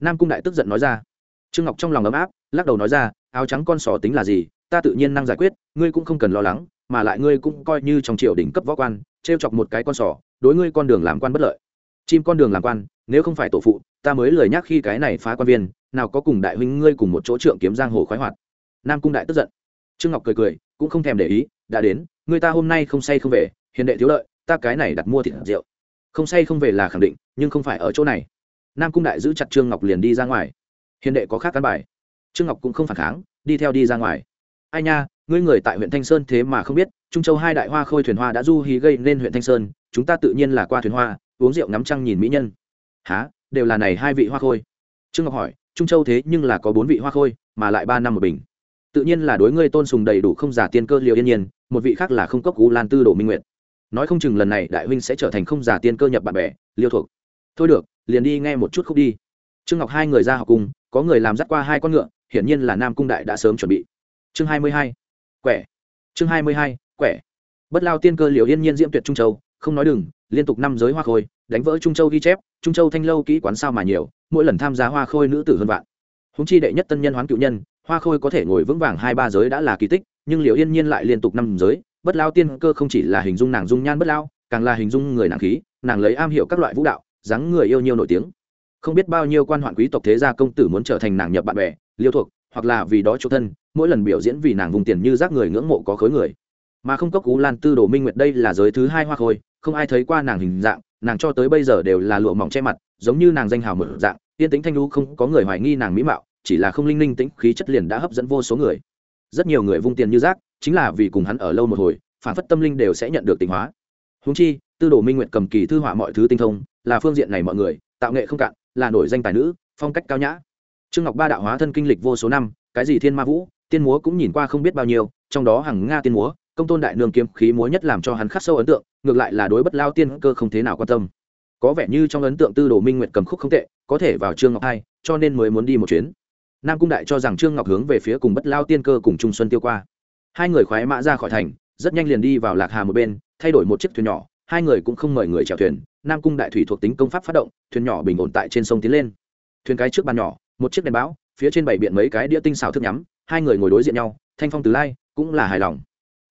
Nam cung đại tức giận nói ra. Trương ngọc trong lòng ấm áp, lắc đầu nói ra, áo trắng con sỏ tính là gì, ta tự nhiên năng giải quyết, ngươi cũng không cần lo lắng, mà lại ngươi cũng coi như trong triều đỉnh cấp võ quan t r e o chọc một cái con sỏ, đối ngươi con đường làm quan bất lợi chim con đường làm quan, nếu không phải tổ phụ, ta mới lười nhắc khi cái này phá quan viên, nào có cùng đại huynh ngươi cùng một chỗ trượng kiếm giang hồ khoái hoạt. Nam cung đại tức giận. Trương ngọc cười cười, cũng không thèm để ý, đã đến, người ta hôm nay không say không về, hiền đệ thiếu lợi, ta cái này đặt mua thịt rượu. Không say không về là khẳng định, nhưng không phải ở chỗ này. Nam cung đại giữ chặt trương ngọc liền đi ra ngoài. Hiền đệ có khác cán bài. Trương ngọc cũng không phản kháng, đi theo đi ra ngoài. Ai nha, ngươi người tại huyện thanh sơn thế mà không biết, trung châu hai đại hoa khôi thuyền hoa đã du hí gây nên huyện thanh sơn, chúng ta tự nhiên là qua thuyền hoa uống rượu ngắm trăng nhìn mỹ nhân. Há đều là này hai vị hoa khôi? Trương ngọc hỏi. Trung châu thế nhưng là có bốn vị hoa khôi, mà lại ba năm một bình. Tự nhiên là đối ngươi tôn sùng đầy đủ không giả tiên cơ liều yên nhiên, một vị khác là không cốc cú lan tư đồ minh Nguyệt. nói không chừng lần này đại huynh sẽ trở thành không giả tiên cơ nhập bạn bè, liêu thuộc thôi được, liền đi nghe một chút khúc đi. Trương ngọc hai người ra học cùng, có người làm dắt qua hai con ngựa, hiển nhiên là nam cung đại đã sớm chuẩn bị. Chương hai mươi hai, quẻ. Chương hai mươi hai, quẻ. Bất lao tiên cơ liều yên nhiên diễm tuyệt trung châu không nói đừng, liên tục năm giới hoa khôi, đánh vỡ trung châu ghi chép, trung châu thanh lâu kỹ quán sao mà nhiều, mỗi lần tham gia hoa khôi nữ tử hơn vạn. Húng chi đệ nhất tân nhân hoán cựu nhân, hoa khôi có thể ngồi vững vàng hai ba giới đã là kỳ tích, nhưng liệu yên nhiên lại liên tục năm giới, bất lao tiên cơ không chỉ là hình dung nàng dung nhan bất lao, càng là hình dung người nàng khí, nàng lấy am hiểu các loại vũ đạo, dáng người yêu nhiều nổi tiếng. Không biết bao nhiêu quan hoạn quý tộc thế gia công tử muốn trở thành nàng nhập bạn bè, liêu thuộc, hoặc là vì đó chỗ thân, mỗi lần biểu diễn vì nàng vùng tiền như rác người ngưỡng mộ có khối người mà không cốc cú lan tư đồ minh nguyệt đây là giới thứ hai hoa khôi, không ai thấy qua nàng hình dạng, nàng cho tới bây giờ đều là lụa mỏng che mặt, giống như nàng danh hào mở dạng, yên tĩnh thanh lũ không có người hoài nghi nàng mỹ mạo, chỉ là không linh linh tĩnh, khí chất liền đã hấp dẫn vô số người. Rất nhiều người vung tiền như rác, chính là vì cùng hắn ở lâu một hồi, phản phất tâm linh đều sẽ nhận được tình hóa. Húng chi, tư đồ minh nguyệt cầm kỳ thư họa mọi thứ tinh thông, là phương diện này mọi người, tạo nghệ không cạn, là nổi danh tài nữ, phong cách cao nhã. Trương ngọc ba đạo hóa thân kinh lịch vô số năm, cái gì thiên ma vũ, tiên múa cũng nhìn qua không biết bao nhiêu, trong đó hàng nga tiên múa công tôn đại nương kiếm khí múa nhất làm cho hắn khắc sâu ấn tượng, ngược lại là đối bất lao tiên cơ không thế nào quan tâm. Có vẻ như trong ấn tượng tư đồ minh nguyệt cầm khúc không tệ, có thể vào trương ngọc hai, cho nên mới muốn đi một chuyến. Nam cung đại cho rằng trương ngọc hướng về phía cùng bất lao tiên cơ cùng trung xuân tiêu qua. Hai người khoái mã ra khỏi thành, rất nhanh liền đi vào lạc hà một bên, thay đổi một chiếc thuyền nhỏ, hai người cũng không mời người chèo thuyền, nam cung đại thủy thuộc tính công pháp phát động, thuyền nhỏ bình ổn tại trên sông tiến lên. Thuyền cái trước bàn nhỏ, một chiếc đèn bão, phía trên bảy biện mấy cái đĩa tinh xào thức nhắm, hai người ngồi đối diện nhau, thanh phong từ lai cũng là hài lòng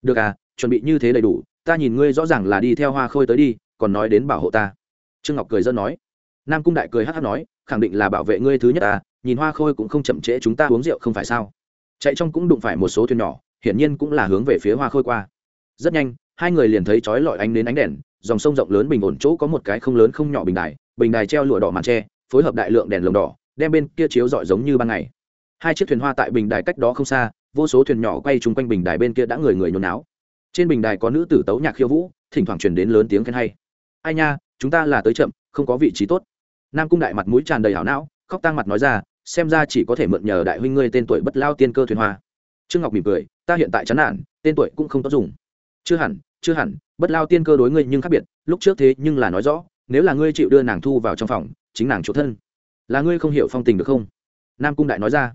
được à chuẩn bị như thế đầy đủ, ta nhìn ngươi rõ ràng là đi theo hoa khôi tới đi, còn nói đến bảo hộ ta. Trương ngọc cười dân nói. Nam cung đại cười hát hát nói, khẳng định là bảo vệ ngươi thứ nhất à nhìn hoa khôi cũng không chậm trễ chúng ta uống rượu không phải sao? Chạy trong cũng đụng phải một số thuyền nhỏ, hiển nhiên cũng là hướng về phía hoa khôi qua. Rất nhanh, hai người liền thấy chói lọi ánh đến ánh đèn, dòng sông rộng lớn bình ổn chỗ có một cái không lớn không nhỏ bình đài bình đài treo lụa đỏ màn tre, phối hợp đại lượng đèn lồng đỏ, đem bên kia chiếu rọi giống như ban ngày. Hai chiếc thuyền hoa tại bình đài cách đó không xa vô số thuyền nhỏ quay chung quanh bình đài bên kia đã người người nhốn náo. Trên bình đài có nữ tử tấu nhạc khiêu vũ, thỉnh thoảng truyền đến lớn tiếng khen hay. Ai nha, chúng ta là tới chậm, không có vị trí tốt. Nam cung đại mặt mũi tràn đầy hảo não, khóc tang mặt nói ra, xem ra chỉ có thể mượn nhờ đại huynh ngươi tên tuổi bất lao tiên cơ thuyền hoa. Trương ngọc mỉm cười, ta hiện tại chán nản, tên tuổi cũng không tốt dùng. Chưa hẳn chưa hẳn, bất lao tiên cơ đối ngươi nhưng khác biệt, lúc trước thế nhưng là nói rõ, nếu là ngươi chịu đưa nàng thu vào trong phòng, chính nàng chỗ thân. Là ngươi không hiểu phong tình được không? Nam cung đại nói ra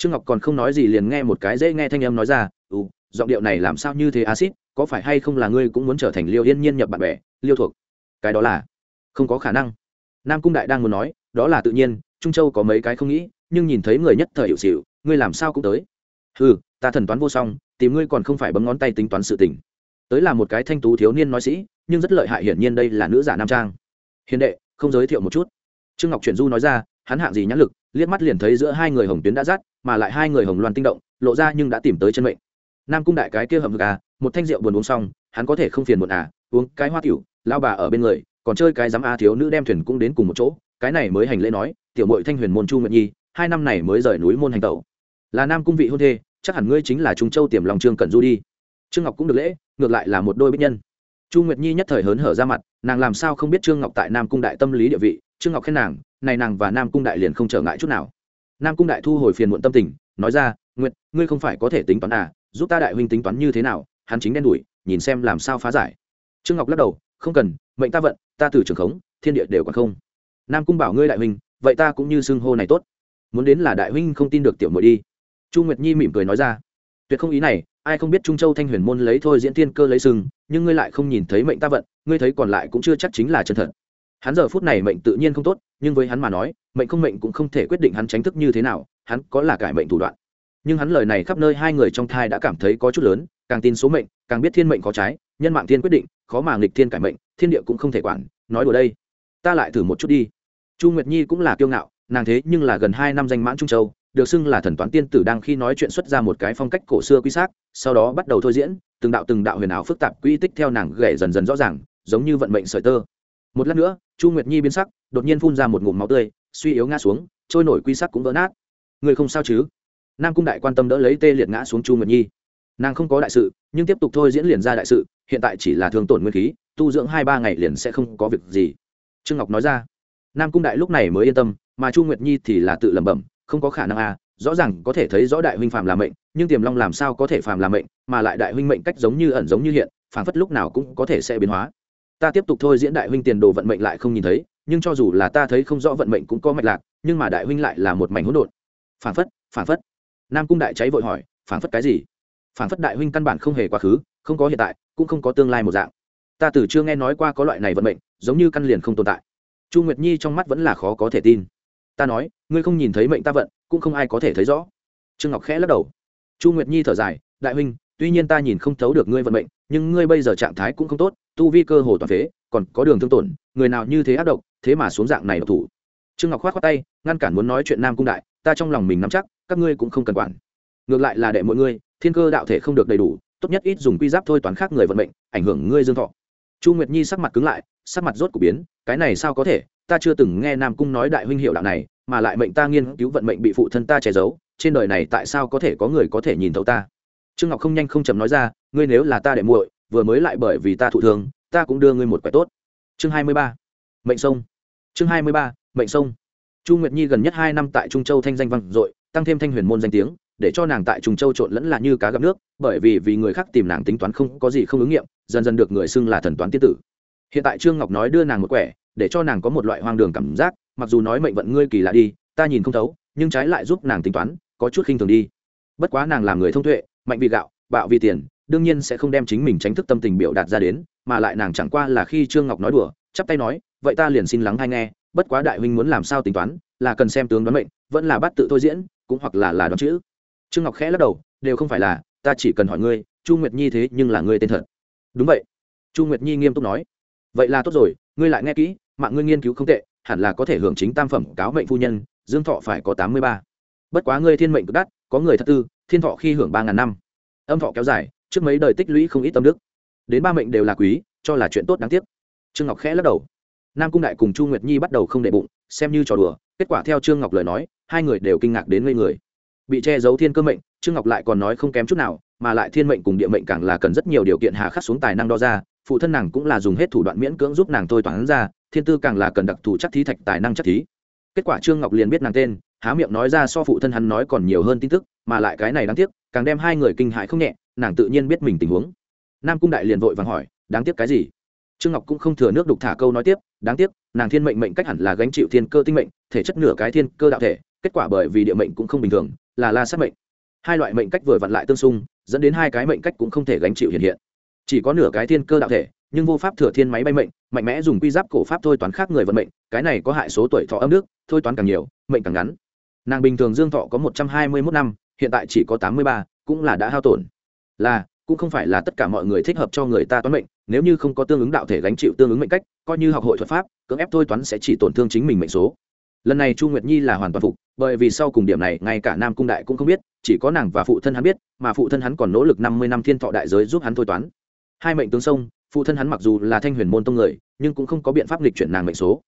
trương ngọc còn không nói gì liền nghe một cái dễ nghe thanh âm nói ra ừ giọng điệu này làm sao như thế acid có phải hay không là ngươi cũng muốn trở thành liêu yên nhiên nhập bạn bè, liêu thuộc? Cái đó là không có khả năng. Nam cung đại đang muốn nói, đó là tự nhiên, trung châu có mấy cái không nghĩ, nhưng nhìn thấy người nhất thời hiệu xịu ngươi làm sao cũng tới. Ừ ta thần toán vô song, tìm ngươi còn không phải bấm ngón tay tính toán sự tình. Tới là một cái thanh tú thiếu niên nói sĩ, nhưng rất lợi hại hiển nhiên đây là nữ giả nam trang. Hiền đệ, không giới thiệu một chút. Trương ngọc chuyển du nói ra hắn hạng gì nhãn lực, liếc mắt liền thấy giữa hai người hồng tuyến đã rát, mà lại hai người hồng loan tinh động, lộ ra nhưng đã tìm tới chân mệnh. Nam cung đại cái kia hầm vực à một thanh rượu buồn uống xong, hắn có thể không phiền một à uống cái hoa tiểu lao bà ở bên người, còn chơi cái dám a thiếu nữ đem thuyền cũng đến cùng một chỗ, cái này mới hành lễ nói, tiểu mội thanh huyền môn chu nguyệt nhi, hai năm này mới rời núi môn hành tẩu. Là nam cung vị hôn thê, chắc hẳn ngươi chính là trung châu tiềm lòng trương cẩn du đi. Trương ngọc cũng được lễ, ngược lại là một đôi bích nhân. Chu nguyệt nhi nhất thời hớn hở ra mặt, nàng làm sao không biết trương ngọc tại nam cung đại tâm lý địa vị trương ngọc khen nàng, này nàng và nam cung đại liền không trở ngại chút nào. Nam cung đại thu hồi phiền muộn tâm tình, nói ra, nguyệt, ngươi không phải có thể tính toán à giúp ta đại huynh tính toán như thế nào, hắn chính đen đủi, nhìn xem làm sao phá giải. Trương ngọc lắc đầu, không cần, mệnh ta vận, ta từ trường khống, thiên địa đều còn không. Nam cung bảo ngươi đại huynh, vậy ta cũng như xưng hô này tốt. Muốn đến là đại huynh không tin được tiểu muội đi. Chu nguyệt nhi mỉm cười nói ra, tuyệt không ý này, ai không biết trung châu thanh huyền môn lấy thôi diễn tiên cơ lấy sừng, nhưng ngươi lại không nhìn thấy mệnh ta vận, ngươi thấy còn lại cũng chưa chắc chính là chân thật hắn giờ phút này mệnh tự nhiên không tốt, nhưng với hắn mà nói, mệnh không mệnh cũng không thể quyết định hắn tránh thức như thế nào, hắn có là cải mệnh thủ đoạn. Nhưng hắn lời này khắp nơi hai người trong thai đã cảm thấy có chút lớn, càng tin số mệnh, càng biết thiên mệnh có trái, nhân mạng thiên quyết định, khó mà nghịch thiên cải mệnh, thiên địa cũng không thể quản, nói đùa đây. Ta lại thử một chút đi. Chu nguyệt nhi cũng là kiêu ngạo, nàng thế nhưng là gần hai năm danh mãn trung châu, được xưng là thần toán tiên tử đang khi nói chuyện xuất ra một cái phong cách cổ xưa quy xác, sau đó bắt đầu thôi diễn, từng đạo từng đạo huyền ảo phức tạp quy tích theo nàng gảy dần dần rõ ràng, giống như vận mệnh sợi tơ. Một lát nữa chu nguyệt nhi biến sắc, đột nhiên phun ra một ngụm máu tươi, suy yếu ngã xuống, trôi nổi quy sắc cũng vỡ nát. Người không sao chứ? Nam cung đại quan tâm đỡ lấy tê liệt ngã xuống chu nguyệt nhi. Nàng không có đại sự, nhưng tiếp tục thôi diễn liền ra đại sự, hiện tại chỉ là thương tổn nguyên khí, tu dưỡng hai ba ngày liền sẽ không có việc gì. Trương ngọc nói ra. Nam cung đại lúc này mới yên tâm, mà chu nguyệt nhi thì là tự lẩm bẩm, không có khả năng à rõ ràng có thể thấy rõ đại huynh phàm là mệnh, nhưng tiềm long làm sao có thể phàm là mệnh, mà lại đại huynh mệnh cách giống như ẩn giống như hiện phản phất lúc nào cũng có thể sẽ biến hóa ta tiếp tục thôi diễn đại huynh tiền đồ vận mệnh lại không nhìn thấy, nhưng cho dù là ta thấy không rõ vận mệnh cũng có mạch lạc, nhưng mà đại huynh lại là một mảnh hỗn độn. Phản phất phản phất. Nam cung đại cháy vội hỏi phản phất cái gì? Phản phất đại huynh căn bản không hề quá khứ, không có hiện tại, cũng không có tương lai một dạng. Ta từ chưa nghe nói qua có loại này vận mệnh, giống như căn liền không tồn tại. Chu nguyệt nhi trong mắt vẫn là khó có thể tin. Ta nói, ngươi không nhìn thấy mệnh ta vận, cũng không ai có thể thấy rõ. Trương ngọc khẽ lắc đầu. Chu nguyệt nhi thở dài, đại huynh, tuy nhiên ta nhìn không thấu được ngươi vận mệnh, nhưng ngươi bây giờ trạng thái cũng không tốt tu vi cơ hồ toàn phế, còn có đường thương tổn, người nào như thế ác độc, thế mà xuống dạng này độc thủ. Trương ngọc khoát khoát tay, ngăn cản muốn nói chuyện nam cung đại, ta trong lòng mình nắm chắc, các ngươi cũng không cần quản. Ngược lại là đệ mọi ngươi, thiên cơ đạo thể không được đầy đủ, tốt nhất ít dùng quy giáp thôi toán khác người vận mệnh, ảnh hưởng ngươi dương thọ. Chu nguyệt nhi sắc mặt cứng lại, sắc mặt rốt của biến, cái này sao có thể, ta chưa từng nghe nam cung nói đại huynh hiệu đạo này, mà lại mệnh ta nghiên cứu vận mệnh bị phụ thân ta che giấu, trên đời này tại sao có thể có người có thể nhìn thấu ta? Trương ngọc không nhanh không chậm nói ra, ngươi nếu là ta đệ muội vừa mới lại bởi vì ta thụ thương, ta cũng đưa ngươi một quẻ tốt. Chương hai mươi ba, mệnh sông. Chương hai mươi ba, mệnh sông. Chu nguyệt nhi gần nhất hai năm tại trung châu thanh danh vang dội, tăng thêm thanh huyền môn danh tiếng, để cho nàng tại trung châu trộn lẫn là như cá gặp nước, bởi vì vì người khác tìm nàng tính toán không có gì không ứng nghiệm, dần dần được người xưng là thần toán tiên tử. Hiện tại trương ngọc nói đưa nàng một quẻ, để cho nàng có một loại hoang đường cảm giác, mặc dù nói mệnh vận ngươi kỳ lạ đi, ta nhìn không thấu, nhưng trái lại giúp nàng tính toán, có chút khinh thường đi. Bất quá nàng làm người thông tuệ, mạnh vì gạo, bạo vì tiền đương nhiên sẽ không đem chính mình tránh thức tâm tình biểu đạt ra đến, mà lại nàng chẳng qua là khi trương ngọc nói đùa, chắp tay nói, vậy ta liền xin lắng hay nghe, bất quá đại huynh muốn làm sao tính toán, là cần xem tướng đoán mệnh, vẫn là bắt tự thôi diễn, cũng hoặc là là đoán chữ. Trương ngọc khẽ lắc đầu, đều không phải là, ta chỉ cần hỏi ngươi, chu nguyệt nhi thế nhưng là ngươi tên thật. Đúng vậy. Chu nguyệt nhi nghiêm túc nói, vậy là tốt rồi, ngươi lại nghe kỹ, mạng ngươi nghiên cứu không tệ, hẳn là có thể hưởng chính tam phẩm cáo mệnh phu nhân, dương thọ phải có tám mươi ba. Bất quá ngươi thiên mệnh cực đắt, có người thật tư, thiên thọ khi hưởng ba ngàn năm. Âm thọ kéo dài trước mấy đời tích lũy không ít tâm đức. Đến ba mệnh đều là quý, cho là chuyện tốt đáng tiếc. Trương ngọc khẽ lắc đầu. Nam cung đại cùng chu nguyệt nhi bắt đầu không đệ bụng, xem như trò đùa, kết quả theo trương ngọc lời nói, hai người đều kinh ngạc đến ngây người. Bị che giấu thiên cơ mệnh, trương ngọc lại còn nói không kém chút nào, mà lại thiên mệnh cùng địa mệnh càng là cần rất nhiều điều kiện hà khắc xuống tài năng đo ra, phụ thân nàng cũng là dùng hết thủ đoạn miễn cưỡng giúp nàng thôi toán ra, thiên tư càng là cần đặc thù chắc thí thạch tài năng chắc thí. Kết quả trương ngọc liền biết nàng tên, há miệng nói ra so phụ thân hắn nói còn nhiều hơn tin tức, mà lại cái này đáng tiếc, càng đem hai người kinh hại không nhẹ nàng tự nhiên biết mình tình huống. Nam cung đại liền vội vàng hỏi, đáng tiếc cái gì? Trương ngọc cũng không thừa nước đục thả câu nói tiếp, đáng tiếc, nàng thiên mệnh mệnh cách hẳn là gánh chịu thiên cơ tinh mệnh, thể chất nửa cái thiên cơ đạo thể, kết quả bởi vì địa mệnh cũng không bình thường, là la sát mệnh. Hai loại mệnh cách vừa vặn lại tương xung, dẫn đến hai cái mệnh cách cũng không thể gánh chịu hiện hiện. Chỉ có nửa cái thiên cơ đạo thể, nhưng vô pháp thừa thiên máy bay mệnh, mạnh mẽ dùng quy giáp cổ pháp thôi toán khác người vận mệnh, cái này có hại số tuổi thọ âm nước thôi toán càng nhiều, mệnh càng ngắn. Nàng bình thường dương thọ có một trăm hai mươi mốt năm, hiện tại chỉ có tám mươi ba, cũng là đã hao tổn là, cũng không phải là tất cả mọi người thích hợp cho người ta toán mệnh, nếu như không có tương ứng đạo thể gánh chịu tương ứng mệnh cách, coi như học hội thuật pháp, cưỡng ép thôi toán sẽ chỉ tổn thương chính mình mệnh số. Lần này chu nguyệt nhi là hoàn toàn phục, bởi vì sau cùng điểm này, ngay cả nam cung đại cũng không biết, chỉ có nàng và phụ thân hắn biết, mà phụ thân hắn còn nỗ lực năm mươi năm thiên thọ đại giới giúp hắn thôi toán. Hai mệnh tướng sông, phụ thân hắn mặc dù là thanh huyền môn tông người, nhưng cũng không có biện pháp lịch chuyển nàng mệnh số.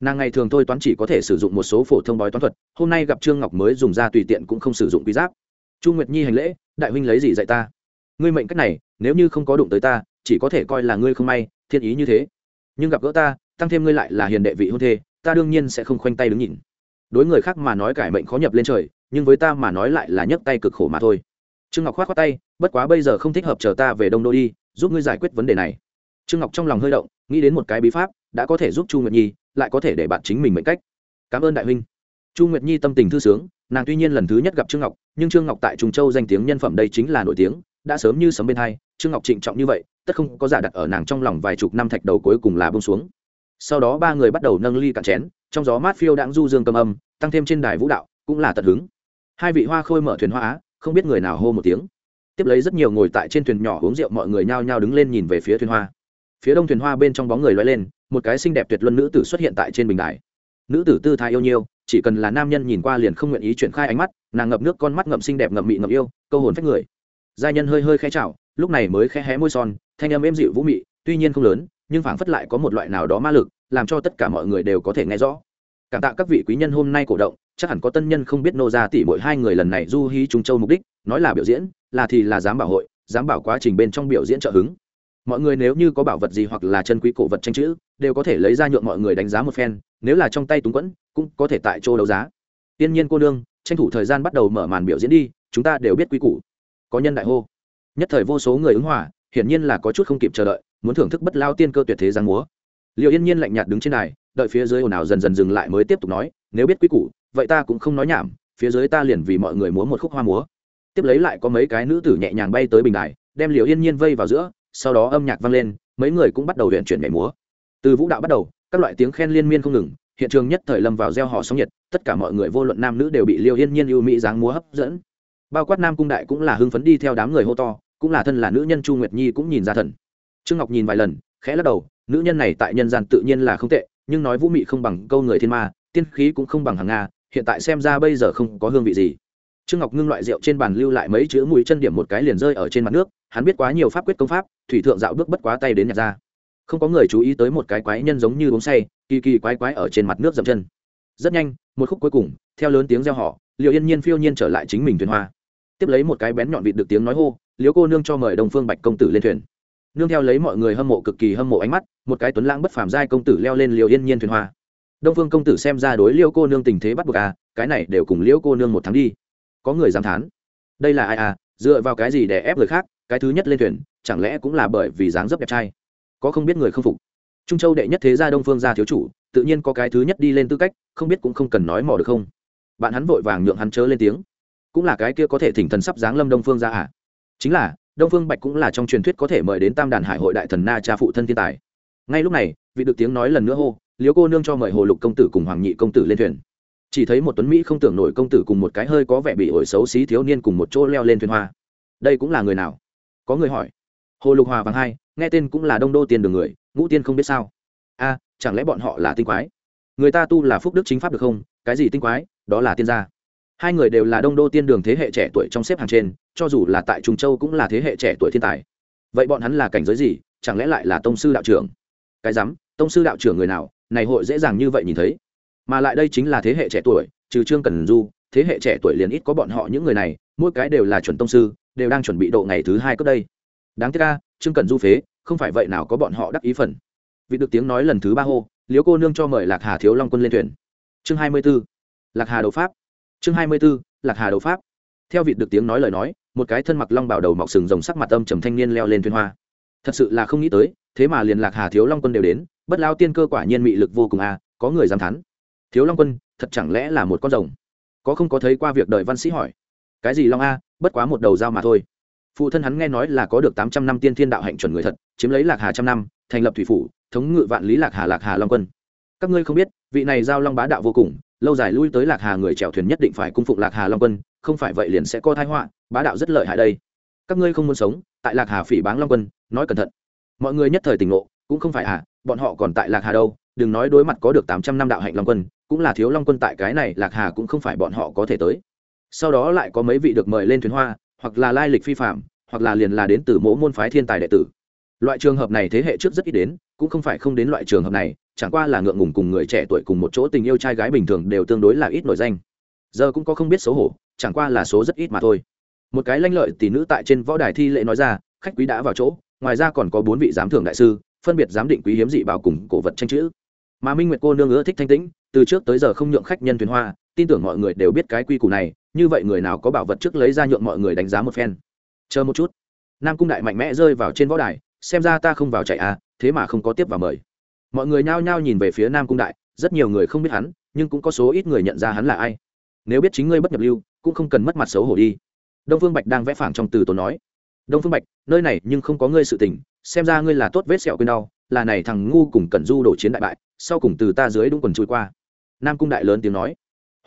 Nàng ngày thường thôi toán chỉ có thể sử dụng một số phổ thông bói toán thuật, hôm nay gặp trương ngọc mới dùng ra tùy tiện cũng không sử dụng quý giáp. Chu nguyệt nhi hành lễ, đại huynh lấy gì dạy ta? Ngươi mệnh cách này, nếu như không có đụng tới ta, chỉ có thể coi là ngươi không may, thiên ý như thế. Nhưng gặp gỡ ta, tăng thêm ngươi lại là hiền đệ vị hôn thê, ta đương nhiên sẽ không khoanh tay đứng nhìn. Đối người khác mà nói cải mệnh khó nhập lên trời, nhưng với ta mà nói lại là nhấc tay cực khổ mà thôi. Trương ngọc k h o á t khoác tay, bất quá bây giờ không thích hợp chờ ta về đông đô đi, giúp ngươi giải quyết vấn đề này. Trương ngọc trong lòng hơi động, nghĩ đến một cái bí pháp, đã có thể giúp chu nguyệt nhi, lại có thể để bạn chính mình mệnh cách. Cảm ơn đại huynh. Chu nguyệt nhi tâm tình thư sướng, nàng tuy nhiên lần thứ nhất gặp trương ngọc, nhưng trương ngọc tại trùng châu danh tiếng nhân phẩm đây chính là nổi tiếng đã sớm như sấm bên hai, trương ngọc trịnh trọng như vậy, tất không có giả đặt ở nàng trong lòng vài chục năm thạch đầu cuối cùng là bông xuống. Sau đó ba người bắt đầu nâng ly cạn chén, trong gió mát phiêu đãng du dương cầm âm, tăng thêm trên đài vũ đạo, cũng là tận hứng. Hai vị hoa khôi mở thuyền hoa á, không biết người nào hô một tiếng. Tiếp lấy rất nhiều ngồi tại trên thuyền nhỏ uống rượu mọi người nhao nhao đứng lên nhìn về phía thuyền hoa. Phía đông thuyền hoa bên trong bóng người loay lên, một cái xinh đẹp tuyệt luân nữ tử xuất hiện tại trên bình đài. Nữ tử tư thái yêu nhiêu, chỉ cần là nam nhân nhìn qua liền không nguyện ý chuyển khai ánh mắt, nàng ngập nước con mắt ngậm xinh đẹp ngậm mị ngậm yêu, câu hồn phách người giai nhân hơi hơi khẽ chảo, lúc này mới khẽ hé môi son, thanh âm êm dịu vũ mị, tuy nhiên không lớn, nhưng phảng phất lại có một loại nào đó ma lực, làm cho tất cả mọi người đều có thể nghe rõ. Cảm tạ các vị quý nhân hôm nay cổ động, chắc hẳn có tân nhân không biết nô ra tỷ mỗi hai người lần này du hí trung châu mục đích, nói là biểu diễn, là thì là dám bảo hội dám bảo quá trình bên trong biểu diễn trợ hứng. Mọi người nếu như có bảo vật gì hoặc là chân quý cổ vật tranh chữ, đều có thể lấy ra nhượng mọi người đánh giá một phen, nếu là trong tay túng quẫn, cũng có thể tại chỗ đấu giá. Tiên nhiên cô nương, tranh thủ thời gian bắt đầu mở màn biểu diễn đi, chúng ta đều biết quý củ có nhân đại hô. Nhất thời vô số người ứng hỏa hiển nhiên là có chút không kịp chờ đợi, muốn thưởng thức bất lao tiên cơ tuyệt thế giang múa. Liệu yên nhiên lạnh nhạt đứng trên này đợi phía dưới ồn ào dần dần dừng lại mới tiếp tục nói, nếu biết quý củ, vậy ta cũng không nói nhảm, phía dưới ta liền vì mọi người múa một khúc hoa múa. Tiếp lấy lại có mấy cái nữ tử nhẹ nhàng bay tới bình đài, đem liệu yên nhiên vây vào giữa, sau đó âm nhạc vang lên, mấy người cũng bắt đầu luyện chuyển nhảy múa. Từ vũ đạo bắt đầu, các loại tiếng khen liên miên không ngừng, hiện trường nhất thời lâm vào gieo họ sóng nhiệt, tất cả mọi người vô luận nam nữ đều bị liêu yên nhiên ưu mỹ dáng múa hấp dẫn bao quát nam cung đại cũng là hưng phấn đi theo đám người hô to, cũng là thân là nữ nhân chu nguyệt nhi cũng nhìn ra thần. Trương ngọc nhìn vài lần, khẽ lắc đầu, nữ nhân này tại nhân gian tự nhiên là không tệ, nhưng nói vũ mị không bằng câu người thiên ma, tiên khí cũng không bằng hàng nga, hiện tại xem ra bây giờ không có hương vị gì. Trương ngọc ngưng loại rượu trên bàn lưu lại mấy chữ mũi chân điểm một cái liền rơi ở trên mặt nước, hắn biết quá nhiều pháp quyết công pháp, thủy thượng dạo bước bất quá tay đến nhặt ra. Không có người chú ý tới một cái quái nhân giống như uống say, kỳ kỳ quái quái ở trên mặt nước dậm chân. Rất nhanh, một khúc cuối cùng, theo lớn tiếng reo họ liệu yên nhiên phiêu nhiên trở lại chính mình thuyền hoa tiếp lấy một cái bén nhọn vịt được tiếng nói hô liếu cô nương cho mời đồng phương bạch công tử lên thuyền. Nương theo lấy mọi người hâm mộ cực kỳ hâm mộ ánh mắt, một cái tuấn lãng bất phàm giai công tử leo lên liều yên nhiên thuyền hoa. Đông phương công tử xem ra đối liêu cô nương tình thế bắt buộc à cái này đều cùng liễu cô nương một tháng đi. Có người dám thán. Đây là ai à dựa vào cái gì để ép người khác, cái thứ nhất lên thuyền, chẳng lẽ cũng là bởi vì dáng dấp đẹp trai? Có không biết người không phục. Trung châu đệ nhất thế gia đông phương gia thiếu chủ, tự nhiên có cái thứ nhất đi lên tư cách, không biết cũng không cần nói mò được không. Bạn hắn vội vàng nhượng hắn chớ lên tiếng cũng là cái kia có thể thỉnh thần sắp giáng lâm đông phương ra à. Chính là, đông phương bạch cũng là trong truyền thuyết có thể mời đến tam đàn hải hội đại thần na cha phụ thân thiên tài. Ngay lúc này, vị được tiếng nói lần nữa hô liếu cô nương cho mời hồ lục công tử cùng hoàng nhị công tử lên thuyền. Chỉ thấy một tuấn mỹ không tưởng nổi công tử cùng một cái hơi có vẻ bị ổi xấu xí thiếu niên cùng một chỗ leo lên thuyền hoa. Đây cũng là người nào? Có người hỏi. Hồ lục hòa vàng hai, nghe tên cũng là đông đô tiền đường người, ngũ tiên không biết sao? A, chẳng lẽ bọn họ là tinh quái? Người ta tu là phúc đức chính pháp được không? Cái gì tinh quái? Đó là tiên gia hai người đều là đông đô tiên đường thế hệ trẻ tuổi trong xếp hàng trên, cho dù là tại trung châu cũng là thế hệ trẻ tuổi thiên tài. Vậy bọn hắn là cảnh giới gì, chẳng lẽ lại là tông sư đạo trưởng? Cái rắm, tông sư đạo trưởng người nào, này hội dễ dàng như vậy nhìn thấy. Mà lại đây chính là thế hệ trẻ tuổi, trừ trương cần du, thế hệ trẻ tuổi liền ít có bọn họ những người này, mỗi cái đều là chuẩn tông sư, đều đang chuẩn bị độ ngày thứ hai cấp đây. Đáng tiếc ca trương cần du phế, không phải vậy nào có bọn họ đắc ý phần. Vì được tiếng nói lần thứ ba hô liếu cô nương cho mời lạc hà thiếu long quân lên thuyền. Chương hai mươi b ố lạc hà đấu pháp chương hai mươi b ố lạc hà đấu pháp. Theo vịt được tiếng nói lời nói, một cái thân mặc long bảo đầu mọc sừng rồng sắc mặt âm trầm thanh niên leo lên thuyền hoa. Thật sự là không nghĩ tới, thế mà liền lạc hà thiếu long quân đều đến, bất lao tiên cơ quả nhiên mị lực vô cùng à có người dám thắn. Thiếu long quân, thật chẳng lẽ là một con rồng? Có không có thấy qua việc đợi văn sĩ hỏi. Cái gì long a, bất quá một đầu dao mà thôi. Phụ thân hắn nghe nói là có được tám trăm năm tiên thiên đạo hạnh chuẩn người thật, chiếm lấy lạc hà trăm năm, thành lập thủy phủ, thống ngự vạn lý lạc hà lạc hà long quân. Các ngươi không biết, vị này giao long bá đạo vô cùng lâu dài lui tới lạc hà người chèo thuyền nhất định phải cung phụng lạc hà long quân, không phải vậy liền sẽ có thái họa, bá đạo rất lợi hại đây. Các ngươi không muốn sống, tại lạc hà phỉ báng long quân, nói cẩn thận. Mọi người nhất thời tỉnh ngộ, cũng không phải à bọn họ còn tại lạc hà đâu, đừng nói đối mặt có được tám trăm năm đạo hạnh long quân, cũng là thiếu long quân tại cái này, lạc hà cũng không phải bọn họ có thể tới. Sau đó lại có mấy vị được mời lên thuyền hoa, hoặc là lai lịch phi phạm, hoặc là liền là đến từ mỗi môn phái thiên tài đệ tử. Loại trường hợp này thế hệ trước rất ít đến, cũng không phải không đến loại trường hợp này chẳng qua là ngượng ngùng cùng người trẻ tuổi cùng một chỗ tình yêu trai gái bình thường đều tương đối là ít nổi danh. Giờ cũng có không biết xấu hổ, chẳng qua là số rất ít mà thôi. Một cái lanh lợi tỷ nữ tại trên võ đài thi lễ nói ra, khách quý đã vào chỗ, ngoài ra còn có bốn vị giám thưởng đại sư, phân biệt giám định quý hiếm dị bảo cùng cổ vật tranh chữ. Mà minh nguyệt cô nương ưa thích thanh tĩnh, từ trước tới giờ không nhượng khách nhân thuyền hoa, tin tưởng mọi người đều biết cái quy củ này, như vậy người nào có bảo vật trước lấy ra nhượng mọi người đánh giá một phen. Chờ một chút. Nam cung đại mạnh mẽ rơi vào trên võ đài, xem ra ta không vào chạy à thế mà không có tiếp vào mời mọi người nhao nhao nhìn về phía nam cung đại, rất nhiều người không biết hắn, nhưng cũng có số ít người nhận ra hắn là ai. Nếu biết chính ngươi bất nhập lưu, cũng không cần mất mặt xấu hổ đi. Đông phương bạch đang vẽ phảng trong từ tốn nói. Đông phương bạch, nơi này nhưng không có ngươi sự tình, xem ra ngươi là tốt vết sẹo quên đau, là này thằng ngu cùng cẩn du đổ chiến đại bại, sau cùng từ ta dưới đúng quần trôi qua. Nam cung đại lớn tiếng nói.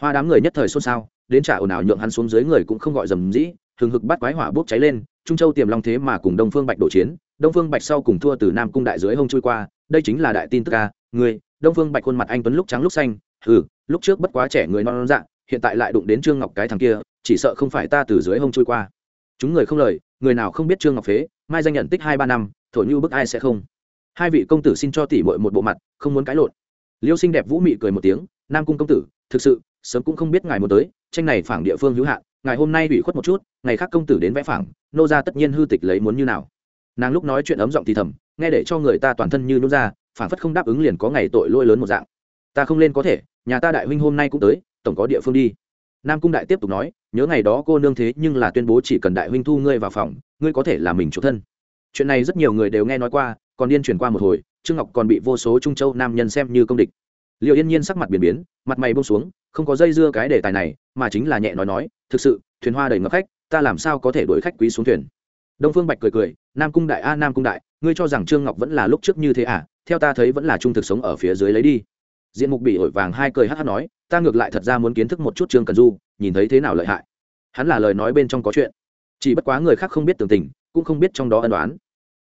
Hoa đám người nhất thời xôn xao, đến trả ồn ào nhượng hắn xuống dưới người cũng không gọi dầm dĩ, hừng hực bắt quái hỏa bốc cháy lên, trung châu tiềm long thế mà cùng đông phương bạch đổ chiến, đông phương bạch sau cùng thua từ nam cung đại dưới hông trôi qua đây chính là đại tin tức ca người đông phương bạch khuôn mặt anh tuấn lúc trắng lúc xanh ừ lúc trước bất quá trẻ người non non dạng hiện tại lại đụng đến trương ngọc cái thằng kia, chỉ sợ không phải ta từ dưới hông trôi qua. Chúng người không lời, người nào không biết trương ngọc phế, mai danh nhận tích hai ba năm, thổi như bức ai sẽ không. Hai vị công tử xin cho tỷ mội một bộ mặt, không muốn cãi lộn. Liêu xinh đẹp vũ mị cười một tiếng, nam cung công tử, thực sự, sớm cũng không biết ngài muốn tới, tranh này phảng địa phương hữu hạn, ngài hôm nay ủy khuất một chút, ngày khác công tử đến vẽ phảng, nô ra tất nhiên hư tịch lấy muốn như nào nàng lúc nói chuyện ấm giọng thì thầm, nghe để cho người ta toàn thân như nô ra phản phất không đáp ứng liền có ngày tội lỗi lớn một dạng. Ta không lên có thể, nhà ta đại huynh hôm nay cũng tới, tổng có địa phương đi. Nam cung đại tiếp tục nói, nhớ ngày đó cô nương thế nhưng là tuyên bố chỉ cần đại huynh thu ngươi vào phòng, ngươi có thể là mình chủ thân. Chuyện này rất nhiều người đều nghe nói qua, còn điên chuyển qua một hồi, trương ngọc còn bị vô số trung châu nam nhân xem như công địch. Liệu yên nhiên sắc mặt biển biến, mặt mày bông xuống, không có dây dưa cái đề tài này, mà chính là nhẹ nói nói, thực sự, thuyền hoa đầy ngập khách, ta làm sao có thể đuổi khách quý xuống thuyền? Đông phương bạch cười cười, nam cung đại a, nam cung đại, ngươi cho rằng trương ngọc vẫn là lúc trước như thế à? Theo ta thấy vẫn là trung thực sống ở phía dưới lấy đi. Diện mục bị ổi vàng hai cười hát hát nói, ta ngược lại thật ra muốn kiến thức một chút trương cần du, nhìn thấy thế nào lợi hại. Hắn là lời nói bên trong có chuyện. Chỉ bất quá người khác không biết tường tình, cũng không biết trong đó ân đoán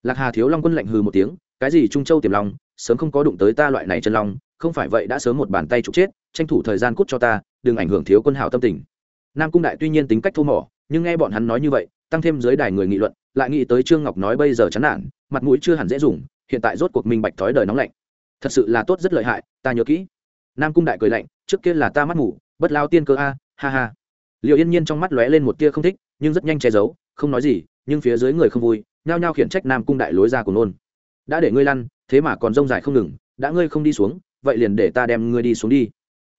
lạc hà thiếu long quân lạnh hừ một tiếng, cái gì trung châu tiềm long, sớm không có đụng tới ta loại này chân long, không phải vậy đã sớm một bàn tay trục chết, tranh thủ thời gian cút cho ta, đừng ảnh hưởng thiếu quân hào tâm tình. Nam cung đại tuy nhiên tính cách thô mỏ, nhưng nghe bọn hắn nói như vậy, tăng thêm giới đài người nghị luận lại nghĩ tới trương ngọc nói bây giờ chán nản, mặt mũi chưa hẳn dễ dùng, hiện tại rốt cuộc minh bạch thói đời nóng lạnh. Thật sự là tốt rất lợi hại, ta nhớ kỹ. Nam cung đại cười lạnh, trước kia là ta mắt ngủ, bất lao tiên cơ a, ha ha. Liệu yên nhiên trong mắt lóe lên một tia không thích, nhưng rất nhanh che giấu, không nói gì, nhưng phía dưới người không vui, nhao nhao khiển trách nam cung đại lối ra của nôn. Đã để ngươi lăn, thế mà còn rông dài không ngừng, đã ngươi không đi xuống, vậy liền để ta đem ngươi đi xuống đi.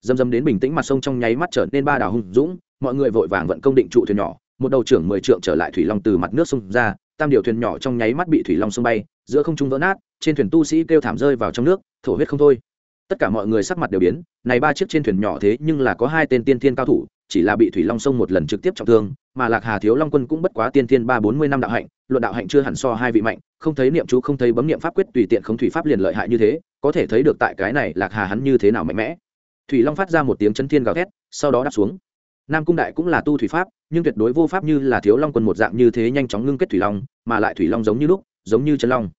Dầm dầm đến bình tĩnh mặt sông trong nháy mắt trở nên ba đảo hùng dũng, mọi người vội vàng vận công định trụ thuyền nhỏ một đầu trưởng mười trượng trở lại thủy long từ mặt nước sông ra, tam điều thuyền nhỏ trong nháy mắt bị thủy long sông bay, giữa không trung vỡ nát, trên thuyền tu sĩ kêu thảm rơi vào trong nước, thổ huyết không thôi. Tất cả mọi người sắc mặt đều biến, này ba chiếc trên thuyền nhỏ thế nhưng là có hai tên tiên thiên cao thủ, chỉ là bị thủy long sông một lần trực tiếp trọng thương, mà lạc hà thiếu long quân cũng bất quá tiên thiên ba bốn mươi năm đạo hạnh, luận đạo hạnh chưa hẳn so hai vị mạnh, không thấy niệm chú, không thấy bấm niệm pháp quyết, tùy tiện không thủy pháp liền lợi hại như thế, có thể thấy được tại cái này lạc hà hắn như thế nào mạnh mẽ. Thủy long phát ra một tiếng chân thiên gào thét, sau đó đáp xuống nam cung đại cũng là tu thủy pháp, nhưng tuyệt đối vô pháp như là thiếu long quân một dạng như thế nhanh chóng ngưng kết thủy long, mà lại thủy long giống như lúc, giống như trấn long.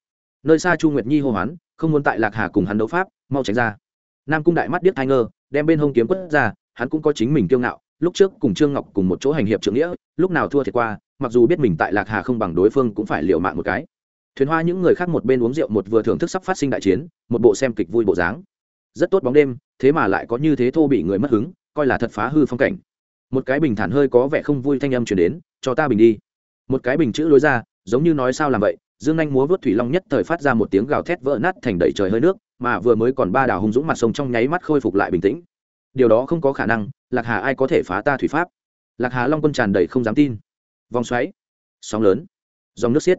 Nơi xa chu nguyệt nhi hô hoán, không muốn tại lạc hà cùng hắn đấu pháp, mau tránh ra. Nam cung đại mắt điếc thai ngơ, đem bên hông kiếm quất ra, hắn cũng có chính mình kiêu ngạo, lúc trước cùng trương ngọc cùng một chỗ hành hiệp trưởng nghĩa, lúc nào thua thiệt qua, mặc dù biết mình tại lạc hà không bằng đối phương cũng phải liều mạng một cái. Thuyền hoa những người khác một bên uống rượu một vừa thưởng thức sắp phát sinh đại chiến, một bộ xem kịch vui bộ dáng. Rất tốt bóng đêm, thế mà lại có như thế thô bị người mất hứng, coi là thật phá hư phong cảnh một cái bình thản hơi có vẻ không vui thanh âm chuyển đến, cho ta bình đi. Một cái bình chữ lối ra, giống như nói sao làm vậy, dương anh múa vớt thủy long nhất thời phát ra một tiếng gào thét vỡ nát thành đầy trời hơi nước, mà vừa mới còn ba đảo hung dũng mặt sông trong nháy mắt khôi phục lại bình tĩnh. Điều đó không có khả năng, lạc hà ai có thể phá ta thủy pháp? Lạc hà long quân tràn đầy không dám tin. Vòng xoáy, sóng lớn, dòng nước xiết.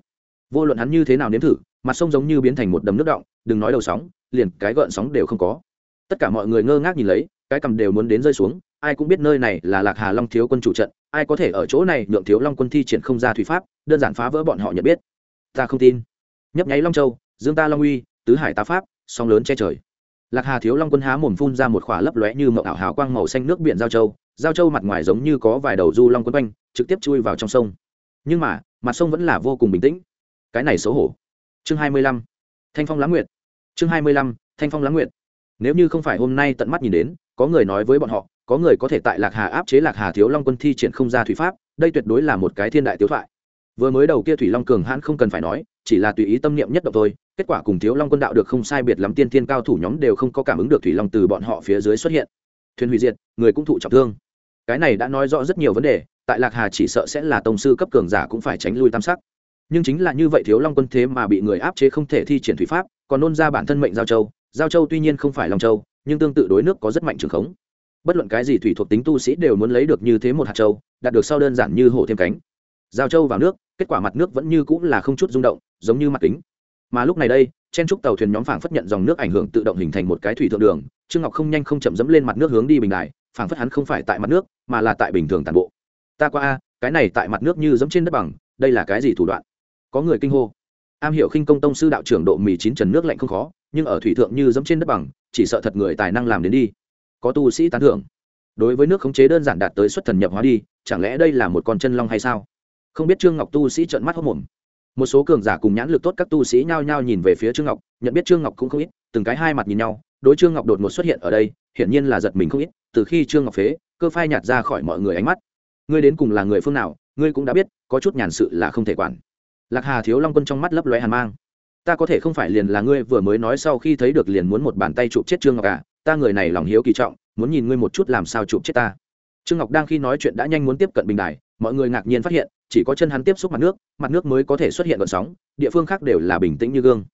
Vô luận hắn như thế nào nếm thử, mặt sông giống như biến thành một đầm nước động đừng nói đầu sóng, liền cái gợn sóng đều không có. Tất cả mọi người ngơ ngác nhìn lấy, cái cầm đều muốn đến rơi xuống ai cũng biết nơi này là lạc hà long thiếu quân chủ trận, ai có thể ở chỗ này nhượng thiếu long quân thi triển không ra thủy pháp, đơn giản phá vỡ bọn họ nhận biết. Ta không tin. Nhấp nháy long châu, dương ta long uy, tứ hải tá pháp song lớn che trời. Lạc hà thiếu long quân há mồm phun ra một khỏa lấp lóe như mậu ảo hào quang màu xanh nước biển giao châu giao châu mặt ngoài giống như có vài đầu du long quân quanh, trực tiếp chui vào trong sông. Nhưng mà, mặt sông vẫn là vô cùng bình tĩnh. Cái này xấu hổ. Chương hai mươi lăm. Thanh phong lãng nguyệt. Chương hai mươi lăm, thanh phong lãng nguyệt. Nếu như không phải hôm nay tận mắt nhìn đến, có người nói với bọn họ có người có thể tại lạc hà áp chế lạc hà thiếu long quân thi triển không ra thủy pháp, đây tuyệt đối là một cái thiên đại tiếu thoại. Vừa mới đầu kia thủy long cường hãn không cần phải nói, chỉ là tùy ý tâm niệm nhất động thôi, kết quả cùng thiếu long quân đạo được không sai biệt lắm tiên thiên cao thủ nhóm đều không có cảm ứng được thủy long từ bọn họ phía dưới xuất hiện. Thuyền hủy diệt, người cũng thụ trọng thương. Cái này đã nói rõ rất nhiều vấn đề, tại lạc hà chỉ sợ sẽ là tổng sư cấp cường giả cũng phải tránh lui tam sắc. Nhưng chính là như vậy thiếu long quân thế mà bị người áp chế không thể thi triển thủy pháp, còn nôn ra bản thân mệnh giao châu. Giao châu tuy nhiên không phải long châu, nhưng tương tự đối nước có rất mạnh trường khống bất luận cái gì thủy thuộc tính tu sĩ đều muốn lấy được như thế một hạt châu, đạt được sau đơn giản như hổ thêm cánh. Giao châu vào nước, kết quả mặt nước vẫn như cũng là không chút rung động, giống như mặt kính. Mà lúc này đây, chen trúc tàu thuyền nhóm phảng phất nhận dòng nước ảnh hưởng tự động hình thành một cái thủy thượng đường, trương ngọc không nhanh không chậm dẫm lên mặt nước hướng đi bình đài, phảng phất hắn không phải tại mặt nước, mà là tại bình thường tàn bộ. Ta qua a, cái này tại mặt nước như dẫm trên đất bằng, đây là cái gì thủ đoạn? Có người kinh hô. Am hiểu khinh công tông sư đạo trưởng độ mì chín trần nước lạnh không khó, nhưng ở thủy thượng như dẫm trên đất bằng, chỉ sợ thật người tài năng làm đến đi có tu sĩ tán thưởng. Đối với nước khống chế đơn giản đạt tới xuất thần nhập hóa đi, chẳng lẽ đây là một con chân long hay sao? Không biết trương ngọc tu sĩ trợn mắt hốc mồm một số cường giả cùng nhãn lực tốt các tu sĩ nhao nhao nhìn về phía trương ngọc, nhận biết trương ngọc cũng không ít, từng cái hai mặt nhìn nhau, đối trương ngọc đột ngột xuất hiện ở đây, hiển nhiên là giật mình không ít, từ khi trương ngọc phế, cơ phai nhạt ra khỏi mọi người ánh mắt. Ngươi đến cùng là người phương nào, ngươi cũng đã biết, có chút nhàn sự là không thể quản. Lạc hà thiếu long quân trong mắt lấp lóe hàn mang. Ta có thể không phải liền là ngươi vừa mới nói sau khi thấy được liền muốn một bàn tay chụp chết trương ngọc à? Ta người này lòng hiếu kỳ trọng, muốn nhìn ngươi một chút làm sao chụp chết ta. Trương ngọc đang khi nói chuyện đã nhanh muốn tiếp cận bình đài, mọi người ngạc nhiên phát hiện, chỉ có chân hắn tiếp xúc mặt nước mặt nước mới có thể xuất hiện gợn sóng, địa phương khác đều là bình tĩnh như gương.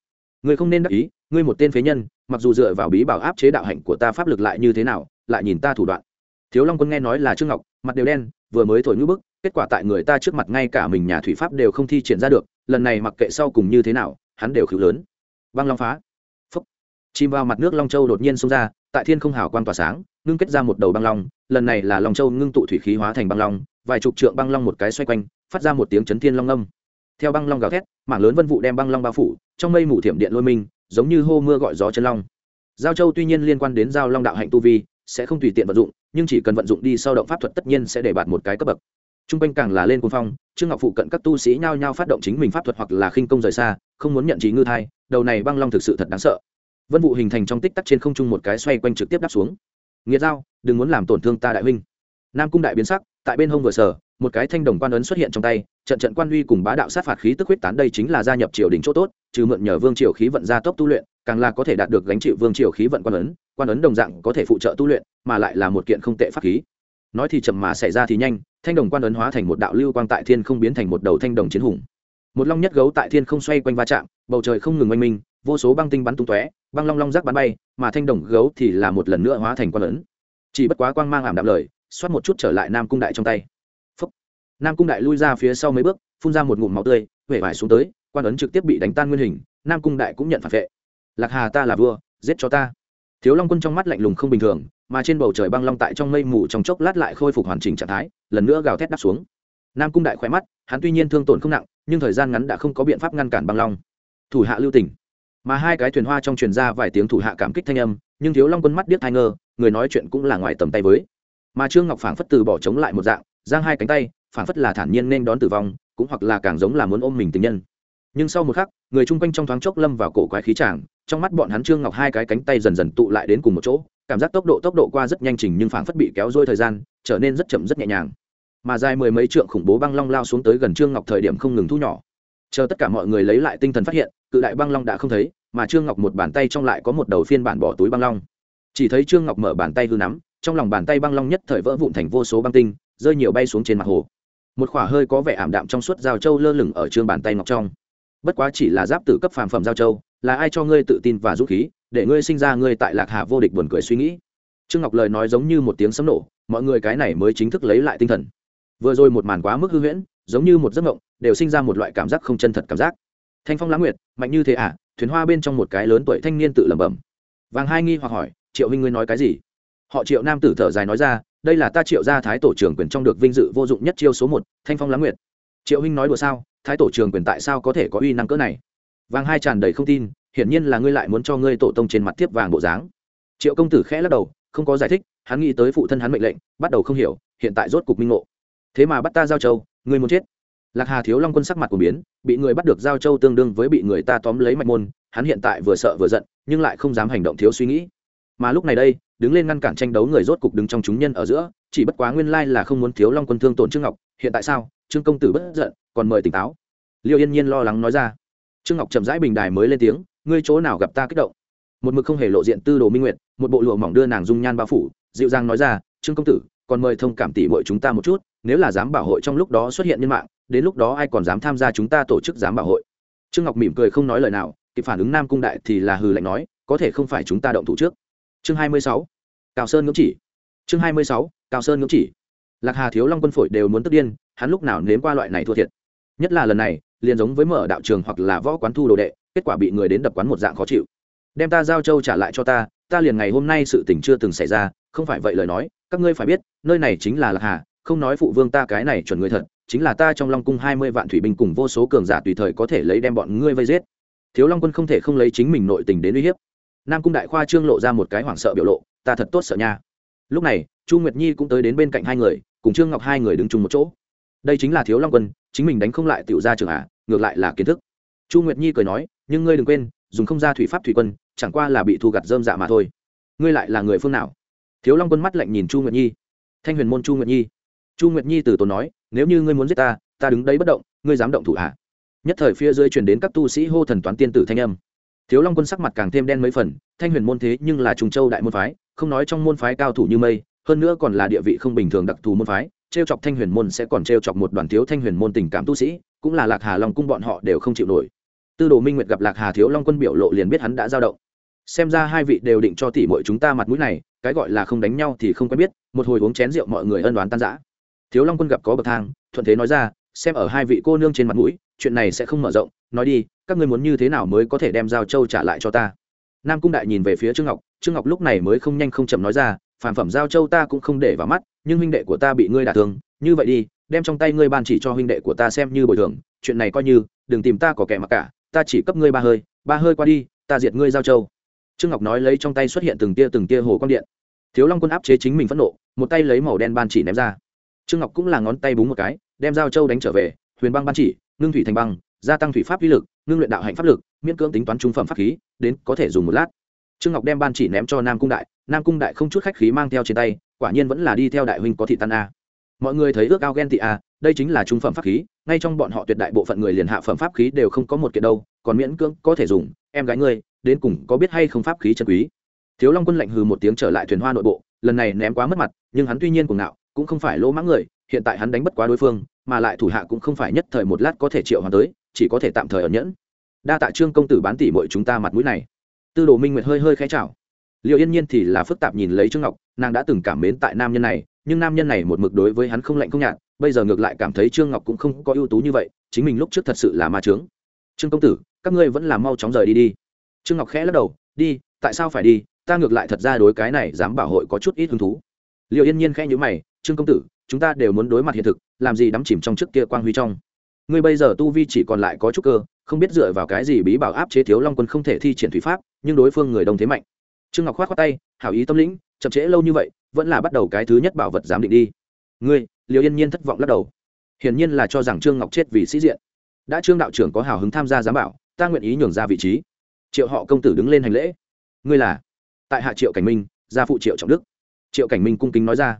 Ngươi không nên đắc ý, ngươi một tên phế nhân, mặc dù dựa vào bí bảo áp chế đạo hạnh của ta pháp lực lại như thế nào, lại nhìn ta thủ đoạn. Thiếu long quân nghe nói là trương ngọc, mặt đều đen, vừa mới thổi ngữ bức, kết quả tại người ta trước mặt ngay cả mình nhà thủy pháp đều không thi triển ra được, lần này mặc kệ sau cùng như thế nào, hắn đều khử lớn. Băng long phá. Phúc. Chìm vào mặt nước long châu đột nhiên xông ra tại thiên không hào quang tỏa sáng, ngưng kết ra một đầu băng long, lần này là long châu ngưng tụ thủy khí hóa thành băng long, vài chục trượng băng long một cái xoay quanh, phát ra một tiếng chấn thiên long âm. Theo băng long gào thét, mảng lớn vân vụ đem băng long bao phủ, trong mây mù thiểm điện lôi minh giống như hô mưa gọi gió chân long. Giao châu tuy nhiên liên quan đến giao long đạo hạnh tu vi, sẽ không tùy tiện vận dụng, nhưng chỉ cần vận dụng đi sau động pháp thuật tất nhiên sẽ để bạt một cái cấp bậc. T r u n g quanh càng là lên quân phong, trương ngọc phụ cận các tu sĩ nhao nhao phát động chính mình pháp thuật hoặc là khinh công rời xa, không muốn nhận trí ngư thai, đầu này băng long thực sự thật đáng sợ vân vụ hình thành trong tích tắc trên không trung một cái xoay quanh trực tiếp đáp xuống. Nghĩa giao, đừng muốn làm tổn thương ta đại huynh. Nam cung đại biến sắc, tại bên hông vừa sở một cái thanh đồng quan ấn xuất hiện trong tay, trận trận quan huy cùng bá đạo sát phạt khí tức huyết tán đây chính là gia nhập triều đình chỗ tốt, trừ mượn nhờ vương triều khí vận gia tốc tu luyện, càng là có thể đạt được gánh chịu vương triều khí vận quan ấn quan ấn đồng dạng có thể phụ trợ tu luyện, mà lại là một kiện không tệ pháp khí. Nói thì chậm mà xảy ra thì nhanh, thanh đồng quan ấn hóa thành một đạo lưu quang tại thiên không biến thành một đầu thanh đồng chiến hùng. Một long nhất gấu tại thiên không xoay quanh va chạm, bầu trời không ngừng oanh minh vô số băng tinh bắn tung tóe, băng long long rác bắn bay, mà thanh đồng gấu thì là một lần nữa hóa thành quan lớn. chỉ bất quá quang mang ảm đạm lời, xoát một chút trở lại nam cung đại trong tay. Phúc. nam cung đại lui ra phía sau mấy bước, phun ra một ngụm máu tươi, huệ vải xuống tới quan ấn trực tiếp bị đánh tan nguyên hình, nam cung đại cũng nhận phản vệ. Lạc hà ta là vua, giết cho ta. Thiếu long quân trong mắt lạnh lùng không bình thường, mà trên bầu trời băng long tại trong mây mù trong chốc lát lại khôi phục hoàn chỉnh trạng thái, lần nữa gào thét đáp xuống. Nam cung đại khỏe mắt, hắn tuy nhiên thương tổn không nặng, nhưng thời gian ngắn đã không có biện pháp ngăn cản băng long. Thủ hạ lưu tỉnh mà hai cái thuyền hoa trong truyền ra vài tiếng thủ hạ cảm kích thanh âm, nhưng thiếu long quân mắt điếc thai ngơ, người nói chuyện cũng là ngoài tầm tay với. Mà trương ngọc phảng phất từ bỏ chống lại một dạng, giang hai cánh tay, phảng phất là thản nhiên nên đón tử vong, cũng hoặc là càng giống là muốn ôm mình tình nhân. Nhưng sau một khắc, người chung quanh trong thoáng chốc lâm vào cổ quái khí tràng, trong mắt bọn hắn trương ngọc hai cái cánh tay dần dần tụ lại đến cùng một chỗ, cảm giác tốc độ tốc độ qua rất nhanh trình nhưng phảng phất bị kéo dôi thời gian, trở nên rất chậm rất nhẹ nhàng. Mà dài mười mấy trượng khủng bố băng long lao xuống tới gần trương ngọc thời điểm không ngừng thu nhỏ chờ tất cả mọi người lấy lại tinh thần phát hiện, cự đại băng long đã không thấy, mà trương ngọc một bàn tay trong lại có một đầu phiên bản bỏ túi băng long. Chỉ thấy trương ngọc mở bàn tay hư nắm, trong lòng bàn tay băng long nhất thời vỡ vụn thành vô số băng tinh, rơi nhiều bay xuống trên mặt hồ. Một khỏa hơi có vẻ ảm đạm trong suốt giao châu lơ lửng ở trương bàn tay ngọc trong. Bất quá chỉ là giáp tử cấp phàm phẩm giao châu, là ai cho ngươi tự tin và dũng khí, để ngươi sinh ra ngươi tại lạc hà vô địch buồn cười suy nghĩ. Trương ngọc lời nói giống như một tiếng sấm nổ, mọi người cái này mới chính thức lấy lại tinh thần. Vừa rồi một màn quá mức hư huyễn giống như một giấc mộng, đều sinh ra một loại cảm giác không chân thật cảm giác. Thanh phong lãng nguyệt, mạnh như thế à? Thuyền hoa bên trong một cái lớn tuổi thanh niên tự lẩm bẩm. Vàng hai nghi hoặc hỏi, triệu huynh ngươi nói cái gì? Họ triệu nam tử thở dài nói ra, đây là ta triệu gia thái tổ trưởng quyền trong được vinh dự vô dụng nhất chiêu số một, thanh phong lãng nguyệt. Triệu huynh nói đùa sao? Thái tổ trưởng quyền tại sao có thể có uy năng cỡ này? Vàng hai tràn đầy không tin, hiển nhiên là ngươi lại muốn cho ngươi tổ tông trên mặt tiếp vàng bộ dáng. Triệu công tử khẽ lắc đầu, không có giải thích, hắn nghĩ tới phụ thân hắn mệnh lệnh, bắt đầu không hiểu, hiện tại rốt cục minh ngộ. Thế mà bắt ta giao châu ngươi muốn chết. Lạc hà thiếu long quân sắc mặt của biến, bị người bắt được giao châu tương đương với bị người ta tóm lấy mạch môn, hắn hiện tại vừa sợ vừa giận, nhưng lại không dám hành động thiếu suy nghĩ. Mà lúc này đây, đứng lên ngăn cản tranh đấu người rốt cục đứng trong chúng nhân ở giữa, chỉ bất quá nguyên lai là không muốn thiếu long quân thương tổn trương ngọc, hiện tại sao? Trương công tử bất giận, còn mời tỉnh táo. Liêu yên nhiên lo lắng nói ra. Trương ngọc chậm rãi bình đài mới lên tiếng, ngươi chỗ nào gặp ta kích động? Một mực không hề lộ diện tư đồ minh nguyệt, một bộ lụa mỏng đưa nàng dung nhan bao phủ, dịu dàng nói ra, trương công tử còn mời thông cảm tỉ mọi chúng ta một chút, nếu là dám bảo hội trong lúc đó xuất hiện nhân mạng, đến lúc đó ai còn dám tham gia chúng ta tổ chức giám bảo hội? Trương ngọc mỉm cười không nói lời nào, kịp phản ứng nam cung đại thì là hừ lạnh nói, có thể không phải chúng ta động thủ trước. Chương hai mươi sáu, cao sơn ngưỡng chỉ. Chương hai mươi sáu, cao sơn ngưỡng chỉ. Lạc hà thiếu long quân phổi đều muốn tức điên, hắn lúc nào nếm qua loại này thua thiệt. Nhất là lần này, liền giống với mở đạo trường hoặc là võ quán thu đồ đệ, kết quả bị người đến đập quán một dạng khó chịu. Đem ta giao châu trả lại cho ta ta liền ngày hôm nay sự tình chưa từng xảy ra, không phải vậy lời nói các ngươi phải biết, nơi này chính là lạc hà, không nói phụ vương ta cái này chuẩn người thật, chính là ta trong long cung hai mươi vạn thủy binh cùng vô số cường giả tùy thời có thể lấy đem bọn ngươi vây giết. Thiếu long quân không thể không lấy chính mình nội tình đến uy hiếp. Nam cung đại khoa trương lộ ra một cái hoảng sợ biểu lộ, ta thật tốt sợ nha. Lúc này, chu nguyệt nhi cũng tới đến bên cạnh hai người, cùng trương ngọc hai người đứng chung một chỗ. Đây chính là thiếu long quân, chính mình đánh không lại tiểu ra trường à ngược lại là kiến thức. Chu nguyệt nhi cười nói, nhưng ngươi đừng quên, dùng không ra thủy pháp thủy quân, chẳng qua là bị thu gặt dơm dạ mà thôi. Ngươi lại là người phương nào? Thiếu long quân mắt lạnh nhìn chu nguyệt nhi. Thanh huyền môn chu nguyệt nhi. Chu nguyệt nhi từ tốn nói, nếu như ngươi muốn giết ta ta đứng đấy bất động, ngươi dám động thủ hạ nhất thời phía dưới truyền đến các tu sĩ hô thần toán tiên tử thanh âm. Thiếu long quân sắc mặt càng thêm đen mấy phần, thanh huyền môn thế nhưng là trùng châu đại môn phái, không nói trong môn phái cao thủ như mây, hơn nữa còn là địa vị không bình thường đặc thù môn phái t chọc thanh huyền môn sẽ còn t chọc một đoàn thiếu thanh huyền môn tình cảm tu sĩ, cũng là lạc hà long cung bọn họ đều không chịu nổi. Tư đồ minh nguyệt gặp lạc hà thiếu long quân biểu lộ liền biết hắn đã dao động xem ra hai vị đều định cho tỷ muội chúng ta mặt mũi này, cái gọi là không đánh nhau thì không quen biết, một hồi uống chén rượu mọi người ân đoán tan rã. Thiếu long quân gặp có bậc thang, thuận thế nói ra, xem ở hai vị cô nương trên mặt mũi, chuyện này sẽ không mở rộng, nói đi, các ngươi muốn như thế nào mới có thể đem giao châu trả lại cho ta? Nam cung đại nhìn về phía trương ngọc trương ngọc lúc này mới không nhanh không chậm nói ra phản phẩm giao châu ta cũng không để vào mắt, nhưng huynh đệ của ta bị ngươi đả thương, như vậy đi, đem trong tay ngươi ban chỉ cho huynh đệ của ta xem như bồi thường, chuyện này coi như, đừng tìm ta có kẻ mặc cả, ta chỉ cấp ngươi ba hơi ba hơi qua đi, ta diệt ngươi giao châu trương ngọc nói lấy trong tay xuất hiện từng tia từng tia hồ quang điện. Thiếu long quân áp chế chính mình phẫn nộ, một tay lấy màu đen ban chỉ ném ra. Trương ngọc cũng là ngón tay búng một cái, đem dao châu đánh trở về, huyền băng ban chỉ, ngưng thủy thành băng, gia tăng thủy pháp uy lực, ngưng luyện đạo hạnh pháp lực, miễn cưỡng tính toán trung phẩm pháp khí, đến có thể dùng một lát. Trương ngọc đem ban chỉ ném cho nam cung đại, nam cung đại không chút khách khí mang theo trên tay, quả nhiên vẫn là đi theo đại huynh có thị tan a. Mọi người thấy ước ao ghen tị a, đây chính là trung phẩm pháp khí, ngay trong bọn họ tuyệt đại bộ phận người liền hạ phẩm pháp khí đều không có một kiện đâu, còn miễn cưỡng có thể dùng, em gái ngươi đến cùng có biết hay không pháp khí chân quý. Thiếu long quân lạnh hừ một tiếng trở lại thuyền hoa nội bộ, lần này ném quá mất mặt, nhưng hắn tuy nhiên cuồng ngạo, cũng không phải lỗ mãng người, hiện tại hắn đánh bất quá đối phương, mà lại thủ hạ cũng không phải nhất thời một lát có thể triệu hoàn tới, chỉ có thể tạm thời ở nhẫn. Đa tạ trương công tử bán tỷ bội chúng ta mặt mũi này. Tư đồ minh nguyệt hơi hơi khẽ chào. Liệu yên nhiên thì là phức tạp nhìn lấy trương ngọc, nàng đã từng cảm mến tại nam nhân này, nhưng nam nhân này một mực đối với hắn không lạnh không nhạt, bây giờ ngược lại cảm thấy trương ngọc cũng không có ưu tú như vậy, chính mình lúc trước thật sự là ma trướng trương công tử, các ngươi vẫn là mau chóng rời đi đi trương ngọc khẽ lắc đầu, đi, tại sao phải đi? Ta ngược lại thật ra đối cái này dám bảo hội có chút ít hứng thú. Liệu yên nhiên khẽ nhữ mày, trương công tử, chúng ta đều muốn đối mặt hiện thực, làm gì đắm chìm trong trước kia quang huy trong? Ngươi bây giờ tu vi chỉ còn lại có chút cơ, không biết dựa vào cái gì bí bảo áp chế thiếu long quân không thể thi triển thủy pháp, nhưng đối phương người đông thế mạnh. Trương ngọc khoát khoát tay, hảo ý tâm lĩnh, chậm trễ lâu như vậy, vẫn là bắt đầu cái thứ nhất bảo vật giám định đi. Ngươi? Liệu yên nhiên thất vọng lắc đầu. Hiển nhiên là cho rằng trương ngọc chết vì sĩ diện. Đã trương đạo trưởng có hào hứng tham gia giám bảo, ta nguyện ý nhường ra vị trí triệu họ công tử đứng lên hành lễ. Ngươi là? Tại hạ triệu cảnh minh, gia phụ triệu trọng đức. Triệu cảnh minh cung kính nói ra.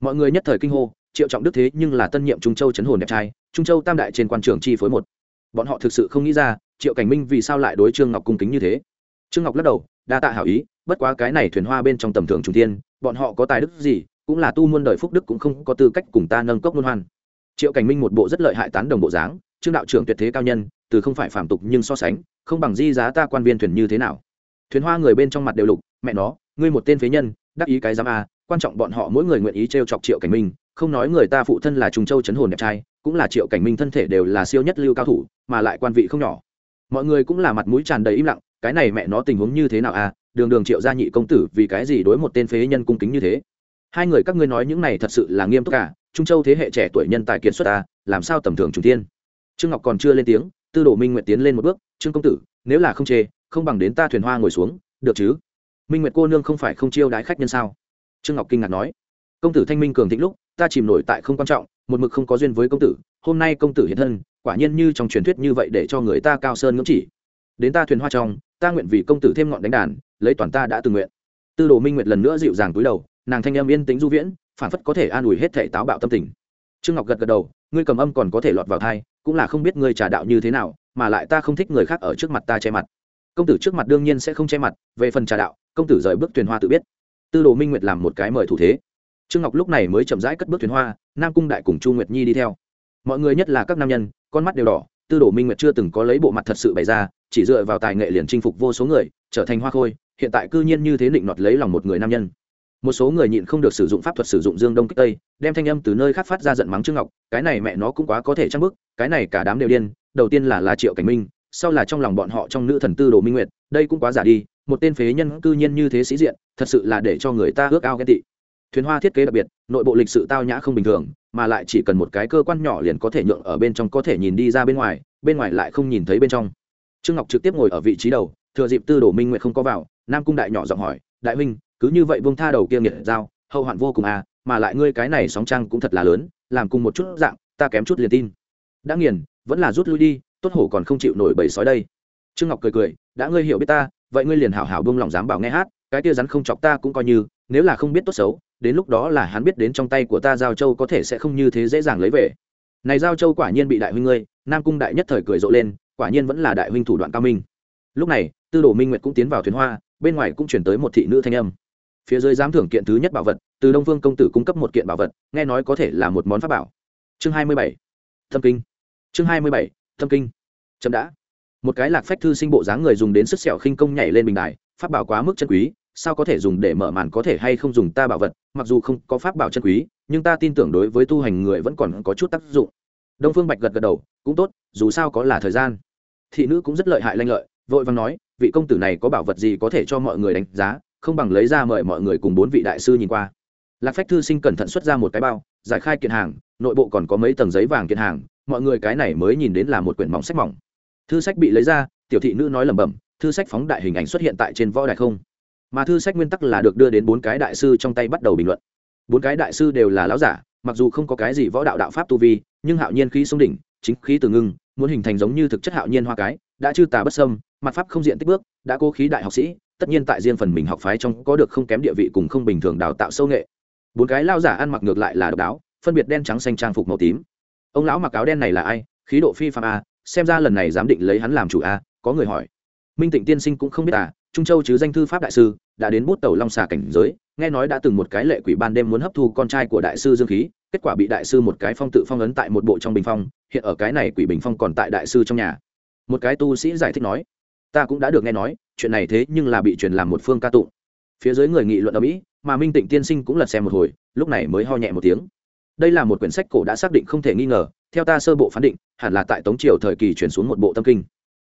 Mọi người nhất thời kinh hô, triệu trọng đức thế nhưng là tân nhiệm trung châu chấn hồn đẹp trai, trung châu tam đại trên quan trường chi phối một. Bọn họ thực sự không nghĩ ra, triệu cảnh minh vì sao lại đối trương ngọc cung kính như thế. Trương ngọc lắc đầu, đa tạ hảo ý, bất quá cái này thuyền hoa bên trong tầm thường trung tiên bọn họ có tài đức gì, cũng là tu muôn đời phúc đức cũng không có tư cách cùng ta nâng cốc luân hoan. Triệu cảnh minh một bộ rất lợi hại tán đồng bộ dáng, trương đạo trưởng tuyệt thế cao nhân từ không phải phạm tục nhưng so sánh, không bằng di giá ta quan viên thuyền như thế nào thuyền hoa người bên trong mặt đều lục, mẹ nó, ngươi một tên phế nhân, đắc ý cái giám a, quan trọng bọn họ mỗi người nguyện ý t chọc triệu cảnh minh, không nói người ta phụ thân là trùng châu chấn hồn đẹp trai, cũng là triệu cảnh minh thân thể đều là siêu nhất lưu cao thủ, mà lại quan vị không nhỏ mọi người cũng là mặt mũi tràn đầy im lặng, cái này mẹ nó tình huống như thế nào à? đường đường triệu gia nhị công tử vì cái gì đối một tên phế nhân cung kính như thế hai người các ngươi nói những này thật sự là nghiêm túc cả trung châu thế hệ trẻ tuổi nhân tài kiệt xuất à? làm sao tầm thường trung tiên trương ngọc còn chưa lên tiếng tư đồ minh nguyệt tiến lên một bước, trương công tử, nếu là không chê, không bằng đến ta thuyền hoa ngồi xuống, được chứ? Minh nguyệt cô nương không phải không chiêu đái khách nhân sao? Trương ngọc kinh ngạc nói. Công tử thanh minh cường thịnh lúc, ta chìm nổi tại không quan trọng, một mực không có duyên với công tử, hôm nay công tử hiện thân, quả nhiên như trong truyền thuyết như vậy để cho người ta cao sơn ngưỡng chỉ. Đến ta thuyền hoa trong, ta nguyện vì công tử thêm ngọn đánh đàn, lấy toàn ta đã từng nguyện. Tư đồ minh nguyệt lần nữa dịu dàng túi đầu, nàng thanh em yên tính du viễn phản phất có thể an ủi hết thể táo bạo tâm tình. Trương ngọc gật gật đầu, ngươi cầm âm còn có thể lọt vào thai cũng là không biết ngươi trả đạo như thế nào, mà lại ta không thích người khác ở trước mặt ta che mặt. Công tử trước mặt đương nhiên sẽ không che mặt, về phần trà đạo, công tử rời bước thuyền hoa tự biết. Tư đồ minh nguyệt làm một cái mời thủ thế. Trương ngọc lúc này mới chậm rãi cất bước thuyền hoa, nam cung đại cùng chu nguyệt nhi đi theo. Mọi người nhất là các nam nhân, con mắt đều đỏ, tư đồ minh nguyệt chưa từng có lấy bộ mặt thật sự bày ra, chỉ dựa vào tài nghệ liền chinh phục vô số người, trở thành hoa khôi, hiện tại cư nhiên như thế định nọt lấy lòng một người nam nhân một số người nhịn không được sử dụng pháp thuật sử dụng dương đông kích tây, đem thanh âm từ nơi khác phát ra giận mắng trương ngọc, cái này mẹ nó cũng quá có thể trang bức cái này cả đám đều điên, đầu tiên là là triệu cảnh minh, sau là trong lòng bọn họ trong nữ thần tư đồ minh nguyệt, đây cũng quá giả đi, một tên phế nhân cư nhiên như thế sĩ diện, thật sự là để cho người ta ước ao ghen tị. Thuyền hoa thiết kế đặc biệt, nội bộ lịch sự tao nhã không bình thường, mà lại chỉ cần một cái cơ quan nhỏ liền có thể nhượng ở bên trong có thể nhìn đi ra bên ngoài bên ngoài lại không nhìn thấy bên trong. Trương ngọc trực tiếp ngồi ở vị trí đầu, thừa dịp tư đồ minh nguyệt không có vào, nam cung đại nhỏ giọng hỏi, đại huynh cứ như vậy buông tha đầu kia nghiệt giao, hậu hoạn vô cùng à mà lại ngươi cái này sóng trăng cũng thật là lớn, làm cùng một chút dạng, ta kém chút liền tin. Đã nghiền, vẫn là rút lui đi, tốt hổ còn không chịu nổi bầy sói đây. Trương ngọc cười cười, đã ngươi hiểu biết ta, vậy ngươi liền hảo hảo buông lòng dám bảo nghe hát, cái kia rắn không chọc ta cũng coi như, nếu là không biết tốt xấu, đến lúc đó là hắn biết đến trong tay của ta giao châu có thể sẽ không như thế dễ dàng lấy về. Này giao châu quả nhiên bị đại huynh ngươi, nam cung đại nhất thời cười rộ lên, quả nhiên vẫn là đại huynh thủ đoạn cao minh. Lúc này, tư đồ minh nguyệt cũng tiến vào thuyền hoa, bên ngoài cũng chuyển tới một thị nữ thanh âm phía dưới giám thưởng kiện thứ nhất bảo vật, từ đông phương công tử cung cấp một kiện bảo vật, nghe nói có thể là một món pháp bảo. Chương hai mươi bảy. Thâm kinh. Chương hai mươi bảy, thâm kinh. Chậm đã. Một cái lạc phách thư sinh bộ dáng người dùng đến sức sẹo khinh công nhảy lên bình đài, pháp bảo quá mức chân quý, sao có thể dùng để mở màn có thể hay không dùng ta bảo vật, mặc dù không có pháp bảo chân quý, nhưng ta tin tưởng đối với tu hành người vẫn còn có chút tác dụng. Đông phương bạch gật gật đầu, cũng tốt, dù sao có là thời gian. Thị nữ cũng rất lợi hại lanh lợi, vội vàng nói, vị công tử này có bảo vật gì có thể cho mọi người đánh giá? Không bằng lấy ra mời mọi người cùng bốn vị đại sư nhìn qua. Lạc phách thư sinh cẩn thận xuất ra một cái bao, giải khai kiện hàng, nội bộ còn có mấy tầng giấy vàng kiện hàng, mọi người cái này mới nhìn đến là một quyển mỏng sách mỏng. Thư sách bị lấy ra, tiểu thị nữ nói lẩm bẩm, thư sách phóng đại hình ảnh xuất hiện tại trên võ đại không? Mà thư sách nguyên tắc là được đưa đến bốn cái đại sư trong tay bắt đầu bình luận. Bốn cái đại sư đều là lão giả, mặc dù không có cái gì võ đạo đạo pháp tu vi, nhưng hạo nhiên khí sông đỉnh, chính khí từ ngưng muốn hình thành giống như thực chất hạo nhiên hoa cái, đã chư tà bất sâm mặt pháp không diện tích bước, đã cố khí đại học sĩ, tất nhiên tại riêng phần mình học phái trong có được không kém địa vị cùng không bình thường đào tạo sâu nghệ. Bốn cái lao giả ăn mặc ngược lại là độc đáo, phân biệt đen trắng xanh trang phục màu tím. Ông lão mặc áo đen này là ai? Khí độ phi phạm a, xem ra lần này dám định lấy hắn làm chủ a, có người hỏi. Minh tịnh tiên sinh cũng không biết à trung châu chứ danh thư pháp đại sư, đã đến bút tàu long xà cảnh giới nghe nói đã từng một cái lệ quỷ ban đêm muốn hấp thu con trai của đại sư dương khí, kết quả bị đại sư một cái phong tự phong ấn tại một bộ trong bình phong, hiện ở cái này quỷ bình phong còn tại đại sư trong nhà. Một cái tu sĩ giải thích nói, ta cũng đã được nghe nói, chuyện này thế nhưng là bị truyền làm một phương ca tụng. Phía dưới người nghị luận ở mỹ, mà minh tịnh tiên sinh cũng lật xem một hồi, lúc này mới ho nhẹ một tiếng. Đây là một quyển sách cổ đã xác định không thể nghi ngờ, theo ta sơ bộ phán định, hẳn là tại tống triều thời kỳ chuyển xuống một bộ tâm kinh.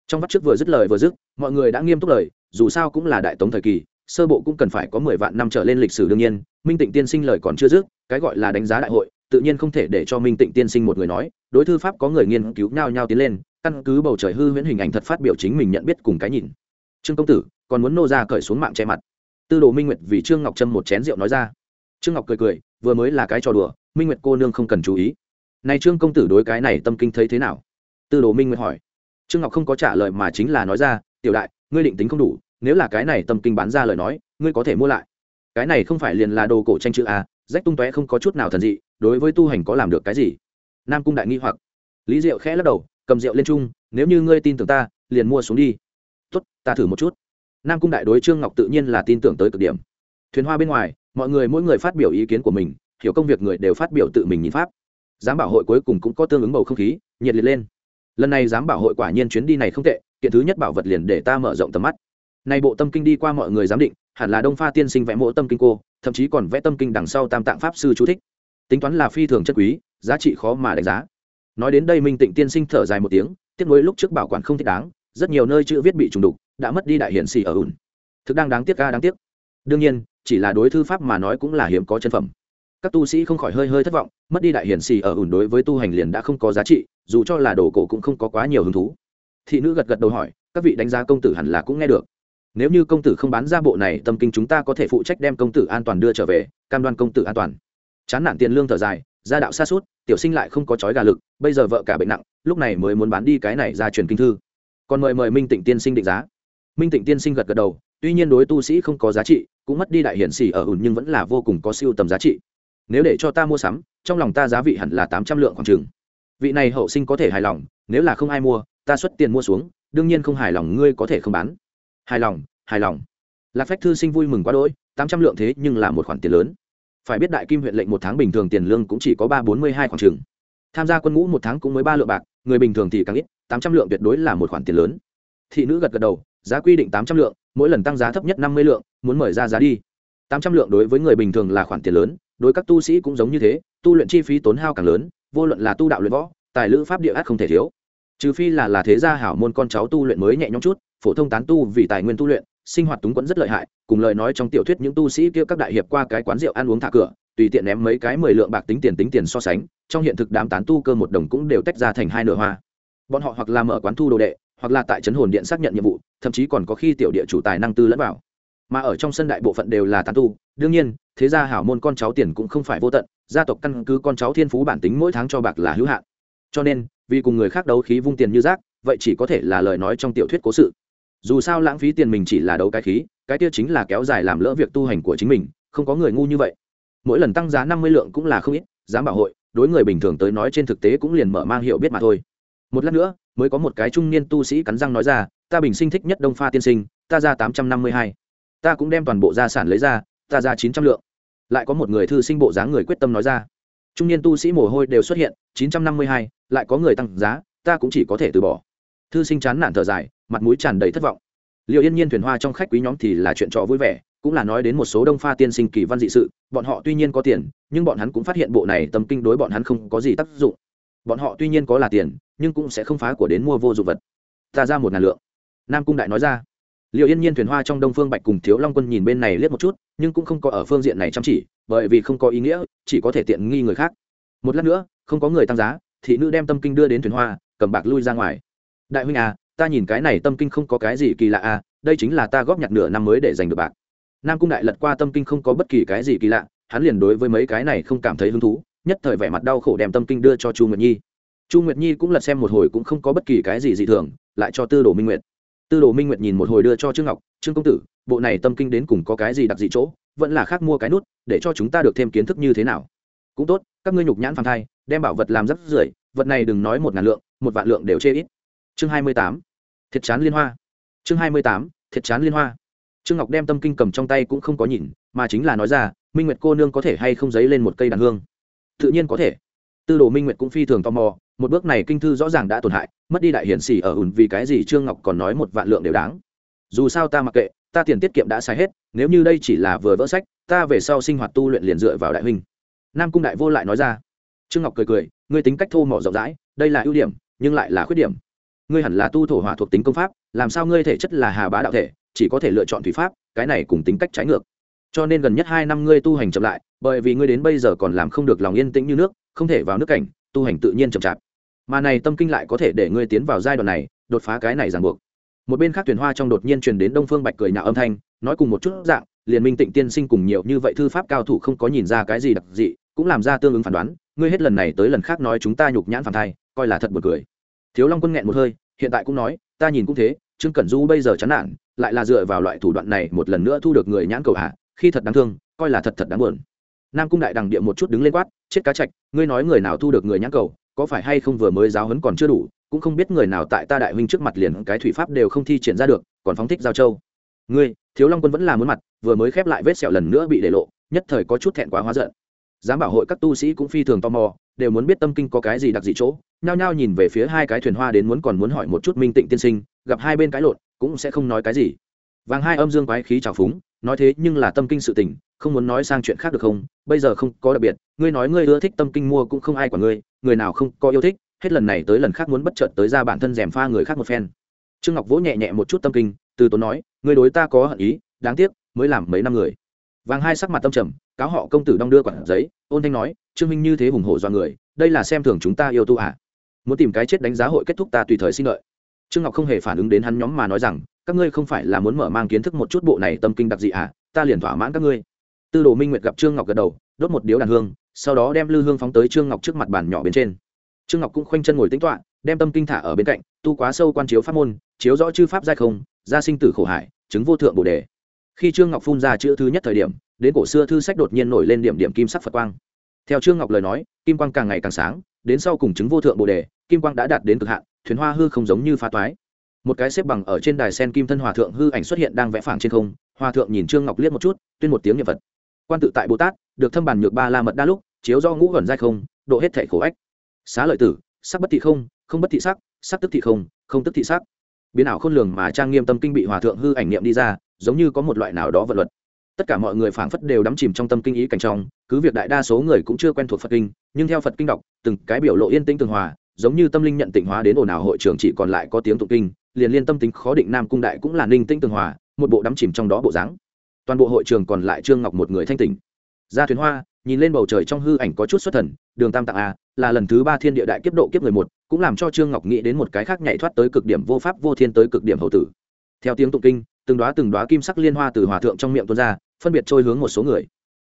Trong vắt trước vừa dứt lời vừa dứt, mọi người đã nghiêm túc lời, dù sao cũng là đại tống thời kỳ sơ bộ cũng cần phải có mười vạn năm trở lên lịch sử đương nhiên, minh tịnh tiên sinh lời còn chưa dứt, cái gọi là đánh giá đại hội, tự nhiên không thể để cho minh tịnh tiên sinh một người nói, đối thư pháp có người nghiên cứu nhau nhau tiến lên, căn cứ bầu trời hư huyễn hình ảnh thật phát biểu chính mình nhận biết cùng cái nhìn. Trương công tử, còn muốn nô ra cởi xuống mạng che mặt. Tư đồ minh nguyệt vì trương ngọc trâm một chén rượu nói ra. Trương ngọc cười cười, vừa mới là cái trò đùa, minh nguyệt cô nương không cần chú ý. Này trương công tử đối cái này tâm kinh thấy thế nào? Tư đồ minh nguyệt hỏi. Trương ngọc không có trả lời mà chính là nói ra, tiểu đại, ngươi định tính không đủ nếu là cái này tâm kinh bán ra lời nói, ngươi có thể mua lại. Cái này không phải liền là đồ cổ tranh chữ a rách tung tóe không có chút nào thần dị, đối với tu hành có làm được cái gì? Nam cung đại nghi hoặc. Lý diệu khẽ lắc đầu, cầm rượu lên chung, nếu như ngươi tin tưởng ta, liền mua xuống đi. Tốt, ta thử một chút. Nam cung đại đối trương ngọc tự nhiên là tin tưởng tới cực điểm. Thuyền hoa bên ngoài, mọi người mỗi người phát biểu ý kiến của mình, hiểu công việc người đều phát biểu tự mình nhìn pháp. Giám bảo hội cuối cùng cũng có tương ứng bầu không khí, nhiệt liệt lên. Lần này giám bảo hội quả nhiên chuyến đi này không tệ, kiện thứ nhất bảo vật liền để ta mở rộng tầm mắt nay bộ tâm kinh đi qua mọi người giám định, hẳn là đông pha tiên sinh vẽ mộ tâm kinh cô, thậm chí còn vẽ tâm kinh đằng sau tam tạng pháp sư chú thích. Tính toán là phi thường chất quý, giá trị khó mà đánh giá. Nói đến đây minh tịnh tiên sinh thở dài một tiếng, tiếc nuối lúc trước bảo quản không thích đáng, rất nhiều nơi chữ viết bị trùng đục, đã mất đi đại hiển xì ở ủn. Thực đang đáng tiếc ca đáng tiếc. Đương nhiên, chỉ là đối thư pháp mà nói cũng là hiếm có chân phẩm. Các tu sĩ không khỏi hơi hơi thất vọng, mất đi đại hiển xì ở ủn đối với tu hành liền đã không có giá trị, dù cho là đồ cổ cũng không có quá nhiều hứng thú. Thị nữ gật gật đầu hỏi, các vị đánh giá công tử hẳn là cũng nghe được nếu như công tử không bán ra bộ này, tâm kinh chúng ta có thể phụ trách đem công tử an toàn đưa trở về, cam đoan công tử an toàn. Chán nản tiền lương thở dài, gia đạo xa suốt tiểu sinh lại không có chói gà lực, bây giờ vợ cả bệnh nặng, lúc này mới muốn bán đi cái này ra truyền kinh thư. Còn mời mời minh tịnh tiên sinh định giá. Minh tịnh tiên sinh gật gật đầu, tuy nhiên đối tu sĩ không có giá trị, cũng mất đi đại hiển xỉ ở ủn nhưng vẫn là vô cùng có siêu tầm giá trị. Nếu để cho ta mua sắm, trong lòng ta giá vị hẳn là tám trăm lượng khoảng chừng. Vị này hậu sinh có thể hài lòng, nếu là không ai mua, ta xuất tiền mua xuống, đương nhiên không hài lòng ngươi có thể không bán hài lòng hài lòng. Lạc phách thư sinh vui mừng quá đỗi, tám trăm lượng thế nhưng là một khoản tiền lớn. Phải biết đại kim huyện lệnh một tháng bình thường tiền lương cũng chỉ có ba bốn mươi hai khoảng trường tham gia quân ngũ một tháng cũng mới ba lượng bạc, người bình thường thì càng ít, tám trăm lượng tuyệt đối là một khoản tiền lớn. Thị nữ gật gật đầu, giá quy định tám trăm lượng, mỗi lần tăng giá thấp nhất năm mươi lượng, muốn mời ra giá đi. Tám trăm lượng đối với người bình thường là khoản tiền lớn, đối các tu sĩ cũng giống như thế, tu luyện chi phí tốn hao càng lớn, vô luận là tu đạo luyện võ, tài lữ pháp địa ác không thể thiếu. Trừ phi là là thế gia hảo môn con cháu tu luyện mới nhẹ nhõm chút phổ thông tán tu vì tài nguyên tu luyện, sinh hoạt túng quẫn rất lợi hại, cùng lời nói trong tiểu thuyết những tu sĩ kia các đại hiệp qua cái quán rượu ăn uống thả cửa, tùy tiện ném mấy cái mười lượng bạc tính tiền tính tiền so sánh, trong hiện thực đám tán tu cơ một đồng cũng đều tách ra thành hai nửa hoa. Bọn họ hoặc là mở quán thu đồ đệ, hoặc là tại trấn hồn điện xác nhận nhiệm vụ, thậm chí còn có khi tiểu địa chủ tài năng tư lẫn vào. Mà ở trong sân đại bộ phận đều là tán tu, đương nhiên, thế gia hảo môn con cháu tiền cũng không phải vô tận, gia tộc căn cứ con cháu thiên phú bản tính mỗi tháng cho bạc là hữu hạn. Cho nên, vì cùng người khác đấu khí vung tiền như rác, vậy chỉ có thể là lời nói trong tiểu thuyết cố sự dù sao lãng phí tiền mình chỉ là đấu cái khí, cái kia chính là kéo dài làm lỡ việc tu hành của chính mình, không có người ngu như vậy. Mỗi lần tăng giá năm mươi lượng cũng là không ít, dám bảo hội, đối người bình thường tới nói trên thực tế cũng liền mở mang hiệu biết mà thôi. Một lát nữa, mới có một cái trung niên tu sĩ cắn răng nói ra, ta bình sinh thích nhất đông pha tiên sinh, ta ra tám trăm năm mươi hai. Ta cũng đem toàn bộ gia sản lấy ra, ta ra chín trăm lượng. Lại có một người thư sinh bộ dáng người quyết tâm nói ra. Trung niên tu sĩ mồ hôi đều xuất hiện, chín trăm năm mươi hai, lại có người tăng giá, ta cũng chỉ có thể từ bỏ. Thư sinh chán nản thở dài mặt mũi tràn đầy thất vọng. Liệu yên nhiên thuyền hoa trong khách quý nhóm thì là chuyện trò vui vẻ, cũng là nói đến một số đông pha tiên sinh kỳ văn dị sự, bọn họ tuy nhiên có tiền, nhưng bọn hắn cũng phát hiện bộ này tâm kinh đối bọn hắn không có gì tác dụng. Bọn họ tuy nhiên có là tiền, nhưng cũng sẽ không phá của đến mua vô dụng vật. Ta ra một ngàn lượng. Nam cung đại nói ra. Liệu yên nhiên thuyền hoa trong đông phương bạch cùng thiếu long quân nhìn bên này liếc một chút, nhưng cũng không có ở phương diện này chăm chỉ, bởi vì không có ý nghĩa, chỉ có thể tiện nghi người khác. Một lát nữa, không có người tăng giá, thị nữ đem tâm kinh đưa đến thuyền hoa, cầm bạc lui ra ngoài. Đại huynh à ta nhìn cái này tâm kinh không có cái gì kỳ lạ à đây chính là ta góp nhặt nửa năm mới để giành được bạc. Nam cung đại lật qua tâm kinh không có bất kỳ cái gì kỳ lạ, hắn liền đối với mấy cái này không cảm thấy hứng thú, nhất thời vẻ mặt đau khổ đem tâm kinh đưa cho chu nguyệt nhi. Chu nguyệt nhi cũng lật xem một hồi cũng không có bất kỳ cái gì dị thường, lại cho tư đồ minh nguyệt. Tư đồ minh nguyệt nhìn một hồi đưa cho trương ngọc, trương công tử, bộ này tâm kinh đến cùng có cái gì đặc dị chỗ, vẫn là khác mua cái nút, để cho chúng ta được thêm kiến thức như thế nào? Cũng tốt, các ngươi nhục nhãn phàng thai, đem bảo vật làm rất rưởi, vật này đừng nói một ngàn lượng, một vạn lượng đều chê ít chương hai mươi tám, thiệt chán liên hoa. Chương hai mươi tám, thiệt chán liên hoa. Trương ngọc đem tâm kinh cầm trong tay cũng không có nhìn, mà chính là nói ra, minh nguyệt cô nương có thể hay không dấy lên một cây đàn hương? Tự nhiên có thể. Tư đồ minh nguyệt cũng phi thường tò mò, một bước này kinh thư rõ ràng đã tổn hại, mất đi đại hiển xỉ ở ủn vì cái gì trương ngọc còn nói một vạn lượng đều đáng. Dù sao ta mặc kệ, ta tiền tiết kiệm đã xài hết, nếu như đây chỉ là vừa vỡ sách, ta về sau sinh hoạt tu luyện liền dựa vào đại huynh. Nam cung đại vô lại nói ra. Trương ngọc cười cười, ngươi tính cách thô mỏ rộng rãi, đây là ưu điểm, nhưng lại là khuyết điểm ngươi hẳn là tu thổ hỏa thuộc tính công pháp, làm sao ngươi thể chất là hà bá đạo thể, chỉ có thể lựa chọn thủy pháp, cái này cùng tính cách trái ngược. Cho nên gần nhất hai năm ngươi tu hành chậm lại, bởi vì ngươi đến bây giờ còn làm không được lòng yên tĩnh như nước, không thể vào nước cảnh, tu hành tự nhiên chậm chạp. Mà này tâm kinh lại có thể để ngươi tiến vào giai đoạn này, đột phá cái này ràng buộc. Một bên khác tuyển hoa trong đột nhiên truyền đến đông phương bạch cười nhạo âm thanh, nói cùng một chút dạng, liền minh tịnh tiên sinh cùng nhiều như vậy thư pháp cao thủ không có nhìn ra cái gì đặc dị, cũng làm ra tương ứng phán đoán, ngươi hết lần này tới lần khác nói chúng ta nhục nhãn phản thai, coi là thật buồn cười thiếu long quân nghẹn một hơi, hiện tại cũng nói, ta nhìn cũng thế, trương cẩn du bây giờ chán nản, lại là dựa vào loại thủ đoạn này một lần nữa thu được người nhãn cầu hạ khi thật đáng thương, coi là thật thật đáng buồn. Nam cung đại đằng địa một chút đứng lên quát, chết cá chạch, ngươi nói người nào thu được người nhãn cầu, có phải hay không vừa mới giáo hấn còn chưa đủ, cũng không biết người nào tại ta đại huynh trước mặt liền cái thủy pháp đều không thi triển ra được, còn phóng thích giao châu. Ngươi, thiếu long quân vẫn là muốn mặt, vừa mới khép lại vết sẹo lần nữa bị để lộ, nhất thời có chút thẹn quá hóa giận. Giám bảo hội các tu sĩ cũng phi thường tò mò đều muốn biết tâm kinh có cái gì đặc dị chỗ, nhao nhao nhìn về phía hai cái thuyền hoa đến muốn còn muốn hỏi một chút minh tịnh tiên sinh, gặp hai bên cái lộn, cũng sẽ không nói cái gì. Vàng hai âm dương quái khí trào phúng, nói thế nhưng là tâm kinh sự tình, không muốn nói sang chuyện khác được không? Bây giờ không có đặc biệt, ngươi nói ngươi ưa thích tâm kinh mua cũng không ai của ngươi, người nào không có yêu thích, hết lần này tới lần khác muốn bất chợt tới ra bản thân rèm pha người khác một phen. Trương ngọc vỗ nhẹ nhẹ một chút tâm kinh, từ tốn nói, ngươi đối ta có hận ý, đáng tiếc, mới làm mấy năm người. Vàng hai sắc mặt tâm trầm, cáo họ công tử đong đưa quản giấy ôn thanh nói, trương minh như thế hùng hổ do người, đây là xem thường chúng ta yêu tu à. muốn tìm cái chết đánh giá hội kết thúc ta tùy thời xin lợi. Trương ngọc không hề phản ứng đến hắn nhóm mà nói rằng, các ngươi không phải là muốn mở mang kiến thức một chút bộ này tâm kinh đặc dị à? Ta liền thỏa mãn các ngươi. Tư đồ minh nguyệt gặp trương ngọc gật đầu, đốt một điếu đàn hương, sau đó đem lư hương phóng tới trương ngọc trước mặt bàn nhỏ bên trên. Trương ngọc cũng khoanh chân ngồi tính toạ đem tâm kinh thả ở bên cạnh, tu quá sâu quan chiếu pháp môn, chiếu rõ chư pháp giai không, gia sinh tử khổ hải, chứng vô thượng bồ đề. Khi trương ngọc phun ra chữ thứ nhất thời điểm đến cổ xưa thư sách đột nhiên nổi lên điểm điểm kim sắc phật quang. Theo trương ngọc lời nói, kim quang càng ngày càng sáng, đến sau cùng chứng vô thượng bồ đề, kim quang đã đạt đến cực hạn, thuyền hoa hư không giống như phá toái. Một cái xếp bằng ở trên đài sen kim thân hòa thượng hư ảnh xuất hiện đang vẽ phẳng trên không, hòa thượng nhìn trương ngọc liếc một chút, tuyên một tiếng niệm vật. quan tự tại bồ tát, được thâm bàn nhược ba la mật đa lúc, chiếu do ngũ gần giai không, độ hết thể khổ ách. Xá lợi tử, sắc bất thị không không bất thị sắc sắc tức thị không không tức thị sắc. Biến ảo khôn lường mà trang nghiêm tâm kinh bị hòa thượng hư ảnh niệm đi ra, giống như có một loại nào đó vận luật tất cả mọi người phảng phất đều đắm chìm trong tâm kinh ý cảnh trong, cứ việc đại đa số người cũng chưa quen thuộc phật kinh, nhưng theo phật kinh đọc, từng cái biểu lộ yên tĩnh tường hòa, giống như tâm linh nhận tịnh hóa đến ồn ào hội trường chỉ còn lại có tiếng tụng kinh, liền liên tâm tính khó định nam cung đại cũng là ninh tĩnh tường hòa, một bộ đắm chìm trong đó bộ dáng. Toàn bộ hội trường còn lại trương ngọc một người thanh tỉnh. Ra thuyền hoa, nhìn lên bầu trời trong hư ảnh có chút xuất thần, đường tam tạng a, là lần thứ ba thiên địa đại kiếp độ kiếp người một, cũng làm cho trương ngọc nghĩ đến một cái khác nhảy thoát tới cực điểm vô pháp vô thiên tới cực điểm hậu tử. Theo tiếng tụng kinh, từng đoá từng đoá kim sắc liên hoa từ hòa thượng trong miệng tuôn ra phân biệt trôi hướng một số người.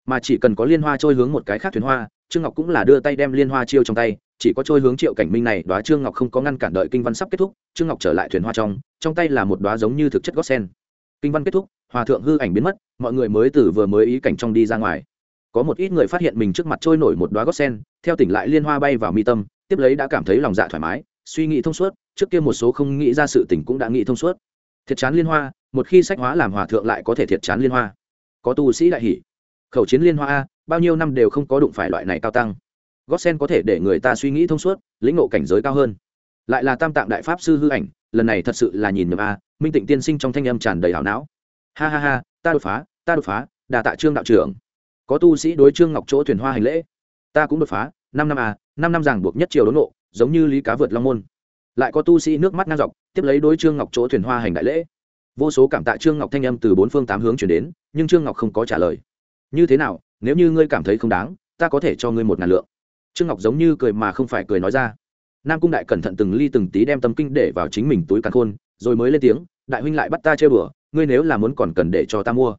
Mà chỉ cần có liên hoa trôi hướng một cái khác thuyền hoa, trương ngọc cũng là đưa tay đem liên hoa chiêu trong tay, chỉ có trôi hướng triệu cảnh minh này, đoá trương ngọc không có ngăn cản đợi kinh văn sắp kết thúc, trương ngọc trở lại thuyền hoa trong trong tay là một đoá giống như thực chất gót sen. Kinh văn kết thúc, hòa thượng hư ảnh biến mất, mọi người mới từ vừa mới ý cảnh trong đi ra ngoài. Có một ít người phát hiện mình trước mặt trôi nổi một đoá gót sen, theo tỉnh lại liên hoa bay vào mi tâm, tiếp lấy đã cảm thấy lòng dạ thoải mái, suy nghĩ thông suốt, trước kia một số không nghĩ ra sự tỉnh cũng đã nghĩ thông suốt. Thiệt chán liên hoa, một khi sách hóa làm hòa thượng lại có thể thiệt chán liên hoa có tu sĩ đại hỉ khẩu chiến liên hoa a, bao nhiêu năm đều không có đụng phải loại này cao tăng. Gót sen có thể để người ta suy nghĩ thông suốt, lĩnh ngộ cảnh giới cao hơn. Lại là tam tạng đại pháp sư hư ảnh, lần này thật sự là nhìn nhầm a, minh tịnh tiên sinh trong thanh âm tràn đầy hảo não. Ha ha ha, ta đột phá, ta đột phá, đà tạ trương đạo trưởng. Có tu sĩ đối trương ngọc chỗ thuyền hoa hành lễ. Ta cũng đột phá, năm năm à năm năm ràng buộc nhất triều đốn nộ giống như lý cá vượt long môn. Lại có tu sĩ nước mắt ngang dọc, tiếp lấy đối trương ngọc chỗ thuyền hoa hành đại lễ vô số cảm tạ trương ngọc thanh âm từ bốn phương tám hướng chuyển đến, nhưng trương ngọc không có trả lời. Như thế nào, nếu như ngươi cảm thấy không đáng, ta có thể cho ngươi một ngàn lượng. Trương ngọc giống như cười mà không phải cười nói ra. Nam cung đại cẩn thận từng ly từng tí đem tâm kinh để vào chính mình túi càn khôn, rồi mới lên tiếng, đại huynh lại bắt ta chơi bừa, ngươi nếu là muốn còn cần để cho ta mua.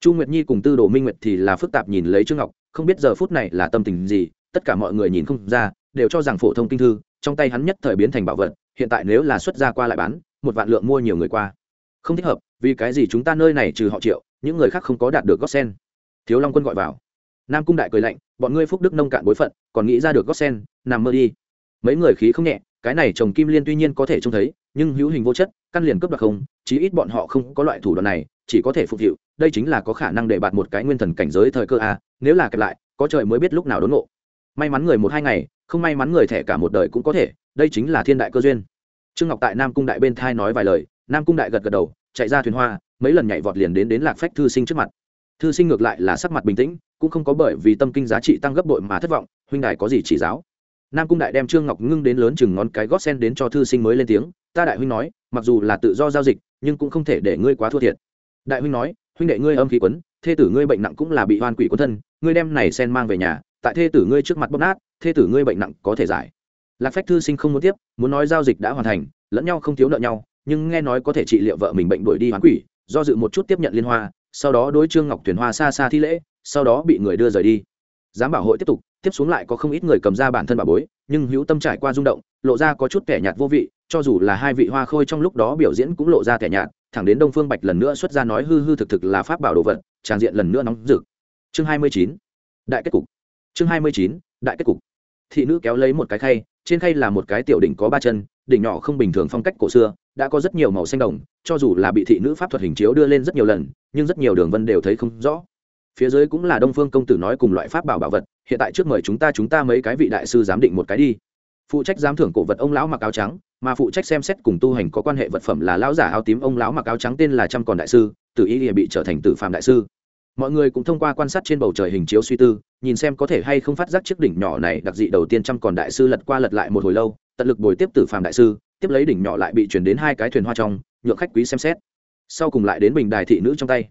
Chu nguyệt nhi cùng tư đồ minh nguyệt thì là phức tạp nhìn lấy trương ngọc, không biết giờ phút này là tâm tình gì, tất cả mọi người nhìn không ra, đều cho rằng phổ thông kinh thư, trong tay hắn nhất thời biến thành bảo vật, hiện tại nếu là xuất ra qua lại bán, một vạn lượng mua nhiều người qua không thích hợp, vì cái gì chúng ta nơi này trừ họ triệu, những người khác không có đạt được gót sen? Thiếu long quân gọi vào. Nam cung đại cười lạnh, bọn ngươi phúc đức nông cạn bối phận, còn nghĩ ra được gót sen, nằm mơ đi. Mấy người khí không nhẹ, cái này trồng kim liên tuy nhiên có thể trông thấy, nhưng hữu hình vô chất, căn liền cấp đoạt không, chí ít bọn họ không có loại thủ đoạn này, chỉ có thể phục vụ đây chính là có khả năng để bạt một cái nguyên thần cảnh giới thời cơ a nếu là kẹp lại, có trời mới biết lúc nào đốn ngộ. May mắn người một hai ngày, không may mắn người thẻ cả một đời cũng có thể, đây chính là thiên đại cơ duyên trương ngọc tại nam cung đại bên thai nói vài lời, nam cung đại gật gật đầu, chạy ra thuyền hoa, mấy lần nhảy vọt liền đến đến lạc phách thư sinh trước mặt. Thư sinh ngược lại là sắc mặt bình tĩnh, cũng không có bởi vì tâm kinh giá trị tăng gấp bội mà thất vọng, huynh đại có gì chỉ giáo. Nam cung đại đem trương ngọc ngưng đến lớn chừng ngón cái gót sen đến cho thư sinh mới lên tiếng, ta đại huynh nói, mặc dù là tự do giao dịch, nhưng cũng không thể để ngươi quá thua thiệt. Đại huynh nói, huynh đệ ngươi âm khí quấn, thê tử ngươi bệnh nặng cũng là bị hoan quỷ quấn thân, ngươi đem này sen mang về nhà, tại thê tử ngươi trước mặt bóp nát, thê tử ngươi bệnh nặng có thể giải lạc phách thư sinh không muốn tiếp, muốn nói giao dịch đã hoàn thành, lẫn nhau không thiếu nợ nhau, nhưng nghe nói có thể trị liệu vợ mình bệnh đuổi đi hoán quỷ, do dự một chút tiếp nhận liên hoa, sau đó đối trương ngọc thuyền hoa xa xa thi lễ, sau đó bị người đưa rời đi. Giám bảo hội tiếp tục, tiếp xuống lại có không ít người cầm ra bản thân bà bối, nhưng hữu tâm trải qua rung động, lộ ra có chút kẻ nhạt vô vị, cho dù là hai vị hoa khôi trong lúc đó biểu diễn cũng lộ ra kẻ nhạt, thẳng đến đông phương bạch lần nữa xuất ra nói hư hư thực thực là pháp bảo đồ vật tràng diện lần nữa nóng rực. Chương hai mươi chín, đại kết cục. Chương hai mươi chín, đại kết cục. Thị nữ kéo lấy một cái khay trên khay là một cái tiểu đỉnh có ba chân, đỉnh nhỏ không bình thường phong cách cổ xưa, đã có rất nhiều màu xanh đồng, cho dù là bị thị nữ pháp thuật hình chiếu đưa lên rất nhiều lần, nhưng rất nhiều đường vân đều thấy không rõ. Phía dưới cũng là đông phương công tử nói cùng loại pháp bảo bảo vật, hiện tại trước mời chúng ta chúng ta mấy cái vị đại sư giám định một cái đi. Phụ trách giám thưởng cổ vật ông lão mặc áo trắng, mà phụ trách xem xét cùng tu hành có quan hệ vật phẩm là lão giả áo tím ông lão mặc áo trắng tên là trăm còn đại sư, tử ý địa bị trở thành tử phạm đại sư mọi người cũng thông qua quan sát trên bầu trời hình chiếu suy tư, nhìn xem có thể hay không phát giác chiếc đỉnh nhỏ này đặc dị đầu tiên trăm còn đại sư lật qua lật lại một hồi lâu, tận lực bồi tiếp tử phàm đại sư, tiếp lấy đỉnh nhỏ lại bị chuyển đến hai cái thuyền hoa trong, nhượng khách quý xem xét. Sau cùng lại đến bình đài thị nữ trong tay.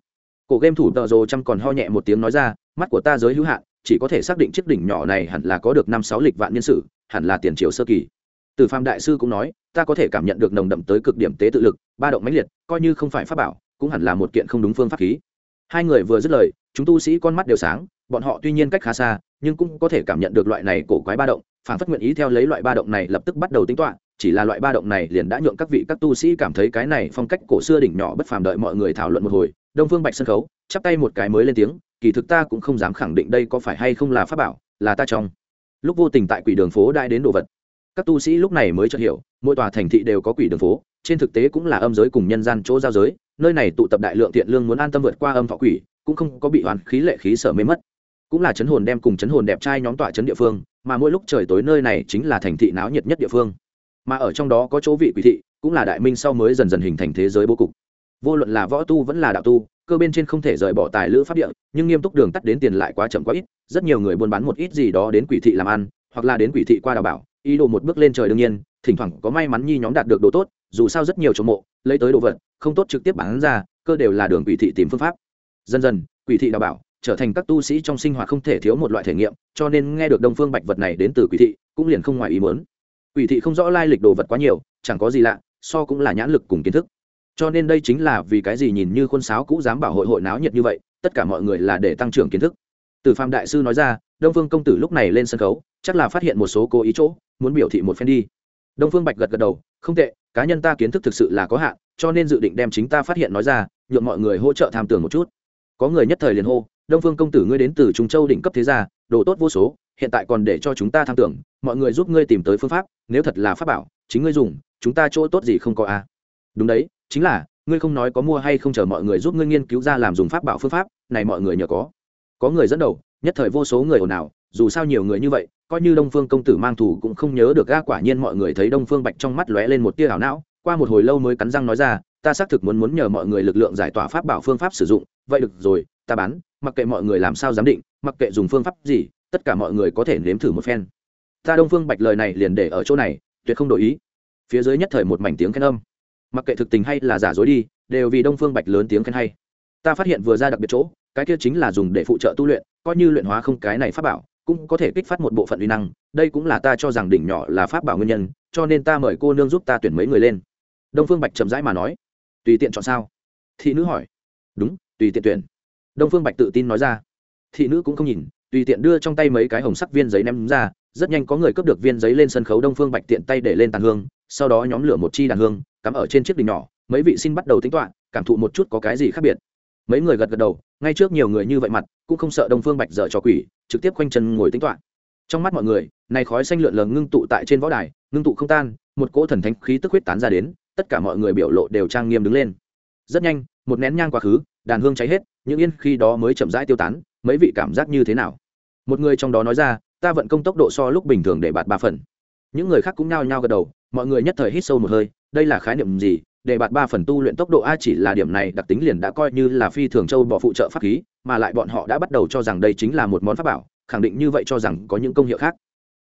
Cổ game thủ tợ rồ trăm còn ho nhẹ một tiếng nói ra, mắt của ta giới hữu hạn, chỉ có thể xác định chiếc đỉnh nhỏ này hẳn là có được năm sáu lịch vạn nhân sự hẳn là tiền triều sơ kỳ. Từ phạm đại sư cũng nói, ta có thể cảm nhận được nồng đậm tới cực điểm tế tự lực, ba động mãnh liệt, coi như không phải pháp bảo, cũng hẳn là một kiện không đúng phương pháp khí hai người vừa dứt lời, chúng tu sĩ con mắt đều sáng, bọn họ tuy nhiên cách khá xa, nhưng cũng có thể cảm nhận được loại này cổ quái ba động, phản phất nguyện ý theo lấy loại ba động này lập tức bắt đầu tính toán, chỉ là loại ba động này liền đã nhượng các vị các tu sĩ cảm thấy cái này phong cách cổ xưa đỉnh nhỏ bất phàm đợi mọi người thảo luận một hồi, đông phương bạch sân khấu, chắp tay một cái mới lên tiếng, kỳ thực ta cũng không dám khẳng định đây có phải hay không là pháp bảo, là ta trong. Lúc vô tình tại quỷ đường phố đại đến đồ vật. Các tu sĩ lúc này mới chợt hiểu, mỗi tòa thành thị đều có quỷ đường phố, trên thực tế cũng là âm giới cùng nhân gian chỗ giao giới nơi này tụ tập đại lượng thiện lương muốn an tâm vượt qua âm thọ quỷ, cũng không có bị oán khí lệ khí sở mê mất. Cũng là chấn hồn đem cùng chấn hồn đẹp trai nhóm tọa chấn địa phương, mà mỗi lúc trời tối nơi này chính là thành thị náo nhiệt nhất địa phương. Mà ở trong đó có chỗ vị quỷ thị, cũng là đại minh sau mới dần dần hình thành thế giới bố cục. Vô luận là võ tu vẫn là đạo tu, cơ bên trên không thể rời bỏ tài lữ pháp địa, nhưng nghiêm túc đường tắt đến tiền lại quá chậm quá ít, rất nhiều người buôn bán một ít gì đó đến quỷ thị làm ăn, hoặc là đến quỷ thị qua đào bảo ý đồ một bước lên trời đương nhiên, thỉnh thoảng có may mắn nhi nhóm đạt được đồ tốt, dù sao rất nhiều chỗ mộ, lấy tới đồ vật, không tốt trực tiếp bán ra, cơ đều là đường quỷ thị tìm phương pháp. Dần dần, quỷ thị đào bảo, trở thành các tu sĩ trong sinh hoạt không thể thiếu một loại thể nghiệm, cho nên nghe được đông phương bạch vật này đến từ quỷ thị, cũng liền không ngoài ý muốn. Quỷ thị không rõ lai lịch đồ vật quá nhiều, chẳng có gì lạ, so cũng là nhãn lực cùng kiến thức. Cho nên đây chính là vì cái gì nhìn như khuôn sáo cũ dám bảo hội hội náo nhiệt như vậy, tất cả mọi người là để tăng trưởng kiến thức. Từ phạm đại sư nói ra, đông phương công tử lúc này lên sân khấu, chắc là phát hiện một số cố ý chỗ muốn biểu thị một phen đi. Đông phương bạch gật gật đầu, không tệ, cá nhân ta kiến thức thực sự là có hạn, cho nên dự định đem chính ta phát hiện nói ra, nhượng mọi người hỗ trợ tham tưởng một chút. Có người nhất thời liền hô, đông phương công tử ngươi đến từ trung châu đỉnh cấp thế gia, đồ tốt vô số, hiện tại còn để cho chúng ta tham tưởng, mọi người giúp ngươi tìm tới phương pháp, nếu thật là pháp bảo, chính ngươi dùng, chúng ta chỗ tốt gì không có à? đúng đấy, chính là, ngươi không nói có mua hay không chờ mọi người giúp ngươi nghiên cứu ra làm dùng pháp bảo phương pháp, này mọi người nhờ có. Có người dẫn đầu, nhất thời vô số người ồn ào dù sao nhiều người như vậy, coi như đông phương công tử mang thủ cũng không nhớ được ga quả nhiên mọi người thấy đông phương bạch trong mắt lóe lên một tia ảo não, qua một hồi lâu mới cắn răng nói ra, ta xác thực muốn muốn nhờ mọi người lực lượng giải tỏa pháp bảo phương pháp sử dụng, vậy được rồi, ta bán, mặc kệ mọi người làm sao giám định, mặc kệ dùng phương pháp gì, tất cả mọi người có thể nếm thử một phen. Ta đông phương bạch lời này liền để ở chỗ này, tuyệt không đổi ý. Phía dưới nhất thời một mảnh tiếng khen âm. Mặc kệ thực tình hay là giả dối đi, đều vì đông phương bạch lớn tiếng khen hay. Ta phát hiện vừa ra đặc biệt chỗ, cái kia chính là dùng để phụ trợ tu luyện, coi như luyện hóa không cái này pháp bảo cũng có thể kích phát một bộ phận uy năng, đây cũng là ta cho rằng đỉnh nhỏ là pháp bảo nguyên nhân, cho nên ta mời cô nương giúp ta tuyển mấy người lên. Đông phương bạch chậm rãi mà nói. Tùy tiện chọn sao? Thị nữ hỏi. Đúng, tùy tiện tuyển. Đông phương bạch tự tin nói ra. Thị nữ cũng không nhìn, tùy tiện đưa trong tay mấy cái hồng sắc viên giấy ném ra, rất nhanh có người cướp được viên giấy lên sân khấu, đông phương bạch tiện tay để lên tàn hương, sau đó nhóm lửa một chi đàn hương, cắm ở trên chiếc đỉnh nhỏ, mấy vị xin bắt đầu tính toán, cảm thụ một chút có cái gì khác biệt. Mấy người gật gật đầu, ngay trước nhiều người như vậy mặt, cũng không sợ đông phương bạch dở cho quỷ trực tiếp khoanh chân ngồi tính toán. Trong mắt mọi người, này khói xanh lượn lờ ngưng tụ tại trên võ đài, ngưng tụ không tan, một cỗ thần thánh khí tức huyết tán ra đến, tất cả mọi người biểu lộ đều trang nghiêm đứng lên. Rất nhanh, một nén nhang quá khứ, đàn hương cháy hết, những yên khi đó mới chậm rãi tiêu tán, mấy vị cảm giác như thế nào? Một người trong đó nói ra, ta vận công tốc độ so lúc bình thường để bạt ba phần. Những người khác cũng nhao nhao gật đầu, mọi người nhất thời hít sâu một hơi, đây là khái niệm gì? Để bạt ba phần tu luyện tốc độ a chỉ là điểm này, đặc tính liền đã coi như là phi thường châu bỏ phụ trợ pháp khí mà lại bọn họ đã bắt đầu cho rằng đây chính là một món pháp bảo, khẳng định như vậy cho rằng có những công hiệu khác.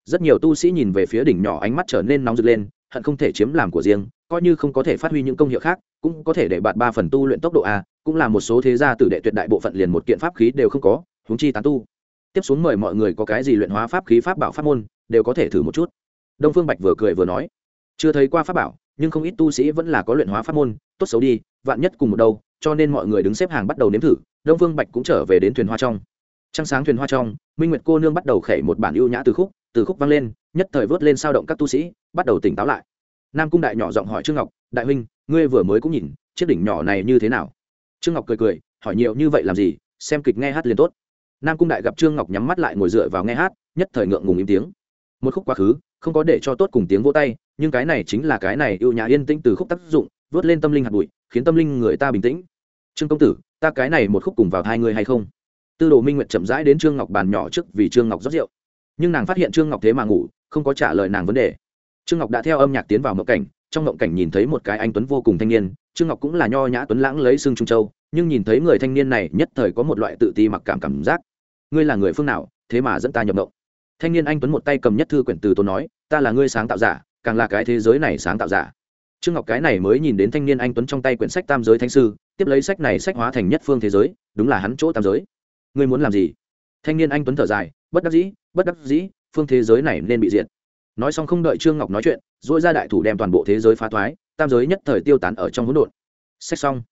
Rất nhiều tu sĩ nhìn về phía đỉnh nhỏ ánh mắt trở nên nóng rực lên, hận không thể chiếm làm của riêng, coi như không có thể phát huy những công hiệu khác, cũng có thể để bạt ba phần tu luyện tốc độ a, cũng là một số thế gia tử đệ tuyệt đại bộ phận liền một kiện pháp khí đều không có, huống chi tán tu. Tiếp xuống mời mọi người có cái gì luyện hóa pháp khí pháp bảo pháp môn, đều có thể thử một chút. Đông phương bạch vừa cười vừa nói, chưa thấy qua pháp bảo, nhưng không ít tu sĩ vẫn là có luyện hóa pháp môn, tốt xấu đi, vạn nhất cùng một đâu, cho nên mọi người đứng xếp hàng bắt đầu nếm thử đông phương bạch cũng trở về đến thuyền hoa trong. Trăng sáng thuyền hoa trong, minh nguyệt cô nương bắt đầu khẩy một bản ưu nhã từ khúc từ khúc vang lên, nhất thời vớt lên sao động các tu sĩ, bắt đầu tỉnh táo lại. Nam cung đại nhỏ giọng hỏi trương ngọc, đại huynh, ngươi vừa mới cũng nhìn, chiếc đỉnh nhỏ này như thế nào? Trương ngọc cười cười, hỏi nhiều như vậy làm gì, xem kịch nghe hát liền tốt. Nam cung đại gặp trương ngọc nhắm mắt lại ngồi dựa vào nghe hát, nhất thời ngượng ngùng im tiếng. Một khúc quá khứ, không có để cho tốt cùng tiếng vỗ tay, nhưng cái này chính là cái này ưu nhã yên tĩnh từ khúc tác dụng, vớt lên tâm linh hạt bụi, khiến tâm linh người ta bình tĩnh. Trương công tử ta cái này một khúc cùng vào hai người hay không? Tư đồ minh nguyệt chậm rãi đến trương ngọc bàn nhỏ trước vì trương ngọc rót rượu. Nhưng nàng phát hiện trương ngọc thế mà ngủ, không có trả lời nàng vấn đề. Trương ngọc đã theo âm nhạc tiến vào mộng cảnh, trong mộng cảnh nhìn thấy một cái anh tuấn vô cùng thanh niên, trương ngọc cũng là nho nhã tuấn lãng lấy xương trung châu, nhưng nhìn thấy người thanh niên này, nhất thời có một loại tự ti mặc cảm cảm giác. Ngươi là người phương nào, thế mà dẫn ta nhập mộng? Thanh niên anh tuấn một tay cầm nhất thư quyển từ tốn nói, ta là ngươi sáng tạo giả, càng là cái thế giới này sáng tạo giả. Trương ngọc cái này mới nhìn đến thanh niên anh tuấn trong tay quyển sách tam giới thanh sư tiếp lấy sách này sách hóa thành nhất phương thế giới, đúng là hắn chỗ tam giới. Ngươi muốn làm gì? Thanh niên anh tuấn thở dài, bất đắc dĩ, bất đắc dĩ, phương thế giới này nên bị diệt. Nói xong không đợi trương ngọc nói chuyện dỗi ra đại thủ đem toàn bộ thế giới phá thoái, tam giới nhất thời tiêu tán ở trong hỗn độn. Sách xong.